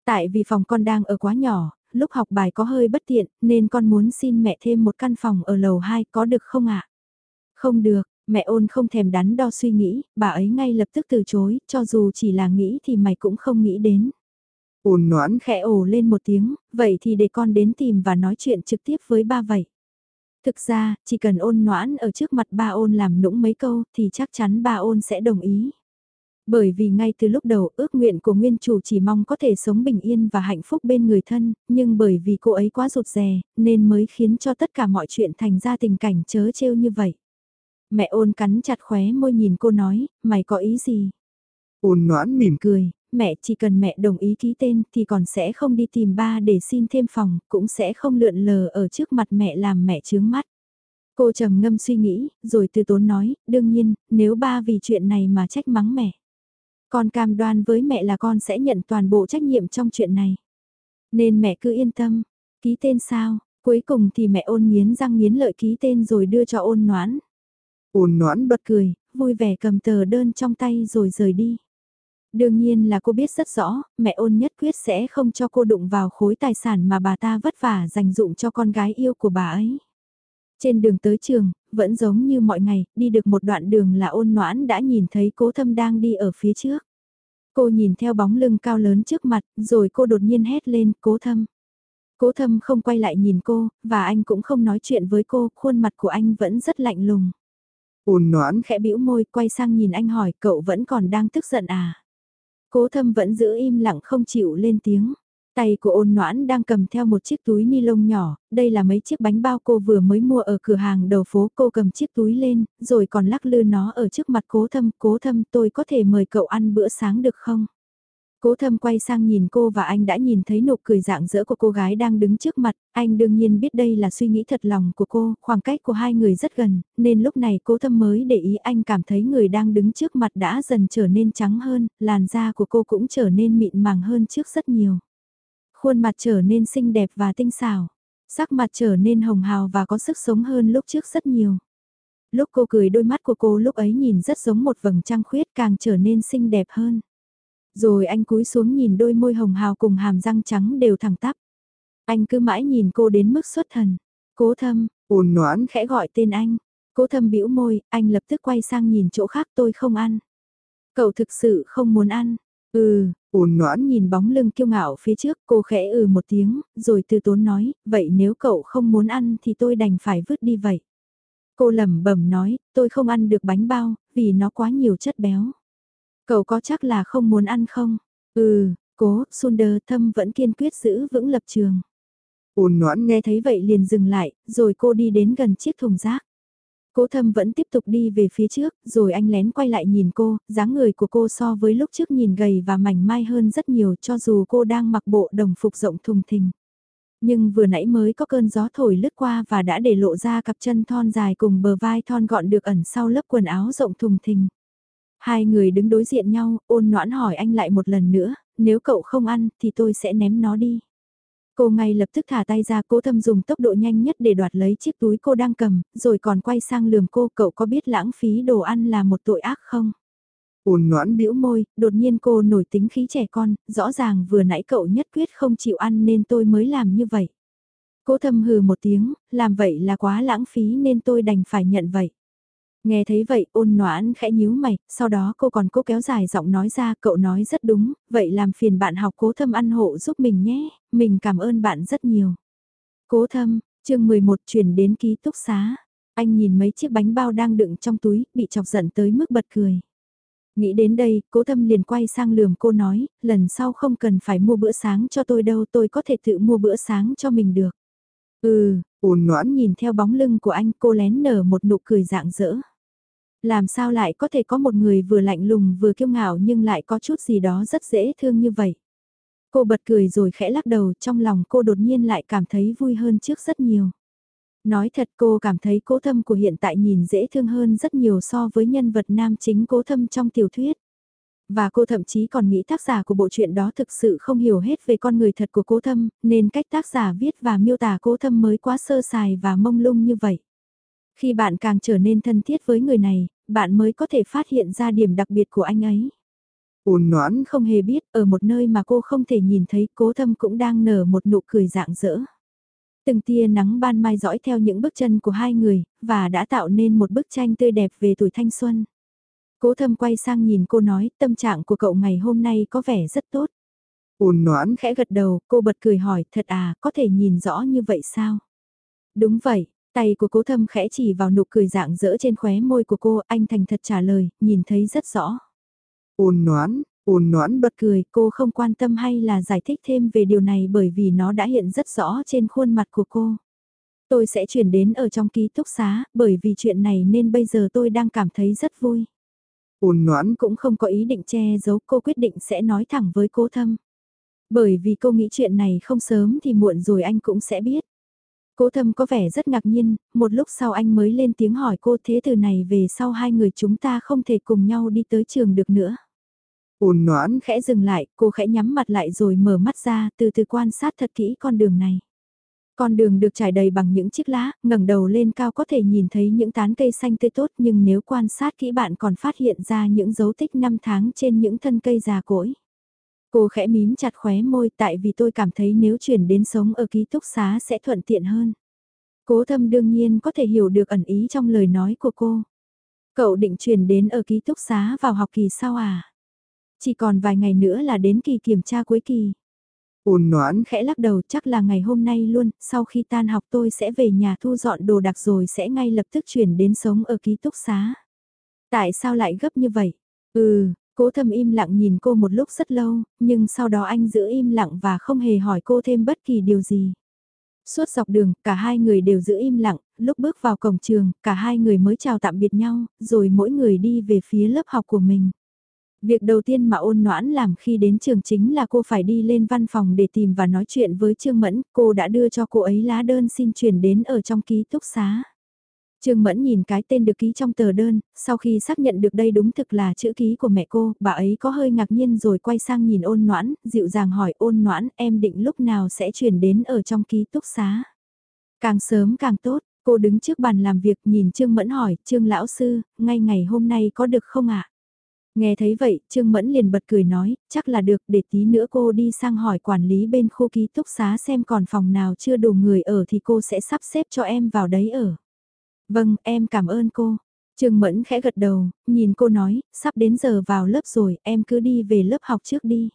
Tại vì phòng con đang ở quá nhỏ, lúc học bài có hơi bất tiện, nên con muốn xin mẹ thêm một căn phòng ở lầu 2 có được không ạ? Không được, mẹ ôn không thèm đắn đo suy nghĩ, bà ấy ngay lập tức từ chối, cho dù chỉ là nghĩ thì mày cũng không nghĩ đến. Ôn noãn khẽ ồ lên một tiếng, vậy thì để con đến tìm và nói chuyện trực tiếp với ba vậy. Thực ra, chỉ cần ôn noãn ở trước mặt ba ôn làm nũng mấy câu thì chắc chắn ba ôn sẽ đồng ý. Bởi vì ngay từ lúc đầu ước nguyện của nguyên chủ chỉ mong có thể sống bình yên và hạnh phúc bên người thân, nhưng bởi vì cô ấy quá rụt rè, nên mới khiến cho tất cả mọi chuyện thành ra tình cảnh chớ trêu như vậy. Mẹ ôn cắn chặt khóe môi nhìn cô nói, mày có ý gì? Ôn noãn mỉm cười, mẹ chỉ cần mẹ đồng ý ký tên thì còn sẽ không đi tìm ba để xin thêm phòng, cũng sẽ không lượn lờ ở trước mặt mẹ làm mẹ chướng mắt. Cô trầm ngâm suy nghĩ, rồi từ tốn nói, đương nhiên, nếu ba vì chuyện này mà trách mắng mẹ. Con cam đoan với mẹ là con sẽ nhận toàn bộ trách nhiệm trong chuyện này. Nên mẹ cứ yên tâm, ký tên sao, cuối cùng thì mẹ ôn nghiến răng nghiến lợi ký tên rồi đưa cho ôn noãn. Ôn noãn bật cười, vui vẻ cầm tờ đơn trong tay rồi rời đi. Đương nhiên là cô biết rất rõ, mẹ ôn nhất quyết sẽ không cho cô đụng vào khối tài sản mà bà ta vất vả dành dụng cho con gái yêu của bà ấy. Trên đường tới trường, vẫn giống như mọi ngày, đi được một đoạn đường là ôn noãn đã nhìn thấy cố thâm đang đi ở phía trước. Cô nhìn theo bóng lưng cao lớn trước mặt, rồi cô đột nhiên hét lên, cố thâm. Cố thâm không quay lại nhìn cô, và anh cũng không nói chuyện với cô, khuôn mặt của anh vẫn rất lạnh lùng. Ôn noãn khẽ bĩu môi, quay sang nhìn anh hỏi, cậu vẫn còn đang tức giận à? Cố thâm vẫn giữ im lặng không chịu lên tiếng. Tay của ôn noãn đang cầm theo một chiếc túi ni lông nhỏ, đây là mấy chiếc bánh bao cô vừa mới mua ở cửa hàng đầu phố cô cầm chiếc túi lên, rồi còn lắc lư nó ở trước mặt cố thâm, cố thâm tôi có thể mời cậu ăn bữa sáng được không? Cố thâm quay sang nhìn cô và anh đã nhìn thấy nụ cười dạng dỡ của cô gái đang đứng trước mặt, anh đương nhiên biết đây là suy nghĩ thật lòng của cô, khoảng cách của hai người rất gần, nên lúc này cố thâm mới để ý anh cảm thấy người đang đứng trước mặt đã dần trở nên trắng hơn, làn da của cô cũng trở nên mịn màng hơn trước rất nhiều. Khuôn mặt trở nên xinh đẹp và tinh xảo, sắc mặt trở nên hồng hào và có sức sống hơn lúc trước rất nhiều. Lúc cô cười đôi mắt của cô lúc ấy nhìn rất giống một vầng trăng khuyết càng trở nên xinh đẹp hơn. Rồi anh cúi xuống nhìn đôi môi hồng hào cùng hàm răng trắng đều thẳng tắp. Anh cứ mãi nhìn cô đến mức xuất thần. Cố thâm, ồn noãn khẽ gọi tên anh. Cố thâm bĩu môi, anh lập tức quay sang nhìn chỗ khác tôi không ăn. Cậu thực sự không muốn ăn. Ừ, ồn noãn nhìn bóng lưng kiêu ngạo phía trước cô khẽ ừ một tiếng, rồi từ tốn nói, vậy nếu cậu không muốn ăn thì tôi đành phải vứt đi vậy. Cô lẩm bẩm nói, tôi không ăn được bánh bao, vì nó quá nhiều chất béo. Cậu có chắc là không muốn ăn không? Ừ, cố, Sunder thâm vẫn kiên quyết giữ vững lập trường. Ôn noãn nghe thấy vậy liền dừng lại, rồi cô đi đến gần chiếc thùng rác. Cố thâm vẫn tiếp tục đi về phía trước, rồi anh lén quay lại nhìn cô, dáng người của cô so với lúc trước nhìn gầy và mảnh mai hơn rất nhiều cho dù cô đang mặc bộ đồng phục rộng thùng thình. Nhưng vừa nãy mới có cơn gió thổi lướt qua và đã để lộ ra cặp chân thon dài cùng bờ vai thon gọn được ẩn sau lớp quần áo rộng thùng thình. Hai người đứng đối diện nhau, ôn noãn hỏi anh lại một lần nữa, nếu cậu không ăn thì tôi sẽ ném nó đi. Cô ngay lập tức thả tay ra cố thâm dùng tốc độ nhanh nhất để đoạt lấy chiếc túi cô đang cầm, rồi còn quay sang lườm cô cậu có biết lãng phí đồ ăn là một tội ác không? Ôn noãn bĩu môi, đột nhiên cô nổi tính khí trẻ con, rõ ràng vừa nãy cậu nhất quyết không chịu ăn nên tôi mới làm như vậy. Cố thâm hừ một tiếng, làm vậy là quá lãng phí nên tôi đành phải nhận vậy. Nghe thấy vậy ôn noãn khẽ nhíu mày, sau đó cô còn cố kéo dài giọng nói ra cậu nói rất đúng, vậy làm phiền bạn học cố thâm ăn hộ giúp mình nhé, mình cảm ơn bạn rất nhiều. Cố thâm, chương 11 chuyển đến ký túc xá, anh nhìn mấy chiếc bánh bao đang đựng trong túi, bị chọc giận tới mức bật cười. Nghĩ đến đây, cố thâm liền quay sang lườm cô nói, lần sau không cần phải mua bữa sáng cho tôi đâu tôi có thể tự mua bữa sáng cho mình được. Ừ, ôn noãn nhìn theo bóng lưng của anh cô lén nở một nụ cười dạng dỡ. Làm sao lại có thể có một người vừa lạnh lùng vừa kiêu ngạo nhưng lại có chút gì đó rất dễ thương như vậy. Cô bật cười rồi khẽ lắc đầu trong lòng cô đột nhiên lại cảm thấy vui hơn trước rất nhiều. Nói thật cô cảm thấy cố thâm của hiện tại nhìn dễ thương hơn rất nhiều so với nhân vật nam chính cố thâm trong tiểu thuyết. Và cô thậm chí còn nghĩ tác giả của bộ truyện đó thực sự không hiểu hết về con người thật của cố thâm, nên cách tác giả viết và miêu tả cố thâm mới quá sơ sài và mông lung như vậy. Khi bạn càng trở nên thân thiết với người này, bạn mới có thể phát hiện ra điểm đặc biệt của anh ấy. Ôn noãn không hề biết ở một nơi mà cô không thể nhìn thấy cố thâm cũng đang nở một nụ cười dạng dỡ. Từng tia nắng ban mai dõi theo những bước chân của hai người, và đã tạo nên một bức tranh tươi đẹp về tuổi thanh xuân. Cố thâm quay sang nhìn cô nói, tâm trạng của cậu ngày hôm nay có vẻ rất tốt. Ôn noãn khẽ gật đầu, cô bật cười hỏi, thật à, có thể nhìn rõ như vậy sao? Đúng vậy, tay của cố thâm khẽ chỉ vào nụ cười dạng dỡ trên khóe môi của cô, anh thành thật trả lời, nhìn thấy rất rõ. Ôn noãn, ôn noãn bật cười, cô không quan tâm hay là giải thích thêm về điều này bởi vì nó đã hiện rất rõ trên khuôn mặt của cô. Tôi sẽ chuyển đến ở trong ký túc xá, bởi vì chuyện này nên bây giờ tôi đang cảm thấy rất vui. Ôn noãn cũng không có ý định che giấu cô quyết định sẽ nói thẳng với cố thâm. Bởi vì cô nghĩ chuyện này không sớm thì muộn rồi anh cũng sẽ biết. Cố thâm có vẻ rất ngạc nhiên, một lúc sau anh mới lên tiếng hỏi cô thế từ này về sau hai người chúng ta không thể cùng nhau đi tới trường được nữa. Ôn noãn khẽ dừng lại, cô khẽ nhắm mặt lại rồi mở mắt ra từ từ quan sát thật kỹ con đường này. Con đường được trải đầy bằng những chiếc lá, ngẩng đầu lên cao có thể nhìn thấy những tán cây xanh tươi tốt nhưng nếu quan sát kỹ bạn còn phát hiện ra những dấu tích năm tháng trên những thân cây già cỗi. Cô khẽ mím chặt khóe môi tại vì tôi cảm thấy nếu chuyển đến sống ở ký túc xá sẽ thuận tiện hơn. Cố thâm đương nhiên có thể hiểu được ẩn ý trong lời nói của cô. Cậu định chuyển đến ở ký túc xá vào học kỳ sau à? Chỉ còn vài ngày nữa là đến kỳ kiểm tra cuối kỳ. Ôn noãn khẽ lắc đầu chắc là ngày hôm nay luôn, sau khi tan học tôi sẽ về nhà thu dọn đồ đặc rồi sẽ ngay lập tức chuyển đến sống ở ký túc xá. Tại sao lại gấp như vậy? Ừ, cố thâm im lặng nhìn cô một lúc rất lâu, nhưng sau đó anh giữ im lặng và không hề hỏi cô thêm bất kỳ điều gì. Suốt dọc đường, cả hai người đều giữ im lặng, lúc bước vào cổng trường, cả hai người mới chào tạm biệt nhau, rồi mỗi người đi về phía lớp học của mình. Việc đầu tiên mà ôn noãn làm khi đến trường chính là cô phải đi lên văn phòng để tìm và nói chuyện với Trương Mẫn, cô đã đưa cho cô ấy lá đơn xin chuyển đến ở trong ký túc xá. Trương Mẫn nhìn cái tên được ký trong tờ đơn, sau khi xác nhận được đây đúng thực là chữ ký của mẹ cô, bà ấy có hơi ngạc nhiên rồi quay sang nhìn ôn noãn, dịu dàng hỏi ôn noãn em định lúc nào sẽ chuyển đến ở trong ký túc xá. Càng sớm càng tốt, cô đứng trước bàn làm việc nhìn Trương Mẫn hỏi, Trương Lão Sư, ngay ngày hôm nay có được không ạ? Nghe thấy vậy, Trương Mẫn liền bật cười nói, chắc là được để tí nữa cô đi sang hỏi quản lý bên khu ký túc xá xem còn phòng nào chưa đủ người ở thì cô sẽ sắp xếp cho em vào đấy ở. Vâng, em cảm ơn cô. Trương Mẫn khẽ gật đầu, nhìn cô nói, sắp đến giờ vào lớp rồi, em cứ đi về lớp học trước đi.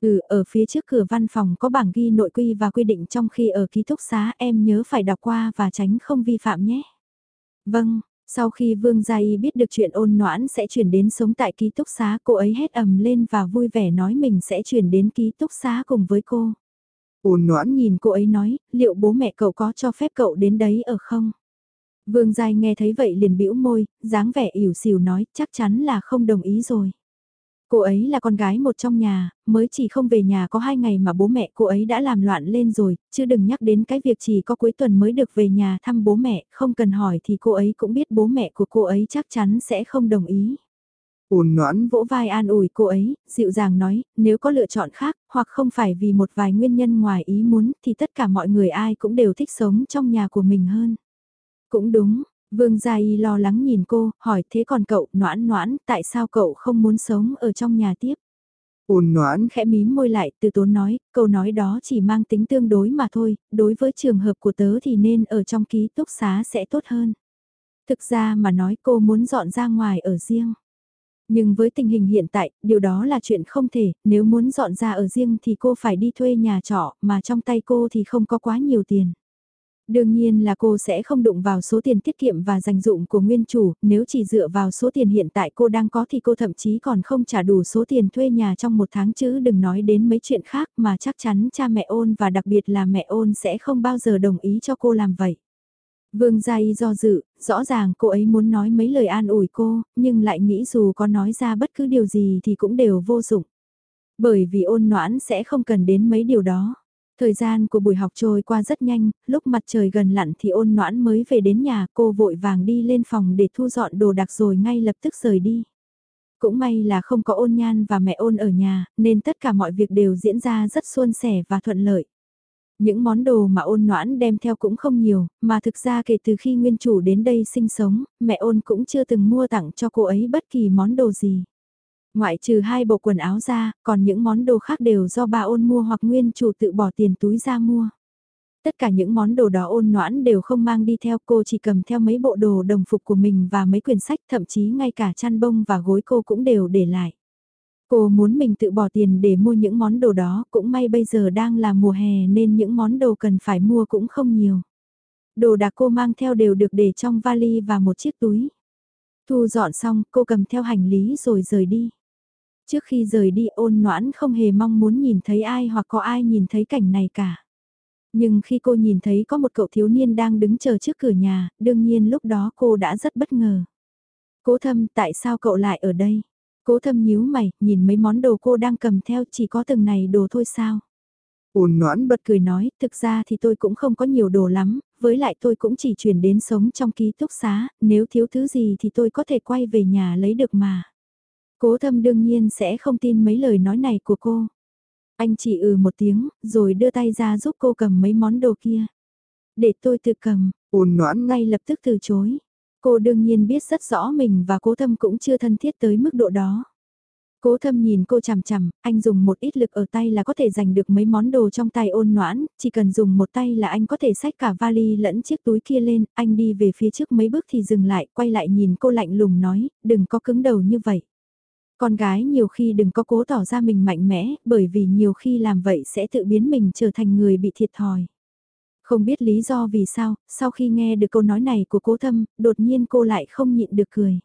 Ừ, ở phía trước cửa văn phòng có bảng ghi nội quy và quy định trong khi ở ký túc xá em nhớ phải đọc qua và tránh không vi phạm nhé. Vâng, sau khi Vương Gia Y biết được chuyện ôn noãn sẽ chuyển đến sống tại ký túc xá cô ấy hét ầm lên và vui vẻ nói mình sẽ chuyển đến ký túc xá cùng với cô. Ôn noãn nhìn cô ấy nói, liệu bố mẹ cậu có cho phép cậu đến đấy ở không? Vương Giai nghe thấy vậy liền bĩu môi, dáng vẻ ỉu xìu nói chắc chắn là không đồng ý rồi. Cô ấy là con gái một trong nhà, mới chỉ không về nhà có hai ngày mà bố mẹ cô ấy đã làm loạn lên rồi, chứ đừng nhắc đến cái việc chỉ có cuối tuần mới được về nhà thăm bố mẹ, không cần hỏi thì cô ấy cũng biết bố mẹ của cô ấy chắc chắn sẽ không đồng ý. Ôn noãn vỗ vai an ủi cô ấy, dịu dàng nói, nếu có lựa chọn khác, hoặc không phải vì một vài nguyên nhân ngoài ý muốn thì tất cả mọi người ai cũng đều thích sống trong nhà của mình hơn. Cũng đúng, Vương Gia Y lo lắng nhìn cô, hỏi thế còn cậu, noãn noãn, tại sao cậu không muốn sống ở trong nhà tiếp? Ôn noãn khẽ mím môi lại, từ tốn nói, câu nói đó chỉ mang tính tương đối mà thôi, đối với trường hợp của tớ thì nên ở trong ký túc xá sẽ tốt hơn. Thực ra mà nói cô muốn dọn ra ngoài ở riêng. Nhưng với tình hình hiện tại, điều đó là chuyện không thể, nếu muốn dọn ra ở riêng thì cô phải đi thuê nhà trọ, mà trong tay cô thì không có quá nhiều tiền. Đương nhiên là cô sẽ không đụng vào số tiền tiết kiệm và dành dụng của nguyên chủ, nếu chỉ dựa vào số tiền hiện tại cô đang có thì cô thậm chí còn không trả đủ số tiền thuê nhà trong một tháng chứ đừng nói đến mấy chuyện khác mà chắc chắn cha mẹ ôn và đặc biệt là mẹ ôn sẽ không bao giờ đồng ý cho cô làm vậy. Vương Gia Y do dự, rõ ràng cô ấy muốn nói mấy lời an ủi cô, nhưng lại nghĩ dù có nói ra bất cứ điều gì thì cũng đều vô dụng. Bởi vì ôn noãn sẽ không cần đến mấy điều đó. Thời gian của buổi học trôi qua rất nhanh, lúc mặt trời gần lặn thì ôn noãn mới về đến nhà cô vội vàng đi lên phòng để thu dọn đồ đạc rồi ngay lập tức rời đi. Cũng may là không có ôn nhan và mẹ ôn ở nhà, nên tất cả mọi việc đều diễn ra rất suôn sẻ và thuận lợi. Những món đồ mà ôn noãn đem theo cũng không nhiều, mà thực ra kể từ khi nguyên chủ đến đây sinh sống, mẹ ôn cũng chưa từng mua tặng cho cô ấy bất kỳ món đồ gì. Ngoại trừ hai bộ quần áo ra, còn những món đồ khác đều do bà ôn mua hoặc nguyên chủ tự bỏ tiền túi ra mua. Tất cả những món đồ đó ôn noãn đều không mang đi theo cô chỉ cầm theo mấy bộ đồ đồng phục của mình và mấy quyển sách thậm chí ngay cả chăn bông và gối cô cũng đều để lại. Cô muốn mình tự bỏ tiền để mua những món đồ đó, cũng may bây giờ đang là mùa hè nên những món đồ cần phải mua cũng không nhiều. Đồ đạc cô mang theo đều được để trong vali và một chiếc túi. Thu dọn xong, cô cầm theo hành lý rồi rời đi. Trước khi rời đi ôn noãn không hề mong muốn nhìn thấy ai hoặc có ai nhìn thấy cảnh này cả. Nhưng khi cô nhìn thấy có một cậu thiếu niên đang đứng chờ trước cửa nhà, đương nhiên lúc đó cô đã rất bất ngờ. Cố thâm tại sao cậu lại ở đây? Cố thâm nhíu mày, nhìn mấy món đồ cô đang cầm theo chỉ có từng này đồ thôi sao? Ôn noãn bật cười nói, thực ra thì tôi cũng không có nhiều đồ lắm, với lại tôi cũng chỉ chuyển đến sống trong ký túc xá, nếu thiếu thứ gì thì tôi có thể quay về nhà lấy được mà. Cố thâm đương nhiên sẽ không tin mấy lời nói này của cô. Anh chỉ ừ một tiếng, rồi đưa tay ra giúp cô cầm mấy món đồ kia. Để tôi tự cầm, ôn noãn ngay lập tức từ chối. Cô đương nhiên biết rất rõ mình và cố thâm cũng chưa thân thiết tới mức độ đó. Cố thâm nhìn cô chằm chằm, anh dùng một ít lực ở tay là có thể giành được mấy món đồ trong tay ôn noãn, chỉ cần dùng một tay là anh có thể xách cả vali lẫn chiếc túi kia lên, anh đi về phía trước mấy bước thì dừng lại, quay lại nhìn cô lạnh lùng nói, đừng có cứng đầu như vậy. Con gái nhiều khi đừng có cố tỏ ra mình mạnh mẽ, bởi vì nhiều khi làm vậy sẽ tự biến mình trở thành người bị thiệt thòi. Không biết lý do vì sao, sau khi nghe được câu nói này của cố thâm, đột nhiên cô lại không nhịn được cười.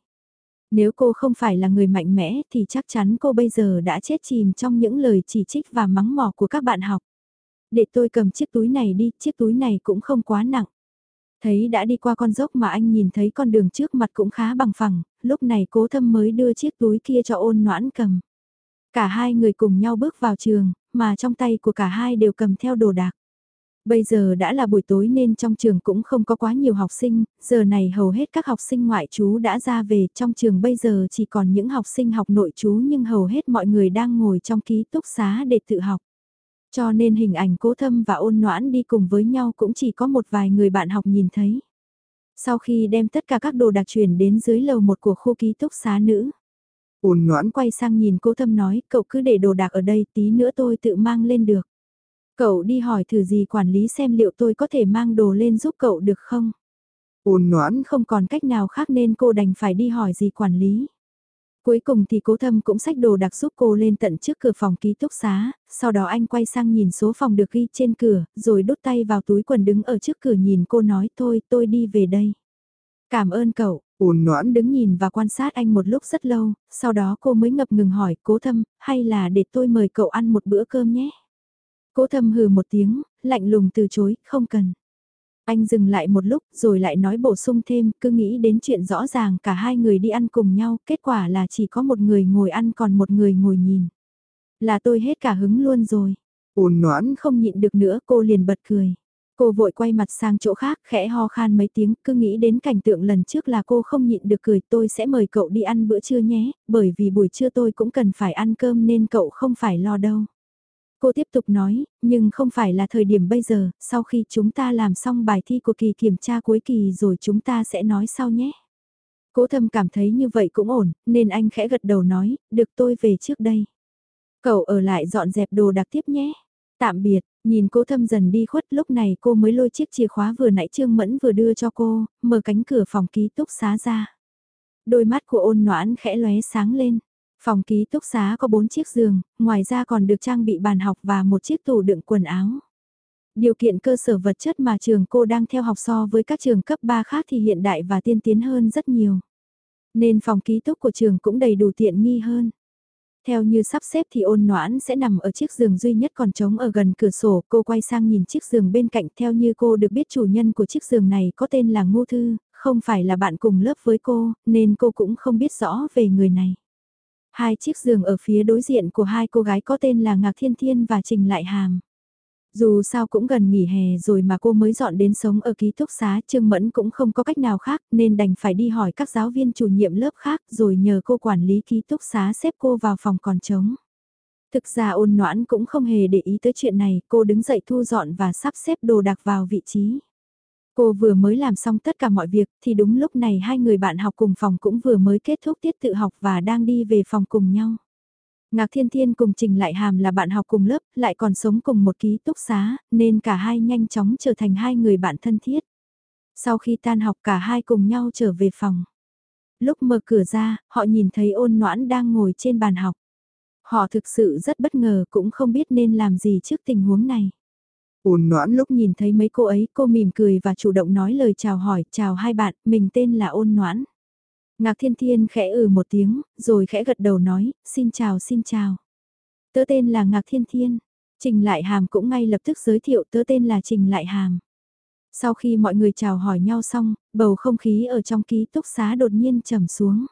Nếu cô không phải là người mạnh mẽ thì chắc chắn cô bây giờ đã chết chìm trong những lời chỉ trích và mắng mỏ của các bạn học. Để tôi cầm chiếc túi này đi, chiếc túi này cũng không quá nặng. Thấy đã đi qua con dốc mà anh nhìn thấy con đường trước mặt cũng khá bằng phẳng, lúc này cố thâm mới đưa chiếc túi kia cho ôn noãn cầm. Cả hai người cùng nhau bước vào trường, mà trong tay của cả hai đều cầm theo đồ đạc. Bây giờ đã là buổi tối nên trong trường cũng không có quá nhiều học sinh, giờ này hầu hết các học sinh ngoại trú đã ra về, trong trường bây giờ chỉ còn những học sinh học nội trú nhưng hầu hết mọi người đang ngồi trong ký túc xá để tự học. Cho nên hình ảnh cố thâm và ôn noãn đi cùng với nhau cũng chỉ có một vài người bạn học nhìn thấy. Sau khi đem tất cả các đồ đặc chuyển đến dưới lầu một của khu ký túc xá nữ. Ôn noãn quay sang nhìn cố thâm nói, cậu cứ để đồ đạc ở đây tí nữa tôi tự mang lên được. Cậu đi hỏi thử gì quản lý xem liệu tôi có thể mang đồ lên giúp cậu được không? Ôn noãn không còn cách nào khác nên cô đành phải đi hỏi gì quản lý. Cuối cùng thì cố thâm cũng xách đồ đặc giúp cô lên tận trước cửa phòng ký túc xá, sau đó anh quay sang nhìn số phòng được ghi trên cửa, rồi đút tay vào túi quần đứng ở trước cửa nhìn cô nói thôi tôi đi về đây. Cảm ơn cậu, ồn noãn đứng nhìn và quan sát anh một lúc rất lâu, sau đó cô mới ngập ngừng hỏi cố thâm, hay là để tôi mời cậu ăn một bữa cơm nhé. Cố thâm hừ một tiếng, lạnh lùng từ chối, không cần. Anh dừng lại một lúc rồi lại nói bổ sung thêm, cứ nghĩ đến chuyện rõ ràng cả hai người đi ăn cùng nhau, kết quả là chỉ có một người ngồi ăn còn một người ngồi nhìn. Là tôi hết cả hứng luôn rồi. Ôn noãn không nhịn được nữa cô liền bật cười. Cô vội quay mặt sang chỗ khác khẽ ho khan mấy tiếng cứ nghĩ đến cảnh tượng lần trước là cô không nhịn được cười tôi sẽ mời cậu đi ăn bữa trưa nhé, bởi vì buổi trưa tôi cũng cần phải ăn cơm nên cậu không phải lo đâu. Cô tiếp tục nói, nhưng không phải là thời điểm bây giờ, sau khi chúng ta làm xong bài thi của kỳ kiểm tra cuối kỳ rồi chúng ta sẽ nói sau nhé. Cố thâm cảm thấy như vậy cũng ổn, nên anh khẽ gật đầu nói, được tôi về trước đây. Cậu ở lại dọn dẹp đồ đặc tiếp nhé. Tạm biệt, nhìn cố thâm dần đi khuất lúc này cô mới lôi chiếc chìa khóa vừa nãy Trương Mẫn vừa đưa cho cô, mở cánh cửa phòng ký túc xá ra. Đôi mắt của ôn noãn khẽ lóe sáng lên. Phòng ký túc xá có 4 chiếc giường, ngoài ra còn được trang bị bàn học và một chiếc tủ đựng quần áo. Điều kiện cơ sở vật chất mà trường cô đang theo học so với các trường cấp 3 khác thì hiện đại và tiên tiến hơn rất nhiều. Nên phòng ký túc của trường cũng đầy đủ tiện nghi hơn. Theo như sắp xếp thì ôn noãn sẽ nằm ở chiếc giường duy nhất còn trống ở gần cửa sổ, cô quay sang nhìn chiếc giường bên cạnh theo như cô được biết chủ nhân của chiếc giường này có tên là Ngô Thư, không phải là bạn cùng lớp với cô, nên cô cũng không biết rõ về người này. Hai chiếc giường ở phía đối diện của hai cô gái có tên là Ngạc Thiên Thiên và Trình Lại Hàm. Dù sao cũng gần nghỉ hè rồi mà cô mới dọn đến sống ở ký túc xá, Trương Mẫn cũng không có cách nào khác nên đành phải đi hỏi các giáo viên chủ nhiệm lớp khác rồi nhờ cô quản lý ký túc xá xếp cô vào phòng còn trống. Thực ra ôn noãn cũng không hề để ý tới chuyện này, cô đứng dậy thu dọn và sắp xếp đồ đạc vào vị trí. Cô vừa mới làm xong tất cả mọi việc thì đúng lúc này hai người bạn học cùng phòng cũng vừa mới kết thúc tiết tự học và đang đi về phòng cùng nhau. Ngạc Thiên Thiên cùng Trình Lại Hàm là bạn học cùng lớp, lại còn sống cùng một ký túc xá, nên cả hai nhanh chóng trở thành hai người bạn thân thiết. Sau khi tan học cả hai cùng nhau trở về phòng. Lúc mở cửa ra, họ nhìn thấy ôn noãn đang ngồi trên bàn học. Họ thực sự rất bất ngờ cũng không biết nên làm gì trước tình huống này. Ôn noãn lúc nhìn thấy mấy cô ấy, cô mỉm cười và chủ động nói lời chào hỏi, chào hai bạn, mình tên là ôn noãn. Ngạc Thiên Thiên khẽ ừ một tiếng, rồi khẽ gật đầu nói, xin chào xin chào. Tớ tên là Ngạc Thiên Thiên. Trình Lại Hàm cũng ngay lập tức giới thiệu tớ tên là Trình Lại Hàm. Sau khi mọi người chào hỏi nhau xong, bầu không khí ở trong ký túc xá đột nhiên trầm xuống.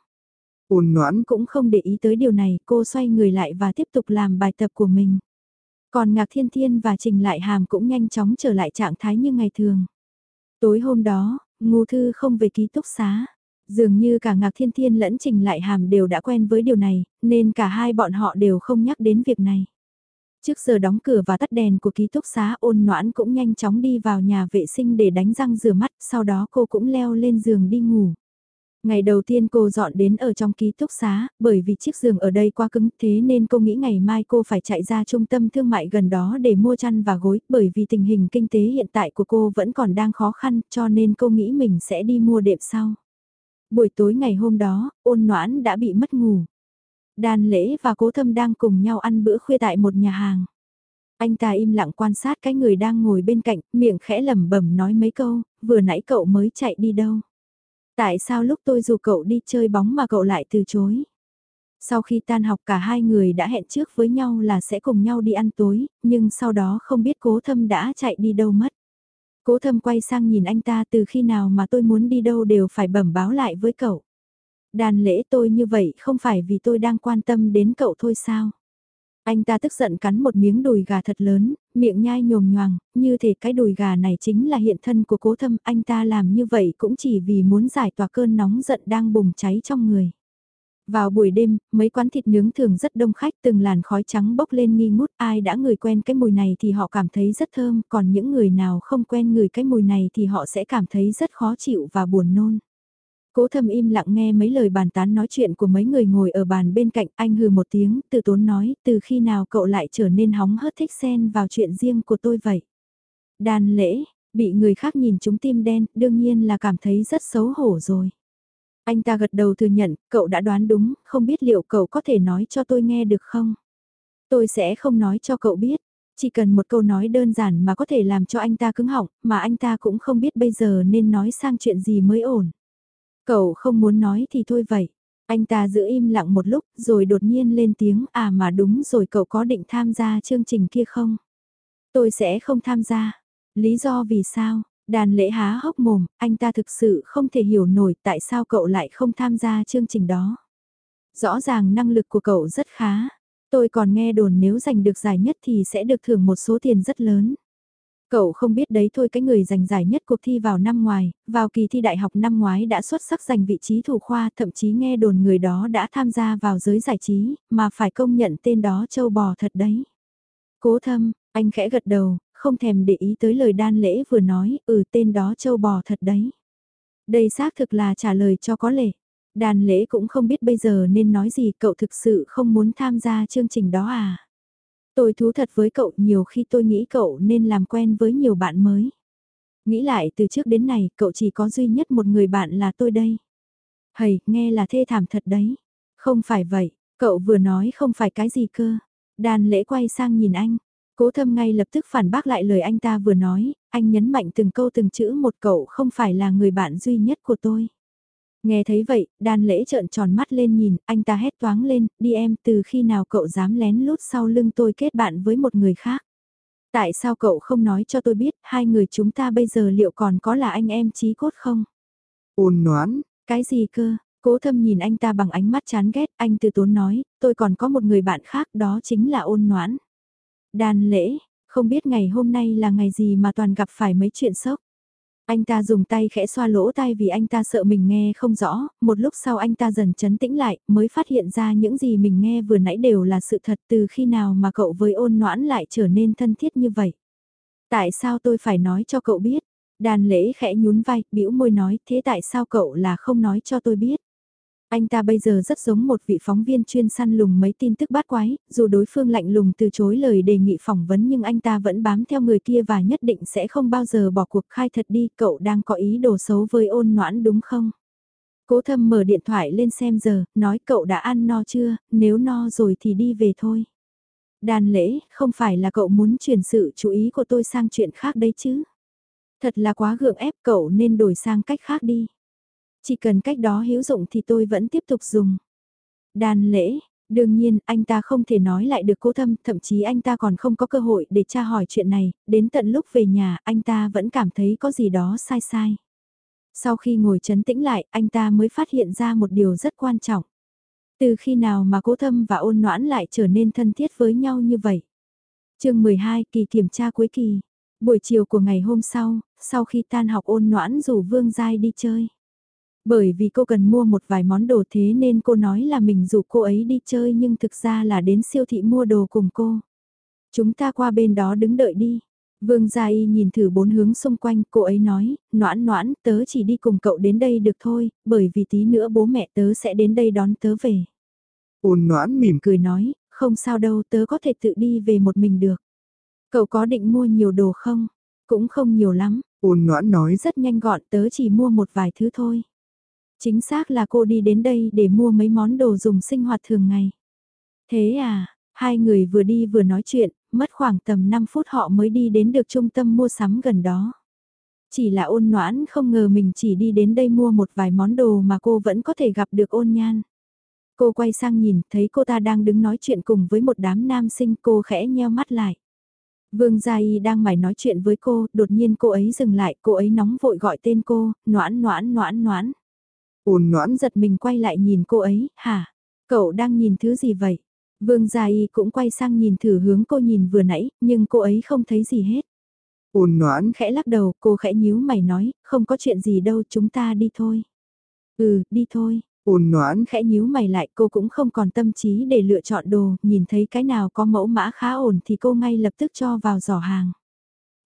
Ôn noãn cũng không để ý tới điều này, cô xoay người lại và tiếp tục làm bài tập của mình. Còn Ngạc Thiên Thiên và Trình Lại Hàm cũng nhanh chóng trở lại trạng thái như ngày thường. Tối hôm đó, Ngô Thư không về ký túc xá. Dường như cả Ngạc Thiên Thiên lẫn Trình Lại Hàm đều đã quen với điều này, nên cả hai bọn họ đều không nhắc đến việc này. Trước giờ đóng cửa và tắt đèn của ký túc xá ôn noãn cũng nhanh chóng đi vào nhà vệ sinh để đánh răng rửa mắt, sau đó cô cũng leo lên giường đi ngủ. Ngày đầu tiên cô dọn đến ở trong ký túc xá, bởi vì chiếc giường ở đây quá cứng thế nên cô nghĩ ngày mai cô phải chạy ra trung tâm thương mại gần đó để mua chăn và gối, bởi vì tình hình kinh tế hiện tại của cô vẫn còn đang khó khăn cho nên cô nghĩ mình sẽ đi mua đệm sau. Buổi tối ngày hôm đó, ôn noãn đã bị mất ngủ. Đàn lễ và cố thâm đang cùng nhau ăn bữa khuya tại một nhà hàng. Anh ta im lặng quan sát cái người đang ngồi bên cạnh, miệng khẽ lẩm bẩm nói mấy câu, vừa nãy cậu mới chạy đi đâu. Tại sao lúc tôi dù cậu đi chơi bóng mà cậu lại từ chối? Sau khi tan học cả hai người đã hẹn trước với nhau là sẽ cùng nhau đi ăn tối, nhưng sau đó không biết cố thâm đã chạy đi đâu mất. Cố thâm quay sang nhìn anh ta từ khi nào mà tôi muốn đi đâu đều phải bẩm báo lại với cậu. Đàn lễ tôi như vậy không phải vì tôi đang quan tâm đến cậu thôi sao? Anh ta tức giận cắn một miếng đùi gà thật lớn, miệng nhai nhồm nhoàng, như thể cái đùi gà này chính là hiện thân của cố thâm. Anh ta làm như vậy cũng chỉ vì muốn giải tỏa cơn nóng giận đang bùng cháy trong người. Vào buổi đêm, mấy quán thịt nướng thường rất đông khách từng làn khói trắng bốc lên nghi ngút ai đã người quen cái mùi này thì họ cảm thấy rất thơm còn những người nào không quen người cái mùi này thì họ sẽ cảm thấy rất khó chịu và buồn nôn. Cố thầm im lặng nghe mấy lời bàn tán nói chuyện của mấy người ngồi ở bàn bên cạnh anh hừ một tiếng từ tốn nói từ khi nào cậu lại trở nên hóng hớt thích xen vào chuyện riêng của tôi vậy. Đàn lễ, bị người khác nhìn chúng tim đen đương nhiên là cảm thấy rất xấu hổ rồi. Anh ta gật đầu thừa nhận, cậu đã đoán đúng, không biết liệu cậu có thể nói cho tôi nghe được không? Tôi sẽ không nói cho cậu biết, chỉ cần một câu nói đơn giản mà có thể làm cho anh ta cứng họng, mà anh ta cũng không biết bây giờ nên nói sang chuyện gì mới ổn. Cậu không muốn nói thì thôi vậy. Anh ta giữ im lặng một lúc rồi đột nhiên lên tiếng à mà đúng rồi cậu có định tham gia chương trình kia không? Tôi sẽ không tham gia. Lý do vì sao? Đàn lễ há hốc mồm, anh ta thực sự không thể hiểu nổi tại sao cậu lại không tham gia chương trình đó. Rõ ràng năng lực của cậu rất khá. Tôi còn nghe đồn nếu giành được giải nhất thì sẽ được thưởng một số tiền rất lớn. Cậu không biết đấy thôi cái người giành giải nhất cuộc thi vào năm ngoài, vào kỳ thi đại học năm ngoái đã xuất sắc giành vị trí thủ khoa, thậm chí nghe đồn người đó đã tham gia vào giới giải trí, mà phải công nhận tên đó châu bò thật đấy. Cố thâm, anh khẽ gật đầu, không thèm để ý tới lời đan lễ vừa nói, ừ tên đó châu bò thật đấy. Đây xác thực là trả lời cho có lệ. Đàn lễ cũng không biết bây giờ nên nói gì cậu thực sự không muốn tham gia chương trình đó à. Tôi thú thật với cậu nhiều khi tôi nghĩ cậu nên làm quen với nhiều bạn mới. Nghĩ lại từ trước đến này cậu chỉ có duy nhất một người bạn là tôi đây. Hầy, nghe là thê thảm thật đấy. Không phải vậy, cậu vừa nói không phải cái gì cơ. Đàn lễ quay sang nhìn anh, Cố thâm ngay lập tức phản bác lại lời anh ta vừa nói, anh nhấn mạnh từng câu từng chữ một cậu không phải là người bạn duy nhất của tôi. Nghe thấy vậy, đan lễ trợn tròn mắt lên nhìn, anh ta hét toáng lên, đi em từ khi nào cậu dám lén lút sau lưng tôi kết bạn với một người khác. Tại sao cậu không nói cho tôi biết, hai người chúng ta bây giờ liệu còn có là anh em chí cốt không? Ôn noãn, cái gì cơ? Cố thâm nhìn anh ta bằng ánh mắt chán ghét, anh từ tốn nói, tôi còn có một người bạn khác đó chính là ôn noãn. Đàn lễ, không biết ngày hôm nay là ngày gì mà toàn gặp phải mấy chuyện sốc. Anh ta dùng tay khẽ xoa lỗ tai vì anh ta sợ mình nghe không rõ, một lúc sau anh ta dần chấn tĩnh lại, mới phát hiện ra những gì mình nghe vừa nãy đều là sự thật từ khi nào mà cậu với ôn noãn lại trở nên thân thiết như vậy. Tại sao tôi phải nói cho cậu biết? Đàn lễ khẽ nhún vai, bĩu môi nói, thế tại sao cậu là không nói cho tôi biết? Anh ta bây giờ rất giống một vị phóng viên chuyên săn lùng mấy tin tức bát quái, dù đối phương lạnh lùng từ chối lời đề nghị phỏng vấn nhưng anh ta vẫn bám theo người kia và nhất định sẽ không bao giờ bỏ cuộc khai thật đi, cậu đang có ý đồ xấu với ôn noãn đúng không? Cố thâm mở điện thoại lên xem giờ, nói cậu đã ăn no chưa, nếu no rồi thì đi về thôi. Đàn lễ, không phải là cậu muốn chuyển sự chú ý của tôi sang chuyện khác đấy chứ? Thật là quá gượng ép cậu nên đổi sang cách khác đi. Chỉ cần cách đó hữu dụng thì tôi vẫn tiếp tục dùng. Đàn lễ, đương nhiên anh ta không thể nói lại được cố thâm, thậm chí anh ta còn không có cơ hội để tra hỏi chuyện này, đến tận lúc về nhà anh ta vẫn cảm thấy có gì đó sai sai. Sau khi ngồi chấn tĩnh lại, anh ta mới phát hiện ra một điều rất quan trọng. Từ khi nào mà cố thâm và ôn noãn lại trở nên thân thiết với nhau như vậy? chương 12 kỳ kiểm tra cuối kỳ. Buổi chiều của ngày hôm sau, sau khi tan học ôn noãn rủ Vương Giai đi chơi. Bởi vì cô cần mua một vài món đồ thế nên cô nói là mình rủ cô ấy đi chơi nhưng thực ra là đến siêu thị mua đồ cùng cô. Chúng ta qua bên đó đứng đợi đi. Vương Gia Y nhìn thử bốn hướng xung quanh, cô ấy nói, noãn noãn, tớ chỉ đi cùng cậu đến đây được thôi, bởi vì tí nữa bố mẹ tớ sẽ đến đây đón tớ về. Ôn noãn mỉm cười nói, không sao đâu, tớ có thể tự đi về một mình được. Cậu có định mua nhiều đồ không? Cũng không nhiều lắm. Ôn noãn nói rất nhanh gọn, tớ chỉ mua một vài thứ thôi. Chính xác là cô đi đến đây để mua mấy món đồ dùng sinh hoạt thường ngày. Thế à, hai người vừa đi vừa nói chuyện, mất khoảng tầm 5 phút họ mới đi đến được trung tâm mua sắm gần đó. Chỉ là ôn noãn không ngờ mình chỉ đi đến đây mua một vài món đồ mà cô vẫn có thể gặp được ôn nhan. Cô quay sang nhìn, thấy cô ta đang đứng nói chuyện cùng với một đám nam sinh cô khẽ nheo mắt lại. Vương Gia Y đang mải nói chuyện với cô, đột nhiên cô ấy dừng lại, cô ấy nóng vội gọi tên cô, noãn noãn noãn noãn. Ôn noãn giật mình quay lại nhìn cô ấy, hả? Cậu đang nhìn thứ gì vậy? Vương Gia Y cũng quay sang nhìn thử hướng cô nhìn vừa nãy, nhưng cô ấy không thấy gì hết. Ôn noãn khẽ lắc đầu, cô khẽ nhíu mày nói, không có chuyện gì đâu, chúng ta đi thôi. Ừ, đi thôi. Ôn noãn khẽ nhíu mày lại, cô cũng không còn tâm trí để lựa chọn đồ, nhìn thấy cái nào có mẫu mã khá ổn thì cô ngay lập tức cho vào giỏ hàng.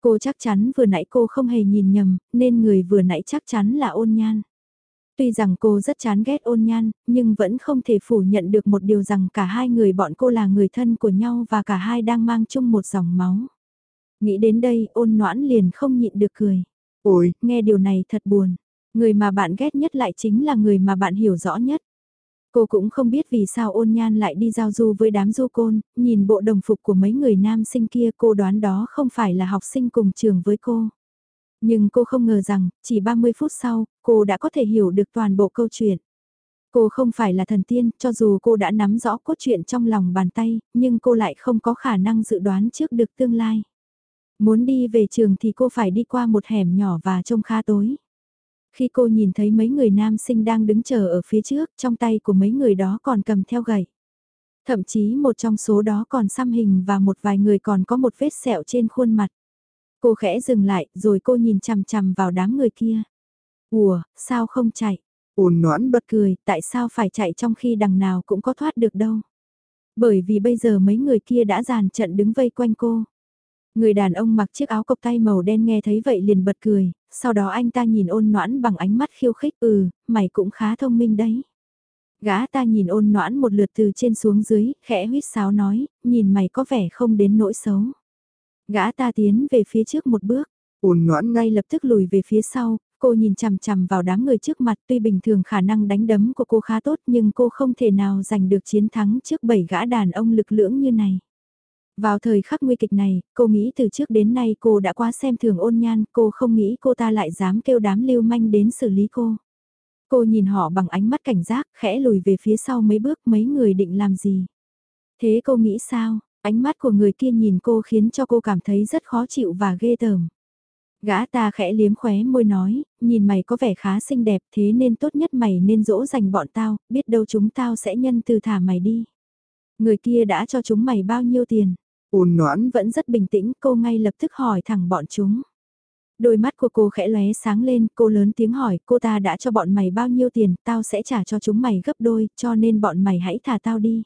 Cô chắc chắn vừa nãy cô không hề nhìn nhầm, nên người vừa nãy chắc chắn là ôn nhan. Tuy rằng cô rất chán ghét ôn nhan, nhưng vẫn không thể phủ nhận được một điều rằng cả hai người bọn cô là người thân của nhau và cả hai đang mang chung một dòng máu. Nghĩ đến đây ôn noãn liền không nhịn được cười. Ôi, nghe điều này thật buồn. Người mà bạn ghét nhất lại chính là người mà bạn hiểu rõ nhất. Cô cũng không biết vì sao ôn nhan lại đi giao du với đám du côn, nhìn bộ đồng phục của mấy người nam sinh kia cô đoán đó không phải là học sinh cùng trường với cô. Nhưng cô không ngờ rằng, chỉ 30 phút sau, cô đã có thể hiểu được toàn bộ câu chuyện. Cô không phải là thần tiên, cho dù cô đã nắm rõ cốt truyện trong lòng bàn tay, nhưng cô lại không có khả năng dự đoán trước được tương lai. Muốn đi về trường thì cô phải đi qua một hẻm nhỏ và trông khá tối. Khi cô nhìn thấy mấy người nam sinh đang đứng chờ ở phía trước, trong tay của mấy người đó còn cầm theo gậy. Thậm chí một trong số đó còn xăm hình và một vài người còn có một vết sẹo trên khuôn mặt. Cô khẽ dừng lại, rồi cô nhìn chằm chằm vào đám người kia. Ủa, sao không chạy? Ôn noãn bật cười, tại sao phải chạy trong khi đằng nào cũng có thoát được đâu? Bởi vì bây giờ mấy người kia đã dàn trận đứng vây quanh cô. Người đàn ông mặc chiếc áo cộc tay màu đen nghe thấy vậy liền bật cười, sau đó anh ta nhìn ôn noãn bằng ánh mắt khiêu khích ừ, mày cũng khá thông minh đấy. Gã ta nhìn ôn noãn một lượt từ trên xuống dưới, khẽ huyết sáo nói, nhìn mày có vẻ không đến nỗi xấu. Gã ta tiến về phía trước một bước, ồn ngoãn ngay lập tức lùi về phía sau, cô nhìn chằm chằm vào đám người trước mặt tuy bình thường khả năng đánh đấm của cô khá tốt nhưng cô không thể nào giành được chiến thắng trước bảy gã đàn ông lực lưỡng như này. Vào thời khắc nguy kịch này, cô nghĩ từ trước đến nay cô đã quá xem thường ôn nhan, cô không nghĩ cô ta lại dám kêu đám lưu manh đến xử lý cô. Cô nhìn họ bằng ánh mắt cảnh giác, khẽ lùi về phía sau mấy bước mấy người định làm gì. Thế cô nghĩ sao? Ánh mắt của người kia nhìn cô khiến cho cô cảm thấy rất khó chịu và ghê tởm. Gã ta khẽ liếm khóe môi nói, nhìn mày có vẻ khá xinh đẹp thế nên tốt nhất mày nên dỗ dành bọn tao, biết đâu chúng tao sẽ nhân từ thả mày đi. Người kia đã cho chúng mày bao nhiêu tiền? Ôn noãn vẫn rất bình tĩnh, cô ngay lập tức hỏi thẳng bọn chúng. Đôi mắt của cô khẽ lóe sáng lên, cô lớn tiếng hỏi, cô ta đã cho bọn mày bao nhiêu tiền, tao sẽ trả cho chúng mày gấp đôi, cho nên bọn mày hãy thả tao đi.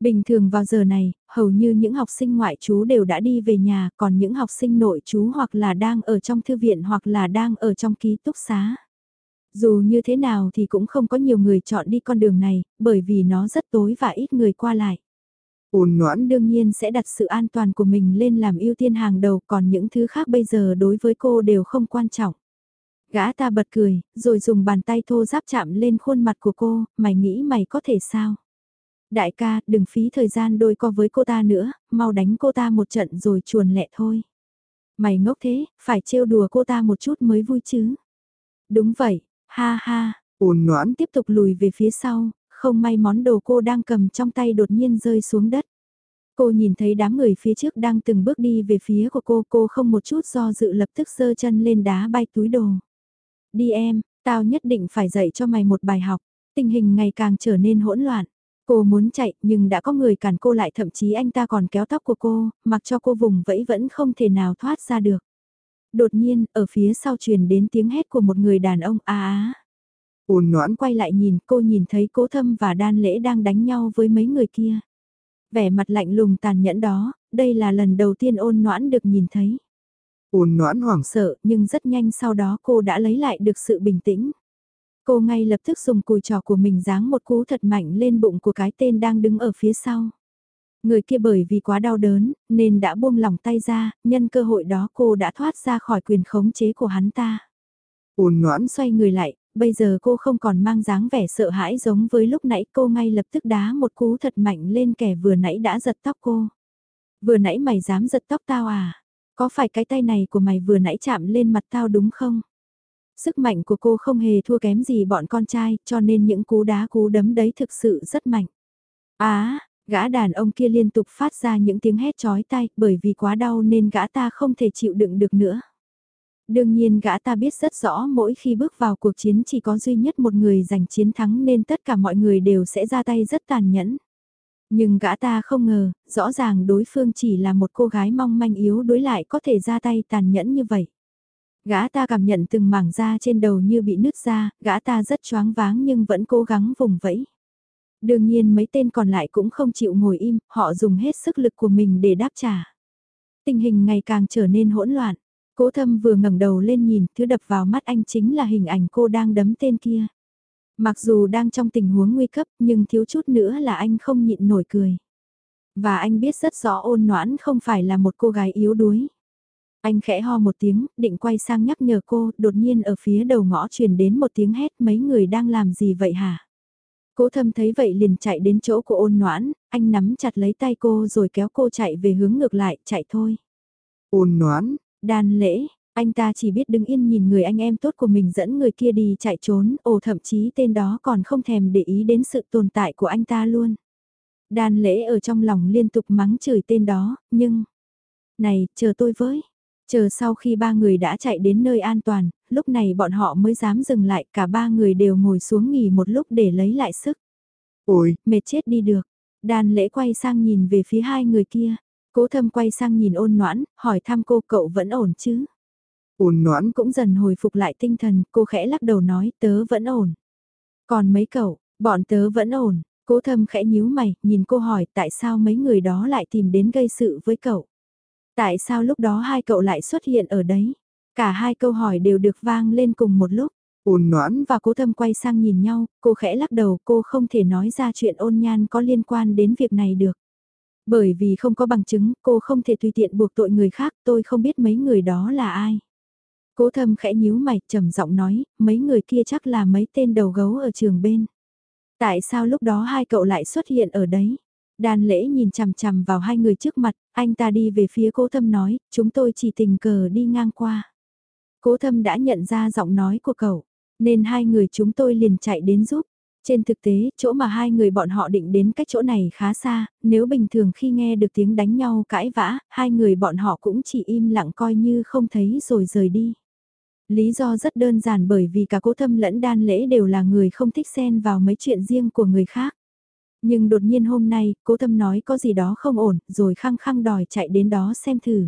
Bình thường vào giờ này, hầu như những học sinh ngoại trú đều đã đi về nhà, còn những học sinh nội trú hoặc là đang ở trong thư viện hoặc là đang ở trong ký túc xá. Dù như thế nào thì cũng không có nhiều người chọn đi con đường này, bởi vì nó rất tối và ít người qua lại. Ôn noãn đương nhiên sẽ đặt sự an toàn của mình lên làm ưu tiên hàng đầu còn những thứ khác bây giờ đối với cô đều không quan trọng. Gã ta bật cười, rồi dùng bàn tay thô giáp chạm lên khuôn mặt của cô, mày nghĩ mày có thể sao? Đại ca, đừng phí thời gian đôi co với cô ta nữa, mau đánh cô ta một trận rồi chuồn lẹ thôi. Mày ngốc thế, phải trêu đùa cô ta một chút mới vui chứ. Đúng vậy, ha ha, ôn noãn tiếp tục lùi về phía sau, không may món đồ cô đang cầm trong tay đột nhiên rơi xuống đất. Cô nhìn thấy đám người phía trước đang từng bước đi về phía của cô, cô không một chút do dự lập tức giơ chân lên đá bay túi đồ. Đi em, tao nhất định phải dạy cho mày một bài học, tình hình ngày càng trở nên hỗn loạn. Cô muốn chạy nhưng đã có người cản cô lại thậm chí anh ta còn kéo tóc của cô, mặc cho cô vùng vẫy vẫn không thể nào thoát ra được. Đột nhiên, ở phía sau truyền đến tiếng hét của một người đàn ông á á. Ôn noãn quay lại nhìn, cô nhìn thấy cố thâm và đan lễ đang đánh nhau với mấy người kia. Vẻ mặt lạnh lùng tàn nhẫn đó, đây là lần đầu tiên ôn noãn được nhìn thấy. Ôn noãn hoảng sợ, nhưng rất nhanh sau đó cô đã lấy lại được sự bình tĩnh. Cô ngay lập tức dùng cùi trò của mình giáng một cú thật mạnh lên bụng của cái tên đang đứng ở phía sau. Người kia bởi vì quá đau đớn, nên đã buông lỏng tay ra, nhân cơ hội đó cô đã thoát ra khỏi quyền khống chế của hắn ta. Ôn noãn xoay người lại, bây giờ cô không còn mang dáng vẻ sợ hãi giống với lúc nãy cô ngay lập tức đá một cú thật mạnh lên kẻ vừa nãy đã giật tóc cô. Vừa nãy mày dám giật tóc tao à? Có phải cái tay này của mày vừa nãy chạm lên mặt tao đúng không? Sức mạnh của cô không hề thua kém gì bọn con trai, cho nên những cú đá cú đấm đấy thực sự rất mạnh. Á, gã đàn ông kia liên tục phát ra những tiếng hét chói tai, bởi vì quá đau nên gã ta không thể chịu đựng được nữa. Đương nhiên gã ta biết rất rõ mỗi khi bước vào cuộc chiến chỉ có duy nhất một người giành chiến thắng nên tất cả mọi người đều sẽ ra tay rất tàn nhẫn. Nhưng gã ta không ngờ, rõ ràng đối phương chỉ là một cô gái mong manh yếu đối lại có thể ra tay tàn nhẫn như vậy. Gã ta cảm nhận từng mảng da trên đầu như bị nứt ra, gã ta rất choáng váng nhưng vẫn cố gắng vùng vẫy. Đương nhiên mấy tên còn lại cũng không chịu ngồi im, họ dùng hết sức lực của mình để đáp trả. Tình hình ngày càng trở nên hỗn loạn. Cố thâm vừa ngẩng đầu lên nhìn, thứ đập vào mắt anh chính là hình ảnh cô đang đấm tên kia. Mặc dù đang trong tình huống nguy cấp nhưng thiếu chút nữa là anh không nhịn nổi cười. Và anh biết rất rõ ôn noãn không phải là một cô gái yếu đuối. Anh khẽ ho một tiếng, định quay sang nhắc nhở cô, đột nhiên ở phía đầu ngõ truyền đến một tiếng hét mấy người đang làm gì vậy hả? Cố thâm thấy vậy liền chạy đến chỗ của ôn noãn, anh nắm chặt lấy tay cô rồi kéo cô chạy về hướng ngược lại, chạy thôi. Ôn noãn, đàn lễ, anh ta chỉ biết đứng yên nhìn người anh em tốt của mình dẫn người kia đi chạy trốn, ồ thậm chí tên đó còn không thèm để ý đến sự tồn tại của anh ta luôn. Đàn lễ ở trong lòng liên tục mắng chửi tên đó, nhưng... Này, chờ tôi với, Chờ sau khi ba người đã chạy đến nơi an toàn, lúc này bọn họ mới dám dừng lại, cả ba người đều ngồi xuống nghỉ một lúc để lấy lại sức. Ôi, mệt chết đi được. Đàn lễ quay sang nhìn về phía hai người kia. Cố thâm quay sang nhìn ôn noãn, hỏi thăm cô cậu vẫn ổn chứ? Ôn noãn cũng dần hồi phục lại tinh thần, cô khẽ lắc đầu nói tớ vẫn ổn. Còn mấy cậu, bọn tớ vẫn ổn. Cố thâm khẽ nhíu mày, nhìn cô hỏi tại sao mấy người đó lại tìm đến gây sự với cậu. Tại sao lúc đó hai cậu lại xuất hiện ở đấy? Cả hai câu hỏi đều được vang lên cùng một lúc. Ôn noãn và cố thâm quay sang nhìn nhau, cô khẽ lắc đầu cô không thể nói ra chuyện ôn nhan có liên quan đến việc này được. Bởi vì không có bằng chứng, cô không thể tùy tiện buộc tội người khác, tôi không biết mấy người đó là ai. Cố thâm khẽ nhíu mày, trầm giọng nói, mấy người kia chắc là mấy tên đầu gấu ở trường bên. Tại sao lúc đó hai cậu lại xuất hiện ở đấy? Đan lễ nhìn chằm chằm vào hai người trước mặt, anh ta đi về phía cố thâm nói, chúng tôi chỉ tình cờ đi ngang qua. Cố thâm đã nhận ra giọng nói của cậu, nên hai người chúng tôi liền chạy đến giúp. Trên thực tế, chỗ mà hai người bọn họ định đến cách chỗ này khá xa, nếu bình thường khi nghe được tiếng đánh nhau cãi vã, hai người bọn họ cũng chỉ im lặng coi như không thấy rồi rời đi. Lý do rất đơn giản bởi vì cả cố thâm lẫn đan lễ đều là người không thích xen vào mấy chuyện riêng của người khác. Nhưng đột nhiên hôm nay, cố thâm nói có gì đó không ổn, rồi khăng khăng đòi chạy đến đó xem thử.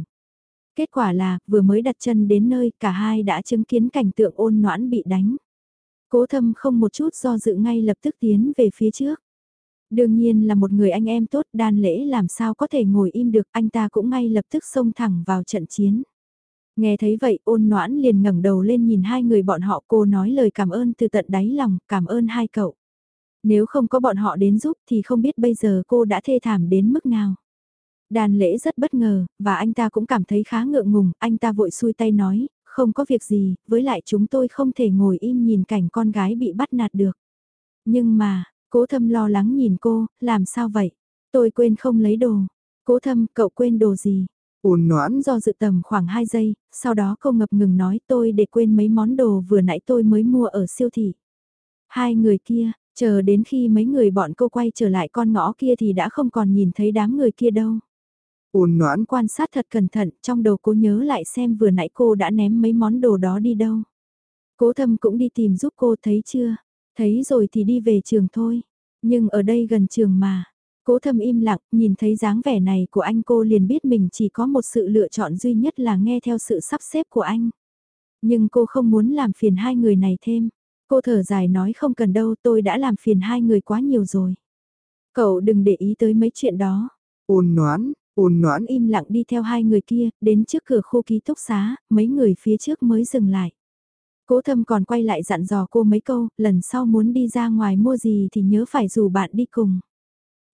Kết quả là, vừa mới đặt chân đến nơi, cả hai đã chứng kiến cảnh tượng ôn noãn bị đánh. Cố thâm không một chút do dự ngay lập tức tiến về phía trước. Đương nhiên là một người anh em tốt đan lễ làm sao có thể ngồi im được anh ta cũng ngay lập tức xông thẳng vào trận chiến. Nghe thấy vậy ôn noãn liền ngẩng đầu lên nhìn hai người bọn họ cô nói lời cảm ơn từ tận đáy lòng, cảm ơn hai cậu. Nếu không có bọn họ đến giúp thì không biết bây giờ cô đã thê thảm đến mức nào. Đàn lễ rất bất ngờ, và anh ta cũng cảm thấy khá ngượng ngùng, anh ta vội xuôi tay nói, không có việc gì, với lại chúng tôi không thể ngồi im nhìn cảnh con gái bị bắt nạt được. Nhưng mà, cố thâm lo lắng nhìn cô, làm sao vậy? Tôi quên không lấy đồ. Cố thâm, cậu quên đồ gì? Ôn noãn do dự tầm khoảng 2 giây, sau đó cô ngập ngừng nói tôi để quên mấy món đồ vừa nãy tôi mới mua ở siêu thị. Hai người kia, chờ đến khi mấy người bọn cô quay trở lại con ngõ kia thì đã không còn nhìn thấy đám người kia đâu. Ôn noãn quan sát thật cẩn thận, trong đầu cô nhớ lại xem vừa nãy cô đã ném mấy món đồ đó đi đâu. Cố thâm cũng đi tìm giúp cô thấy chưa? Thấy rồi thì đi về trường thôi. Nhưng ở đây gần trường mà. Cố thâm im lặng, nhìn thấy dáng vẻ này của anh cô liền biết mình chỉ có một sự lựa chọn duy nhất là nghe theo sự sắp xếp của anh. Nhưng cô không muốn làm phiền hai người này thêm. Cô thở dài nói không cần đâu tôi đã làm phiền hai người quá nhiều rồi. Cậu đừng để ý tới mấy chuyện đó. Ôn noãn, ôn noãn im lặng đi theo hai người kia, đến trước cửa khu ký túc xá, mấy người phía trước mới dừng lại. Cố thâm còn quay lại dặn dò cô mấy câu, lần sau muốn đi ra ngoài mua gì thì nhớ phải rủ bạn đi cùng.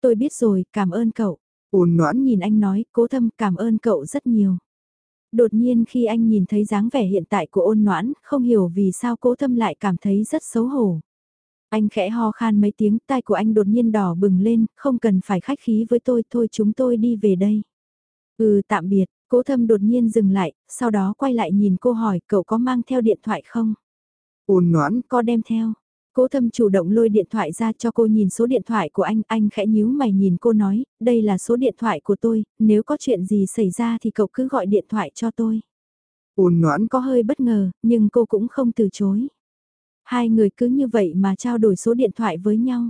Tôi biết rồi, cảm ơn cậu. Ôn noãn nhìn anh nói, cố thâm cảm ơn cậu rất nhiều. Đột nhiên khi anh nhìn thấy dáng vẻ hiện tại của ôn noãn, không hiểu vì sao cố thâm lại cảm thấy rất xấu hổ. Anh khẽ ho khan mấy tiếng, tai của anh đột nhiên đỏ bừng lên, không cần phải khách khí với tôi, thôi chúng tôi đi về đây. Ừ tạm biệt, cố thâm đột nhiên dừng lại, sau đó quay lại nhìn cô hỏi cậu có mang theo điện thoại không? Ôn noãn có đem theo. Cố thâm chủ động lôi điện thoại ra cho cô nhìn số điện thoại của anh, anh khẽ nhíu mày nhìn cô nói, đây là số điện thoại của tôi, nếu có chuyện gì xảy ra thì cậu cứ gọi điện thoại cho tôi. Ôn noãn có hơi bất ngờ, nhưng cô cũng không từ chối. Hai người cứ như vậy mà trao đổi số điện thoại với nhau.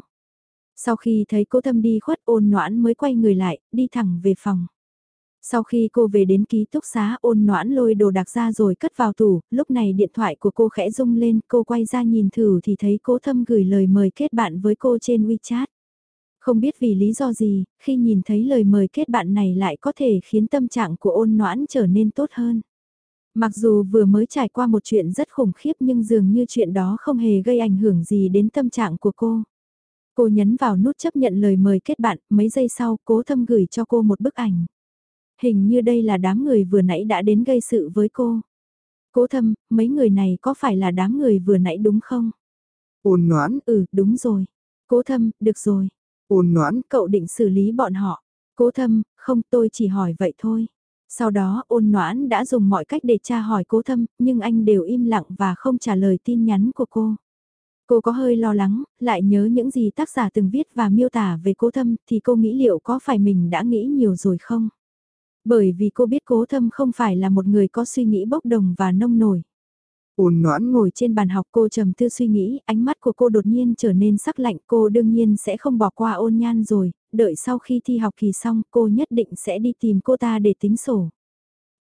Sau khi thấy cô thâm đi khuất ôn noãn mới quay người lại, đi thẳng về phòng. Sau khi cô về đến ký túc xá ôn noãn lôi đồ đặc ra rồi cất vào tủ, lúc này điện thoại của cô khẽ rung lên, cô quay ra nhìn thử thì thấy cố thâm gửi lời mời kết bạn với cô trên WeChat. Không biết vì lý do gì, khi nhìn thấy lời mời kết bạn này lại có thể khiến tâm trạng của ôn noãn trở nên tốt hơn. Mặc dù vừa mới trải qua một chuyện rất khủng khiếp nhưng dường như chuyện đó không hề gây ảnh hưởng gì đến tâm trạng của cô. Cô nhấn vào nút chấp nhận lời mời kết bạn, mấy giây sau cố thâm gửi cho cô một bức ảnh. Hình như đây là đám người vừa nãy đã đến gây sự với cô. Cố thâm, mấy người này có phải là đám người vừa nãy đúng không? Ôn noãn, ừ, đúng rồi. Cố thâm, được rồi. Ôn noãn, cậu định xử lý bọn họ. Cố thâm, không tôi chỉ hỏi vậy thôi. Sau đó ôn noãn đã dùng mọi cách để tra hỏi cố thâm, nhưng anh đều im lặng và không trả lời tin nhắn của cô. Cô có hơi lo lắng, lại nhớ những gì tác giả từng viết và miêu tả về cố thâm thì cô nghĩ liệu có phải mình đã nghĩ nhiều rồi không? Bởi vì cô biết cố thâm không phải là một người có suy nghĩ bốc đồng và nông nổi. Ôn noãn ngồi trên bàn học cô trầm tư suy nghĩ, ánh mắt của cô đột nhiên trở nên sắc lạnh cô đương nhiên sẽ không bỏ qua ôn nhan rồi, đợi sau khi thi học kỳ xong cô nhất định sẽ đi tìm cô ta để tính sổ.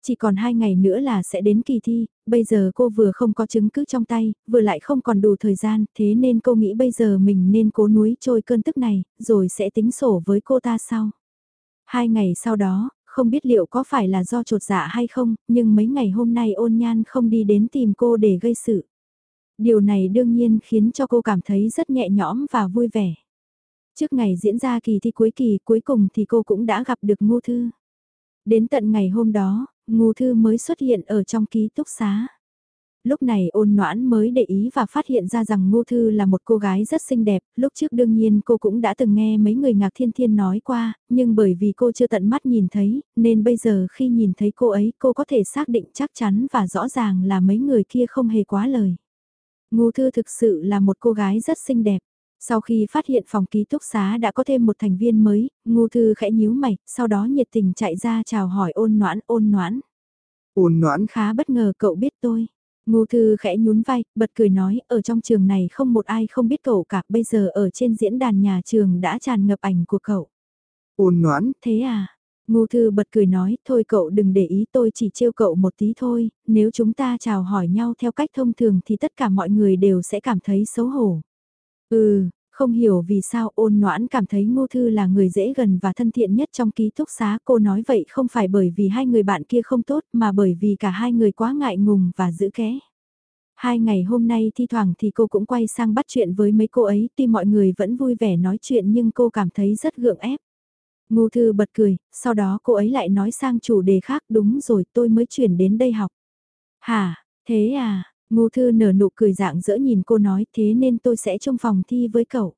Chỉ còn hai ngày nữa là sẽ đến kỳ thi, bây giờ cô vừa không có chứng cứ trong tay, vừa lại không còn đủ thời gian, thế nên cô nghĩ bây giờ mình nên cố núi trôi cơn tức này, rồi sẽ tính sổ với cô ta sau. Hai ngày sau đó, không biết liệu có phải là do trột dạ hay không, nhưng mấy ngày hôm nay ôn nhan không đi đến tìm cô để gây sự. Điều này đương nhiên khiến cho cô cảm thấy rất nhẹ nhõm và vui vẻ. Trước ngày diễn ra kỳ thi cuối kỳ cuối cùng thì cô cũng đã gặp được Ngô Thư. Đến tận ngày hôm đó, Ngô Thư mới xuất hiện ở trong ký túc xá lúc này ôn noãn mới để ý và phát hiện ra rằng Ngô Thư là một cô gái rất xinh đẹp, lúc trước đương nhiên cô cũng đã từng nghe mấy người ngạc thiên thiên nói qua, nhưng bởi vì cô chưa tận mắt nhìn thấy, nên bây giờ khi nhìn thấy cô ấy cô có thể xác định chắc chắn và rõ ràng là mấy người kia không hề quá lời. Ngô Thư thực sự là một cô gái rất xinh đẹp. Sau khi phát hiện phòng ký túc xá đã có thêm một thành viên mới, Ngô Thư khẽ nhíu mày, sau đó nhiệt tình chạy ra chào hỏi ôn noãn ôn noãn. Ôn noãn khá bất ngờ cậu biết tôi. Ngô Thư khẽ nhún vai, bật cười nói, ở trong trường này không một ai không biết cậu cả, bây giờ ở trên diễn đàn nhà trường đã tràn ngập ảnh của cậu. Ôn noãn, thế à? Ngô Thư bật cười nói, thôi cậu đừng để ý tôi chỉ trêu cậu một tí thôi, nếu chúng ta chào hỏi nhau theo cách thông thường thì tất cả mọi người đều sẽ cảm thấy xấu hổ. Ừ, không hiểu vì sao ôn noãn cảm thấy Ngô Thư là người dễ gần và thân thiện nhất trong ký túc xá. Cô nói vậy không phải bởi vì hai người bạn kia không tốt mà bởi vì cả hai người quá ngại ngùng và giữ ké. Hai ngày hôm nay thi thoảng thì cô cũng quay sang bắt chuyện với mấy cô ấy tuy mọi người vẫn vui vẻ nói chuyện nhưng cô cảm thấy rất gượng ép. Ngô Thư bật cười, sau đó cô ấy lại nói sang chủ đề khác đúng rồi tôi mới chuyển đến đây học. Hả, thế à, Ngô Thư nở nụ cười dạng dỡ nhìn cô nói thế nên tôi sẽ trong phòng thi với cậu.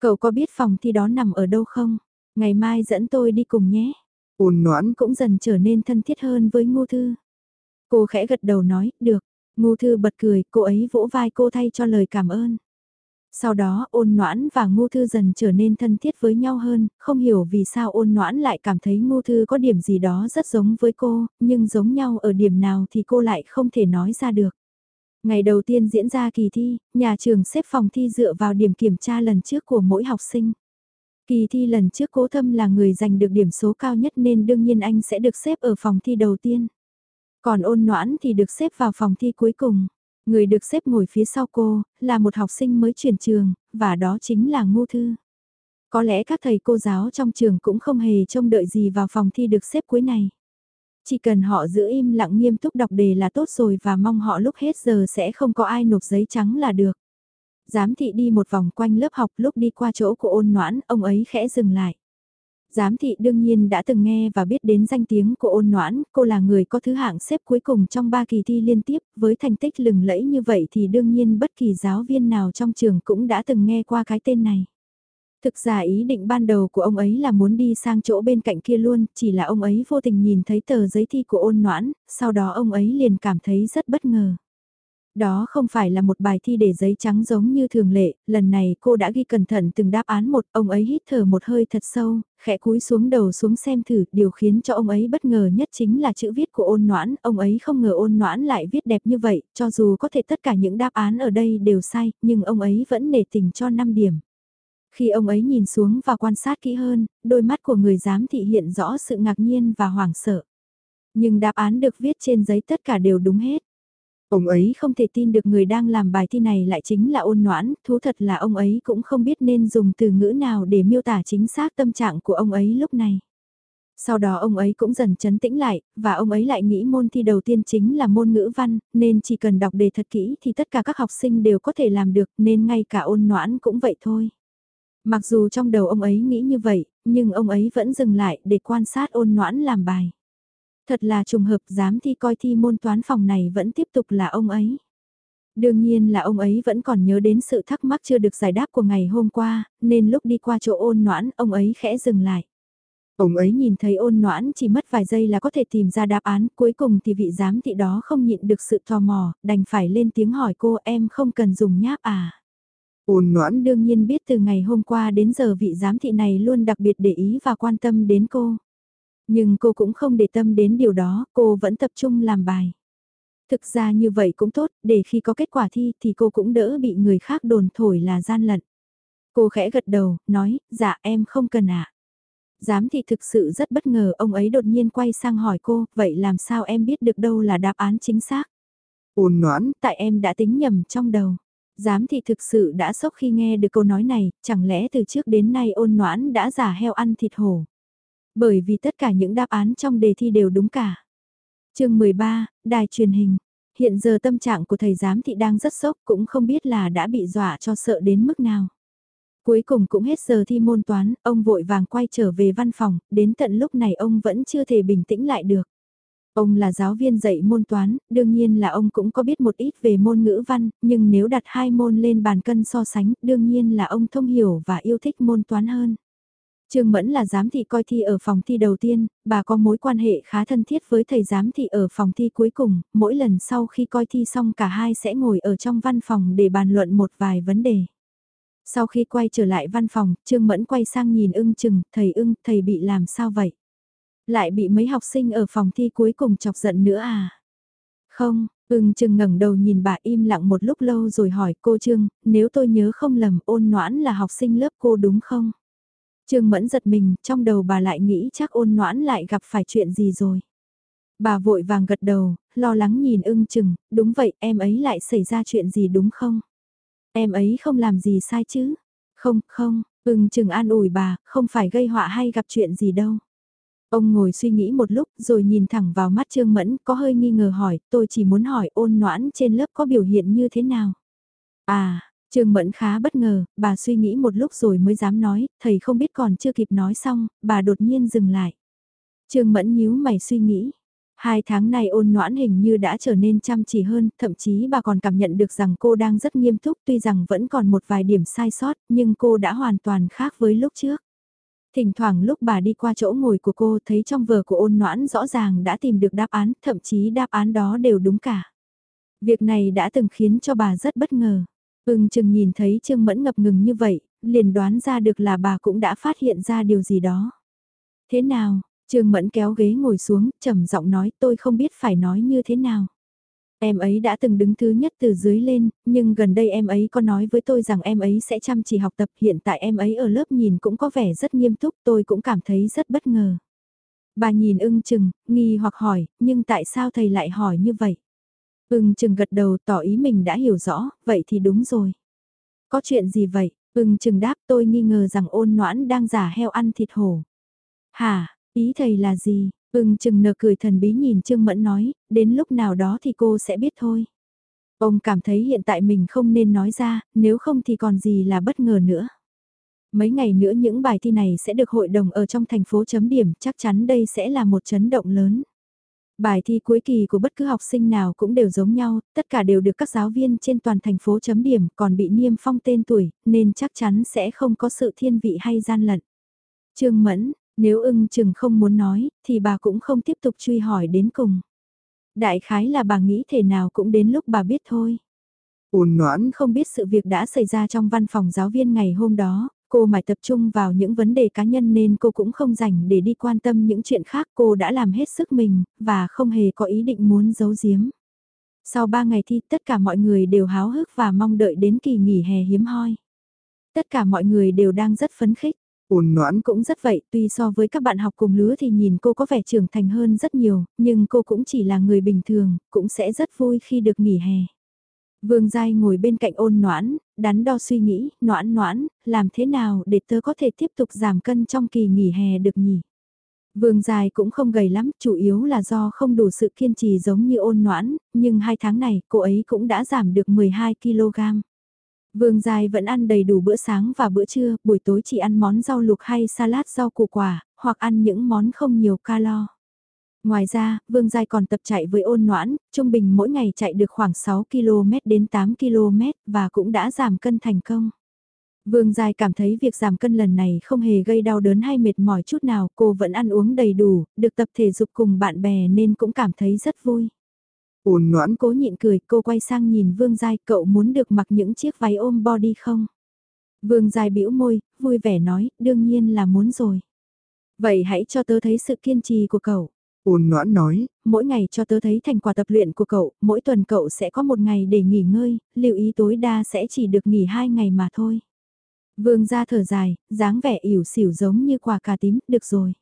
Cậu có biết phòng thi đó nằm ở đâu không? Ngày mai dẫn tôi đi cùng nhé. Ôn noãn cũng dần trở nên thân thiết hơn với Ngô Thư. Cô khẽ gật đầu nói, được. Ngô Thư bật cười, cô ấy vỗ vai cô thay cho lời cảm ơn. Sau đó ôn noãn và ngô thư dần trở nên thân thiết với nhau hơn, không hiểu vì sao ôn noãn lại cảm thấy ngô thư có điểm gì đó rất giống với cô, nhưng giống nhau ở điểm nào thì cô lại không thể nói ra được. Ngày đầu tiên diễn ra kỳ thi, nhà trường xếp phòng thi dựa vào điểm kiểm tra lần trước của mỗi học sinh. Kỳ thi lần trước cố thâm là người giành được điểm số cao nhất nên đương nhiên anh sẽ được xếp ở phòng thi đầu tiên. Còn ôn noãn thì được xếp vào phòng thi cuối cùng. Người được xếp ngồi phía sau cô, là một học sinh mới chuyển trường, và đó chính là Ngô Thư. Có lẽ các thầy cô giáo trong trường cũng không hề trông đợi gì vào phòng thi được xếp cuối này. Chỉ cần họ giữ im lặng nghiêm túc đọc đề là tốt rồi và mong họ lúc hết giờ sẽ không có ai nộp giấy trắng là được. Giám thị đi một vòng quanh lớp học lúc đi qua chỗ của ôn noãn, ông ấy khẽ dừng lại. Giám thị đương nhiên đã từng nghe và biết đến danh tiếng của ôn noãn, cô là người có thứ hạng xếp cuối cùng trong ba kỳ thi liên tiếp, với thành tích lừng lẫy như vậy thì đương nhiên bất kỳ giáo viên nào trong trường cũng đã từng nghe qua cái tên này. Thực ra ý định ban đầu của ông ấy là muốn đi sang chỗ bên cạnh kia luôn, chỉ là ông ấy vô tình nhìn thấy tờ giấy thi của ôn noãn, sau đó ông ấy liền cảm thấy rất bất ngờ. Đó không phải là một bài thi để giấy trắng giống như thường lệ, lần này cô đã ghi cẩn thận từng đáp án một, ông ấy hít thở một hơi thật sâu, khẽ cúi xuống đầu xuống xem thử, điều khiến cho ông ấy bất ngờ nhất chính là chữ viết của ôn noãn, ông ấy không ngờ ôn noãn lại viết đẹp như vậy, cho dù có thể tất cả những đáp án ở đây đều sai, nhưng ông ấy vẫn nể tình cho 5 điểm. Khi ông ấy nhìn xuống và quan sát kỹ hơn, đôi mắt của người giám thị hiện rõ sự ngạc nhiên và hoảng sợ. Nhưng đáp án được viết trên giấy tất cả đều đúng hết. Ông ấy không thể tin được người đang làm bài thi này lại chính là ôn noãn, thú thật là ông ấy cũng không biết nên dùng từ ngữ nào để miêu tả chính xác tâm trạng của ông ấy lúc này. Sau đó ông ấy cũng dần chấn tĩnh lại, và ông ấy lại nghĩ môn thi đầu tiên chính là môn ngữ văn, nên chỉ cần đọc đề thật kỹ thì tất cả các học sinh đều có thể làm được, nên ngay cả ôn noãn cũng vậy thôi. Mặc dù trong đầu ông ấy nghĩ như vậy, nhưng ông ấy vẫn dừng lại để quan sát ôn noãn làm bài. Thật là trùng hợp dám thi coi thi môn toán phòng này vẫn tiếp tục là ông ấy. Đương nhiên là ông ấy vẫn còn nhớ đến sự thắc mắc chưa được giải đáp của ngày hôm qua, nên lúc đi qua chỗ ôn noãn, ông ấy khẽ dừng lại. Ông ấy nhìn thấy ôn noãn chỉ mất vài giây là có thể tìm ra đáp án, cuối cùng thì vị giám thị đó không nhịn được sự tò mò, đành phải lên tiếng hỏi cô em không cần dùng nháp à. Ôn noãn đương nhiên biết từ ngày hôm qua đến giờ vị giám thị này luôn đặc biệt để ý và quan tâm đến cô. Nhưng cô cũng không để tâm đến điều đó, cô vẫn tập trung làm bài. Thực ra như vậy cũng tốt, để khi có kết quả thi thì cô cũng đỡ bị người khác đồn thổi là gian lận. Cô khẽ gật đầu, nói, dạ em không cần ạ. À. Giám thị thực sự rất bất ngờ, ông ấy đột nhiên quay sang hỏi cô, vậy làm sao em biết được đâu là đáp án chính xác? Ôn noãn, tại em đã tính nhầm trong đầu. Giám thị thực sự đã sốc khi nghe được câu nói này, chẳng lẽ từ trước đến nay ôn noãn đã giả heo ăn thịt hổ. Bởi vì tất cả những đáp án trong đề thi đều đúng cả. chương 13, Đài truyền hình. Hiện giờ tâm trạng của thầy giám thị đang rất sốc cũng không biết là đã bị dọa cho sợ đến mức nào. Cuối cùng cũng hết giờ thi môn toán, ông vội vàng quay trở về văn phòng, đến tận lúc này ông vẫn chưa thể bình tĩnh lại được. Ông là giáo viên dạy môn toán, đương nhiên là ông cũng có biết một ít về môn ngữ văn, nhưng nếu đặt hai môn lên bàn cân so sánh, đương nhiên là ông thông hiểu và yêu thích môn toán hơn. Trương Mẫn là giám thị coi thi ở phòng thi đầu tiên, bà có mối quan hệ khá thân thiết với thầy giám thị ở phòng thi cuối cùng, mỗi lần sau khi coi thi xong cả hai sẽ ngồi ở trong văn phòng để bàn luận một vài vấn đề. Sau khi quay trở lại văn phòng, Trương Mẫn quay sang nhìn ưng chừng, thầy ưng, thầy bị làm sao vậy? Lại bị mấy học sinh ở phòng thi cuối cùng chọc giận nữa à? Không, ưng chừng ngẩng đầu nhìn bà im lặng một lúc lâu rồi hỏi cô Trương, nếu tôi nhớ không lầm ôn noãn là học sinh lớp cô đúng không? Trương Mẫn giật mình, trong đầu bà lại nghĩ chắc ôn noãn lại gặp phải chuyện gì rồi. Bà vội vàng gật đầu, lo lắng nhìn ưng chừng, đúng vậy em ấy lại xảy ra chuyện gì đúng không? Em ấy không làm gì sai chứ? Không, không, ưng chừng an ủi bà, không phải gây họa hay gặp chuyện gì đâu. Ông ngồi suy nghĩ một lúc rồi nhìn thẳng vào mắt Trương Mẫn có hơi nghi ngờ hỏi tôi chỉ muốn hỏi ôn noãn trên lớp có biểu hiện như thế nào. À, Trương Mẫn khá bất ngờ, bà suy nghĩ một lúc rồi mới dám nói, thầy không biết còn chưa kịp nói xong, bà đột nhiên dừng lại. Trương Mẫn nhíu mày suy nghĩ. Hai tháng này ôn noãn hình như đã trở nên chăm chỉ hơn, thậm chí bà còn cảm nhận được rằng cô đang rất nghiêm túc tuy rằng vẫn còn một vài điểm sai sót, nhưng cô đã hoàn toàn khác với lúc trước. Thỉnh thoảng lúc bà đi qua chỗ ngồi của cô thấy trong vở của ôn noãn rõ ràng đã tìm được đáp án, thậm chí đáp án đó đều đúng cả. Việc này đã từng khiến cho bà rất bất ngờ. Ưng chừng nhìn thấy Trương Mẫn ngập ngừng như vậy, liền đoán ra được là bà cũng đã phát hiện ra điều gì đó. Thế nào, Trương Mẫn kéo ghế ngồi xuống, trầm giọng nói tôi không biết phải nói như thế nào. Em ấy đã từng đứng thứ nhất từ dưới lên, nhưng gần đây em ấy có nói với tôi rằng em ấy sẽ chăm chỉ học tập. Hiện tại em ấy ở lớp nhìn cũng có vẻ rất nghiêm túc, tôi cũng cảm thấy rất bất ngờ. Bà nhìn ưng chừng, nghi hoặc hỏi, nhưng tại sao thầy lại hỏi như vậy? Ưng chừng gật đầu tỏ ý mình đã hiểu rõ, vậy thì đúng rồi. Có chuyện gì vậy? Ưng chừng đáp tôi nghi ngờ rằng ôn noãn đang giả heo ăn thịt hổ. Hả, ý thầy là gì? Ưng chừng nở cười thần bí nhìn Trương Mẫn nói, đến lúc nào đó thì cô sẽ biết thôi. Ông cảm thấy hiện tại mình không nên nói ra, nếu không thì còn gì là bất ngờ nữa. Mấy ngày nữa những bài thi này sẽ được hội đồng ở trong thành phố chấm điểm, chắc chắn đây sẽ là một chấn động lớn. Bài thi cuối kỳ của bất cứ học sinh nào cũng đều giống nhau, tất cả đều được các giáo viên trên toàn thành phố chấm điểm còn bị niêm phong tên tuổi, nên chắc chắn sẽ không có sự thiên vị hay gian lận. Trương Mẫn, nếu ưng chừng không muốn nói, thì bà cũng không tiếp tục truy hỏi đến cùng. Đại khái là bà nghĩ thể nào cũng đến lúc bà biết thôi. Ôn noãn không biết sự việc đã xảy ra trong văn phòng giáo viên ngày hôm đó, cô mải tập trung vào những vấn đề cá nhân nên cô cũng không rảnh để đi quan tâm những chuyện khác cô đã làm hết sức mình, và không hề có ý định muốn giấu giếm. Sau 3 ngày thi tất cả mọi người đều háo hức và mong đợi đến kỳ nghỉ hè hiếm hoi. Tất cả mọi người đều đang rất phấn khích. Ôn noãn cũng rất vậy, tuy so với các bạn học cùng lứa thì nhìn cô có vẻ trưởng thành hơn rất nhiều, nhưng cô cũng chỉ là người bình thường, cũng sẽ rất vui khi được nghỉ hè. Vương Giai ngồi bên cạnh ôn noãn, đắn đo suy nghĩ, noãn noãn, làm thế nào để tớ có thể tiếp tục giảm cân trong kỳ nghỉ hè được nhỉ? Vương Giai cũng không gầy lắm, chủ yếu là do không đủ sự kiên trì giống như ôn noãn, nhưng hai tháng này cô ấy cũng đã giảm được 12kg. Vương Giai vẫn ăn đầy đủ bữa sáng và bữa trưa, buổi tối chỉ ăn món rau luộc hay salad rau củ quả, hoặc ăn những món không nhiều calo. Ngoài ra, Vương Giai còn tập chạy với ôn noãn, trung bình mỗi ngày chạy được khoảng 6 km đến 8 km và cũng đã giảm cân thành công. Vương Giai cảm thấy việc giảm cân lần này không hề gây đau đớn hay mệt mỏi chút nào, cô vẫn ăn uống đầy đủ, được tập thể dục cùng bạn bè nên cũng cảm thấy rất vui. Ôn noãn cố nhịn cười, cô quay sang nhìn Vương Giai, cậu muốn được mặc những chiếc váy ôm body không? Vương Giai bĩu môi, vui vẻ nói, đương nhiên là muốn rồi. Vậy hãy cho tớ thấy sự kiên trì của cậu. Ôn noãn nói, mỗi ngày cho tớ thấy thành quả tập luyện của cậu, mỗi tuần cậu sẽ có một ngày để nghỉ ngơi, lưu ý tối đa sẽ chỉ được nghỉ hai ngày mà thôi. Vương ra thở dài, dáng vẻ ỉu xỉu giống như quả cà tím, được rồi.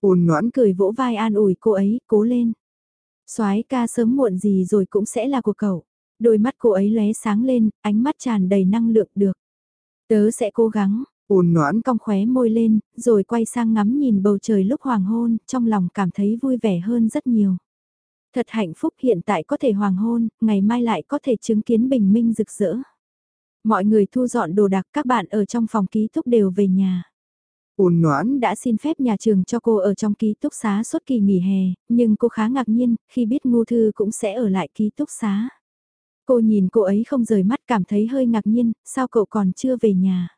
Ôn noãn cười vỗ vai an ủi cô ấy, cố lên. Soái ca sớm muộn gì rồi cũng sẽ là của cậu. Đôi mắt cô ấy lóe sáng lên, ánh mắt tràn đầy năng lượng được. Tớ sẽ cố gắng, Ôn noãn cong khóe môi lên, rồi quay sang ngắm nhìn bầu trời lúc hoàng hôn, trong lòng cảm thấy vui vẻ hơn rất nhiều. Thật hạnh phúc hiện tại có thể hoàng hôn, ngày mai lại có thể chứng kiến bình minh rực rỡ. Mọi người thu dọn đồ đạc các bạn ở trong phòng ký túc đều về nhà ôn noãn, đã xin phép nhà trường cho cô ở trong ký túc xá suốt kỳ nghỉ hè, nhưng cô khá ngạc nhiên khi biết Ngô Thư cũng sẽ ở lại ký túc xá. Cô nhìn cô ấy không rời mắt cảm thấy hơi ngạc nhiên, sao cậu còn chưa về nhà?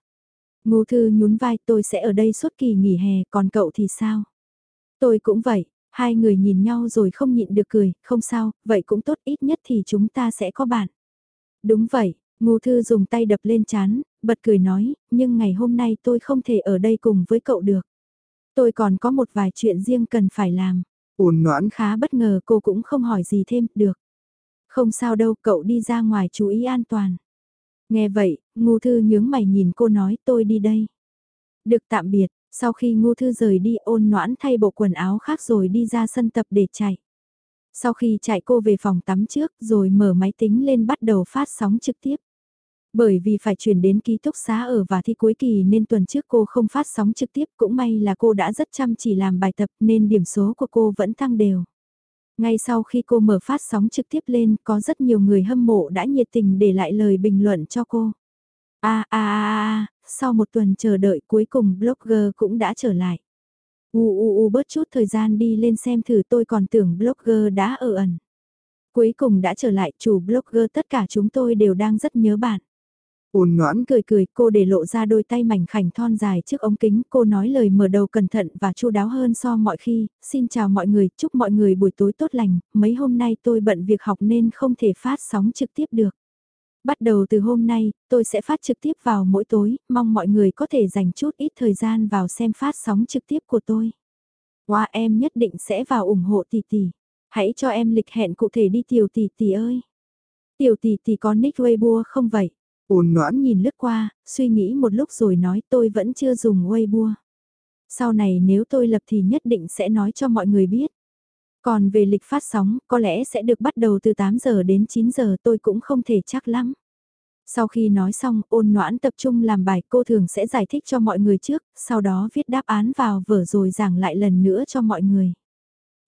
Ngô Thư nhún vai tôi sẽ ở đây suốt kỳ nghỉ hè, còn cậu thì sao? Tôi cũng vậy, hai người nhìn nhau rồi không nhịn được cười, không sao, vậy cũng tốt ít nhất thì chúng ta sẽ có bạn. Đúng vậy, Ngô Thư dùng tay đập lên chán, bật cười nói, nhưng ngày hôm nay tôi không thể ở đây cùng với cậu được. Tôi còn có một vài chuyện riêng cần phải làm. ôn noãn, Khá bất ngờ cô cũng không hỏi gì thêm, được. Không sao đâu, cậu đi ra ngoài chú ý an toàn. Nghe vậy, Ngô Thư nhướng mày nhìn cô nói tôi đi đây. Được tạm biệt, sau khi Ngô Thư rời đi ôn noãn thay bộ quần áo khác rồi đi ra sân tập để chạy. Sau khi chạy cô về phòng tắm trước rồi mở máy tính lên bắt đầu phát sóng trực tiếp. Bởi vì phải chuyển đến ký túc xá ở và thi cuối kỳ nên tuần trước cô không phát sóng trực tiếp, cũng may là cô đã rất chăm chỉ làm bài tập nên điểm số của cô vẫn tăng đều. Ngay sau khi cô mở phát sóng trực tiếp lên, có rất nhiều người hâm mộ đã nhiệt tình để lại lời bình luận cho cô. a a a, sau một tuần chờ đợi cuối cùng blogger cũng đã trở lại. U u u, bớt chút thời gian đi lên xem thử tôi còn tưởng blogger đã ở ẩn. Cuối cùng đã trở lại, chủ blogger tất cả chúng tôi đều đang rất nhớ bạn ôn ngoãn Cười cười cô để lộ ra đôi tay mảnh khảnh thon dài trước ống kính cô nói lời mở đầu cẩn thận và chu đáo hơn so mọi khi. Xin chào mọi người, chúc mọi người buổi tối tốt lành. Mấy hôm nay tôi bận việc học nên không thể phát sóng trực tiếp được. Bắt đầu từ hôm nay, tôi sẽ phát trực tiếp vào mỗi tối, mong mọi người có thể dành chút ít thời gian vào xem phát sóng trực tiếp của tôi. Qua em nhất định sẽ vào ủng hộ tỷ tỷ. Hãy cho em lịch hẹn cụ thể đi tiểu tỷ tỷ ơi. Tiểu tỷ tỷ có nick Weibo không vậy? Ôn noãn, Nhìn lướt qua, suy nghĩ một lúc rồi nói tôi vẫn chưa dùng Weibo. Sau này nếu tôi lập thì nhất định sẽ nói cho mọi người biết. Còn về lịch phát sóng, có lẽ sẽ được bắt đầu từ 8 giờ đến 9 giờ tôi cũng không thể chắc lắm. Sau khi nói xong, ôn noãn tập trung làm bài cô thường sẽ giải thích cho mọi người trước, sau đó viết đáp án vào vở rồi giảng lại lần nữa cho mọi người.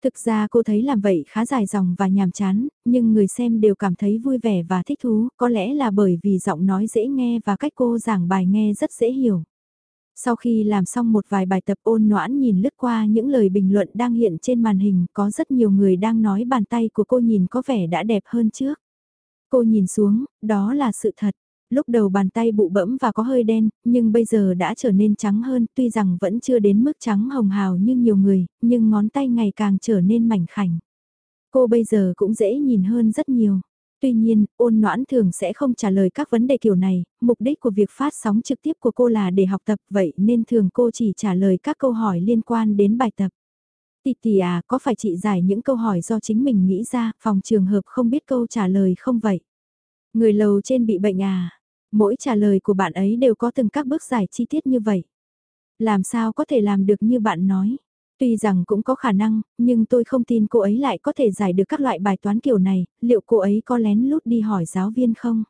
Thực ra cô thấy làm vậy khá dài dòng và nhàm chán, nhưng người xem đều cảm thấy vui vẻ và thích thú, có lẽ là bởi vì giọng nói dễ nghe và cách cô giảng bài nghe rất dễ hiểu. Sau khi làm xong một vài bài tập ôn noãn nhìn lướt qua những lời bình luận đang hiện trên màn hình, có rất nhiều người đang nói bàn tay của cô nhìn có vẻ đã đẹp hơn trước. Cô nhìn xuống, đó là sự thật. Lúc đầu bàn tay bụ bẫm và có hơi đen, nhưng bây giờ đã trở nên trắng hơn, tuy rằng vẫn chưa đến mức trắng hồng hào như nhiều người, nhưng ngón tay ngày càng trở nên mảnh khảnh. Cô bây giờ cũng dễ nhìn hơn rất nhiều. Tuy nhiên, ôn noãn thường sẽ không trả lời các vấn đề kiểu này, mục đích của việc phát sóng trực tiếp của cô là để học tập vậy nên thường cô chỉ trả lời các câu hỏi liên quan đến bài tập. Tì tì à, có phải chị giải những câu hỏi do chính mình nghĩ ra, phòng trường hợp không biết câu trả lời không vậy? Người lầu trên bị bệnh à? Mỗi trả lời của bạn ấy đều có từng các bước giải chi tiết như vậy. Làm sao có thể làm được như bạn nói? Tuy rằng cũng có khả năng, nhưng tôi không tin cô ấy lại có thể giải được các loại bài toán kiểu này, liệu cô ấy có lén lút đi hỏi giáo viên không?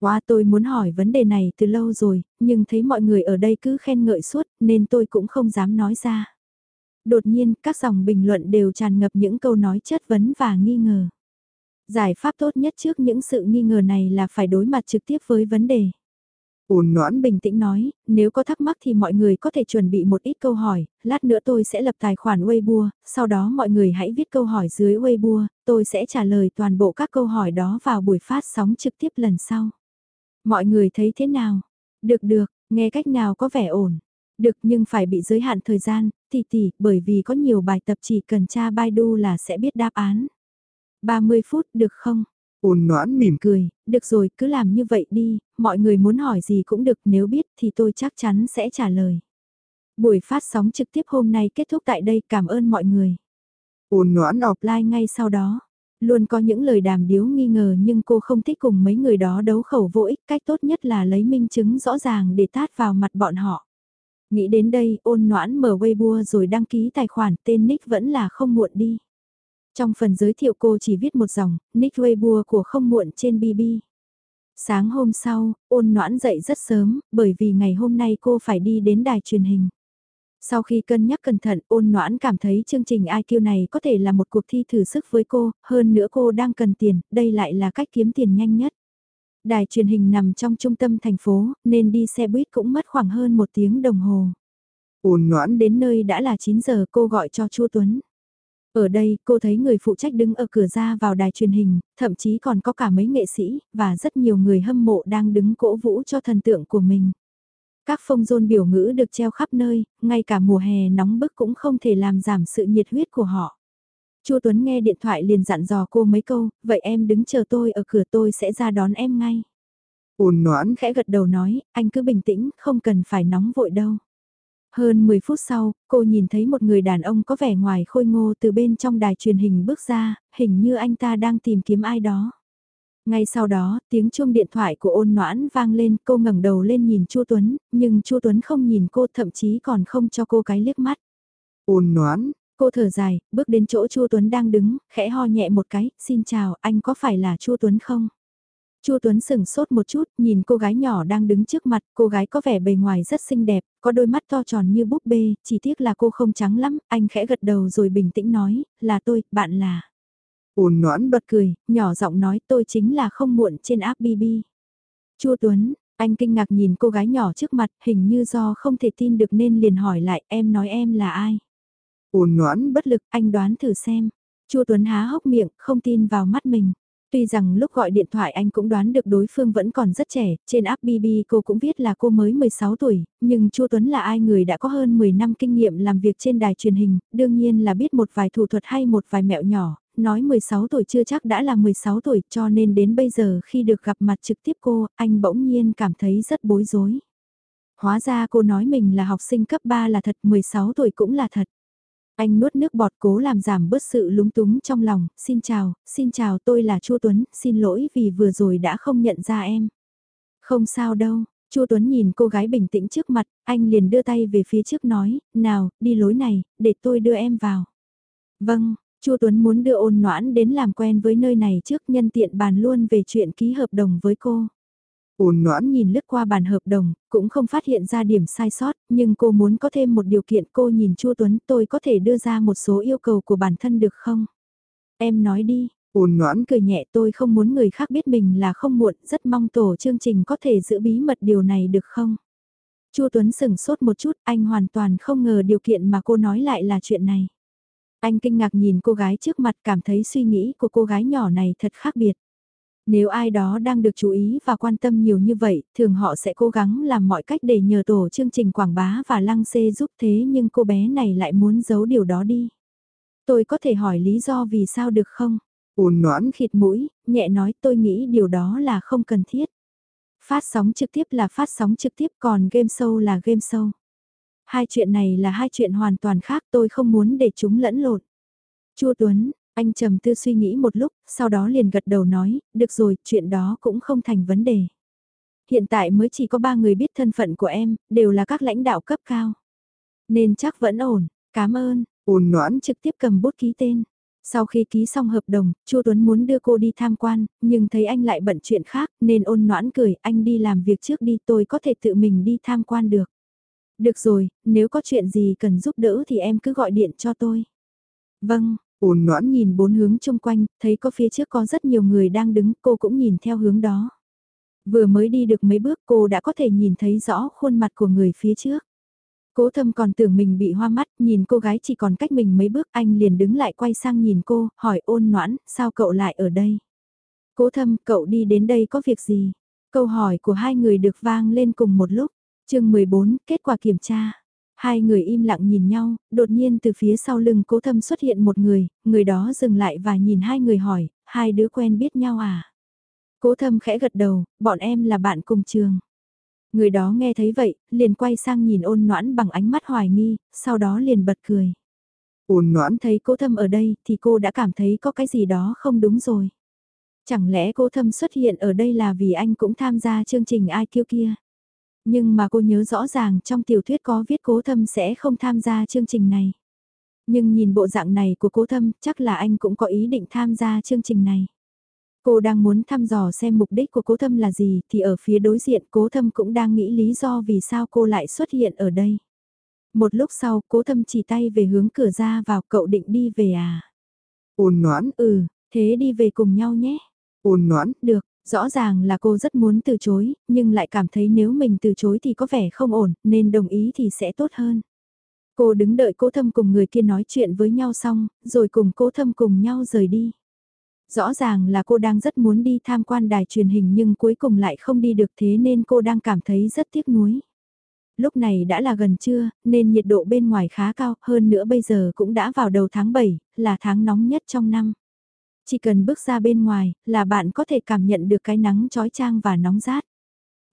Quá tôi muốn hỏi vấn đề này từ lâu rồi, nhưng thấy mọi người ở đây cứ khen ngợi suốt nên tôi cũng không dám nói ra. Đột nhiên, các dòng bình luận đều tràn ngập những câu nói chất vấn và nghi ngờ. Giải pháp tốt nhất trước những sự nghi ngờ này là phải đối mặt trực tiếp với vấn đề. ôn noãn, Bình tĩnh nói, nếu có thắc mắc thì mọi người có thể chuẩn bị một ít câu hỏi, lát nữa tôi sẽ lập tài khoản Weibo, sau đó mọi người hãy viết câu hỏi dưới Weibo, tôi sẽ trả lời toàn bộ các câu hỏi đó vào buổi phát sóng trực tiếp lần sau. Mọi người thấy thế nào? Được được, nghe cách nào có vẻ ổn. Được nhưng phải bị giới hạn thời gian, tỷ tỷ, bởi vì có nhiều bài tập chỉ cần tra Baidu là sẽ biết đáp án. 30 phút được không? ôn noãn mỉm Cười, được rồi cứ làm như vậy đi, mọi người muốn hỏi gì cũng được nếu biết thì tôi chắc chắn sẽ trả lời. Buổi phát sóng trực tiếp hôm nay kết thúc tại đây cảm ơn mọi người. ôn noãn Offline ngay sau đó. Luôn có những lời đàm điếu nghi ngờ nhưng cô không thích cùng mấy người đó đấu khẩu vô ích cách tốt nhất là lấy minh chứng rõ ràng để tát vào mặt bọn họ. Nghĩ đến đây ôn noãn mở Weibo rồi đăng ký tài khoản tên nick vẫn là không muộn đi. Trong phần giới thiệu cô chỉ viết một dòng, nick Weibo của không muộn trên BB. Sáng hôm sau, ôn noãn dậy rất sớm, bởi vì ngày hôm nay cô phải đi đến đài truyền hình. Sau khi cân nhắc cẩn thận, ôn noãn cảm thấy chương trình IQ này có thể là một cuộc thi thử sức với cô, hơn nữa cô đang cần tiền, đây lại là cách kiếm tiền nhanh nhất. Đài truyền hình nằm trong trung tâm thành phố, nên đi xe buýt cũng mất khoảng hơn một tiếng đồng hồ. ôn noãn Đến nơi đã là 9 giờ cô gọi cho Chu Tuấn. Ở đây cô thấy người phụ trách đứng ở cửa ra vào đài truyền hình, thậm chí còn có cả mấy nghệ sĩ, và rất nhiều người hâm mộ đang đứng cổ vũ cho thần tượng của mình. Các phong rôn biểu ngữ được treo khắp nơi, ngay cả mùa hè nóng bức cũng không thể làm giảm sự nhiệt huyết của họ. Chu Tuấn nghe điện thoại liền dặn dò cô mấy câu, vậy em đứng chờ tôi ở cửa tôi sẽ ra đón em ngay. ôn noãn Khẽ gật đầu nói, anh cứ bình tĩnh, không cần phải nóng vội đâu. Hơn 10 phút sau, cô nhìn thấy một người đàn ông có vẻ ngoài khôi ngô từ bên trong đài truyền hình bước ra, hình như anh ta đang tìm kiếm ai đó. Ngay sau đó, tiếng chuông điện thoại của ôn noãn vang lên, cô ngẩng đầu lên nhìn Chu Tuấn, nhưng Chu Tuấn không nhìn cô thậm chí còn không cho cô cái liếc mắt. ôn noãn, Cô thở dài, bước đến chỗ Chu Tuấn đang đứng, khẽ ho nhẹ một cái, xin chào, anh có phải là Chu Tuấn không? Chu Tuấn sừng sốt một chút, nhìn cô gái nhỏ đang đứng trước mặt, cô gái có vẻ bề ngoài rất xinh đẹp, có đôi mắt to tròn như búp bê, chỉ tiếc là cô không trắng lắm, anh khẽ gật đầu rồi bình tĩnh nói, là tôi, bạn là. ôn noãn Bật cười, nhỏ giọng nói tôi chính là không muộn trên app BB. Chu Tuấn, anh kinh ngạc nhìn cô gái nhỏ trước mặt, hình như do không thể tin được nên liền hỏi lại em nói em là ai. ôn noãn Bất lực, anh đoán thử xem. Chu Tuấn há hốc miệng, không tin vào mắt mình. Tuy rằng lúc gọi điện thoại anh cũng đoán được đối phương vẫn còn rất trẻ, trên app BB cô cũng viết là cô mới 16 tuổi, nhưng Chu Tuấn là ai người đã có hơn 10 năm kinh nghiệm làm việc trên đài truyền hình, đương nhiên là biết một vài thủ thuật hay một vài mẹo nhỏ, nói 16 tuổi chưa chắc đã là 16 tuổi cho nên đến bây giờ khi được gặp mặt trực tiếp cô, anh bỗng nhiên cảm thấy rất bối rối. Hóa ra cô nói mình là học sinh cấp 3 là thật, 16 tuổi cũng là thật. Anh nuốt nước bọt cố làm giảm bớt sự lúng túng trong lòng, xin chào, xin chào tôi là Chu Tuấn, xin lỗi vì vừa rồi đã không nhận ra em. Không sao đâu, Chu Tuấn nhìn cô gái bình tĩnh trước mặt, anh liền đưa tay về phía trước nói, nào, đi lối này, để tôi đưa em vào. Vâng, Chu Tuấn muốn đưa ôn noãn đến làm quen với nơi này trước nhân tiện bàn luôn về chuyện ký hợp đồng với cô ôn noãn Nhìn lướt qua bản hợp đồng, cũng không phát hiện ra điểm sai sót, nhưng cô muốn có thêm một điều kiện cô nhìn Chu Tuấn tôi có thể đưa ra một số yêu cầu của bản thân được không? Em nói đi, ôn noãn cười nhẹ tôi không muốn người khác biết mình là không muộn, rất mong tổ chương trình có thể giữ bí mật điều này được không? Chu Tuấn sừng sốt một chút, anh hoàn toàn không ngờ điều kiện mà cô nói lại là chuyện này. Anh kinh ngạc nhìn cô gái trước mặt cảm thấy suy nghĩ của cô gái nhỏ này thật khác biệt. Nếu ai đó đang được chú ý và quan tâm nhiều như vậy, thường họ sẽ cố gắng làm mọi cách để nhờ tổ chương trình quảng bá và lăng xê giúp thế nhưng cô bé này lại muốn giấu điều đó đi. Tôi có thể hỏi lý do vì sao được không? ôn noãn Khịt mũi, nhẹ nói tôi nghĩ điều đó là không cần thiết. Phát sóng trực tiếp là phát sóng trực tiếp còn game show là game show. Hai chuyện này là hai chuyện hoàn toàn khác tôi không muốn để chúng lẫn lộn. Chu Tuấn, anh trầm tư suy nghĩ một lúc, sau đó liền gật đầu nói, được rồi, chuyện đó cũng không thành vấn đề. Hiện tại mới chỉ có ba người biết thân phận của em, đều là các lãnh đạo cấp cao. Nên chắc vẫn ổn, cảm ơn, ôn noãn trực tiếp cầm bút ký tên. Sau khi ký xong hợp đồng, Chu Tuấn muốn đưa cô đi tham quan, nhưng thấy anh lại bận chuyện khác nên ôn noãn cười, anh đi làm việc trước đi tôi có thể tự mình đi tham quan được. Được rồi, nếu có chuyện gì cần giúp đỡ thì em cứ gọi điện cho tôi. Vâng, ôn noãn nhìn bốn hướng chung quanh, thấy có phía trước có rất nhiều người đang đứng, cô cũng nhìn theo hướng đó. Vừa mới đi được mấy bước cô đã có thể nhìn thấy rõ khuôn mặt của người phía trước. Cố thâm còn tưởng mình bị hoa mắt, nhìn cô gái chỉ còn cách mình mấy bước anh liền đứng lại quay sang nhìn cô, hỏi ôn noãn, sao cậu lại ở đây? Cố thâm, cậu đi đến đây có việc gì? Câu hỏi của hai người được vang lên cùng một lúc. chương 14, kết quả kiểm tra. Hai người im lặng nhìn nhau, đột nhiên từ phía sau lưng cố thâm xuất hiện một người, người đó dừng lại và nhìn hai người hỏi, hai đứa quen biết nhau à? Cố thâm khẽ gật đầu, bọn em là bạn cùng trường. Người đó nghe thấy vậy, liền quay sang nhìn ôn noãn bằng ánh mắt hoài nghi, sau đó liền bật cười. ôn noãn Thấy cố thâm ở đây thì cô đã cảm thấy có cái gì đó không đúng rồi. Chẳng lẽ cố thâm xuất hiện ở đây là vì anh cũng tham gia chương trình IQ kia? Nhưng mà cô nhớ rõ ràng trong tiểu thuyết có viết cố thâm sẽ không tham gia chương trình này. Nhưng nhìn bộ dạng này của cố thâm chắc là anh cũng có ý định tham gia chương trình này. Cô đang muốn thăm dò xem mục đích của cố thâm là gì thì ở phía đối diện cố thâm cũng đang nghĩ lý do vì sao cô lại xuất hiện ở đây. Một lúc sau cố thâm chỉ tay về hướng cửa ra vào cậu định đi về à? ôn noãn, Ừ, thế đi về cùng nhau nhé. ôn noãn, Được, rõ ràng là cô rất muốn từ chối, nhưng lại cảm thấy nếu mình từ chối thì có vẻ không ổn, nên đồng ý thì sẽ tốt hơn. Cô đứng đợi cố thâm cùng người kia nói chuyện với nhau xong, rồi cùng cố thâm cùng nhau rời đi. Rõ ràng là cô đang rất muốn đi tham quan đài truyền hình nhưng cuối cùng lại không đi được thế nên cô đang cảm thấy rất tiếc nuối. Lúc này đã là gần trưa, nên nhiệt độ bên ngoài khá cao, hơn nữa bây giờ cũng đã vào đầu tháng 7, là tháng nóng nhất trong năm. Chỉ cần bước ra bên ngoài, là bạn có thể cảm nhận được cái nắng trói trang và nóng rát.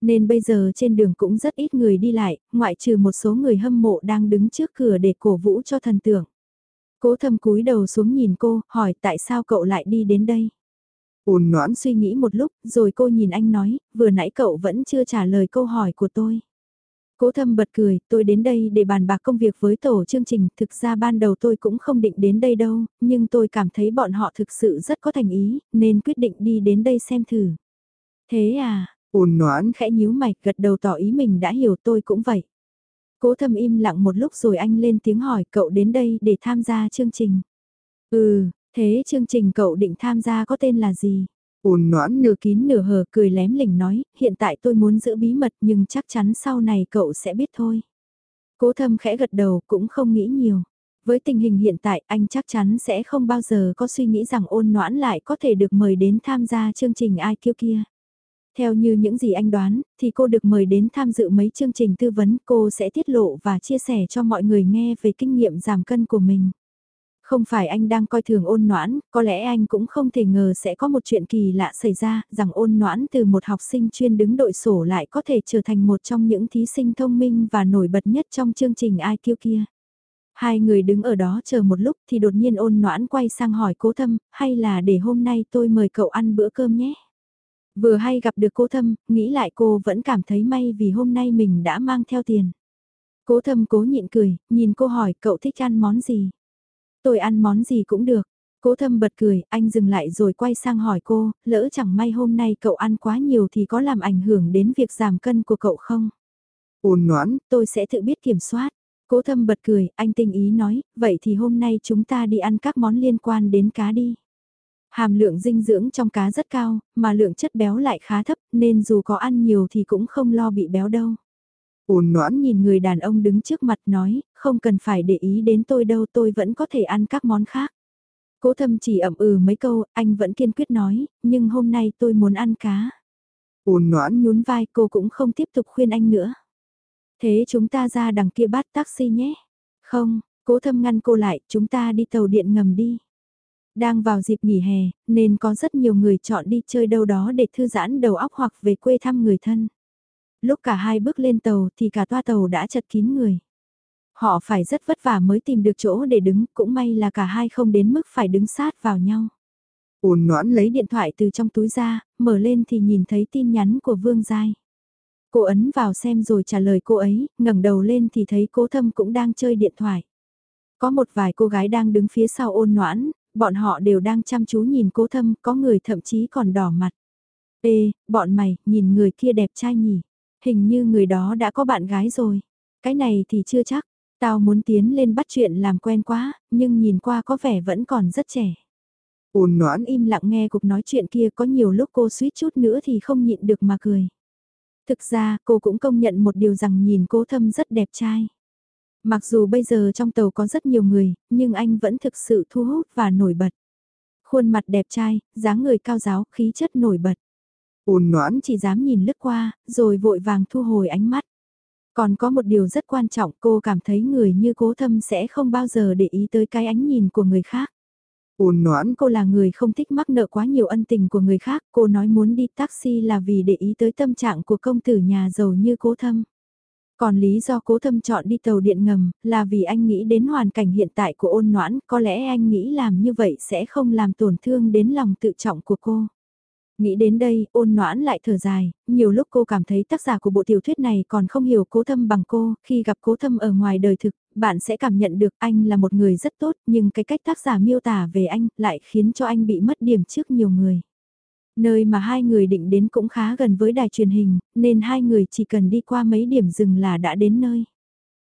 Nên bây giờ trên đường cũng rất ít người đi lại, ngoại trừ một số người hâm mộ đang đứng trước cửa để cổ vũ cho thần tượng. Cố thâm cúi đầu xuống nhìn cô, hỏi tại sao cậu lại đi đến đây. Ôn noãn suy nghĩ một lúc, rồi cô nhìn anh nói, vừa nãy cậu vẫn chưa trả lời câu hỏi của tôi. Cố thâm bật cười, tôi đến đây để bàn bạc công việc với tổ chương trình, thực ra ban đầu tôi cũng không định đến đây đâu, nhưng tôi cảm thấy bọn họ thực sự rất có thành ý, nên quyết định đi đến đây xem thử. Thế à, ôn noãn khẽ nhíu mày, gật đầu tỏ ý mình đã hiểu tôi cũng vậy. Cố thâm im lặng một lúc rồi anh lên tiếng hỏi cậu đến đây để tham gia chương trình. Ừ, thế chương trình cậu định tham gia có tên là gì? Ôn noãn nửa kín nửa hờ cười lém lỉnh nói, hiện tại tôi muốn giữ bí mật nhưng chắc chắn sau này cậu sẽ biết thôi. Cố thâm khẽ gật đầu cũng không nghĩ nhiều. Với tình hình hiện tại anh chắc chắn sẽ không bao giờ có suy nghĩ rằng ôn noãn lại có thể được mời đến tham gia chương trình ai IQ kia. Theo như những gì anh đoán, thì cô được mời đến tham dự mấy chương trình tư vấn cô sẽ tiết lộ và chia sẻ cho mọi người nghe về kinh nghiệm giảm cân của mình. Không phải anh đang coi thường ôn noãn, có lẽ anh cũng không thể ngờ sẽ có một chuyện kỳ lạ xảy ra, rằng ôn noãn từ một học sinh chuyên đứng đội sổ lại có thể trở thành một trong những thí sinh thông minh và nổi bật nhất trong chương trình IQ kia. Hai người đứng ở đó chờ một lúc thì đột nhiên ôn noãn quay sang hỏi cố thâm, hay là để hôm nay tôi mời cậu ăn bữa cơm nhé. Vừa hay gặp được cô thâm, nghĩ lại cô vẫn cảm thấy may vì hôm nay mình đã mang theo tiền. Cố thâm cố nhịn cười, nhìn cô hỏi cậu thích ăn món gì? Tôi ăn món gì cũng được. Cố thâm bật cười, anh dừng lại rồi quay sang hỏi cô, lỡ chẳng may hôm nay cậu ăn quá nhiều thì có làm ảnh hưởng đến việc giảm cân của cậu không? Ôn noãn, tôi sẽ tự biết kiểm soát. Cố thâm bật cười, anh tinh ý nói, vậy thì hôm nay chúng ta đi ăn các món liên quan đến cá đi. Hàm lượng dinh dưỡng trong cá rất cao, mà lượng chất béo lại khá thấp, nên dù có ăn nhiều thì cũng không lo bị béo đâu. Ôn noãn nhìn người đàn ông đứng trước mặt nói, không cần phải để ý đến tôi đâu tôi vẫn có thể ăn các món khác. Cố thâm chỉ ậm ừ mấy câu, anh vẫn kiên quyết nói, nhưng hôm nay tôi muốn ăn cá. Ôn noãn nhún vai cô cũng không tiếp tục khuyên anh nữa. Thế chúng ta ra đằng kia bắt taxi nhé. Không, cố thâm ngăn cô lại, chúng ta đi tàu điện ngầm đi. Đang vào dịp nghỉ hè, nên có rất nhiều người chọn đi chơi đâu đó để thư giãn đầu óc hoặc về quê thăm người thân. Lúc cả hai bước lên tàu thì cả toa tàu đã chật kín người. Họ phải rất vất vả mới tìm được chỗ để đứng, cũng may là cả hai không đến mức phải đứng sát vào nhau. Ôn noãn lấy điện thoại từ trong túi ra, mở lên thì nhìn thấy tin nhắn của Vương Giai. Cô ấn vào xem rồi trả lời cô ấy, ngẩng đầu lên thì thấy cố thâm cũng đang chơi điện thoại. Có một vài cô gái đang đứng phía sau ôn noãn, bọn họ đều đang chăm chú nhìn cố thâm, có người thậm chí còn đỏ mặt. Ê, bọn mày, nhìn người kia đẹp trai nhỉ? Hình như người đó đã có bạn gái rồi. Cái này thì chưa chắc, tao muốn tiến lên bắt chuyện làm quen quá, nhưng nhìn qua có vẻ vẫn còn rất trẻ. Ôn noãn im lặng nghe cuộc nói chuyện kia có nhiều lúc cô suýt chút nữa thì không nhịn được mà cười. Thực ra cô cũng công nhận một điều rằng nhìn cố thâm rất đẹp trai. Mặc dù bây giờ trong tàu có rất nhiều người, nhưng anh vẫn thực sự thu hút và nổi bật. Khuôn mặt đẹp trai, dáng người cao giáo, khí chất nổi bật. Ôn noãn chỉ dám nhìn lướt qua, rồi vội vàng thu hồi ánh mắt. Còn có một điều rất quan trọng cô cảm thấy người như cố thâm sẽ không bao giờ để ý tới cái ánh nhìn của người khác. Ôn noãn cô là người không thích mắc nợ quá nhiều ân tình của người khác, cô nói muốn đi taxi là vì để ý tới tâm trạng của công tử nhà giàu như cố thâm. Còn lý do cố thâm chọn đi tàu điện ngầm là vì anh nghĩ đến hoàn cảnh hiện tại của ôn noãn, có lẽ anh nghĩ làm như vậy sẽ không làm tổn thương đến lòng tự trọng của cô. Nghĩ đến đây, ôn noãn lại thở dài, nhiều lúc cô cảm thấy tác giả của bộ tiểu thuyết này còn không hiểu cố thâm bằng cô, khi gặp cố thâm ở ngoài đời thực, bạn sẽ cảm nhận được anh là một người rất tốt, nhưng cái cách tác giả miêu tả về anh lại khiến cho anh bị mất điểm trước nhiều người. Nơi mà hai người định đến cũng khá gần với đài truyền hình, nên hai người chỉ cần đi qua mấy điểm dừng là đã đến nơi.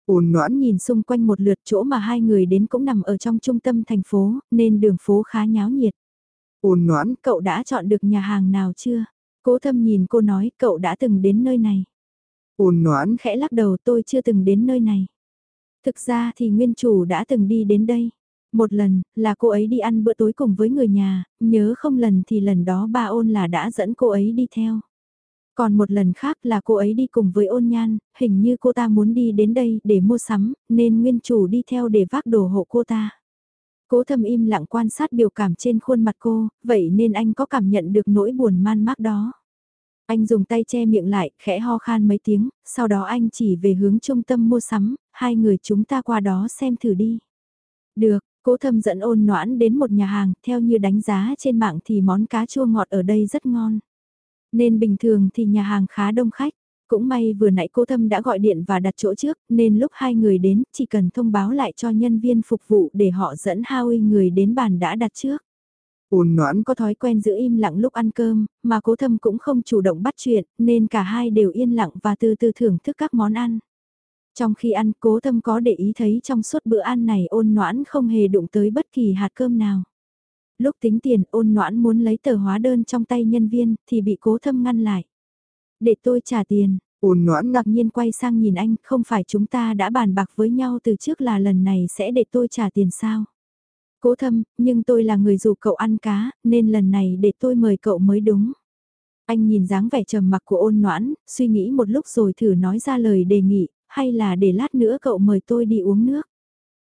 Ôn noãn nhìn xung quanh một lượt chỗ mà hai người đến cũng nằm ở trong trung tâm thành phố, nên đường phố khá nháo nhiệt. Ôn noãn, cậu đã chọn được nhà hàng nào chưa? Cố thâm nhìn cô nói cậu đã từng đến nơi này. Ôn noãn, khẽ lắc đầu tôi chưa từng đến nơi này. Thực ra thì nguyên chủ đã từng đi đến đây. Một lần, là cô ấy đi ăn bữa tối cùng với người nhà, nhớ không lần thì lần đó ba ôn là đã dẫn cô ấy đi theo. Còn một lần khác là cô ấy đi cùng với ôn nhan, hình như cô ta muốn đi đến đây để mua sắm, nên nguyên chủ đi theo để vác đồ hộ cô ta. Cố thâm im lặng quan sát biểu cảm trên khuôn mặt cô, vậy nên anh có cảm nhận được nỗi buồn man mác đó. Anh dùng tay che miệng lại, khẽ ho khan mấy tiếng, sau đó anh chỉ về hướng trung tâm mua sắm, hai người chúng ta qua đó xem thử đi. Được, cố thâm dẫn ôn noãn đến một nhà hàng, theo như đánh giá trên mạng thì món cá chua ngọt ở đây rất ngon. Nên bình thường thì nhà hàng khá đông khách. Cũng may vừa nãy cô Thâm đã gọi điện và đặt chỗ trước, nên lúc hai người đến, chỉ cần thông báo lại cho nhân viên phục vụ để họ dẫn Howie người đến bàn đã đặt trước. Ôn noãn có thói quen giữ im lặng lúc ăn cơm, mà cố thâm cũng không chủ động bắt chuyện, nên cả hai đều yên lặng và từ từ thưởng thức các món ăn. Trong khi ăn, cố thâm có để ý thấy trong suốt bữa ăn này ôn noãn không hề đụng tới bất kỳ hạt cơm nào. Lúc tính tiền ôn noãn muốn lấy tờ hóa đơn trong tay nhân viên thì bị cố thâm ngăn lại. Để tôi trả tiền, ôn noãn ngạc nhiên quay sang nhìn anh, không phải chúng ta đã bàn bạc với nhau từ trước là lần này sẽ để tôi trả tiền sao? Cố thâm, nhưng tôi là người dù cậu ăn cá, nên lần này để tôi mời cậu mới đúng. Anh nhìn dáng vẻ trầm mặc của ôn noãn, suy nghĩ một lúc rồi thử nói ra lời đề nghị, hay là để lát nữa cậu mời tôi đi uống nước.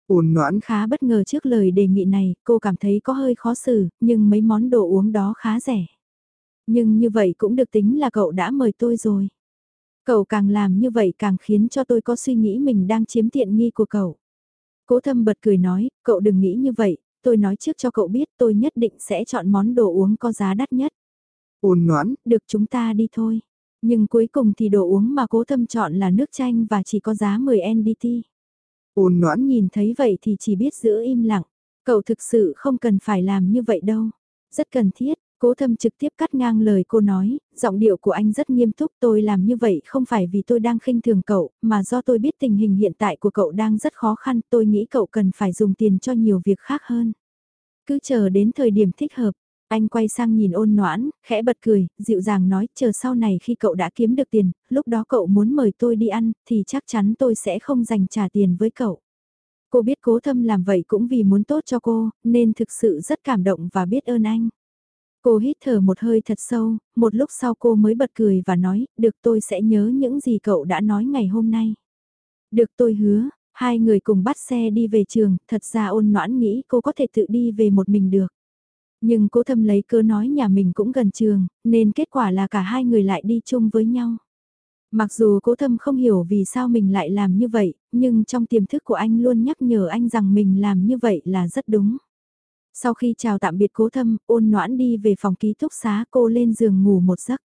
Ôn noãn khá bất ngờ trước lời đề nghị này, cô cảm thấy có hơi khó xử, nhưng mấy món đồ uống đó khá rẻ. Nhưng như vậy cũng được tính là cậu đã mời tôi rồi. Cậu càng làm như vậy càng khiến cho tôi có suy nghĩ mình đang chiếm tiện nghi của cậu. Cố thâm bật cười nói, cậu đừng nghĩ như vậy, tôi nói trước cho cậu biết tôi nhất định sẽ chọn món đồ uống có giá đắt nhất. Ôn noãn, được chúng ta đi thôi. Nhưng cuối cùng thì đồ uống mà cố thâm chọn là nước chanh và chỉ có giá 10 NDT. Ôn noãn nhìn thấy vậy thì chỉ biết giữ im lặng. Cậu thực sự không cần phải làm như vậy đâu. Rất cần thiết, Cố thâm trực tiếp cắt ngang lời cô nói, giọng điệu của anh rất nghiêm túc tôi làm như vậy không phải vì tôi đang khinh thường cậu, mà do tôi biết tình hình hiện tại của cậu đang rất khó khăn, tôi nghĩ cậu cần phải dùng tiền cho nhiều việc khác hơn. Cứ chờ đến thời điểm thích hợp, anh quay sang nhìn ôn noãn, khẽ bật cười, dịu dàng nói chờ sau này khi cậu đã kiếm được tiền, lúc đó cậu muốn mời tôi đi ăn, thì chắc chắn tôi sẽ không dành trả tiền với cậu. Cô biết cố thâm làm vậy cũng vì muốn tốt cho cô, nên thực sự rất cảm động và biết ơn anh. Cô hít thở một hơi thật sâu, một lúc sau cô mới bật cười và nói, được tôi sẽ nhớ những gì cậu đã nói ngày hôm nay. Được tôi hứa, hai người cùng bắt xe đi về trường, thật ra ôn noãn nghĩ cô có thể tự đi về một mình được. Nhưng cô thâm lấy cơ nói nhà mình cũng gần trường, nên kết quả là cả hai người lại đi chung với nhau. Mặc dù cố thâm không hiểu vì sao mình lại làm như vậy, nhưng trong tiềm thức của anh luôn nhắc nhở anh rằng mình làm như vậy là rất đúng. Sau khi chào tạm biệt cố thâm, ôn noãn đi về phòng ký túc xá cô lên giường ngủ một giấc.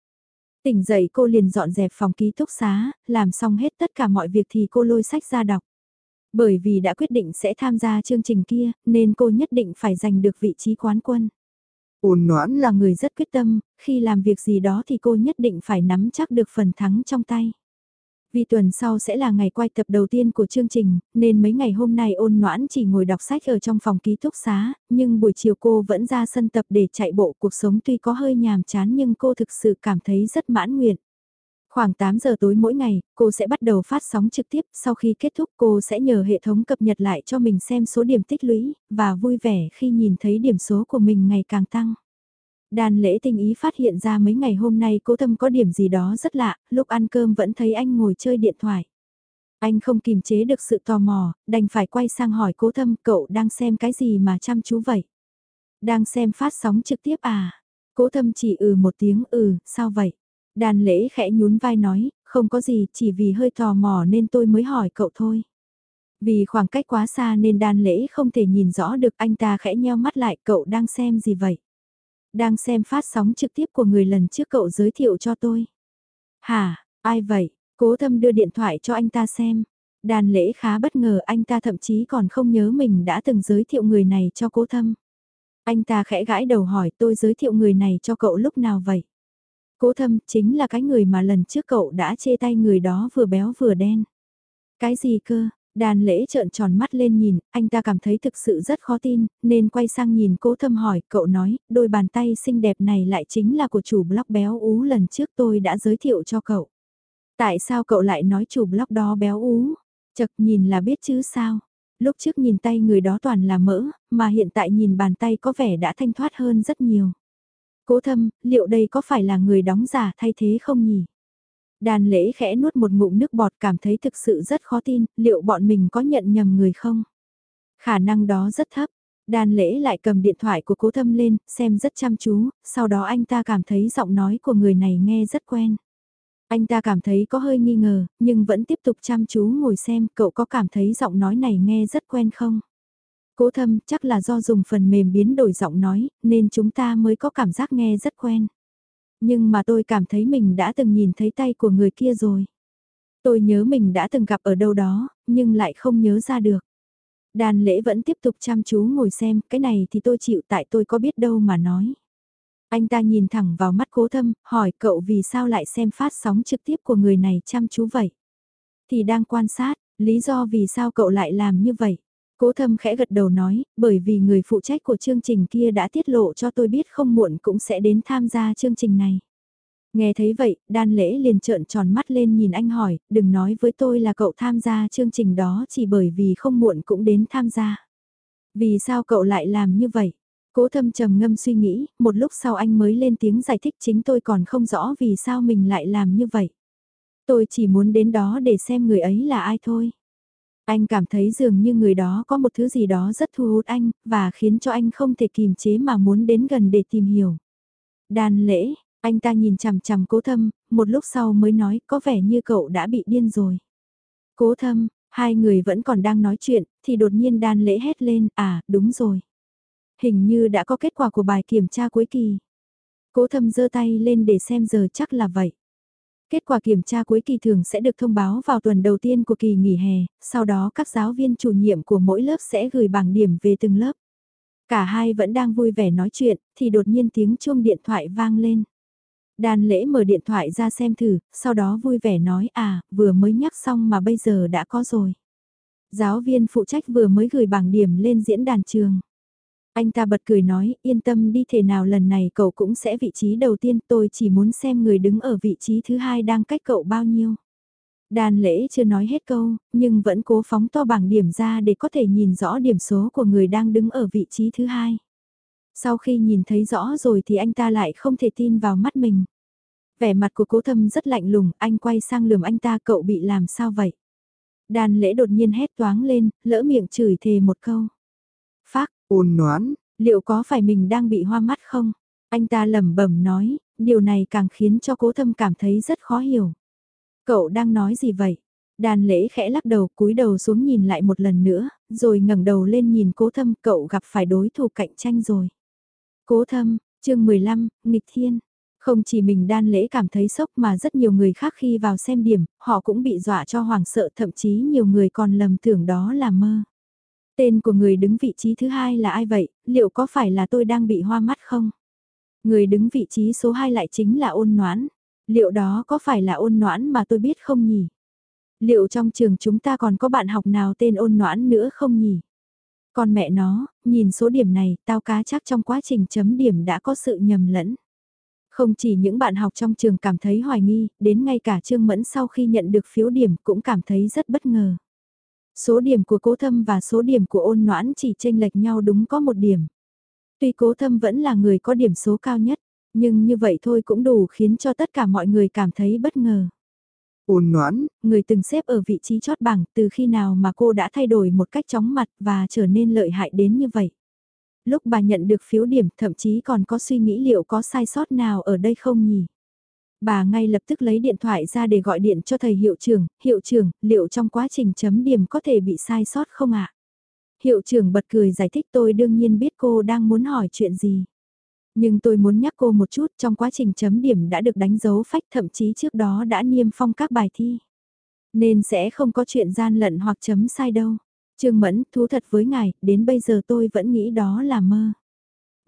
Tỉnh dậy cô liền dọn dẹp phòng ký túc xá, làm xong hết tất cả mọi việc thì cô lôi sách ra đọc. Bởi vì đã quyết định sẽ tham gia chương trình kia, nên cô nhất định phải giành được vị trí quán quân. Ôn noãn là người rất quyết tâm, khi làm việc gì đó thì cô nhất định phải nắm chắc được phần thắng trong tay. Vì tuần sau sẽ là ngày quay tập đầu tiên của chương trình, nên mấy ngày hôm nay ôn noãn chỉ ngồi đọc sách ở trong phòng ký túc xá, nhưng buổi chiều cô vẫn ra sân tập để chạy bộ cuộc sống tuy có hơi nhàm chán nhưng cô thực sự cảm thấy rất mãn nguyện. Khoảng 8 giờ tối mỗi ngày, cô sẽ bắt đầu phát sóng trực tiếp, sau khi kết thúc cô sẽ nhờ hệ thống cập nhật lại cho mình xem số điểm tích lũy, và vui vẻ khi nhìn thấy điểm số của mình ngày càng tăng. Đàn lễ tinh ý phát hiện ra mấy ngày hôm nay cố thâm có điểm gì đó rất lạ, lúc ăn cơm vẫn thấy anh ngồi chơi điện thoại. Anh không kìm chế được sự tò mò, đành phải quay sang hỏi cố thâm cậu đang xem cái gì mà chăm chú vậy? Đang xem phát sóng trực tiếp à? Cố thâm chỉ ừ một tiếng ừ, sao vậy? Đàn lễ khẽ nhún vai nói, không có gì, chỉ vì hơi tò mò nên tôi mới hỏi cậu thôi. Vì khoảng cách quá xa nên đàn lễ không thể nhìn rõ được anh ta khẽ nheo mắt lại cậu đang xem gì vậy? Đang xem phát sóng trực tiếp của người lần trước cậu giới thiệu cho tôi. Hả, ai vậy? Cố thâm đưa điện thoại cho anh ta xem. Đàn lễ khá bất ngờ anh ta thậm chí còn không nhớ mình đã từng giới thiệu người này cho cố thâm. Anh ta khẽ gãi đầu hỏi tôi giới thiệu người này cho cậu lúc nào vậy? Cố thâm chính là cái người mà lần trước cậu đã chê tay người đó vừa béo vừa đen. Cái gì cơ? Đàn lễ trợn tròn mắt lên nhìn, anh ta cảm thấy thực sự rất khó tin, nên quay sang nhìn cố thâm hỏi, cậu nói, đôi bàn tay xinh đẹp này lại chính là của chủ blog béo ú lần trước tôi đã giới thiệu cho cậu. Tại sao cậu lại nói chủ blog đó béo ú? Chật nhìn là biết chứ sao. Lúc trước nhìn tay người đó toàn là mỡ, mà hiện tại nhìn bàn tay có vẻ đã thanh thoát hơn rất nhiều. Cố thâm, liệu đây có phải là người đóng giả thay thế không nhỉ? Đàn lễ khẽ nuốt một ngụm nước bọt cảm thấy thực sự rất khó tin, liệu bọn mình có nhận nhầm người không? Khả năng đó rất thấp. Đàn lễ lại cầm điện thoại của cố thâm lên, xem rất chăm chú, sau đó anh ta cảm thấy giọng nói của người này nghe rất quen. Anh ta cảm thấy có hơi nghi ngờ, nhưng vẫn tiếp tục chăm chú ngồi xem cậu có cảm thấy giọng nói này nghe rất quen không? Cố thâm chắc là do dùng phần mềm biến đổi giọng nói, nên chúng ta mới có cảm giác nghe rất quen. Nhưng mà tôi cảm thấy mình đã từng nhìn thấy tay của người kia rồi. Tôi nhớ mình đã từng gặp ở đâu đó, nhưng lại không nhớ ra được. Đàn lễ vẫn tiếp tục chăm chú ngồi xem, cái này thì tôi chịu tại tôi có biết đâu mà nói. Anh ta nhìn thẳng vào mắt cố thâm, hỏi cậu vì sao lại xem phát sóng trực tiếp của người này chăm chú vậy? Thì đang quan sát, lý do vì sao cậu lại làm như vậy? Cố thâm khẽ gật đầu nói, bởi vì người phụ trách của chương trình kia đã tiết lộ cho tôi biết không muộn cũng sẽ đến tham gia chương trình này. Nghe thấy vậy, đan lễ liền trợn tròn mắt lên nhìn anh hỏi, đừng nói với tôi là cậu tham gia chương trình đó chỉ bởi vì không muộn cũng đến tham gia. Vì sao cậu lại làm như vậy? Cố thâm trầm ngâm suy nghĩ, một lúc sau anh mới lên tiếng giải thích chính tôi còn không rõ vì sao mình lại làm như vậy. Tôi chỉ muốn đến đó để xem người ấy là ai thôi. Anh cảm thấy dường như người đó có một thứ gì đó rất thu hút anh, và khiến cho anh không thể kìm chế mà muốn đến gần để tìm hiểu. Đàn lễ, anh ta nhìn chằm chằm cố thâm, một lúc sau mới nói có vẻ như cậu đã bị điên rồi. Cố thâm, hai người vẫn còn đang nói chuyện, thì đột nhiên đan lễ hét lên, à, đúng rồi. Hình như đã có kết quả của bài kiểm tra cuối kỳ. Cố thâm giơ tay lên để xem giờ chắc là vậy. Kết quả kiểm tra cuối kỳ thường sẽ được thông báo vào tuần đầu tiên của kỳ nghỉ hè, sau đó các giáo viên chủ nhiệm của mỗi lớp sẽ gửi bảng điểm về từng lớp. Cả hai vẫn đang vui vẻ nói chuyện, thì đột nhiên tiếng chuông điện thoại vang lên. Đàn lễ mở điện thoại ra xem thử, sau đó vui vẻ nói à, vừa mới nhắc xong mà bây giờ đã có rồi. Giáo viên phụ trách vừa mới gửi bảng điểm lên diễn đàn trường. Anh ta bật cười nói, yên tâm đi thể nào lần này cậu cũng sẽ vị trí đầu tiên, tôi chỉ muốn xem người đứng ở vị trí thứ hai đang cách cậu bao nhiêu. Đàn lễ chưa nói hết câu, nhưng vẫn cố phóng to bảng điểm ra để có thể nhìn rõ điểm số của người đang đứng ở vị trí thứ hai. Sau khi nhìn thấy rõ rồi thì anh ta lại không thể tin vào mắt mình. Vẻ mặt của cố thâm rất lạnh lùng, anh quay sang lườm anh ta cậu bị làm sao vậy? Đàn lễ đột nhiên hét toáng lên, lỡ miệng chửi thề một câu. Ôn noãn, liệu có phải mình đang bị hoa mắt không? Anh ta lẩm bẩm nói, điều này càng khiến cho cố thâm cảm thấy rất khó hiểu. Cậu đang nói gì vậy? Đàn lễ khẽ lắc đầu cúi đầu xuống nhìn lại một lần nữa, rồi ngẩng đầu lên nhìn cố thâm cậu gặp phải đối thủ cạnh tranh rồi. Cố thâm, chương 15, nghịch thiên. Không chỉ mình đan lễ cảm thấy sốc mà rất nhiều người khác khi vào xem điểm, họ cũng bị dọa cho hoàng sợ thậm chí nhiều người còn lầm tưởng đó là mơ. Tên của người đứng vị trí thứ hai là ai vậy, liệu có phải là tôi đang bị hoa mắt không? Người đứng vị trí số 2 lại chính là ôn noãn. Liệu đó có phải là ôn noãn mà tôi biết không nhỉ? Liệu trong trường chúng ta còn có bạn học nào tên ôn noãn nữa không nhỉ? Còn mẹ nó, nhìn số điểm này, tao cá chắc trong quá trình chấm điểm đã có sự nhầm lẫn. Không chỉ những bạn học trong trường cảm thấy hoài nghi, đến ngay cả Trương Mẫn sau khi nhận được phiếu điểm cũng cảm thấy rất bất ngờ. Số điểm của cố thâm và số điểm của ôn noãn chỉ chênh lệch nhau đúng có một điểm. Tuy cố thâm vẫn là người có điểm số cao nhất, nhưng như vậy thôi cũng đủ khiến cho tất cả mọi người cảm thấy bất ngờ. Ôn noãn, người từng xếp ở vị trí chót bảng từ khi nào mà cô đã thay đổi một cách chóng mặt và trở nên lợi hại đến như vậy. Lúc bà nhận được phiếu điểm thậm chí còn có suy nghĩ liệu có sai sót nào ở đây không nhỉ? Bà ngay lập tức lấy điện thoại ra để gọi điện cho thầy hiệu trưởng, hiệu trưởng, liệu trong quá trình chấm điểm có thể bị sai sót không ạ? Hiệu trưởng bật cười giải thích tôi đương nhiên biết cô đang muốn hỏi chuyện gì. Nhưng tôi muốn nhắc cô một chút trong quá trình chấm điểm đã được đánh dấu phách thậm chí trước đó đã niêm phong các bài thi. Nên sẽ không có chuyện gian lận hoặc chấm sai đâu. Trương Mẫn, thú thật với ngài, đến bây giờ tôi vẫn nghĩ đó là mơ.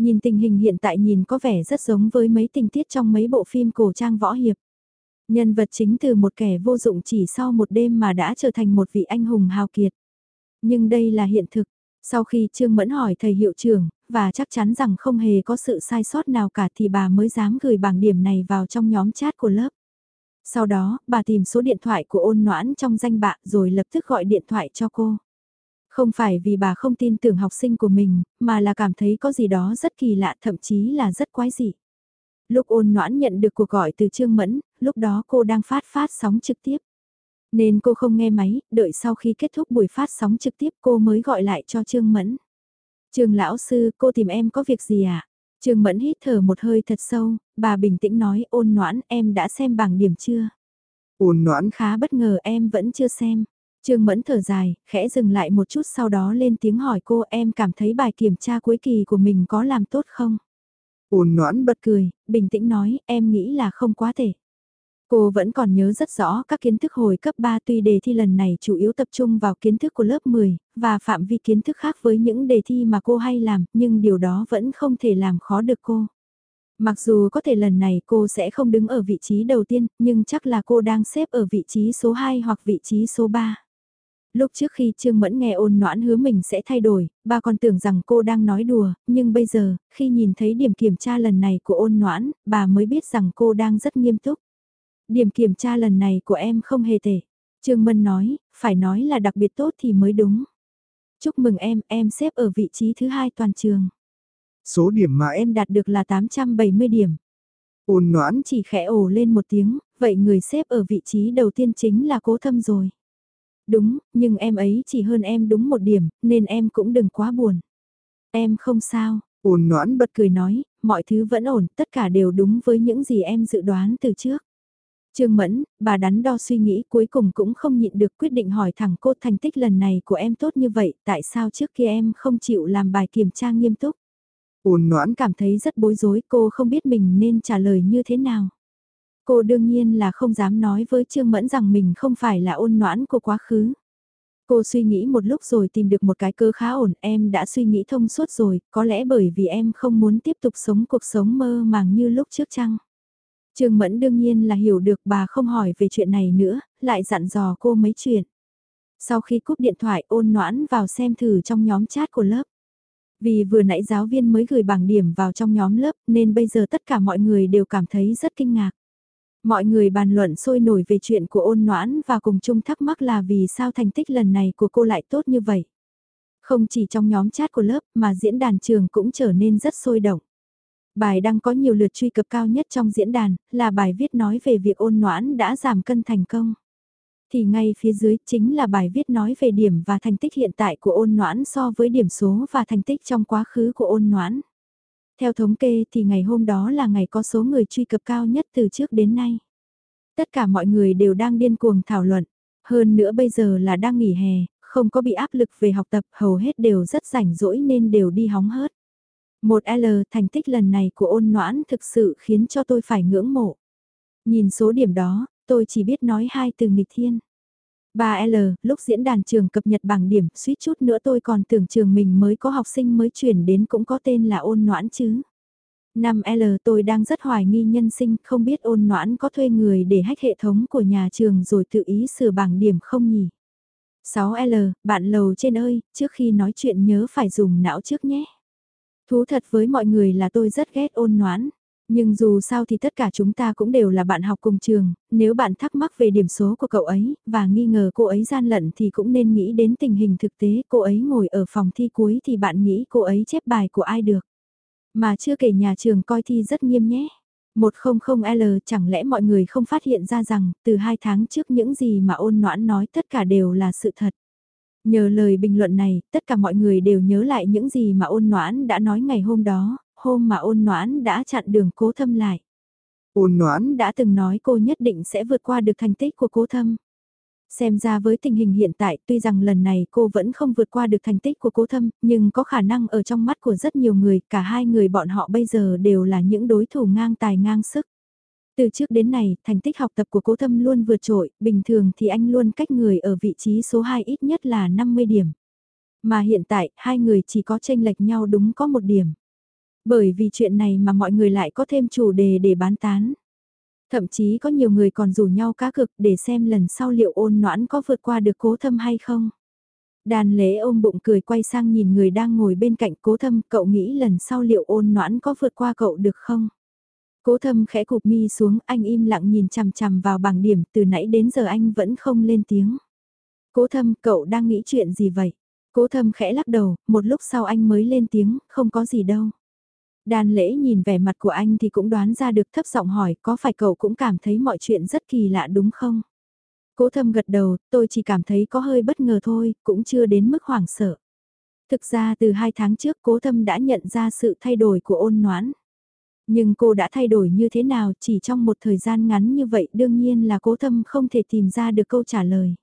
Nhìn tình hình hiện tại nhìn có vẻ rất giống với mấy tình tiết trong mấy bộ phim cổ trang võ hiệp. Nhân vật chính từ một kẻ vô dụng chỉ sau một đêm mà đã trở thành một vị anh hùng hào kiệt. Nhưng đây là hiện thực. Sau khi Trương Mẫn hỏi thầy hiệu trưởng, và chắc chắn rằng không hề có sự sai sót nào cả thì bà mới dám gửi bảng điểm này vào trong nhóm chat của lớp. Sau đó, bà tìm số điện thoại của ôn noãn trong danh bạ rồi lập tức gọi điện thoại cho cô. Không phải vì bà không tin tưởng học sinh của mình, mà là cảm thấy có gì đó rất kỳ lạ thậm chí là rất quái dị. Lúc ôn noãn nhận được cuộc gọi từ Trương Mẫn, lúc đó cô đang phát phát sóng trực tiếp. Nên cô không nghe máy, đợi sau khi kết thúc buổi phát sóng trực tiếp cô mới gọi lại cho Trương Mẫn. Trương lão sư, cô tìm em có việc gì à? Trương Mẫn hít thở một hơi thật sâu, bà bình tĩnh nói ôn noãn em đã xem bảng điểm chưa? Ôn noãn khá bất ngờ em vẫn chưa xem. Trương Mẫn thở dài, khẽ dừng lại một chút sau đó lên tiếng hỏi cô em cảm thấy bài kiểm tra cuối kỳ của mình có làm tốt không? Ôn noãn bật cười, bình tĩnh nói em nghĩ là không quá thể. Cô vẫn còn nhớ rất rõ các kiến thức hồi cấp 3 tuy đề thi lần này chủ yếu tập trung vào kiến thức của lớp 10, và phạm vi kiến thức khác với những đề thi mà cô hay làm, nhưng điều đó vẫn không thể làm khó được cô. Mặc dù có thể lần này cô sẽ không đứng ở vị trí đầu tiên, nhưng chắc là cô đang xếp ở vị trí số 2 hoặc vị trí số 3. Lúc trước khi Trương Mẫn nghe ôn noãn hứa mình sẽ thay đổi, bà còn tưởng rằng cô đang nói đùa, nhưng bây giờ, khi nhìn thấy điểm kiểm tra lần này của ôn noãn, bà mới biết rằng cô đang rất nghiêm túc. Điểm kiểm tra lần này của em không hề tệ. Trương Mân nói, phải nói là đặc biệt tốt thì mới đúng. Chúc mừng em, em xếp ở vị trí thứ hai toàn trường. Số điểm mà em đạt được là 870 điểm. Ôn noãn chỉ khẽ ồ lên một tiếng, vậy người xếp ở vị trí đầu tiên chính là cố thâm rồi. Đúng, nhưng em ấy chỉ hơn em đúng một điểm, nên em cũng đừng quá buồn. Em không sao, ôn noãn bật cười nói, mọi thứ vẫn ổn, tất cả đều đúng với những gì em dự đoán từ trước. Trương Mẫn, bà đắn đo suy nghĩ cuối cùng cũng không nhịn được quyết định hỏi thẳng cô thành tích lần này của em tốt như vậy, tại sao trước kia em không chịu làm bài kiểm tra nghiêm túc? Ôn noãn cảm thấy rất bối rối, cô không biết mình nên trả lời như thế nào. Cô đương nhiên là không dám nói với Trương Mẫn rằng mình không phải là ôn noãn của quá khứ. Cô suy nghĩ một lúc rồi tìm được một cái cơ khá ổn, em đã suy nghĩ thông suốt rồi, có lẽ bởi vì em không muốn tiếp tục sống cuộc sống mơ màng như lúc trước chăng? Trương Mẫn đương nhiên là hiểu được bà không hỏi về chuyện này nữa, lại dặn dò cô mấy chuyện. Sau khi cúp điện thoại ôn noãn vào xem thử trong nhóm chat của lớp. Vì vừa nãy giáo viên mới gửi bảng điểm vào trong nhóm lớp nên bây giờ tất cả mọi người đều cảm thấy rất kinh ngạc. Mọi người bàn luận sôi nổi về chuyện của ôn noãn và cùng chung thắc mắc là vì sao thành tích lần này của cô lại tốt như vậy. Không chỉ trong nhóm chat của lớp mà diễn đàn trường cũng trở nên rất sôi động. Bài đăng có nhiều lượt truy cập cao nhất trong diễn đàn, là bài viết nói về việc ôn noãn đã giảm cân thành công. Thì ngay phía dưới chính là bài viết nói về điểm và thành tích hiện tại của ôn noãn so với điểm số và thành tích trong quá khứ của ôn noãn. Theo thống kê thì ngày hôm đó là ngày có số người truy cập cao nhất từ trước đến nay. Tất cả mọi người đều đang điên cuồng thảo luận. Hơn nữa bây giờ là đang nghỉ hè, không có bị áp lực về học tập, hầu hết đều rất rảnh rỗi nên đều đi hóng hớt. Một L thành tích lần này của ôn noãn thực sự khiến cho tôi phải ngưỡng mộ. Nhìn số điểm đó, tôi chỉ biết nói hai từ nghịch thiên. 3L, lúc diễn đàn trường cập nhật bảng điểm, suýt chút nữa tôi còn tưởng trường mình mới có học sinh mới chuyển đến cũng có tên là ôn noãn chứ. 5L tôi đang rất hoài nghi nhân sinh, không biết ôn noãn có thuê người để hack hệ thống của nhà trường rồi tự ý sửa bảng điểm không nhỉ? 6L, bạn lầu trên ơi, trước khi nói chuyện nhớ phải dùng não trước nhé. Thú thật với mọi người là tôi rất ghét ôn noãn. Nhưng dù sao thì tất cả chúng ta cũng đều là bạn học cùng trường, nếu bạn thắc mắc về điểm số của cậu ấy, và nghi ngờ cô ấy gian lận thì cũng nên nghĩ đến tình hình thực tế cô ấy ngồi ở phòng thi cuối thì bạn nghĩ cô ấy chép bài của ai được. Mà chưa kể nhà trường coi thi rất nghiêm nhé. 100L chẳng lẽ mọi người không phát hiện ra rằng từ hai tháng trước những gì mà ôn noãn nói tất cả đều là sự thật. Nhờ lời bình luận này, tất cả mọi người đều nhớ lại những gì mà ôn noãn đã nói ngày hôm đó, hôm mà ôn noãn đã chặn đường cố thâm lại. Ôn noãn đã từng nói cô nhất định sẽ vượt qua được thành tích của cố thâm. Xem ra với tình hình hiện tại tuy rằng lần này cô vẫn không vượt qua được thành tích của cố thâm, nhưng có khả năng ở trong mắt của rất nhiều người, cả hai người bọn họ bây giờ đều là những đối thủ ngang tài ngang sức. Từ trước đến nay, thành tích học tập của cố thâm luôn vượt trội, bình thường thì anh luôn cách người ở vị trí số 2 ít nhất là 50 điểm. Mà hiện tại, hai người chỉ có tranh lệch nhau đúng có một điểm. Bởi vì chuyện này mà mọi người lại có thêm chủ đề để bán tán. Thậm chí có nhiều người còn rủ nhau cá cực để xem lần sau liệu ôn noãn có vượt qua được cố thâm hay không. Đàn lễ ôm bụng cười quay sang nhìn người đang ngồi bên cạnh cố thâm, cậu nghĩ lần sau liệu ôn noãn có vượt qua cậu được không? Cố thâm khẽ cụp mi xuống, anh im lặng nhìn chằm chằm vào bảng điểm, từ nãy đến giờ anh vẫn không lên tiếng. Cố thâm, cậu đang nghĩ chuyện gì vậy? Cố thâm khẽ lắc đầu, một lúc sau anh mới lên tiếng, không có gì đâu. Đan lễ nhìn vẻ mặt của anh thì cũng đoán ra được thấp giọng hỏi có phải cậu cũng cảm thấy mọi chuyện rất kỳ lạ đúng không? Cố thâm gật đầu, tôi chỉ cảm thấy có hơi bất ngờ thôi, cũng chưa đến mức hoảng sợ. Thực ra từ hai tháng trước cố thâm đã nhận ra sự thay đổi của ôn noãn. Nhưng cô đã thay đổi như thế nào chỉ trong một thời gian ngắn như vậy đương nhiên là cố thâm không thể tìm ra được câu trả lời.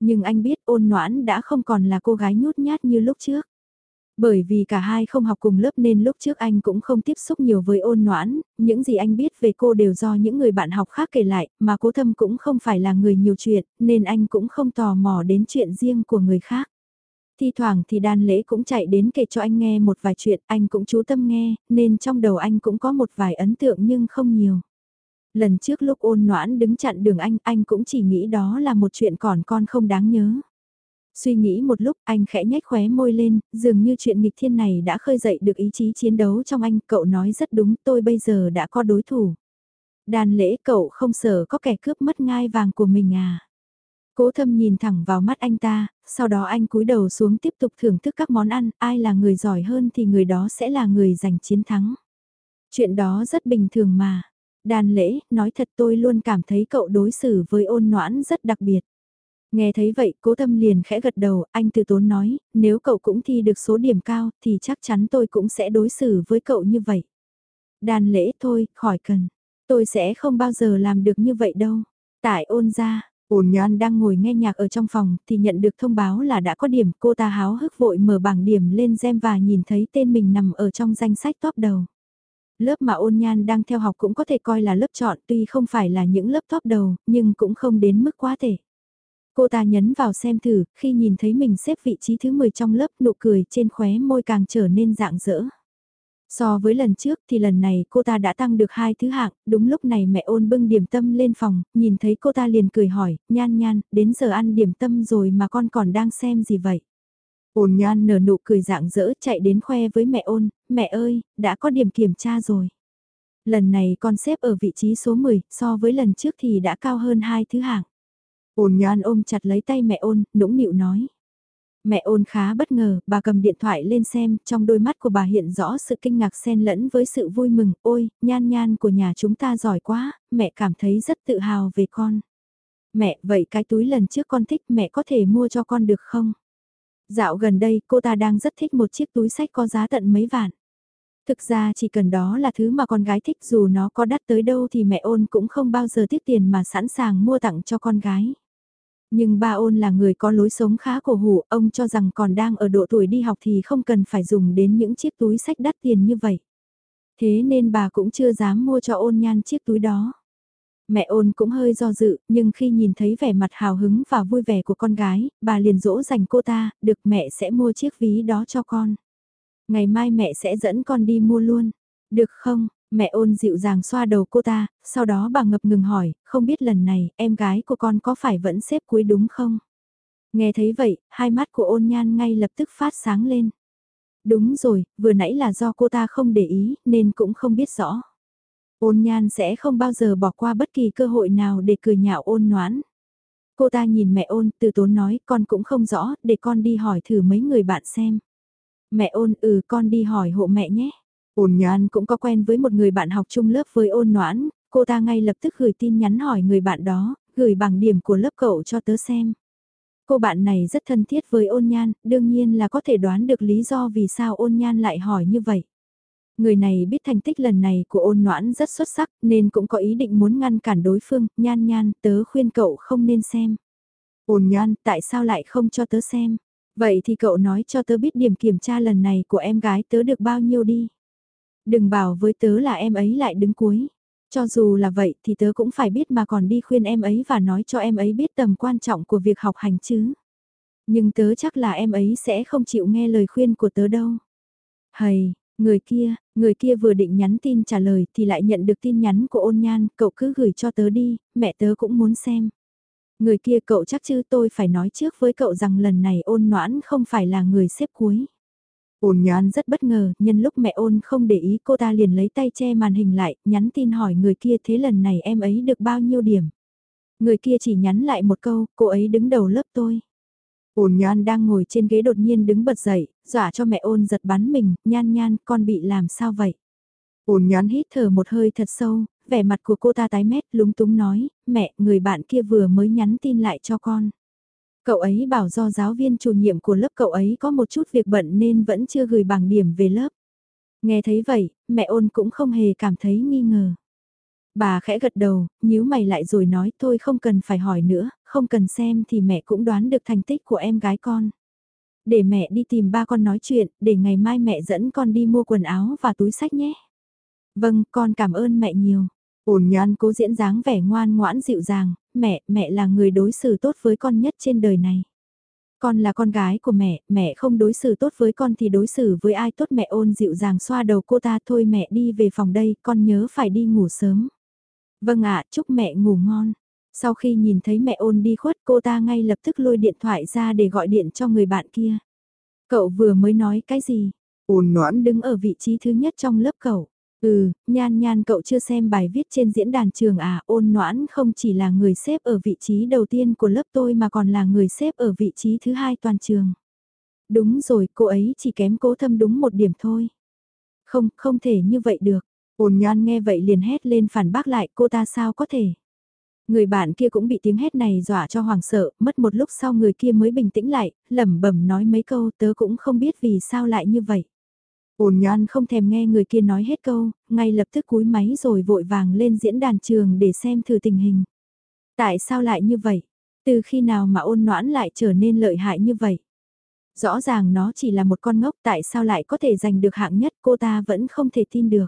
Nhưng anh biết ôn noãn đã không còn là cô gái nhút nhát như lúc trước. Bởi vì cả hai không học cùng lớp nên lúc trước anh cũng không tiếp xúc nhiều với ôn noãn, những gì anh biết về cô đều do những người bạn học khác kể lại, mà cố thâm cũng không phải là người nhiều chuyện, nên anh cũng không tò mò đến chuyện riêng của người khác. Thi thoảng thì đan lễ cũng chạy đến kể cho anh nghe một vài chuyện, anh cũng chú tâm nghe, nên trong đầu anh cũng có một vài ấn tượng nhưng không nhiều. Lần trước lúc ôn noãn đứng chặn đường anh, anh cũng chỉ nghĩ đó là một chuyện còn con không đáng nhớ. Suy nghĩ một lúc anh khẽ nhếch khóe môi lên, dường như chuyện nghịch thiên này đã khơi dậy được ý chí chiến đấu trong anh, cậu nói rất đúng, tôi bây giờ đã có đối thủ. Đàn lễ cậu không sợ có kẻ cướp mất ngai vàng của mình à. Cố thâm nhìn thẳng vào mắt anh ta, sau đó anh cúi đầu xuống tiếp tục thưởng thức các món ăn, ai là người giỏi hơn thì người đó sẽ là người giành chiến thắng. Chuyện đó rất bình thường mà. Đàn lễ, nói thật tôi luôn cảm thấy cậu đối xử với ôn noãn rất đặc biệt. Nghe thấy vậy, cố tâm liền khẽ gật đầu, anh từ tốn nói, nếu cậu cũng thi được số điểm cao, thì chắc chắn tôi cũng sẽ đối xử với cậu như vậy. Đàn lễ thôi, khỏi cần. Tôi sẽ không bao giờ làm được như vậy đâu. Tại ôn ra, ôn nhoan đang ngồi nghe nhạc ở trong phòng, thì nhận được thông báo là đã có điểm, cô ta háo hức vội mở bảng điểm lên xem và nhìn thấy tên mình nằm ở trong danh sách top đầu. Lớp mà ôn nhan đang theo học cũng có thể coi là lớp chọn tuy không phải là những lớp top đầu, nhưng cũng không đến mức quá thể. Cô ta nhấn vào xem thử, khi nhìn thấy mình xếp vị trí thứ 10 trong lớp nụ cười trên khóe môi càng trở nên dạng dỡ. So với lần trước thì lần này cô ta đã tăng được hai thứ hạng, đúng lúc này mẹ ôn bưng điểm tâm lên phòng, nhìn thấy cô ta liền cười hỏi, nhan nhan, đến giờ ăn điểm tâm rồi mà con còn đang xem gì vậy? Ôn nhan nở nụ cười dạng dỡ chạy đến khoe với mẹ ôn, mẹ ơi, đã có điểm kiểm tra rồi. Lần này con xếp ở vị trí số 10, so với lần trước thì đã cao hơn hai thứ hạng. Ôn nhoan ôm chặt lấy tay mẹ ôn, nũng nịu nói. Mẹ ôn khá bất ngờ, bà cầm điện thoại lên xem, trong đôi mắt của bà hiện rõ sự kinh ngạc xen lẫn với sự vui mừng, ôi, nhan nhan của nhà chúng ta giỏi quá, mẹ cảm thấy rất tự hào về con. Mẹ, vậy cái túi lần trước con thích mẹ có thể mua cho con được không? Dạo gần đây cô ta đang rất thích một chiếc túi sách có giá tận mấy vạn. Thực ra chỉ cần đó là thứ mà con gái thích dù nó có đắt tới đâu thì mẹ ôn cũng không bao giờ tiếc tiền mà sẵn sàng mua tặng cho con gái. Nhưng ba ôn là người có lối sống khá cổ hủ, ông cho rằng còn đang ở độ tuổi đi học thì không cần phải dùng đến những chiếc túi sách đắt tiền như vậy. Thế nên bà cũng chưa dám mua cho ôn nhan chiếc túi đó. Mẹ ôn cũng hơi do dự, nhưng khi nhìn thấy vẻ mặt hào hứng và vui vẻ của con gái, bà liền dỗ dành cô ta, được mẹ sẽ mua chiếc ví đó cho con. Ngày mai mẹ sẽ dẫn con đi mua luôn. Được không? Mẹ ôn dịu dàng xoa đầu cô ta, sau đó bà ngập ngừng hỏi, không biết lần này em gái của con có phải vẫn xếp cuối đúng không? Nghe thấy vậy, hai mắt của ôn nhan ngay lập tức phát sáng lên. Đúng rồi, vừa nãy là do cô ta không để ý nên cũng không biết rõ. Ôn nhan sẽ không bao giờ bỏ qua bất kỳ cơ hội nào để cười nhạo ôn noãn. Cô ta nhìn mẹ ôn, từ tốn nói con cũng không rõ, để con đi hỏi thử mấy người bạn xem. Mẹ ôn ừ con đi hỏi hộ mẹ nhé. Ôn nhoan cũng có quen với một người bạn học chung lớp với ôn noãn, cô ta ngay lập tức gửi tin nhắn hỏi người bạn đó, gửi bảng điểm của lớp cậu cho tớ xem. Cô bạn này rất thân thiết với ôn nhan, đương nhiên là có thể đoán được lý do vì sao ôn nhan lại hỏi như vậy. Người này biết thành tích lần này của ôn noãn rất xuất sắc nên cũng có ý định muốn ngăn cản đối phương, nhan nhan, tớ khuyên cậu không nên xem. Ôn nhan, tại sao lại không cho tớ xem? Vậy thì cậu nói cho tớ biết điểm kiểm tra lần này của em gái tớ được bao nhiêu đi. Đừng bảo với tớ là em ấy lại đứng cuối. Cho dù là vậy thì tớ cũng phải biết mà còn đi khuyên em ấy và nói cho em ấy biết tầm quan trọng của việc học hành chứ. Nhưng tớ chắc là em ấy sẽ không chịu nghe lời khuyên của tớ đâu. Hầy, người kia, người kia vừa định nhắn tin trả lời thì lại nhận được tin nhắn của ôn nhan, cậu cứ gửi cho tớ đi, mẹ tớ cũng muốn xem. Người kia cậu chắc chứ tôi phải nói trước với cậu rằng lần này ôn noãn không phải là người xếp cuối. Ôn nhoan rất bất ngờ, nhân lúc mẹ ôn không để ý cô ta liền lấy tay che màn hình lại, nhắn tin hỏi người kia thế lần này em ấy được bao nhiêu điểm. Người kia chỉ nhắn lại một câu, cô ấy đứng đầu lớp tôi. Ôn nhoan đang ngồi trên ghế đột nhiên đứng bật dậy, dọa cho mẹ ôn giật bắn mình, nhan nhan, con bị làm sao vậy? Ôn nhoan hít thở một hơi thật sâu, vẻ mặt của cô ta tái mét lúng túng nói, mẹ, người bạn kia vừa mới nhắn tin lại cho con. Cậu ấy bảo do giáo viên chủ nhiệm của lớp cậu ấy có một chút việc bận nên vẫn chưa gửi bảng điểm về lớp. Nghe thấy vậy, mẹ ôn cũng không hề cảm thấy nghi ngờ. Bà khẽ gật đầu, nhíu mày lại rồi nói thôi không cần phải hỏi nữa, không cần xem thì mẹ cũng đoán được thành tích của em gái con. Để mẹ đi tìm ba con nói chuyện, để ngày mai mẹ dẫn con đi mua quần áo và túi sách nhé. Vâng, con cảm ơn mẹ nhiều. Ôn nhoan cố diễn dáng vẻ ngoan ngoãn dịu dàng, mẹ, mẹ là người đối xử tốt với con nhất trên đời này. Con là con gái của mẹ, mẹ không đối xử tốt với con thì đối xử với ai tốt mẹ ôn dịu dàng xoa đầu cô ta thôi mẹ đi về phòng đây, con nhớ phải đi ngủ sớm. Vâng ạ, chúc mẹ ngủ ngon. Sau khi nhìn thấy mẹ ôn đi khuất cô ta ngay lập tức lôi điện thoại ra để gọi điện cho người bạn kia. Cậu vừa mới nói cái gì? Ôn noãn đứng ở vị trí thứ nhất trong lớp cậu. Ừ, nhan nhan cậu chưa xem bài viết trên diễn đàn trường à, ôn noãn không chỉ là người xếp ở vị trí đầu tiên của lớp tôi mà còn là người xếp ở vị trí thứ hai toàn trường. Đúng rồi, cô ấy chỉ kém cố thâm đúng một điểm thôi. Không, không thể như vậy được. Ôn nhan nghe vậy liền hét lên phản bác lại cô ta sao có thể. Người bạn kia cũng bị tiếng hét này dọa cho hoàng sợ, mất một lúc sau người kia mới bình tĩnh lại, lẩm bẩm nói mấy câu tớ cũng không biết vì sao lại như vậy. Ôn nhoan không thèm nghe người kia nói hết câu, ngay lập tức cúi máy rồi vội vàng lên diễn đàn trường để xem thử tình hình. Tại sao lại như vậy? Từ khi nào mà ôn noãn lại trở nên lợi hại như vậy? Rõ ràng nó chỉ là một con ngốc tại sao lại có thể giành được hạng nhất cô ta vẫn không thể tin được.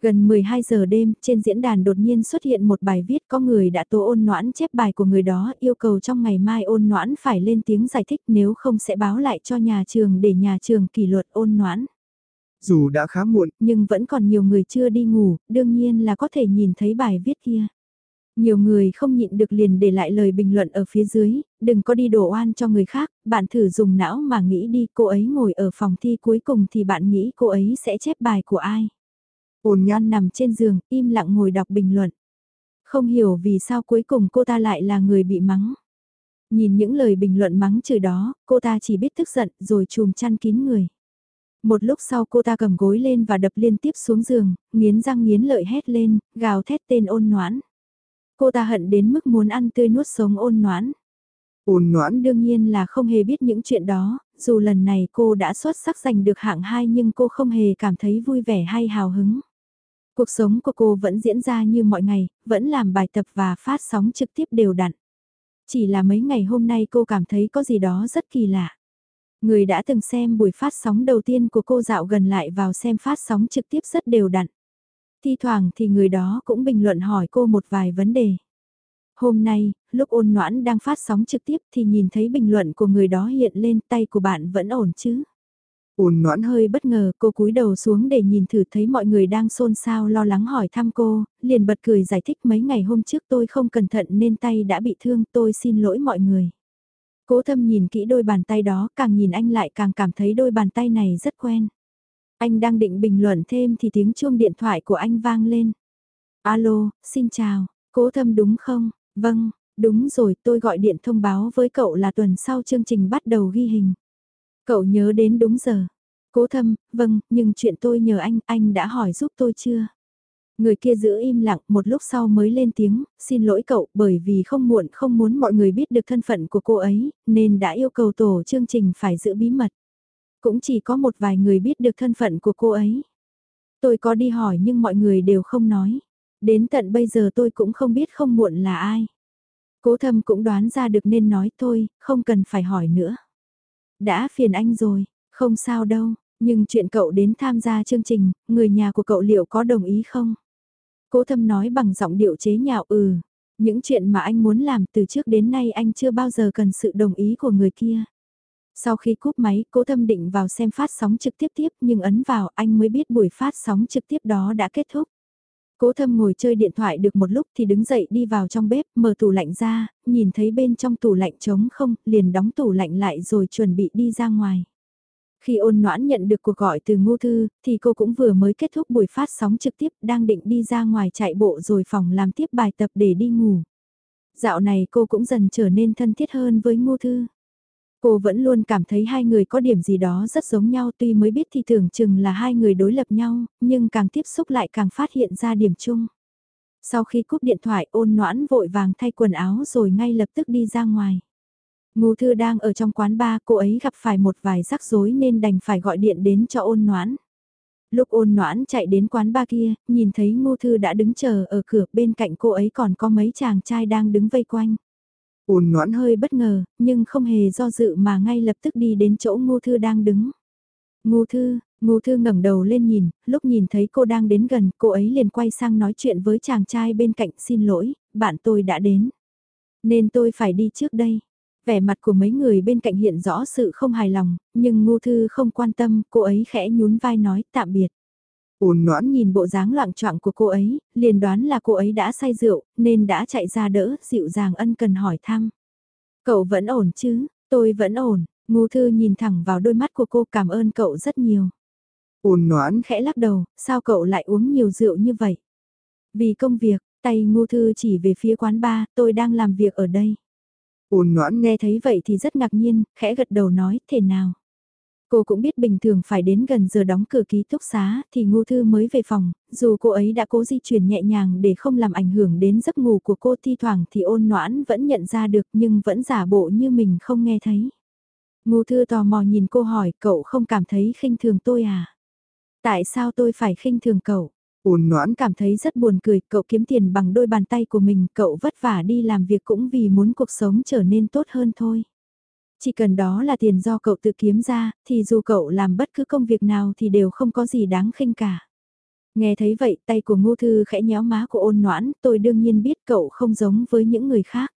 Gần 12 giờ đêm, trên diễn đàn đột nhiên xuất hiện một bài viết có người đã tố ôn noãn chép bài của người đó yêu cầu trong ngày mai ôn noãn phải lên tiếng giải thích nếu không sẽ báo lại cho nhà trường để nhà trường kỷ luật ôn noãn. Dù đã khá muộn, nhưng vẫn còn nhiều người chưa đi ngủ, đương nhiên là có thể nhìn thấy bài viết kia. Nhiều người không nhịn được liền để lại lời bình luận ở phía dưới, đừng có đi đổ oan cho người khác, bạn thử dùng não mà nghĩ đi cô ấy ngồi ở phòng thi cuối cùng thì bạn nghĩ cô ấy sẽ chép bài của ai. Ôn nhan nằm trên giường, im lặng ngồi đọc bình luận. Không hiểu vì sao cuối cùng cô ta lại là người bị mắng. Nhìn những lời bình luận mắng chửi đó, cô ta chỉ biết tức giận rồi chùm chăn kín người. Một lúc sau cô ta cầm gối lên và đập liên tiếp xuống giường, nghiến răng nghiến lợi hét lên, gào thét tên ôn noãn. Cô ta hận đến mức muốn ăn tươi nuốt sống ôn noãn. Ôn noãn đương nhiên là không hề biết những chuyện đó, dù lần này cô đã xuất sắc giành được hạng 2 nhưng cô không hề cảm thấy vui vẻ hay hào hứng. Cuộc sống của cô vẫn diễn ra như mọi ngày, vẫn làm bài tập và phát sóng trực tiếp đều đặn. Chỉ là mấy ngày hôm nay cô cảm thấy có gì đó rất kỳ lạ. Người đã từng xem buổi phát sóng đầu tiên của cô dạo gần lại vào xem phát sóng trực tiếp rất đều đặn. Thi thoảng thì người đó cũng bình luận hỏi cô một vài vấn đề. Hôm nay, lúc ôn noãn đang phát sóng trực tiếp thì nhìn thấy bình luận của người đó hiện lên tay của bạn vẫn ổn chứ. Ôn noãn hơi bất ngờ cô cúi đầu xuống để nhìn thử thấy mọi người đang xôn xao lo lắng hỏi thăm cô, liền bật cười giải thích mấy ngày hôm trước tôi không cẩn thận nên tay đã bị thương tôi xin lỗi mọi người. Cố thâm nhìn kỹ đôi bàn tay đó, càng nhìn anh lại càng cảm thấy đôi bàn tay này rất quen. Anh đang định bình luận thêm thì tiếng chuông điện thoại của anh vang lên. Alo, xin chào, cố thâm đúng không? Vâng, đúng rồi tôi gọi điện thông báo với cậu là tuần sau chương trình bắt đầu ghi hình. Cậu nhớ đến đúng giờ. Cố thâm, vâng, nhưng chuyện tôi nhờ anh, anh đã hỏi giúp tôi chưa? Người kia giữ im lặng một lúc sau mới lên tiếng, xin lỗi cậu bởi vì không muộn không muốn mọi người biết được thân phận của cô ấy, nên đã yêu cầu tổ chương trình phải giữ bí mật. Cũng chỉ có một vài người biết được thân phận của cô ấy. Tôi có đi hỏi nhưng mọi người đều không nói. Đến tận bây giờ tôi cũng không biết không muộn là ai. Cố thâm cũng đoán ra được nên nói thôi, không cần phải hỏi nữa. Đã phiền anh rồi, không sao đâu, nhưng chuyện cậu đến tham gia chương trình, người nhà của cậu liệu có đồng ý không? Cố thâm nói bằng giọng điệu chế nhạo ừ. Những chuyện mà anh muốn làm từ trước đến nay anh chưa bao giờ cần sự đồng ý của người kia. Sau khi cúp máy, cố thâm định vào xem phát sóng trực tiếp tiếp nhưng ấn vào anh mới biết buổi phát sóng trực tiếp đó đã kết thúc. Cố thâm ngồi chơi điện thoại được một lúc thì đứng dậy đi vào trong bếp, mở tủ lạnh ra, nhìn thấy bên trong tủ lạnh trống không, liền đóng tủ lạnh lại rồi chuẩn bị đi ra ngoài. Khi ôn noãn nhận được cuộc gọi từ ngô thư, thì cô cũng vừa mới kết thúc buổi phát sóng trực tiếp đang định đi ra ngoài chạy bộ rồi phòng làm tiếp bài tập để đi ngủ. Dạo này cô cũng dần trở nên thân thiết hơn với ngô thư. Cô vẫn luôn cảm thấy hai người có điểm gì đó rất giống nhau tuy mới biết thì tưởng chừng là hai người đối lập nhau, nhưng càng tiếp xúc lại càng phát hiện ra điểm chung. Sau khi cúp điện thoại ôn noãn vội vàng thay quần áo rồi ngay lập tức đi ra ngoài. Ngô Thư đang ở trong quán bar, cô ấy gặp phải một vài rắc rối nên đành phải gọi điện đến cho ôn noãn. Lúc ôn noãn chạy đến quán bar kia, nhìn thấy Ngô Thư đã đứng chờ ở cửa bên cạnh cô ấy còn có mấy chàng trai đang đứng vây quanh. Ôn noãn hơi bất ngờ, nhưng không hề do dự mà ngay lập tức đi đến chỗ Ngô Thư đang đứng. Ngô Thư, Ngô Thư ngẩng đầu lên nhìn, lúc nhìn thấy cô đang đến gần, cô ấy liền quay sang nói chuyện với chàng trai bên cạnh xin lỗi, bạn tôi đã đến. Nên tôi phải đi trước đây. Vẻ mặt của mấy người bên cạnh hiện rõ sự không hài lòng, nhưng Ngô Thư không quan tâm, cô ấy khẽ nhún vai nói tạm biệt. Ôn noãn nhìn bộ dáng loạn trọng của cô ấy, liền đoán là cô ấy đã say rượu, nên đã chạy ra đỡ, dịu dàng ân cần hỏi thăm. Cậu vẫn ổn chứ, tôi vẫn ổn, Ngô Thư nhìn thẳng vào đôi mắt của cô cảm ơn cậu rất nhiều. Ôn noãn khẽ lắc đầu, sao cậu lại uống nhiều rượu như vậy? Vì công việc, tay Ngô Thư chỉ về phía quán bar, tôi đang làm việc ở đây. Ôn ngoãn nghe thấy vậy thì rất ngạc nhiên, khẽ gật đầu nói, thế nào? Cô cũng biết bình thường phải đến gần giờ đóng cửa ký túc xá thì Ngô Thư mới về phòng, dù cô ấy đã cố di chuyển nhẹ nhàng để không làm ảnh hưởng đến giấc ngủ của cô thi thoảng thì ôn noãn vẫn nhận ra được nhưng vẫn giả bộ như mình không nghe thấy. Ngô Thư tò mò nhìn cô hỏi cậu không cảm thấy khinh thường tôi à? Tại sao tôi phải khinh thường cậu? Ôn noãn cảm thấy rất buồn cười, cậu kiếm tiền bằng đôi bàn tay của mình, cậu vất vả đi làm việc cũng vì muốn cuộc sống trở nên tốt hơn thôi. Chỉ cần đó là tiền do cậu tự kiếm ra, thì dù cậu làm bất cứ công việc nào thì đều không có gì đáng khinh cả. Nghe thấy vậy tay của ngô thư khẽ nhéo má của ôn noãn, tôi đương nhiên biết cậu không giống với những người khác.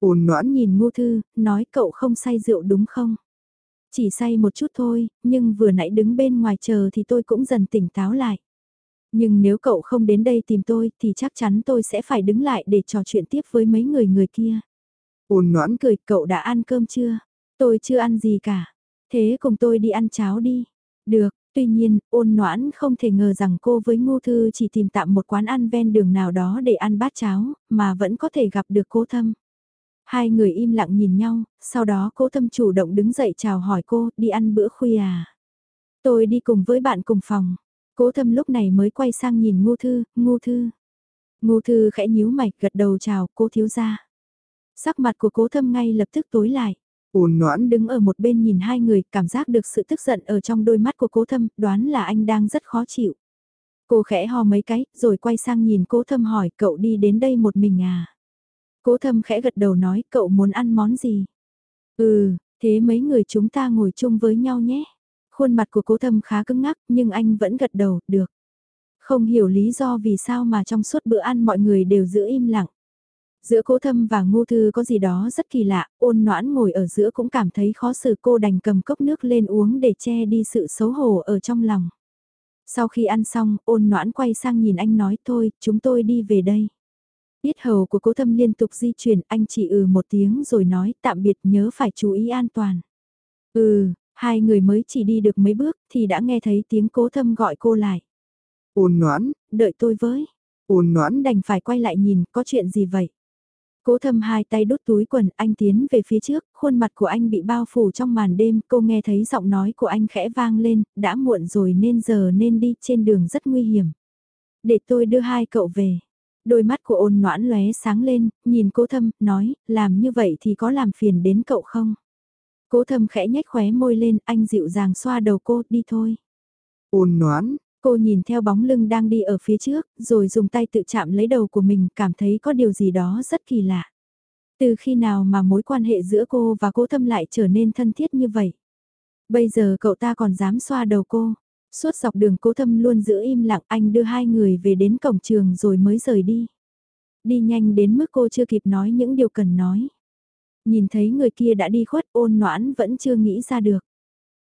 Ôn noãn nhìn ngô thư, nói cậu không say rượu đúng không? Chỉ say một chút thôi, nhưng vừa nãy đứng bên ngoài chờ thì tôi cũng dần tỉnh táo lại. Nhưng nếu cậu không đến đây tìm tôi thì chắc chắn tôi sẽ phải đứng lại để trò chuyện tiếp với mấy người người kia. Ôn noãn cười, cậu đã ăn cơm chưa? Tôi chưa ăn gì cả. Thế cùng tôi đi ăn cháo đi. Được, tuy nhiên, ôn noãn không thể ngờ rằng cô với Ngô Thư chỉ tìm tạm một quán ăn ven đường nào đó để ăn bát cháo, mà vẫn có thể gặp được cố thâm. Hai người im lặng nhìn nhau, sau đó cố thâm chủ động đứng dậy chào hỏi cô, đi ăn bữa khuya à? Tôi đi cùng với bạn cùng phòng. Cố thâm lúc này mới quay sang nhìn Ngô Thư, Ngô Thư. Ngô Thư khẽ nhíu mạch gật đầu chào, cô thiếu gia. Sắc mặt của cố thâm ngay lập tức tối lại. Ôn noãn đứng ở một bên nhìn hai người, cảm giác được sự tức giận ở trong đôi mắt của cố thâm, đoán là anh đang rất khó chịu. Cô khẽ ho mấy cái, rồi quay sang nhìn cố thâm hỏi cậu đi đến đây một mình à? Cố thâm khẽ gật đầu nói cậu muốn ăn món gì? Ừ, thế mấy người chúng ta ngồi chung với nhau nhé. Khuôn mặt của cố thâm khá cứng ngắc nhưng anh vẫn gật đầu, được. Không hiểu lý do vì sao mà trong suốt bữa ăn mọi người đều giữ im lặng. Giữa cố thâm và ngô thư có gì đó rất kỳ lạ, ôn noãn ngồi ở giữa cũng cảm thấy khó xử cô đành cầm cốc nước lên uống để che đi sự xấu hổ ở trong lòng. Sau khi ăn xong, ôn noãn quay sang nhìn anh nói thôi, chúng tôi đi về đây. Biết hầu của cố thâm liên tục di chuyển, anh chỉ ừ một tiếng rồi nói tạm biệt nhớ phải chú ý an toàn. Ừ, hai người mới chỉ đi được mấy bước thì đã nghe thấy tiếng cố thâm gọi cô lại. Ôn noãn, đợi tôi với. Ôn noãn đành phải quay lại nhìn, có chuyện gì vậy? Cố thâm hai tay đút túi quần, anh tiến về phía trước, khuôn mặt của anh bị bao phủ trong màn đêm, cô nghe thấy giọng nói của anh khẽ vang lên, đã muộn rồi nên giờ nên đi trên đường rất nguy hiểm. Để tôi đưa hai cậu về. Đôi mắt của ôn noãn lóe sáng lên, nhìn cố thâm, nói, làm như vậy thì có làm phiền đến cậu không? Cố thâm khẽ nhếch khóe môi lên, anh dịu dàng xoa đầu cô, đi thôi. Ôn noãn, Cô nhìn theo bóng lưng đang đi ở phía trước, rồi dùng tay tự chạm lấy đầu của mình, cảm thấy có điều gì đó rất kỳ lạ. Từ khi nào mà mối quan hệ giữa cô và cố thâm lại trở nên thân thiết như vậy? Bây giờ cậu ta còn dám xoa đầu cô. Suốt dọc đường cố thâm luôn giữ im lặng anh đưa hai người về đến cổng trường rồi mới rời đi. Đi nhanh đến mức cô chưa kịp nói những điều cần nói. Nhìn thấy người kia đã đi khuất ôn noãn vẫn chưa nghĩ ra được.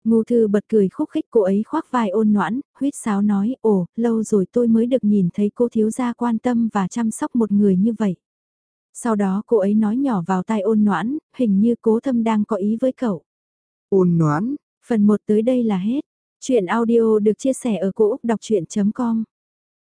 Ngô Thư bật cười khúc khích cô ấy khoác vai ôn noãn, huyết sáo nói, ồ, lâu rồi tôi mới được nhìn thấy cô thiếu gia quan tâm và chăm sóc một người như vậy. Sau đó cô ấy nói nhỏ vào tai ôn noãn, hình như cố thâm đang có ý với cậu. Ôn noãn, Phần 1 tới đây là hết. Chuyện audio được chia sẻ ở cỗ đọc chuyện.com